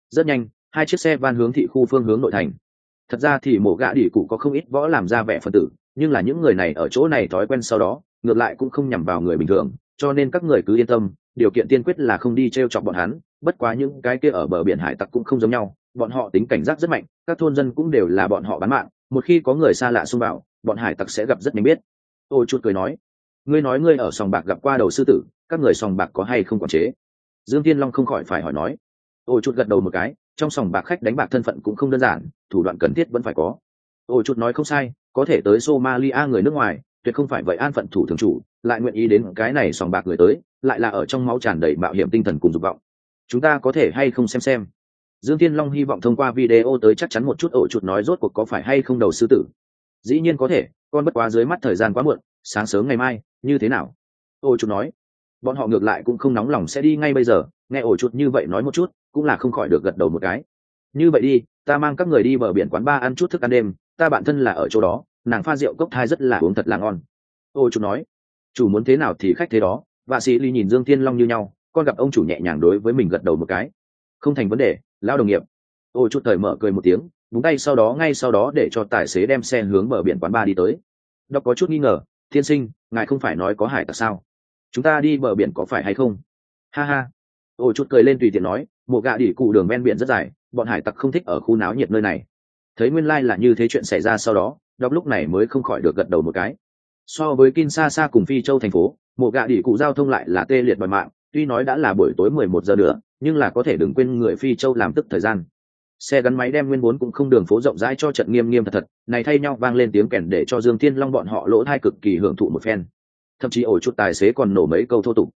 Rất nhanh, hai chiếc xe van hướng thị khu phương hướng nội thành. Thật ra thì mổ gã đỉ cụ có không ít võ làm ra vẻ phân tử, nhưng là những người này ở chỗ này thói quen sau đó, ngược lại cũng không nhằm vào người bình thường, cho nên các người cứ yên tâm điều kiện tiên quyết là không đi t r e o chọc bọn hắn, bất quá những cái kia ở bờ biển hải tặc cũng không giống nhau, bọn họ tính cảnh giác rất mạnh, các thôn dân cũng đều là bọn họ bán mạng, một khi có người xa lạ xung vào, bọn hải tặc sẽ gặp rất nhanh biết. Ôi chút cười nói, ngươi nói ngươi ở sòng bạc gặp qua đầu sư tử, các người sòng bạc có hay không quản chế? Dương tiên long không khỏi phải hỏi nói. Ôi chút gật đầu một cái, trong sòng bạc khách đánh bạc thân phận cũng không đơn giản, thủ đoạn cần thiết vẫn phải có. Ôi chút nói không sai, có thể tới somalia người nước ngoài, tuyệt không phải vậy an phận thủ thường chủ lại nguyện ý đến cái này sòng bạc người tới, lại là ở trong máu tràn đầy mạo hiểm tinh thần cùng dục vọng. Chúng ta có thể hay không xem xem? Dương Thiên long hy vọng thông qua video tới chắc chắn một chút ổ chuột nói rốt cuộc có phải hay không đầu sư tử. Dĩ nhiên có thể, con bất quá dưới mắt thời gian quá muộn, sáng sớm ngày mai, như thế nào? Ổ chuột nói. Bọn họ ngược lại cũng không nóng lòng sẽ đi ngay bây giờ, nghe ổ chuột như vậy nói một chút, cũng là không khỏi được gật đầu một cái. Như vậy đi, ta mang các người đi bờ biển quán ba ăn chút thức ăn đêm, ta bản thân là ở chỗ đó, nàng pha rượu cốc thai rất là uống thật là ngon. Ôi chút nói chủ muốn thế nào thì khách thế đó. Vạ sĩ ly nhìn dương thiên long như nhau, con gặp ông chủ nhẹ nhàng đối với mình gật đầu một cái. Không thành vấn đề lao đồng nghiệp. Ôi chút thời mở cười một tiếng búng tay sau đó, ngay sau đó để cho tài xế đem xe hướng bờ biển quán ba đi tới. Đọc có chút nghi ngờ, thiên sinh, ngài không phải nói có hải tặc sao? Chúng ta đi bờ biển có phải hay không? Ha ha. Ôi chút cười lên tùy tiện nói một gạ đỉ cụ đường ven biển rất dài, bọn hải tặc không thích ở khu náo nhiệt nơi này. Thấy nguyên lai、like、là như thế chuyện xảy ra sau đó, đọc lúc này mới không khỏi được gật đầu một cái so với Kinshasa cùng phi châu thành phố một gạ đỉ cụ giao thông lại là tê liệt bòi mạng, tuy nói đã là buổi tối mười một giờ nữa, nhưng là có thể đừng quên người phi châu làm tức thời gian. Xe gắn máy đem nguyên vốn cũng không đường phố rộng rãi cho trận nghiêm nghiêm thật thật, này thay nhau vang lên tiếng kèn để cho dương thiên long bọn họ lỗ thai cực kỳ hưởng thụ một phen. Thậm chí ổ chút tài xế còn nổ mấy câu thô tục.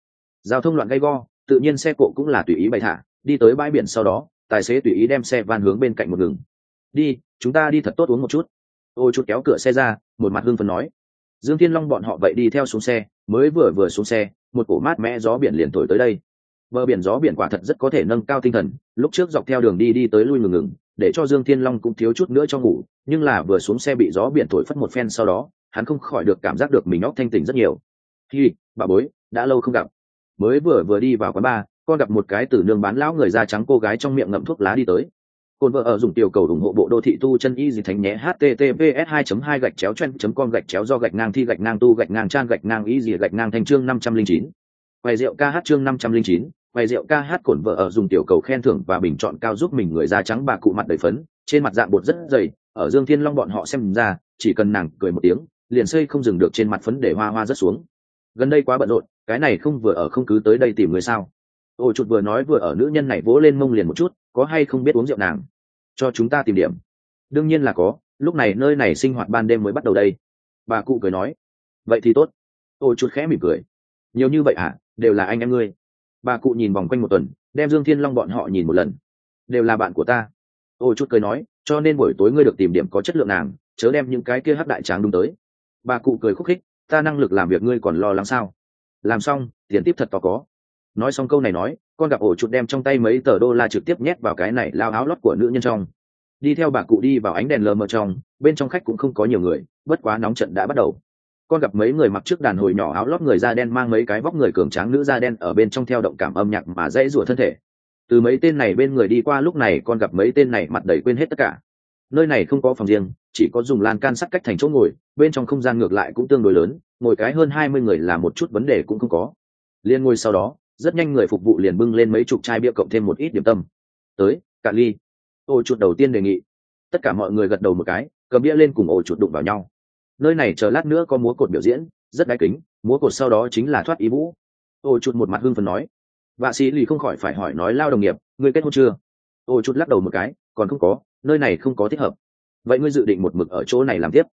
Giao thông loạn gay go, tự nhiên xe cộ cũng là tùy ý bày thả, đi tới bãi biển sau đó, tài xế tùy ý đem xe van hướng bên cạnh một ngừng. Đi, chúng ta đi thật tốt uống một chút. Ôi chút kéo cửa xe ra, một mặt hưng phấn nói dương thiên long bọn họ vậy đi theo xuống xe, mới vừa vừa xuống xe, một cổ mát mẽ gió biển liền thổi tới đây. Bờ biển gió biển quả thật rất có thể nâng cao tinh thần, lúc trước dọc theo đường đi đi tới lui ngừng ngừng, để cho dương thiên long cũng thiếu chút nữa cho ngủ, nhưng là vừa xuống xe bị gió biển thổi phất một phen sau đó, hắn không khỏi được cảm giác được mình óc thanh tỉnh rất nhiều. Hi, bà bối, đã lâu không gặp. Mới vừa vừa đi vào quán bar, con gặp một cái từ nương bán lão người da trắng cô gái trong miệng ngậm thuốc lá đi tới. Côn vợ ở dùng tiểu cầu ủng hộ bộ đô thị tu chân y gì thánh nhé https 2 2 gạch chéo chen com gạch chéo do gạch ngang thi gạch ngang tu gạch ngang trang gạch ngang y gì gạch ngang thành chương 509. quay rượu ca hát chương 509, quay rượu ca hát cổn vợ ở dùng tiểu cầu khen thưởng và bình chọn cao giúp mình người da trắng bà cụ mặt đầy phấn trên mặt dạng bột rất dày ở dương thiên long bọn họ xem ra chỉ cần nàng cười một tiếng liền xây không dừng được trên mặt phấn để hoa hoa rất xuống gần đây quá bận rộn cái này không vừa ở không cứ tới đây tìm người sao ôi, chuột vừa nói vừa ở nữ nhân này vỗ lên mông liền một chút, có hay không biết uống rượu nàng? Cho chúng ta tìm điểm. Đương nhiên là có, lúc này nơi này sinh hoạt ban đêm mới bắt đầu đây. Bà cụ cười nói. Vậy thì tốt. Ôi, chuột khẽ mỉm cười. Nhiều như vậy à đều là anh em ngươi. Bà cụ nhìn vòng quanh một tuần, đem dương thiên long bọn họ nhìn một lần. Đều là bạn của ta. Ôi chút cười nói, cho nên buổi tối ngươi được tìm điểm có chất lượng nàng, chớ đem những cái kia hắc đại tráng đúng tới. Bà cụ cười khúc khích, ta năng lực làm việc ngươi còn lo lắng sao? Làm xong, tiền tiếp thật to có nói xong câu này nói, con gặp ổ chuột đem trong tay mấy tờ đô la trực tiếp nhét vào cái này lao áo lót của nữ nhân trong. Đi theo bà cụ đi vào ánh đèn lờ mờ trong, bên trong khách cũng không có nhiều người, bất quá nóng trận đã bắt đầu. Con gặp mấy người mặc trước đàn hồi nhỏ áo lót người da đen mang mấy cái vóc người cường tráng nữ da đen ở bên trong theo động cảm âm nhạc mà dãy rủa thân thể. Từ mấy tên này bên người đi qua lúc này, con gặp mấy tên này mặt đầy quên hết tất cả. Nơi này không có phòng riêng, chỉ có dùng lan can sắt cách thành chỗ ngồi, bên trong không gian ngược lại cũng tương đối lớn, ngồi cái hơn hai mươi người là một chút vấn đề cũng không có. Liên ngồi sau đó rất nhanh người phục vụ liền bưng lên mấy chục chai bia cộng thêm một ít điểm tâm. Tới, cạn ly. Ô chuột đầu tiên đề nghị. Tất cả mọi người gật đầu một cái, cầm bia lên cùng ô chuột đụng vào nhau. Nơi này chờ lát nữa có múa cột biểu diễn, rất đáy kính, múa cột sau đó chính là thoát ý vũ. Ô chuột một mặt hưng phần nói. Vạ sĩ lì không khỏi phải hỏi nói lao đồng nghiệp, ngươi kết hôn chưa? Ô chuột lắc đầu một cái, còn không có, nơi này không có thích hợp. Vậy ngươi dự định một mực ở chỗ này làm tiếp.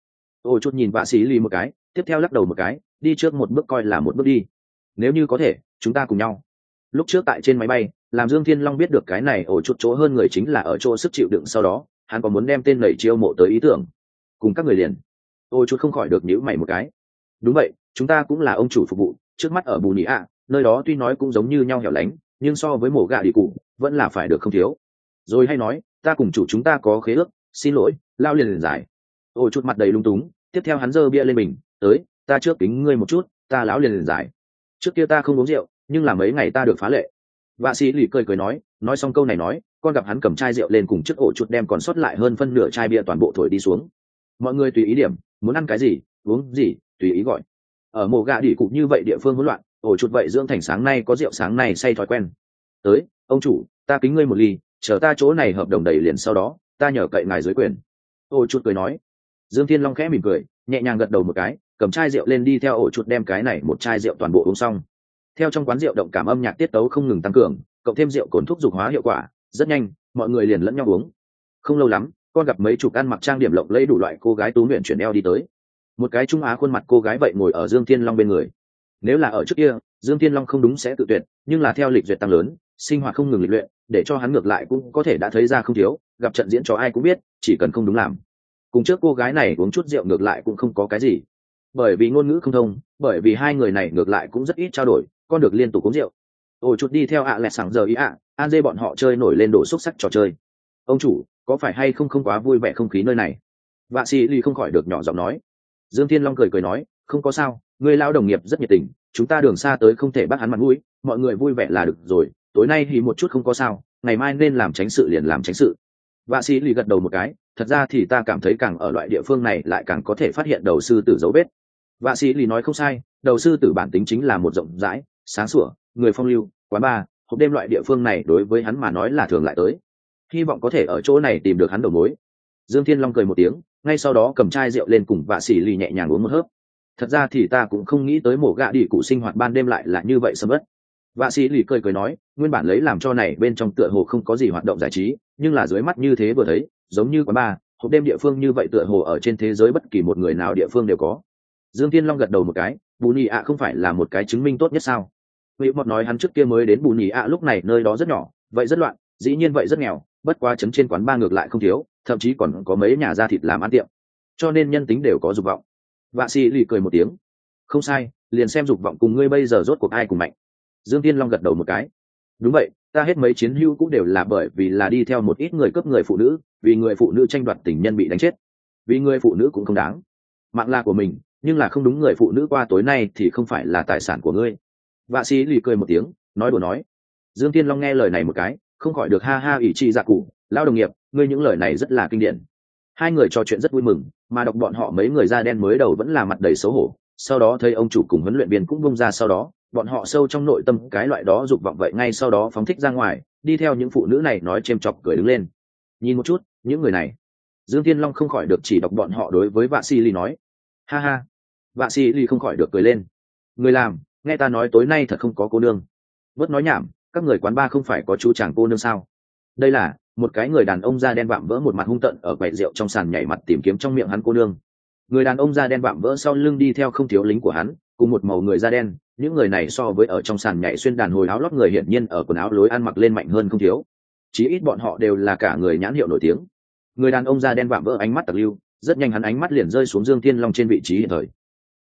Ô chuột nhìn vạ sĩ lì một cái, tiếp theo lắc đầu một cái, đi trước một bước coi là một bước đi nếu như có thể, chúng ta cùng nhau. Lúc trước tại trên máy bay, làm dương thiên long biết được cái này ổ chút chỗ hơn người chính là ở chỗ sức chịu đựng sau đó, hắn còn muốn đem tên lầy chiêu mộ tới ý tưởng cùng các người liền. Ôi chút không khỏi được nhíu mày một cái. Đúng vậy, chúng ta cũng là ông chủ phục vụ, trước mắt ở bù nhị ạ, nơi đó tuy nói cũng giống như nhau hẻo lánh, nhưng so với mổ gà đi cụ, vẫn là phải được không thiếu. Rồi hay nói, ta cùng chủ chúng ta có khế ước, xin lỗi, lao liền liền giải. Ôi chút mặt đầy lung túng, tiếp theo hắn giơ bia lên mình, tới, ta trước kính ngươi một chút, ta lão liền liền giải trước kia ta không uống rượu, nhưng là mấy ngày ta được phá lệ. Vạ sĩ lì cười cười nói nói xong câu này nói, con gặp hắn cầm chai rượu lên cùng chiếc ổ chuột đem còn sót lại hơn phân nửa chai bia toàn bộ thổi đi xuống. Mọi người tùy ý điểm, muốn ăn cái gì, uống gì, tùy ý gọi. Ở mồ gà đỉ cụ như vậy địa phương hỗn loạn, ổ chuột vậy dưỡng thành sáng nay có rượu sáng nay say thói quen. Tới, ông chủ, ta kính ngươi một ly, chờ ta chỗ này hợp đồng đầy liền sau đó, ta nhờ cậy ngài dưới quyền. Ổ chuột cười nói. Dương thiên long khẽ mỉm cười, nhẹ nhàng gật đầu một cái cầm chai rượu lên đi theo ổ chuột đem cái này một chai rượu toàn bộ uống xong. Theo trong quán rượu động cảm âm nhạc tiết tấu không ngừng tăng cường, cộng thêm rượu cồn thuốc dục hóa hiệu quả, rất nhanh, mọi người liền lẫn nhau uống. Không lâu lắm, con gặp mấy chục ăn mặc trang điểm lộng lẫy đủ loại cô gái tú nguyện chuyển eo đi tới. Một cái trung á khuôn mặt cô gái vậy ngồi ở dương thiên long bên người. Nếu là ở trước kia, dương thiên long không đúng sẽ tự tuyệt, nhưng là theo lịch duyệt tăng lớn, sinh hoạt không ngừng lịch luyện, để cho hắn ngược lại cũng có thể đã thấy ra không thiếu, gặp trận diễn cho ai cũng biết, chỉ cần không đúng làm. Cùng trước cô gái này uống chút rượu ngược lại cũng không có cái gì bởi vì ngôn ngữ không thông, bởi vì hai người này ngược lại cũng rất ít trao đổi, con được liên tục uống rượu. Ôi chút đi theo ạ à sáng giờ ý ạ, an dê bọn họ chơi nổi lên đổ xúc sắc trò chơi. Ông chủ, có phải hay không không quá vui vẻ không khí nơi này? Vạ sĩ ly không khỏi được nhỏ giọng nói. Dương thiên long cười cười nói, không có sao, người lao đồng nghiệp rất nhiệt tình, chúng ta đường xa tới không thể bắt hắn mặt mũi, mọi người vui vẻ là được rồi, tối nay thì một chút không có sao, ngày mai nên làm tránh sự liền làm tránh sự. Vạ sĩ lì gật đầu một cái, thật ra thì ta cảm thấy càng ở loại địa phương này lại càng có thể phát hiện đầu sư tử dấu vết vạ sĩ lì nói không sai, đầu sư tử bản tính chính là một rộng rãi, sáng sủa, người phong lưu, quán bar, hộp đêm loại địa phương này đối với hắn mà nói là thường lại tới. Hy vọng có thể ở chỗ này tìm được hắn đầu mối. Dương thiên long cười một tiếng, ngay sau đó cầm chai rượu lên cùng vạ xỉ lì nhẹ nhàng uống một hớp. Thật ra thì ta cũng không nghĩ tới mổ gạ đi cụ sinh hoạt ban đêm lại là như vậy sầm ất vạ sĩ lì cười cười nói, nguyên bản lấy làm cho này bên trong tựa hồ không có gì hoạt động giải trí, nhưng là dưới mắt như thế vừa thấy, giống như quán bar, hộp đêm địa phương như vậy tựa hồ ở trên thế giới bất kỳ một người nào địa phương đều có dương tiên long gật đầu một cái, bù nhị ạ không phải là một cái chứng minh tốt nhất sao? Hữu mọt nói hắn trước kia mới đến bù nhị ạ lúc này nơi đó rất nhỏ, vậy rất loạn, dĩ nhiên vậy rất nghèo, bất quá chấm trên quán ba ngược lại không thiếu, thậm chí còn có mấy nhà da thịt làm ăn tiệm. Cho nên nhân tính đều có dục vọng. Vạ xì lì cười một tiếng, không sai, liền xem dục vọng cùng ngươi bây giờ rốt cuộc ai cùng mạnh. Dương tiên long gật đầu một cái, đúng vậy, ta hết mấy chiến hữu cũng đều là bởi vì là đi theo một ít người cướp người phụ nữ, vì người phụ nữ tranh đoạt tình nhân bị đánh chết. Vì người phụ nữ cũng không đáng. Mạng là của mình nhưng là không đúng người phụ nữ qua tối nay thì không phải là tài sản của ngươi. Vạ sĩ lì cười một tiếng, nói đùa nói. Dương tiên long nghe lời này một cái, không khỏi được ha ha ỷ trị dạ cụ lao đồng nghiệp, ngươi những lời này rất là kinh điển. Hai người trò chuyện rất vui mừng, mà đọc bọn họ mấy người da đen mới đầu vẫn là mặt đầy xấu hổ. Sau đó thấy ông chủ cùng huấn luyện viên cũng bung ra sau đó, bọn họ sâu trong nội tâm cái loại đó dục vọng vậy ngay sau đó phóng thích ra ngoài, đi theo những phụ nữ này nói chêm chọc cười đứng lên. Nhìn một chút, những người này. Dương thiên long không khỏi được chỉ đọc bọn họ đối với vạ si ly nói. Ha ha vạ sĩ ly không khỏi được cười lên. Người làm, nghe ta nói tối nay thật không có cô nương. Bớt nói nhảm, các người quán ba không phải có chú chàng cô nương sao? Đây là, một cái người đàn ông da đen vạm vỡ một mặt hung tận ở quầy rượu trong sàn nhảy mặt tìm kiếm trong miệng hắn cô nương. Người đàn ông da đen vạm vỡ sau lưng đi theo không thiếu lính của hắn, cùng một màu người da đen, những người này so với ở trong sàn nhảy xuyên đàn hồi áo lót người hiển nhiên ở quần áo lối ăn mặc lên mạnh hơn không thiếu. Chí ít bọn họ đều là cả người nhãn hiệu nổi tiếng. Người đàn ông da đen vạm vỡ ánh mắt tặc lưu, rất nhanh hắn ánh mắt liền rơi xuống dương thiên long trên vị trí hiện thời.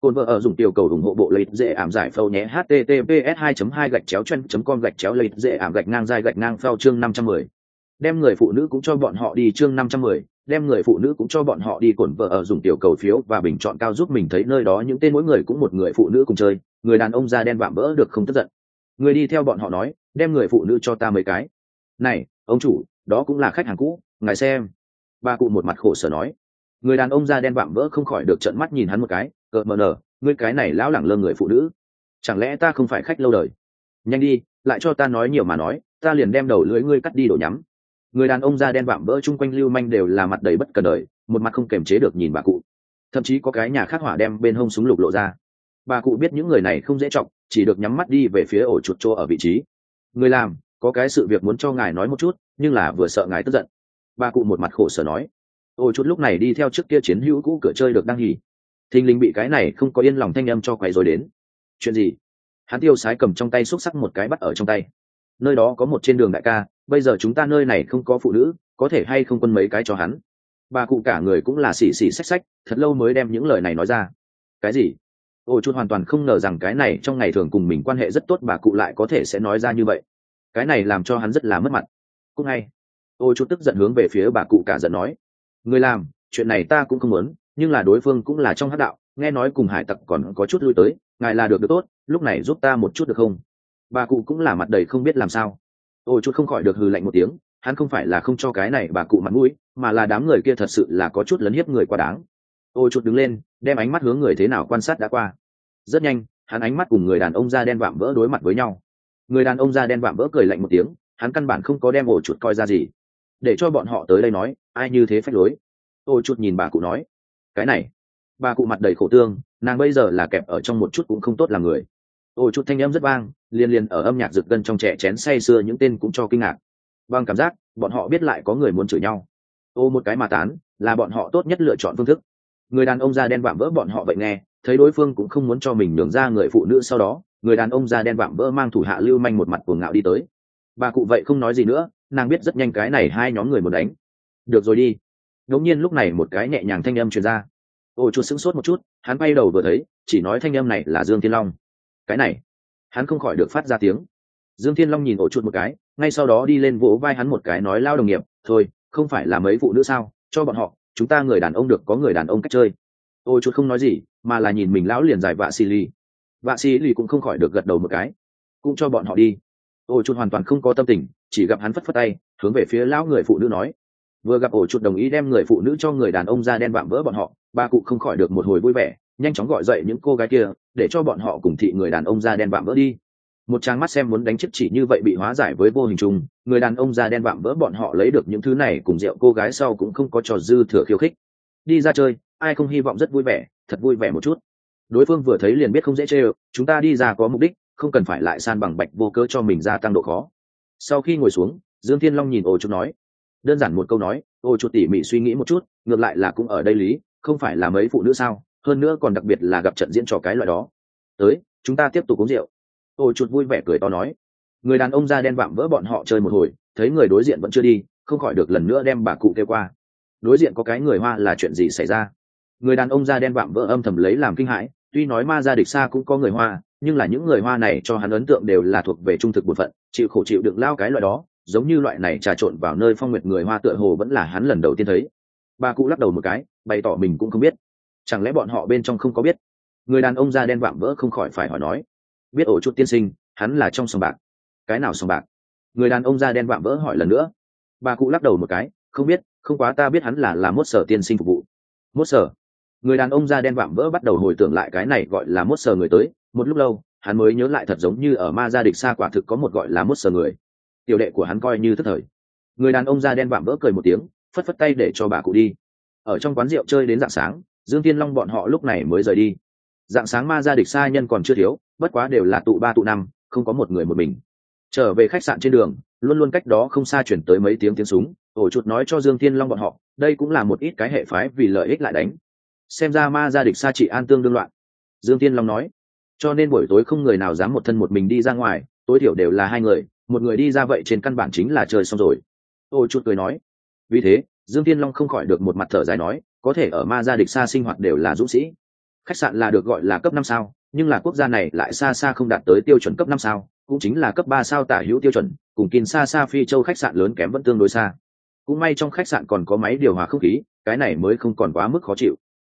Côn vợ ở dùng tiểu cầu ủng hộ bộ lấy dễ ảm giải phâu nhé. Https 2 2 gạch chéo chân com gạch chéo lấy dễ ảm gạch ngang dài gạch ngang phao chương 510. đem người phụ nữ cũng cho bọn họ đi chương 510, đem người phụ nữ cũng cho bọn họ đi. Cồn vợ ở dùng tiểu cầu phiếu và bình chọn cao giúp mình thấy nơi đó những tên mỗi người cũng một người phụ nữ cùng chơi. Người đàn ông da đen vạm vỡ được không tức giận. Người đi theo bọn họ nói đem người phụ nữ cho ta mấy cái. Này ông chủ đó cũng là khách hàng cũ ngài xem. Bà cụ một mặt khổ sở nói. Người đàn ông da đen vạm vỡ không khỏi được trợn mắt nhìn hắn một cái cợt mờ nở ngươi cái này lão lẳng lơ người phụ nữ. Chẳng lẽ ta không phải khách lâu đời? Nhanh đi, lại cho ta nói nhiều mà nói, ta liền đem đầu lưỡi ngươi cắt đi đổ nhắm. Người đàn ông da đen vạm vỡ chung quanh lưu manh đều là mặt đầy bất cần đời, một mặt không kềm chế được nhìn bà cụ. Thậm chí có cái nhà khắc hỏa đem bên hông súng lục lộ ra. Bà cụ biết những người này không dễ trọng chỉ được nhắm mắt đi về phía ổ chuột chỗ ở vị trí. Người làm, có cái sự việc muốn cho ngài nói một chút, nhưng là vừa sợ ngài tức giận. Bà cụ một mặt khổ sở nói. Ổ chuột lúc này đi theo trước kia chiến hữu cũ cửa chơi được đăng hỉ thình lình bị cái này không có yên lòng thanh âm cho quay rồi đến. Chuyện gì? Hắn tiêu sái cầm trong tay xúc sắc một cái bắt ở trong tay. Nơi đó có một trên đường đại ca, bây giờ chúng ta nơi này không có phụ nữ, có thể hay không quân mấy cái cho hắn? Bà cụ cả người cũng là xì xì xách xách, thật lâu mới đem những lời này nói ra. Cái gì? Ôi chút hoàn toàn không ngờ rằng cái này trong ngày thường cùng mình quan hệ rất tốt bà cụ lại có thể sẽ nói ra như vậy. Cái này làm cho hắn rất là mất mặt. Cũng hay ôi chút tức giận hướng về phía bà cụ cả giận nói. Người làm, chuyện này ta cũng không muốn nhưng là đối phương cũng là trong hát đạo, nghe nói cùng hải tặc còn có chút lui tới, ngài là được được tốt, lúc này giúp ta một chút được không? Bà cụ cũng là mặt đầy không biết làm sao. Ôi chút không khỏi được hừ lạnh một tiếng, hắn không phải là không cho cái này bà cụ mặt mũi, mà là đám người kia thật sự là có chút lấn hiếp người quá đáng. Ôi chút đứng lên, đem ánh mắt hướng người thế nào quan sát đã qua. Rất nhanh, hắn ánh mắt cùng người đàn ông da đen vạm vỡ đối mặt với nhau. Người đàn ông da đen vạm vỡ cười lạnh một tiếng, hắn căn bản không có đem ổ chuột coi ra gì. Để cho bọn họ tới đây nói, ai như thế phách lối. Ôi chuột nhìn bà cụ nói cái này, bà cụ mặt đầy khổ tương, nàng bây giờ là kẹp ở trong một chút cũng không tốt là người. Ôi, chút thanh âm rất vang liên liên ở âm nhạc rực gân trong trẻ chén say sưa những tên cũng cho kinh ngạc. Bằng cảm giác, bọn họ biết lại có người muốn chửi nhau. Ô, một cái mà tán, là bọn họ tốt nhất lựa chọn phương thức. Người đàn ông da đen vạm vỡ bọn họ vậy nghe, thấy đối phương cũng không muốn cho mình nhường ra người phụ nữ sau đó, người đàn ông da đen vạm vỡ mang thủ hạ lưu manh một mặt cuồng ngạo đi tới. Bà cụ vậy không nói gì nữa, nàng biết rất nhanh cái này hai nhóm người muốn đánh. Được rồi đi ngẫu nhiên lúc này một cái nhẹ nhàng thanh âm truyền ra. Ôi chuột sững sốt một chút hắn bay đầu vừa thấy chỉ nói thanh âm này là dương thiên long. Cái này hắn không khỏi được phát ra tiếng. Dương thiên long nhìn ổ chuột một cái ngay sau đó đi lên vỗ vai hắn một cái nói lao đồng nghiệp thôi không phải là mấy phụ nữ sao? Cho bọn họ chúng ta người đàn ông được có người đàn ông cách chơi. Ôi chuột không nói gì mà là nhìn mình lão liền dài vạ xì lì, vạ xì lì cũng không khỏi được gật đầu một cái. Cũng cho bọn họ đi. Ôi chuột hoàn toàn không có tâm tình chỉ gặp hắn phất phất tay hướng về phía lão người phụ nữ nói vừa gặp ổ chuột đồng ý đem người phụ nữ cho người đàn ông ra đen vạm vỡ bọn họ, ba cụ không khỏi được một hồi vui vẻ, nhanh chóng gọi dậy những cô gái kia, để cho bọn họ cùng thị người đàn ông da đen vạm vỡ đi. Một trang mắt xem muốn đánh chức chỉ như vậy bị hóa giải với vô hình chung, người đàn ông da đen vạm vỡ bọn họ lấy được những thứ này cùng rượu cô gái sau cũng không có trò dư thừa khiêu khích. Đi ra chơi, ai không hy vọng rất vui vẻ, thật vui vẻ một chút. Đối phương vừa thấy liền biết không dễ chê chúng ta đi ra có mục đích, không cần phải lại san bằng bạch vô cớ cho mình gia tăng độ khó. Sau khi ngồi xuống, dương thiên long nhìn ổ chuột nói đơn giản một câu nói, ô chu tỉ mỉ suy nghĩ một chút, ngược lại là cũng ở đây lý, không phải là mấy phụ nữ sao, hơn nữa còn đặc biệt là gặp trận diễn trò cái loại đó. Tới, chúng ta tiếp tục uống rượu. Ô, chuột vui vẻ cười to nói. Người đàn ông da đen vạm vỡ bọn họ chơi một hồi, thấy người đối diện vẫn chưa đi, không khỏi được lần nữa đem bà cụ kêu qua. Đối diện có cái người hoa là chuyện gì xảy ra? Người đàn ông da đen vạm vỡ âm thầm lấy làm kinh hãi, tuy nói ma gia địch xa cũng có người hoa, nhưng là những người hoa này cho hắn ấn tượng đều là thuộc về trung thực bột phận, chịu khổ chịu đựng lao cái loại đó giống như loại này trà trộn vào nơi phong nguyệt người hoa tựa hồ vẫn là hắn lần đầu tiên thấy. Bà cụ lắc đầu một cái, bày tỏ mình cũng không biết. Chẳng lẽ bọn họ bên trong không có biết? Người đàn ông da đen vạm vỡ không khỏi phải hỏi nói. Biết ổ chút tiên sinh, hắn là trong sòng bạc. Cái nào sòng bạc? Người đàn ông da đen vạm vỡ hỏi lần nữa. Bà cụ lắc đầu một cái, không biết, không quá ta biết hắn là là mốt sở tiên sinh phục vụ. Mốt sở? Người đàn ông da đen vạm vỡ bắt đầu hồi tưởng lại cái này gọi là mốt sở người tới. Một lúc lâu, hắn mới nhớ lại thật giống như ở ma gia địch xa quả thực có một gọi là mốt sở người tiểu đệ của hắn coi như thất thời. Người đàn ông da đen vạm vỡ cười một tiếng, phất phất tay để cho bà cụ đi. Ở trong quán rượu chơi đến dạng sáng, dương thiên long bọn họ lúc này mới rời đi. Dạng sáng ma gia địch xa nhân còn chưa thiếu, bất quá đều là tụ ba tụ năm, không có một người một mình. Trở về khách sạn trên đường, luôn luôn cách đó không xa chuyển tới mấy tiếng tiếng súng, ổ chuột nói cho dương thiên long bọn họ, đây cũng là một ít cái hệ phái vì lợi ích lại đánh. Xem ra ma gia địch xa trị an tương đương loạn. Dương thiên long nói, cho nên buổi tối không người nào dám một thân một mình đi ra ngoài, tối thiểu đều là hai người một người đi ra vậy trên căn bản chính là chơi xong rồi. Ô chút cười nói, vì thế, dương thiên long không khỏi được một mặt thở dài nói, có thể ở ma gia địch xa sinh hoạt đều là dũng sĩ. Khách sạn là được gọi là cấp năm sao, nhưng là quốc gia này lại xa xa không đạt tới tiêu chuẩn cấp năm sao, cũng chính là cấp ba sao tả hữu tiêu chuẩn, cùng kín xa xa phi châu khách sạn lớn kém vẫn tương đối xa. Cũng may trong khách sạn còn có máy điều hòa không khí, cái này mới không còn quá mức khó chịu.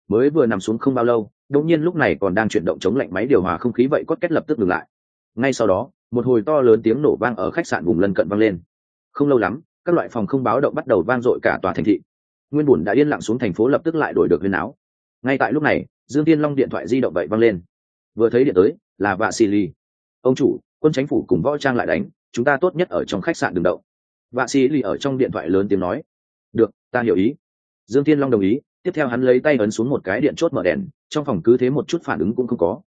Mới vừa nằm xuống không bao lâu, đột nhiên lúc này còn đang chuyển động chống lạnh máy điều hòa không khí vậy cốt kết lập tức ngừng lại. Ngay sau đó một hồi to lớn tiếng nổ vang ở khách sạn vùng lân cận vang lên. Không lâu lắm, các loại phòng không báo động bắt đầu vang dội cả tòa thành thị. Nguyên bùn đã yên lặng xuống thành phố lập tức lại đổi được huyền áo. Ngay tại lúc này, dương tiên long điện thoại di động vậy vang lên. Vừa thấy điện tới, là vạ xì ly ông chủ, quân chính phủ cùng võ trang lại đánh, chúng ta tốt nhất ở trong khách sạn đường đậu vạ xì ly ở trong điện thoại lớn tiếng nói. Được, ta hiểu ý. Dương tiên long đồng ý, tiếp theo hắn lấy tay ấn xuống một cái điện chốt mở đèn, trong phòng cứ thế một chút phản ứng cũng không có.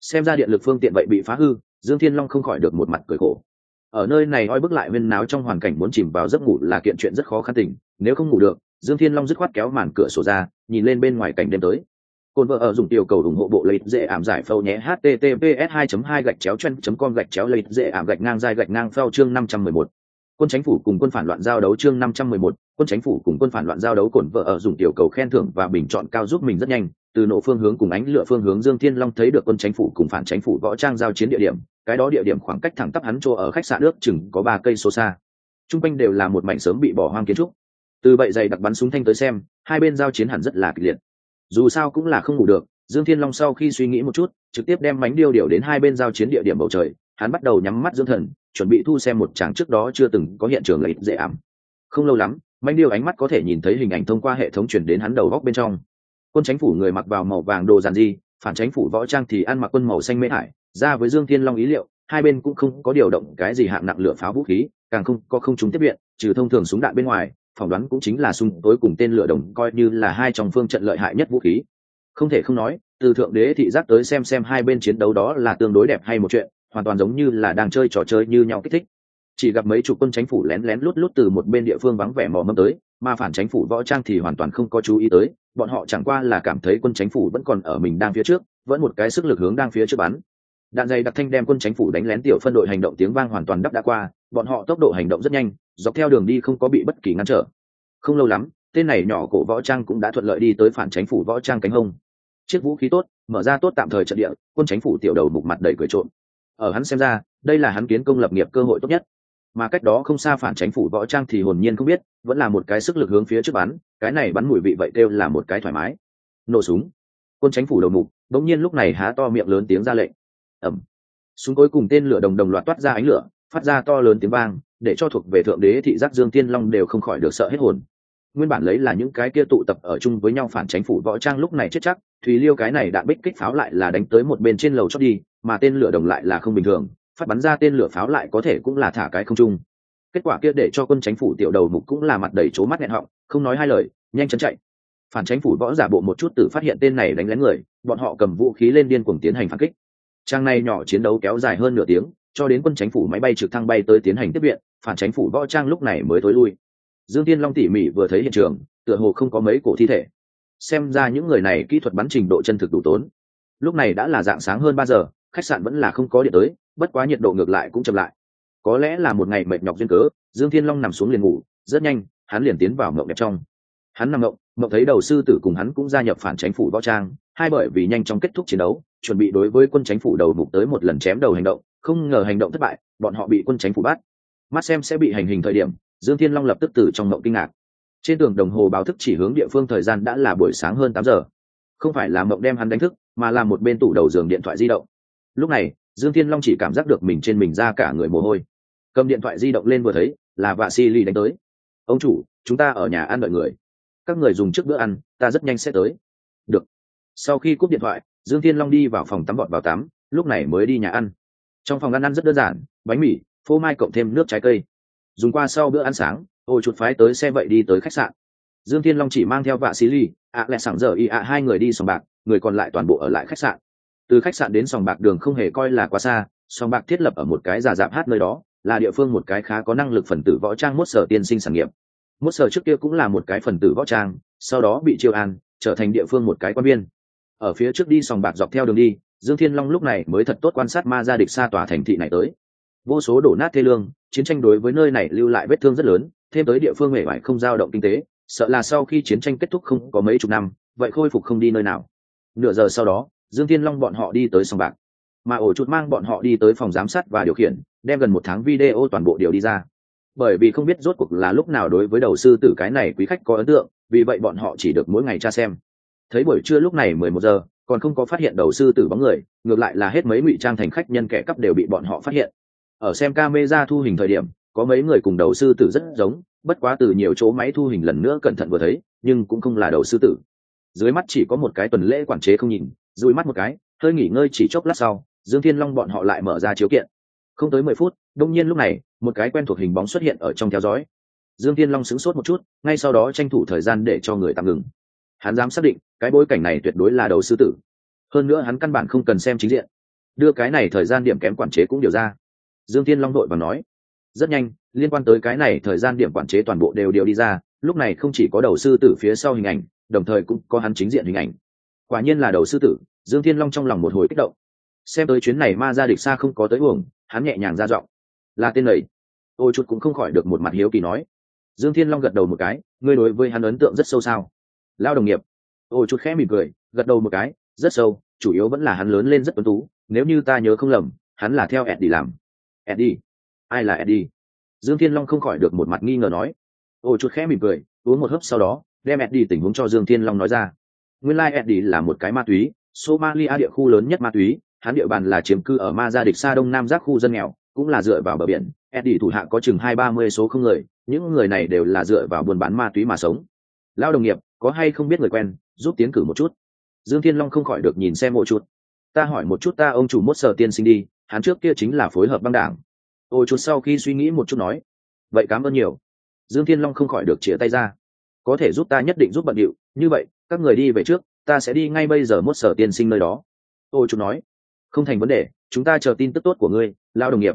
Xem ra điện lực phương tiện vậy bị phá hư dương thiên long không khỏi được một mặt cười khổ. Ở nơi này oi bức lại viên náo trong hoàn cảnh muốn chìm vào giấc ngủ là kiện chuyện rất khó khăn tình nếu không ngủ được dương thiên long dứt khoát kéo màn cửa sổ ra nhìn lên bên ngoài cảnh đêm tới. Cồn vợ ở dùng tiểu cầu ủng hộ bộ lấy dễ ảm giải phâu nhé https 2 2 gạch chéo chen com gạch chéo lấy dễ ảm gạch ngang dài gạch ngang phao chương 511. quân chính phủ cùng quân phản loạn giao đấu chương 511, quân chính phủ cùng quân phản loạn giao đấu cồn vợ ở dùng tiểu cầu khen thưởng và bình chọn cao giúp mình rất nhanh từ nộ phương hướng cùng ánh lửa phương hướng dương thiên long thấy được quân chính phủ cùng phản chính phủ võ trang giao chiến địa điểm cái đó địa điểm khoảng cách thẳng tắp hắn chỗ ở khách sạn nước chừng có ba cây số xa. Trung quanh đều là một mảnh sớm bị bỏ hoang kiến trúc. Từ vậy dày đặc bắn súng thanh tới xem, hai bên giao chiến hẳn rất là kịch liệt. Dù sao cũng là không ngủ được, dương thiên long sau khi suy nghĩ một chút, trực tiếp đem bánh điêu điểu đến hai bên giao chiến địa điểm bầu trời, hắn bắt đầu nhắm mắt dưỡng thần, chuẩn bị thu xem một tràng trước đó chưa từng có hiện trường lợi dễ ảm. Không lâu lắm bánh điêu ánh mắt có thể nhìn thấy hình ảnh thông qua hệ thống chuyển đến hắn đầu góc bên trong. Quân chánh phủ người mặc vào màu vàng đồ giàn di phản chánh phủ võ trang thì ăn mặc quân màu xanh mê thải ra với dương thiên long ý liệu, hai bên cũng không có điều động cái gì hạng nặng lửa pháo vũ khí, càng không có không chúng tiếp viện, trừ thông thường súng đạn bên ngoài, phỏng đoán cũng chính là súng tối cùng tên lửa đồng coi như là hai trong phương trận lợi hại nhất vũ khí. Không thể không nói, từ thượng đế thị giác tới xem xem hai bên chiến đấu đó là tương đối đẹp hay một chuyện, hoàn toàn giống như là đang chơi trò chơi như nhau kích thích. Chỉ gặp mấy chục quân chánh phủ lén lén lút lút từ một bên địa phương vắng vẻ mò mâm tới, mà phản chánh phủ võ trang thì hoàn toàn không có chú ý tới, bọn họ chẳng qua là cảm thấy quân chánh phủ vẫn còn ở mình đang phía trước, vẫn một cái sức lực hướng đang phía trước bắn đạn dày đặc thanh đem quân chánh phủ đánh lén tiểu phân đội hành động tiếng vang hoàn toàn đắp đã qua, bọn họ tốc độ hành động rất nhanh, dọc theo đường đi không có bị bất kỳ ngăn trở. Không lâu lắm, tên này nhỏ cổ võ trang cũng đã thuận lợi đi tới phản chánh phủ võ trang cánh hông. Chiếc vũ khí tốt, mở ra tốt tạm thời trận địa, quân chánh phủ tiểu đầu bục mặt đầy cười trộm. Ở hắn xem ra, đây là hắn kiến công lập nghiệp cơ hội tốt nhất. Mà cách đó không xa phản chánh phủ võ trang thì hồn nhiên không biết, vẫn là một cái sức lực hướng phía trước bắn, cái này bắn mùi vị vậy kêu là một cái thoải mái. Nổ súng. Quân chánh phủ đầu mục đống nhiên lúc này há to miệng lớn tiếng ra lệnh ẩm. Súng cuối cùng tên lửa đồng đồng loạt toát ra ánh lửa, phát ra to lớn tiếng vang, để cho thuộc về thượng đế thị giác dương tiên long đều không khỏi được sợ hết hồn. Nguyên bản lấy là những cái kia tụ tập ở chung với nhau phản chánh phủ võ trang lúc này chết chắc, thùy liêu cái này đạn bích kích pháo lại là đánh tới một bên trên lầu chót đi, mà tên lửa đồng lại là không bình thường, phát bắn ra tên lửa pháo lại có thể cũng là thả cái không trung. Kết quả kia để cho quân chánh phủ tiểu đầu mục cũng là mặt đầy c mắt nghẹn họng, không nói hai lời, nhanh chân chạy. Phản chánh phủ võ giả bộ một chút từ phát hiện tên này đánh lén người, bọn họ cầm vũ khí lên điên cuồng tiến hành phản kích trang này nhỏ chiến đấu kéo dài hơn nửa tiếng, cho đến quân chánh phủ máy bay trực thăng bay tới tiến hành tiếp viện, phản chánh phủ võ trang lúc này mới tối lui. Dương tiên long tỉ mỉ vừa thấy hiện trường, tựa hồ không có mấy cổ thi thể. Xem ra những người này kỹ thuật bắn trình độ chân thực đủ tốn. Lúc này đã là dạng sáng hơn ba giờ, khách sạn vẫn là không có điện tới, bất quá nhiệt độ ngược lại cũng chậm lại. Có lẽ là một ngày mệt nhọc duyên cớ, dương thiên long nằm xuống liền ngủ, rất nhanh, hắn liền tiến vào mộng đẹp trong. Hắn nằm mộng mộng thấy đầu sư tử cùng hắn cũng gia nhập phản chánh phủ võ trang hai bởi vì nhanh chóng kết thúc chiến đấu, chuẩn bị đối với quân chánh phủ đầu mục tới một lần chém đầu hành động, không ngờ hành động thất bại, bọn họ bị quân chánh phủ bắt. Mắt xem sẽ bị hành hình thời điểm, dương thiên long lập tức từ trong mộng kinh ngạc. Trên tường đồng hồ báo thức chỉ hướng địa phương thời gian đã là buổi sáng hơn tám giờ. Không phải là mộng đem hắn đánh thức, mà là một bên tủ đầu giường điện thoại di động. Lúc này, dương thiên long chỉ cảm giác được mình trên mình ra cả người mồ hôi. Cầm điện thoại di động lên vừa thấy, là vạ si ly đánh tới. Ông chủ, chúng ta ở nhà ăn đợi người. Các người dùng trước bữa ăn, ta rất nhanh sẽ tới. Được sau khi cúp điện thoại, dương thiên long đi vào phòng tắm bọt vào tắm, lúc này mới đi nhà ăn. Trong phòng ăn ăn rất đơn giản, bánh mì, phô mai cộng thêm nước trái cây. Dùng qua sau bữa ăn sáng, ôi chuột phái tới xe vậy đi tới khách sạn. Dương thiên long chỉ mang theo vạ xí ly, ạ lẹ sẵn giờ y ạ hai người đi sòng bạc, người còn lại toàn bộ ở lại khách sạn. Từ khách sạn đến sòng bạc đường không hề coi là quá xa, sòng bạc thiết lập ở một cái giả dạp hát nơi đó, là địa phương một cái khá có năng lực phần tử võ trang mốt sở tiên sinh sản nghiệp. Mốt sở trước kia cũng là một cái phần tử võ trang, sau đó bị chiêu an, trở thành địa phương một cái quan viên ở phía trước đi sòng bạc dọc theo đường đi, dương thiên long lúc này mới thật tốt quan sát ma gia địch xa tòa thành thị này tới. Vô số đổ nát thê lương, chiến tranh đối với nơi này lưu lại vết thương rất lớn, thêm tới địa phương mể vải không dao động kinh tế, sợ là sau khi chiến tranh kết thúc không có mấy chục năm, vậy khôi phục không đi nơi nào. Nửa giờ sau đó, dương thiên long bọn họ đi tới sòng bạc. Mà ổ chuột mang bọn họ đi tới phòng giám sát và điều khiển, đem gần một tháng video toàn bộ điều đi ra. Bởi vì không biết rốt cuộc là lúc nào đối với đầu sư tử cái này quý khách có ấn tượng, vì vậy bọn họ chỉ được mỗi ngày tra xem thấy buổi trưa lúc này mười một giờ, còn không có phát hiện đầu sư tử bóng người, ngược lại là hết mấy ngụy trang thành khách nhân kẻ cắp đều bị bọn họ phát hiện. Ở xem camera thu hình thời điểm, có mấy người cùng đầu sư tử rất giống, bất quá từ nhiều chỗ máy thu hình lần nữa cẩn thận vừa thấy, nhưng cũng không là đầu sư tử. Dưới mắt chỉ có một cái tuần lễ quản chế không nhìn dùi mắt một cái, hơi nghỉ ngơi chỉ chốc lát sau, dương thiên long bọn họ lại mở ra chiếu kiện. Không tới mười phút đông nhiên lúc này, một cái quen thuộc hình bóng xuất hiện ở trong theo dõi. Dương thiên long sững sốt một chút, ngay sau đó tranh thủ thời gian để cho người tạm ngừng hắn dám xác định, cái bối cảnh này tuyệt đối là đầu sư tử. Hơn nữa hắn căn bản không cần xem chính diện. Đưa cái này thời gian điểm kém quản chế cũng điều ra. Dương thiên long đội và nói, rất nhanh, liên quan tới cái này thời gian điểm quản chế toàn bộ đều điều đi ra, lúc này không chỉ có đầu sư tử phía sau hình ảnh, đồng thời cũng có hắn chính diện hình ảnh. Quả nhiên là đầu sư tử, dương thiên long trong lòng một hồi kích động. Xem tới chuyến này ma ra địch xa không có tới uổng, hắn nhẹ nhàng ra giọng, là tên lầy ôi chút cũng không khỏi được một mặt hiếu kỳ nói. Dương thiên long gật đầu một cái, ngươi đối với hắn ấn tượng rất sâu sao? Lao đồng nghiệp. Ôi chút khẽ mỉm cười, gật đầu một cái, rất sâu, chủ yếu vẫn là hắn lớn lên rất tuấn tú, nếu như ta nhớ không lầm, hắn là theo eddie làm. Eddie? Ai là eddie? Dương thiên long không khỏi được một mặt nghi ngờ nói. Ôi chút khẽ mỉm cười, uống một hớp sau đó, đem eddie tình huống cho dương thiên long nói ra. Nguyên lai eddie là một cái ma túy, somalia địa khu lớn nhất ma túy, hắn địa bàn là chiếm cư ở ma gia địch xa đông nam giác khu dân nghèo, cũng là dựa vào bờ biển. Eddie thủ hạ có chừng hai ba mươi số không người, những người này đều là dựa vào buôn bán ma túy mà sống. Lao đồng nghiệp có hay không biết người quen, giúp tiến cử một chút. Dương thiên long không khỏi được nhìn xem một chút ta hỏi một chút ta ông chủ mốt sở tiên sinh đi, hắn trước kia chính là phối hợp băng đảng. Ôi chút sau khi suy nghĩ một chút nói, vậy cảm ơn nhiều. Dương thiên long không khỏi được chia tay ra. Có thể giúp ta nhất định giúp bận điệu, như vậy, các người đi về trước, ta sẽ đi ngay bây giờ mốt sở tiên sinh nơi đó. Ôi chút nói, không thành vấn đề, chúng ta chờ tin tức tốt của ngươi lao đồng nghiệp.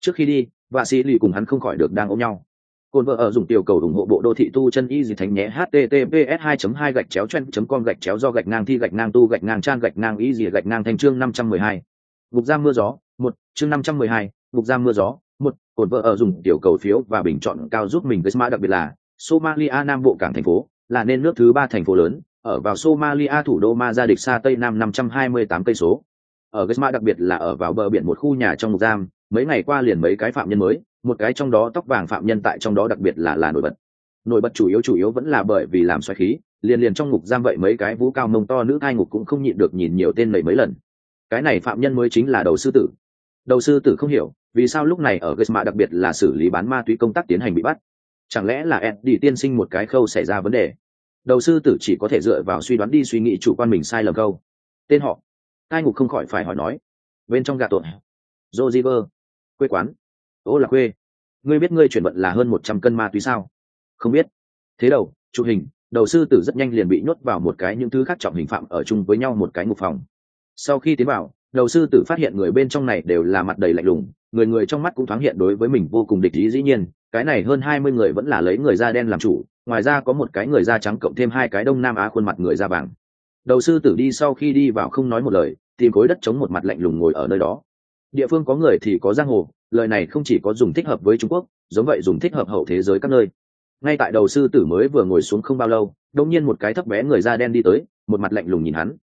Trước khi đi, vạ sĩ lì cùng hắn không khỏi được đang ôm nhau. Côn vợ ở dùng tiểu cầu ủng hộ bộ đô thị tu chân y gì thành nhé https 2 2 gạch chéo chen com gạch chéo do gạch ngang thi gạch ngang tu gạch ngang trang gạch ngang y gì gạch ngang thành chương 512. Bục giam mưa gió, một chương 512, Bục giam mưa gió, một cồn vợ ở dùng tiểu cầu phiếu và bình chọn cao giúp mình với mã đặc biệt là Somalia Nam bộ cảng thành phố, là nên nước thứ ba thành phố lớn, ở vào Somalia thủ đô Ma Gia địch xa tây nam 528 cây số. Ở Gisma đặc biệt là ở vào bờ biển một khu nhà trong ngục giam, mấy ngày qua liền mấy cái phạm nhân mới, một cái trong đó tóc vàng phạm nhân tại trong đó đặc biệt là là nổi bật. Nổi bật chủ yếu chủ yếu vẫn là bởi vì làm xoáy khí, liền liền trong ngục giam vậy mấy cái vũ cao mông to nữ thai ngục cũng không nhịn được nhìn nhiều tên này mấy lần. Cái này phạm nhân mới chính là đầu sư tử. Đầu sư tử không hiểu, vì sao lúc này ở Gesma đặc biệt là xử lý bán ma túy công tác tiến hành bị bắt. Chẳng lẽ là Eddie tiên sinh một cái khâu xảy ra vấn đề? đầu sư tử chỉ có thể dựa vào suy đoán đi suy nghĩ chủ quan mình sai lầm câu tên họ thai ngục không khỏi phải hỏi nói bên trong gà tuột joziver quê quán ô là quê ngươi biết ngươi chuyển vận là hơn một trăm cân ma túy sao? Không biết. Thế đầu chụp hình, đầu sư tử rất nhanh liền bị nhốt vào một cái những thứ khác trọng hình phạm ở chung với nhau một cái ngục phòng. Sau khi tiến vào, đầu sư tử phát hiện người bên trong này đều là mặt đầy lạnh lùng, người người trong mắt cũng thoáng hiện đối với mình vô cùng địch ý dĩ nhiên. Cái này hơn hai mươi người vẫn là lấy người da đen làm chủ, ngoài ra có một cái người da trắng cộng thêm hai cái đông nam á khuôn mặt người da vàng. Đầu sư tử đi sau khi đi vào không nói một lời, tìm khối đất chống một mặt lạnh lùng ngồi ở nơi đó. Địa phương có người thì có giang hồ lời này không chỉ có dùng thích hợp với trung quốc, giống vậy dùng thích hợp hậu thế giới các nơi. Ngay tại đầu sư tử mới vừa ngồi xuống không bao lâu đông nhiên một cái thấp bé người da đen đi tới, một mặt lạnh lùng nhìn hắn.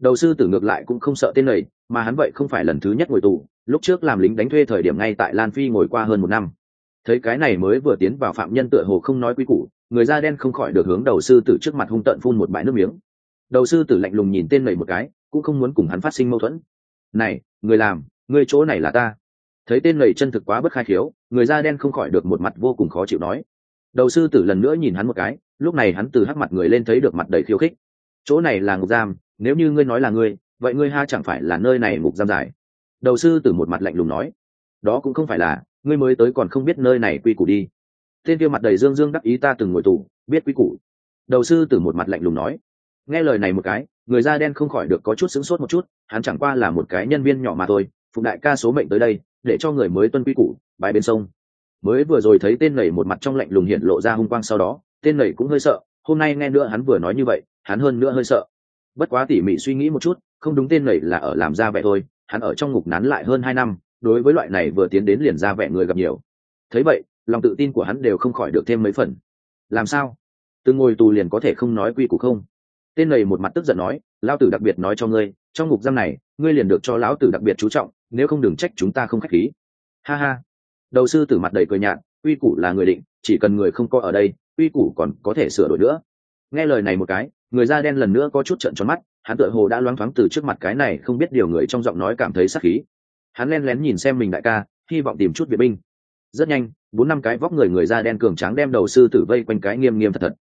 Đầu sư tử ngược lại cũng không sợ tên này, mà hắn vậy không phải lần thứ nhất ngồi tù, lúc trước làm lính đánh thuê thời điểm ngay tại lan phi ngồi qua hơn một năm. Thấy cái này mới vừa tiến vào phạm nhân tựa hồ không nói quy củ, người da đen không khỏi được hướng đầu sư tử trước mặt hung tận phun một bãi nước miếng. Đầu sư tử lạnh lùng nhìn tên này một cái, cũng không muốn cùng hắn phát sinh mâu thuẫn. Này, người làm, người chỗ này là ta thấy tên lầy chân thực quá bất khai khiếu, người da đen không khỏi được một mặt vô cùng khó chịu nói. Đầu sư tử lần nữa nhìn hắn một cái, lúc này hắn từ hắc mặt người lên thấy được mặt đầy khiêu khích. Chỗ này là ngục giam, nếu như ngươi nói là ngươi, vậy ngươi ha chẳng phải là nơi này ngục giam dài? Đầu sư tử một mặt lạnh lùng nói. Đó cũng không phải là, ngươi mới tới còn không biết nơi này quy củ đi. Tên kia mặt đầy dương dương đắc ý ta từng ngồi tù, biết quy củ. Đầu sư tử một mặt lạnh lùng nói. Nghe lời này một cái, người da đen không khỏi được có chút sững sốt một chút, hắn chẳng qua là một cái nhân viên nhỏ mà thôi, phụng đại ca số mệnh tới đây để cho người mới tuân quy củ bãi bên sông. Mới vừa rồi thấy tên nầy một mặt trong lạnh lùng hiện lộ ra hung quang sau đó, tên nầy cũng hơi sợ, hôm nay nghe nữa hắn vừa nói như vậy, hắn hơn nữa hơi sợ. Bất quá tỉ mỉ suy nghĩ một chút, không đúng tên nầy là ở làm ra vẻ thôi, hắn ở trong ngục nán lại hơn hai năm, đối với loại này vừa tiến đến liền ra vẻ người gặp nhiều. Thấy vậy, lòng tự tin của hắn đều không khỏi được thêm mấy phần. Làm sao? Từng ngồi tù liền có thể không nói quy củ không? Tên này một mặt tức giận nói, lão tử đặc biệt nói cho ngươi, trong ngục giam này, ngươi liền được cho lão tử đặc biệt chú trọng nếu không đừng trách chúng ta không khách khí. Ha ha. Đầu sư tử mặt đầy cười nhạt, quy củ là người định, chỉ cần người không có ở đây, quy củ còn có thể sửa đổi nữa. Nghe lời này một cái, người da đen lần nữa có chút trận tròn mắt, hắn tựa hồ đã loáng thoáng từ trước mặt cái này không biết điều người trong giọng nói cảm thấy sắc khí. Hắn len lén nhìn xem mình đại ca, hy vọng tìm chút viện binh. Rất nhanh, bốn năm cái vóc người người da đen cường tráng đem đầu sư tử vây quanh cái nghiêm nghiêm thật thật.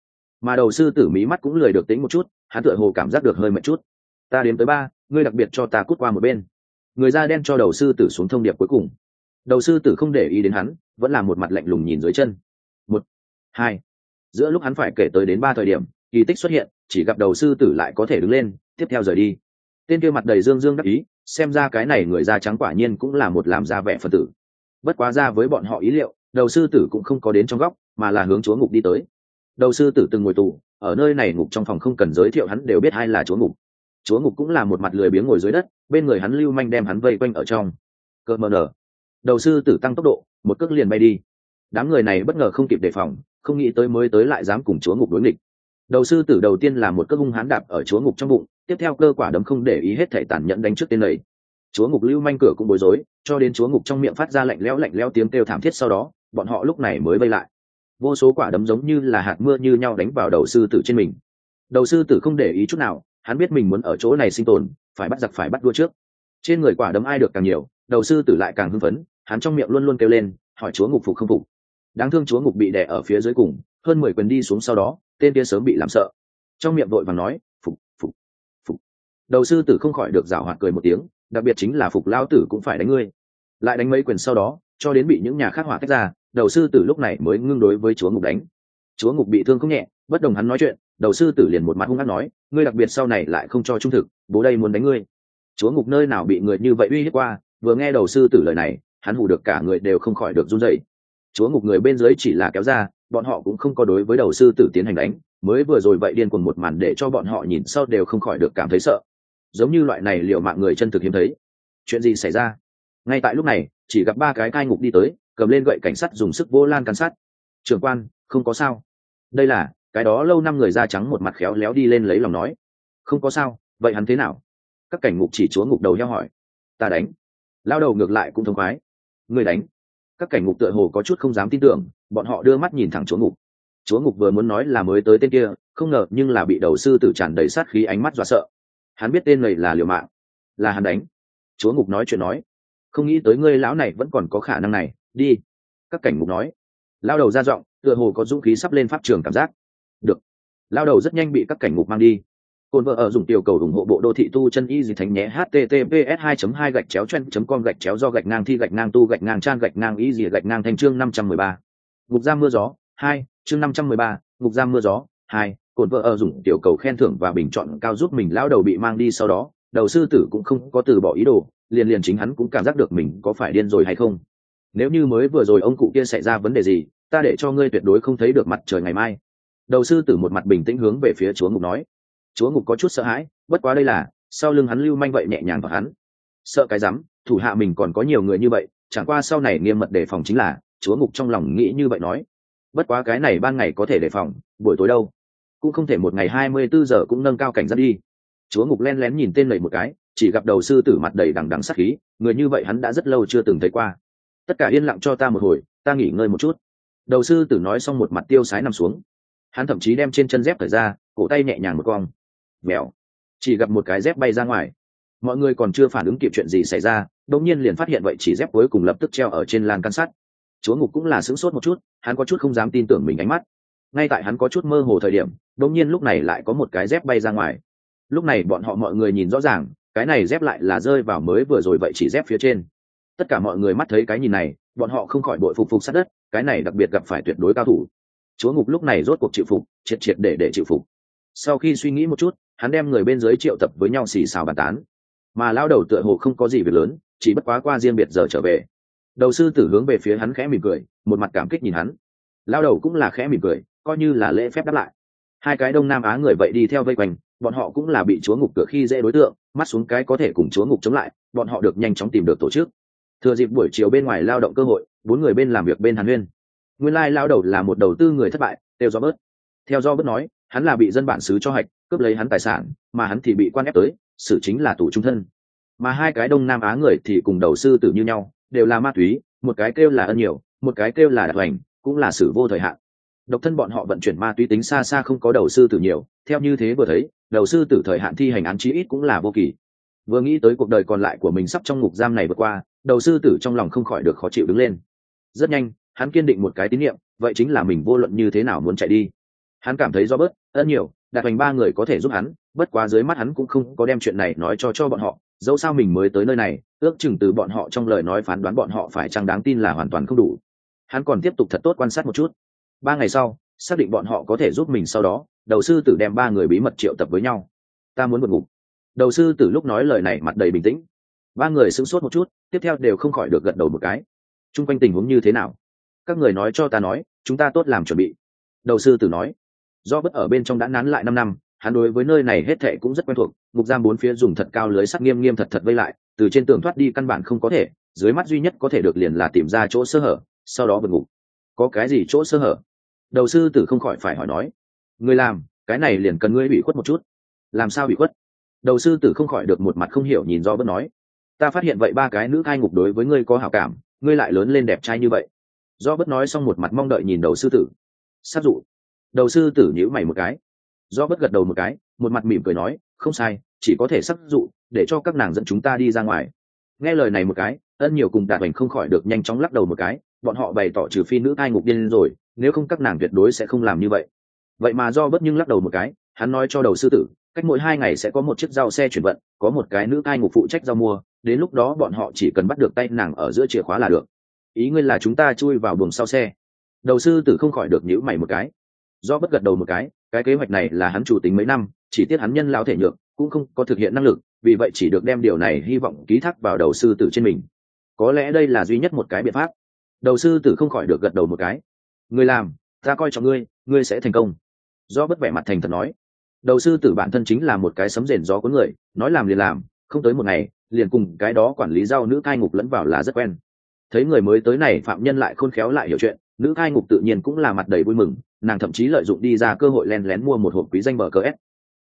Mà đầu sư tử mí mắt cũng lười được tính một chút, hắn tựa hồ cảm giác được hơi mệt chút. Ta đến tới ba, ngươi đặc biệt cho ta cút qua một bên người da đen cho đầu sư tử xuống thông điệp cuối cùng. Đầu sư tử không để ý đến hắn, vẫn là một mặt lạnh lùng nhìn dưới chân. Một, hai, giữa lúc hắn phải kể tới đến ba thời điểm, kỳ tích xuất hiện, chỉ gặp đầu sư tử lại có thể đứng lên, tiếp theo rời đi. Tên kia mặt đầy dương dương đắc ý, xem ra cái này người da trắng quả nhiên cũng là một làm ra vẻ phật tử. Bất quá ra với bọn họ ý liệu, đầu sư tử cũng không có đến trong góc, mà là hướng chúa ngục đi tới. Đầu sư tử từng ngồi tù, ở nơi này ngục trong phòng không cần giới thiệu hắn đều biết ai là chúa ngục chúa ngục cũng là một mặt lười biếng ngồi dưới đất, bên người hắn lưu manh đem hắn vây quanh ở trong. Cơ mờ nở. Đầu sư tử tăng tốc độ, một cước liền bay đi. Đám người này bất ngờ không kịp đề phòng, không nghĩ tới mới tới lại dám cùng chúa ngục đối nghịch. Đầu sư tử đầu tiên là một cước hung hán đạp ở chúa ngục trong bụng, tiếp theo cơ quả đấm không để ý hết thể tàn nhẫn đánh trước tên lầy chúa ngục lưu manh cửa cũng bối rối, cho đến chúa ngục trong miệng phát ra lạnh lẽo lạnh lẽo tiếng kêu thảm thiết sau đó, bọn họ lúc này mới vây lại. Vô số quả đấm giống như là hạt mưa như nhau đánh vào đầu sư tử trên mình. Đầu sư tử không để ý chút nào hắn biết mình muốn ở chỗ này sinh tồn, phải bắt giặc phải bắt đua trước. Trên người quả đấm ai được càng nhiều, đầu sư tử lại càng hưng phấn, hắn trong miệng luôn luôn kêu lên, hỏi chúa ngục phục không phục. Đáng thương chúa ngục bị đè ở phía dưới cùng, hơn mười quyền đi xuống sau đó, tên kia sớm bị làm sợ. Trong miệng vội và nói, phục phục phục. Đầu sư tử không khỏi được rảo hoạt cười một tiếng, đặc biệt chính là phục lao tử cũng phải đánh ngươi. Lại đánh mấy quyền sau đó, cho đến bị những nhà khác hỏa tách ra, đầu sư tử lúc này mới ngưng đối với chúa ngục đánh. Chúa ngục bị thương không nhẹ, bất đồng hắn nói chuyện đầu sư tử liền một mặt hung hăng nói, ngươi đặc biệt sau này lại không cho trung thực, bố đây muốn đánh ngươi. Chúa ngục nơi nào bị người như vậy uy hiếp qua, vừa nghe đầu sư tử lời này, hắn hù được cả người đều không khỏi được run dậy chúa ngục người bên dưới chỉ là kéo ra, bọn họ cũng không có đối với đầu sư tử tiến hành đánh, mới vừa rồi vậy điên cuồng một màn để cho bọn họ nhìn sau đều không khỏi được cảm thấy sợ. Giống như loại này liệu mạng người chân thực hiếm thấy. Chuyện gì xảy ra? Ngay tại lúc này, chỉ gặp ba cái cai ngục đi tới, cầm lên gậy cảnh sát dùng sức vô lan can sát trưởng quan, không có sao. Đây là cái đó lâu năm người da trắng một mặt khéo léo đi lên lấy lòng nói. Không có sao, vậy hắn thế nào? Các cảnh ngục chỉ chúa ngục đầu heo hỏi. Ta đánh. Lao đầu ngược lại cũng thông khoái. Người đánh. Các cảnh ngục tựa hồ có chút không dám tin tưởng, bọn họ đưa mắt nhìn thẳng chúa ngục. Chúa ngục vừa muốn nói là mới tới tên kia, không ngờ nhưng là bị đầu sư tử tràn đầy sát khí ánh mắt dọa sợ. Hắn biết tên này là liều mạng. Là hắn đánh. Chúa ngục nói chuyện nói. Không nghĩ tới ngươi lão này vẫn còn có khả năng này. Đi. Các cảnh ngục nói. Lao đầu ra giọng, tựa hồ có dũng khí sắp lên pháp trường cảm giác lao đầu rất nhanh bị các cảnh ngục mang đi. Cồn vợ ở dùng tiểu cầu ủng hộ bộ đô thị tu chân y gì thánh nhé https 2 2 gạch chéo chen com gạch chéo do gạch ngang thi gạch ngang tu gạch ngang trang gạch ngang y gì gạch ngang thành chương 513. ngục giam mưa gió hai chương 513, ngục giam mưa gió hai cồn vợ ở dùng tiểu cầu khen thưởng và bình chọn cao giúp mình lao đầu bị mang đi sau đó đầu sư tử cũng không có từ bỏ ý đồ liền liền chính hắn cũng cảm giác được mình có phải điên rồi hay không. Nếu như mới vừa rồi ông cụ kia xảy ra vấn đề gì ta để cho ngươi tuyệt đối không thấy được mặt trời ngày mai đầu sư tử một mặt bình tĩnh hướng về phía chúa ngục nói. Chúa ngục có chút sợ hãi, bất quá đây là, sau lưng hắn lưu manh vậy nhẹ nhàng vào hắn. Sợ cái rắm, thủ hạ mình còn có nhiều người như vậy, chẳng qua sau này nghiêm mật đề phòng chính là, chúa ngục trong lòng nghĩ như vậy nói. Bất quá cái này ban ngày có thể đề phòng, buổi tối đâu. Cũng không thể một ngày hai mươi bốn giờ cũng nâng cao cảnh giác đi. Chúa ngục len lén nhìn tên lầy một cái, chỉ gặp đầu sư tử mặt đầy đằng đằng sắc khí, người như vậy hắn đã rất lâu chưa từng thấy qua. Tất cả yên lặng cho ta một hồi, ta nghỉ ngơi một chút. Đầu sư tử nói xong một mặt tiêu sái nằm xuống hắn thậm chí đem trên chân dép thời ra, cổ tay nhẹ nhàng một cong. Mèo. Chỉ gặp một cái dép bay ra ngoài. Mọi người còn chưa phản ứng kịp chuyện gì xảy ra đông nhiên liền phát hiện vậy chỉ dép cuối cùng lập tức treo ở trên lan can sắt. Chúa ngục cũng là sững sốt một chút, hắn có chút không dám tin tưởng mình ánh mắt. Ngay tại hắn có chút mơ hồ thời điểm đông nhiên lúc này lại có một cái dép bay ra ngoài. Lúc này bọn họ mọi người nhìn rõ ràng, cái này dép lại là rơi vào mới vừa rồi vậy chỉ dép phía trên. Tất cả mọi người mắt thấy cái nhìn này, bọn họ không khỏi bội phục phục sát đất, cái này đặc biệt gặp phải tuyệt đối cao thủ chúa ngục lúc này rốt cuộc chịu phục, triệt triệt để để chịu phục. Sau khi suy nghĩ một chút, hắn đem người bên dưới triệu tập với nhau xì xào bàn tán. Mà lao đầu tựa hồ không có gì việc lớn, chỉ bất quá qua riêng biệt giờ trở về. Đầu sư tử hướng về phía hắn khẽ mỉm cười, một mặt cảm kích nhìn hắn. Lao đầu cũng là khẽ mỉm cười, coi như là lễ phép đáp lại. Hai cái đông nam á người vậy đi theo vây quanh, bọn họ cũng là bị chúa ngục cửa khi dễ đối tượng, mắt xuống cái có thể cùng chúa ngục chống lại, bọn họ được nhanh chóng tìm được tổ chức. Thừa dịp buổi chiều bên ngoài lao động cơ hội, bốn người bên làm việc bên hàn huyên nguyên lai lao đầu là một đầu tư người thất bại theo do bớt. Theo do bớt nói, hắn là bị dân bản xứ cho hạch, cướp lấy hắn tài sản, mà hắn thì bị quan ép tới, xử chính là tù trung thân. Mà hai cái đông nam á người thì cùng đầu sư tử như nhau, đều là ma túy, một cái kêu là ân nhiều, một cái kêu là đặc hoành, cũng là xử vô thời hạn. Độc thân bọn họ vận chuyển ma túy tính xa xa không có đầu sư tử nhiều, theo như thế vừa thấy, đầu sư tử thời hạn thi hành án chí ít cũng là vô kỳ. Vừa nghĩ tới cuộc đời còn lại của mình sắp trong ngục giam này vượt qua, đầu sư tử trong lòng không khỏi được khó chịu đứng lên. Rất nhanh hắn kiên định một cái tín nhiệm, vậy chính là mình vô luận như thế nào muốn chạy đi. Hắn cảm thấy do bớt ân nhiều đạt thành ba người có thể giúp hắn, bất quá dưới mắt hắn cũng không có đem chuyện này nói cho cho bọn họ. Dẫu sao mình mới tới nơi này, ước chừng từ bọn họ trong lời nói phán đoán bọn họ phải chăng đáng tin là hoàn toàn không đủ. Hắn còn tiếp tục thật tốt quan sát một chút. Ba ngày sau, xác định bọn họ có thể giúp mình sau đó, đầu sư tử đem ba người bí mật triệu tập với nhau. Ta muốn vượt ngục đầu sư tử lúc nói lời này mặt đầy bình tĩnh. Ba người sững sốt một chút, tiếp theo đều không khỏi được gật đầu một cái. T r u n g quanh tình huống như thế nào? Các người nói cho ta nói, chúng ta tốt làm chuẩn bị. Đầu sư tử nói. Do bất ở bên trong đã nán lại năm năm, hắn đối với nơi này hết thệ cũng rất quen thuộc ngục giam bốn phía dùng thật cao lưới sắt nghiêm nghiêm thật thật vây lại, từ trên tường thoát đi căn bản không có thể, dưới mắt duy nhất có thể được liền là tìm ra chỗ sơ hở, sau đó vượt ngục có cái gì chỗ sơ hở? Đầu sư tử không khỏi phải hỏi nói. Người làm, cái này liền cần ngươi bị khuất một chút. Làm sao bị khuất? Đầu sư tử không khỏi được một mặt không hiểu nhìn do bất nói. Ta phát hiện vậy ba cái nữ cai ngục đối với ngươi có hảo cảm, ngươi lại lớn lên đẹp trai như vậy do bất nói xong một mặt mong đợi nhìn đầu sư tử. Sát dụ. Đầu sư tử nhíu mày một cái. Do bất gật đầu một cái, một mặt mỉm cười nói, không sai, chỉ có thể sắc dụ, để cho các nàng dẫn chúng ta đi ra ngoài. Nghe lời này một cái, ân nhiều cùng đạt hoành không khỏi được nhanh chóng lắc đầu một cái, bọn họ bày tỏ trừ phi nữ thai ngục điên rồi, nếu không các nàng tuyệt đối sẽ không làm như vậy. Vậy mà do bất nhưng lắc đầu một cái, hắn nói cho đầu sư tử, cách mỗi hai ngày sẽ có một chiếc giao xe chuyển vận, có một cái nữ thai ngục phụ trách giao mua, đến lúc đó bọn họ chỉ cần bắt được tay nàng ở giữa chìa khóa là được ý ngươi là chúng ta chui vào buồng sau xe. Đầu sư tử không khỏi được nhữ mày một cái. Do bất gật đầu một cái cái kế hoạch này là hắn chủ tính mấy năm, chỉ tiếc hắn nhân lao thể nhược, cũng không có thực hiện năng lực, vì vậy chỉ được đem điều này hy vọng ký thác vào đầu sư tử trên mình. Có lẽ đây là duy nhất một cái biện pháp. Đầu sư tử không khỏi được gật đầu một cái. Người làm, ta coi trọng ngươi ngươi sẽ thành công. Do bất vẻ mặt thành thật nói. Đầu sư tử bản thân chính là một cái sấm rền gió có người, nói làm liền làm, không tới một ngày, liền cùng cái đó quản lý giao nữ cai ngục lẫn vào là rất quen thấy người mới tới này phạm nhân lại khôn khéo lại hiểu chuyện, nữ cai ngục tự nhiên cũng là mặt đầy vui mừng, nàng thậm chí lợi dụng đi ra cơ hội len lén mua một hộp quý danh bờ cờ s.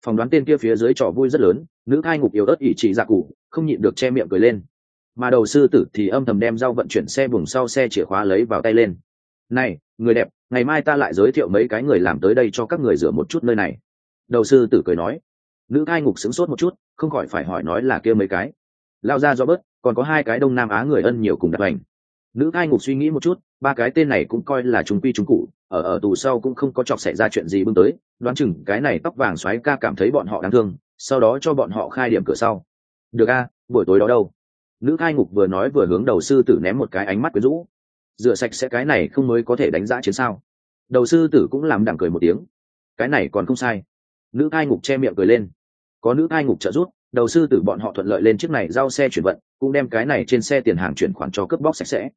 Phỏng đoán tên kia phía dưới trò vui rất lớn, nữ cai ngục yếu ớt ỷ trị dạ cụ, không nhịn được che miệng cười lên. Mà đầu sư tử thì âm thầm đem rau vận chuyển xe bùng sau xe chìa khóa lấy vào tay lên. Này, người đẹp, ngày mai ta lại giới thiệu mấy cái người làm tới đây cho các người rửa một chút nơi này. Đầu sư tử cười nói. Nữ cai ngục sững sốt một chút, không khỏi phải hỏi nói là kia mấy cái. Lao ra do bớt, còn có hai cái đông nam á người ân nhiều cùng đặt hành nữ cai ngục suy nghĩ một chút, ba cái tên này cũng coi là chúng quy chúng cụ, ở ở tù sau cũng không có chọc xảy ra chuyện gì bưng tới, đoán chừng cái này tóc vàng xoáy ca cảm thấy bọn họ đáng thương, sau đó cho bọn họ khai điểm cửa sau. Được a, buổi tối đó đâu? Nữ cai ngục vừa nói vừa hướng đầu sư tử ném một cái ánh mắt quyến rũ. Rửa sạch sẽ cái này không mới có thể đánh giá chiến sao. Đầu sư tử cũng làm đẳng cười một tiếng. Cái này còn không sai. Nữ cai ngục che miệng cười lên. Có nữ cai ngục trợ giúp đầu sư tử bọn họ thuận lợi lên chiếc này giao xe chuyển vận, cũng đem cái này trên xe tiền hàng chuyển khoản cho cướp bóc sạch sẽ.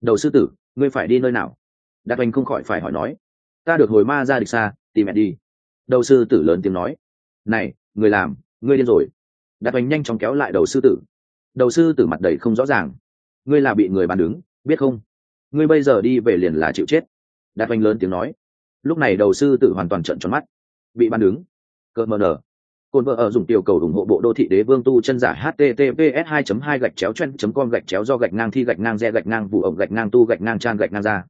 Đầu sư tử, ngươi phải đi nơi nào? Đạt oanh không khỏi phải hỏi nói. Ta được hồi ma ra địch xa, tìm mẹ đi. Đầu sư tử lớn tiếng nói. Này, người làm, ngươi điên rồi. Đạt oanh nhanh chóng kéo lại đầu sư tử. Đầu sư tử mặt đầy không rõ ràng. Ngươi là bị người bàn đứng, biết không? Ngươi bây giờ đi về liền là chịu chết. Đạt oanh lớn tiếng nói. Lúc này đầu sư tử hoàn toàn trận tròn mắt. Bị ban đứng. Cỡ mờ nở. Côn vợ ở dùng tiểu cầu ủng hộ bộ đô thị đế vương tu chân giả https 2 2 gạch chéo chen com gạch chéo do gạch ngang thi gạch ngang re gạch ngang vụ ổng gạch ngang tu gạch ngang trang gạch ngang ra.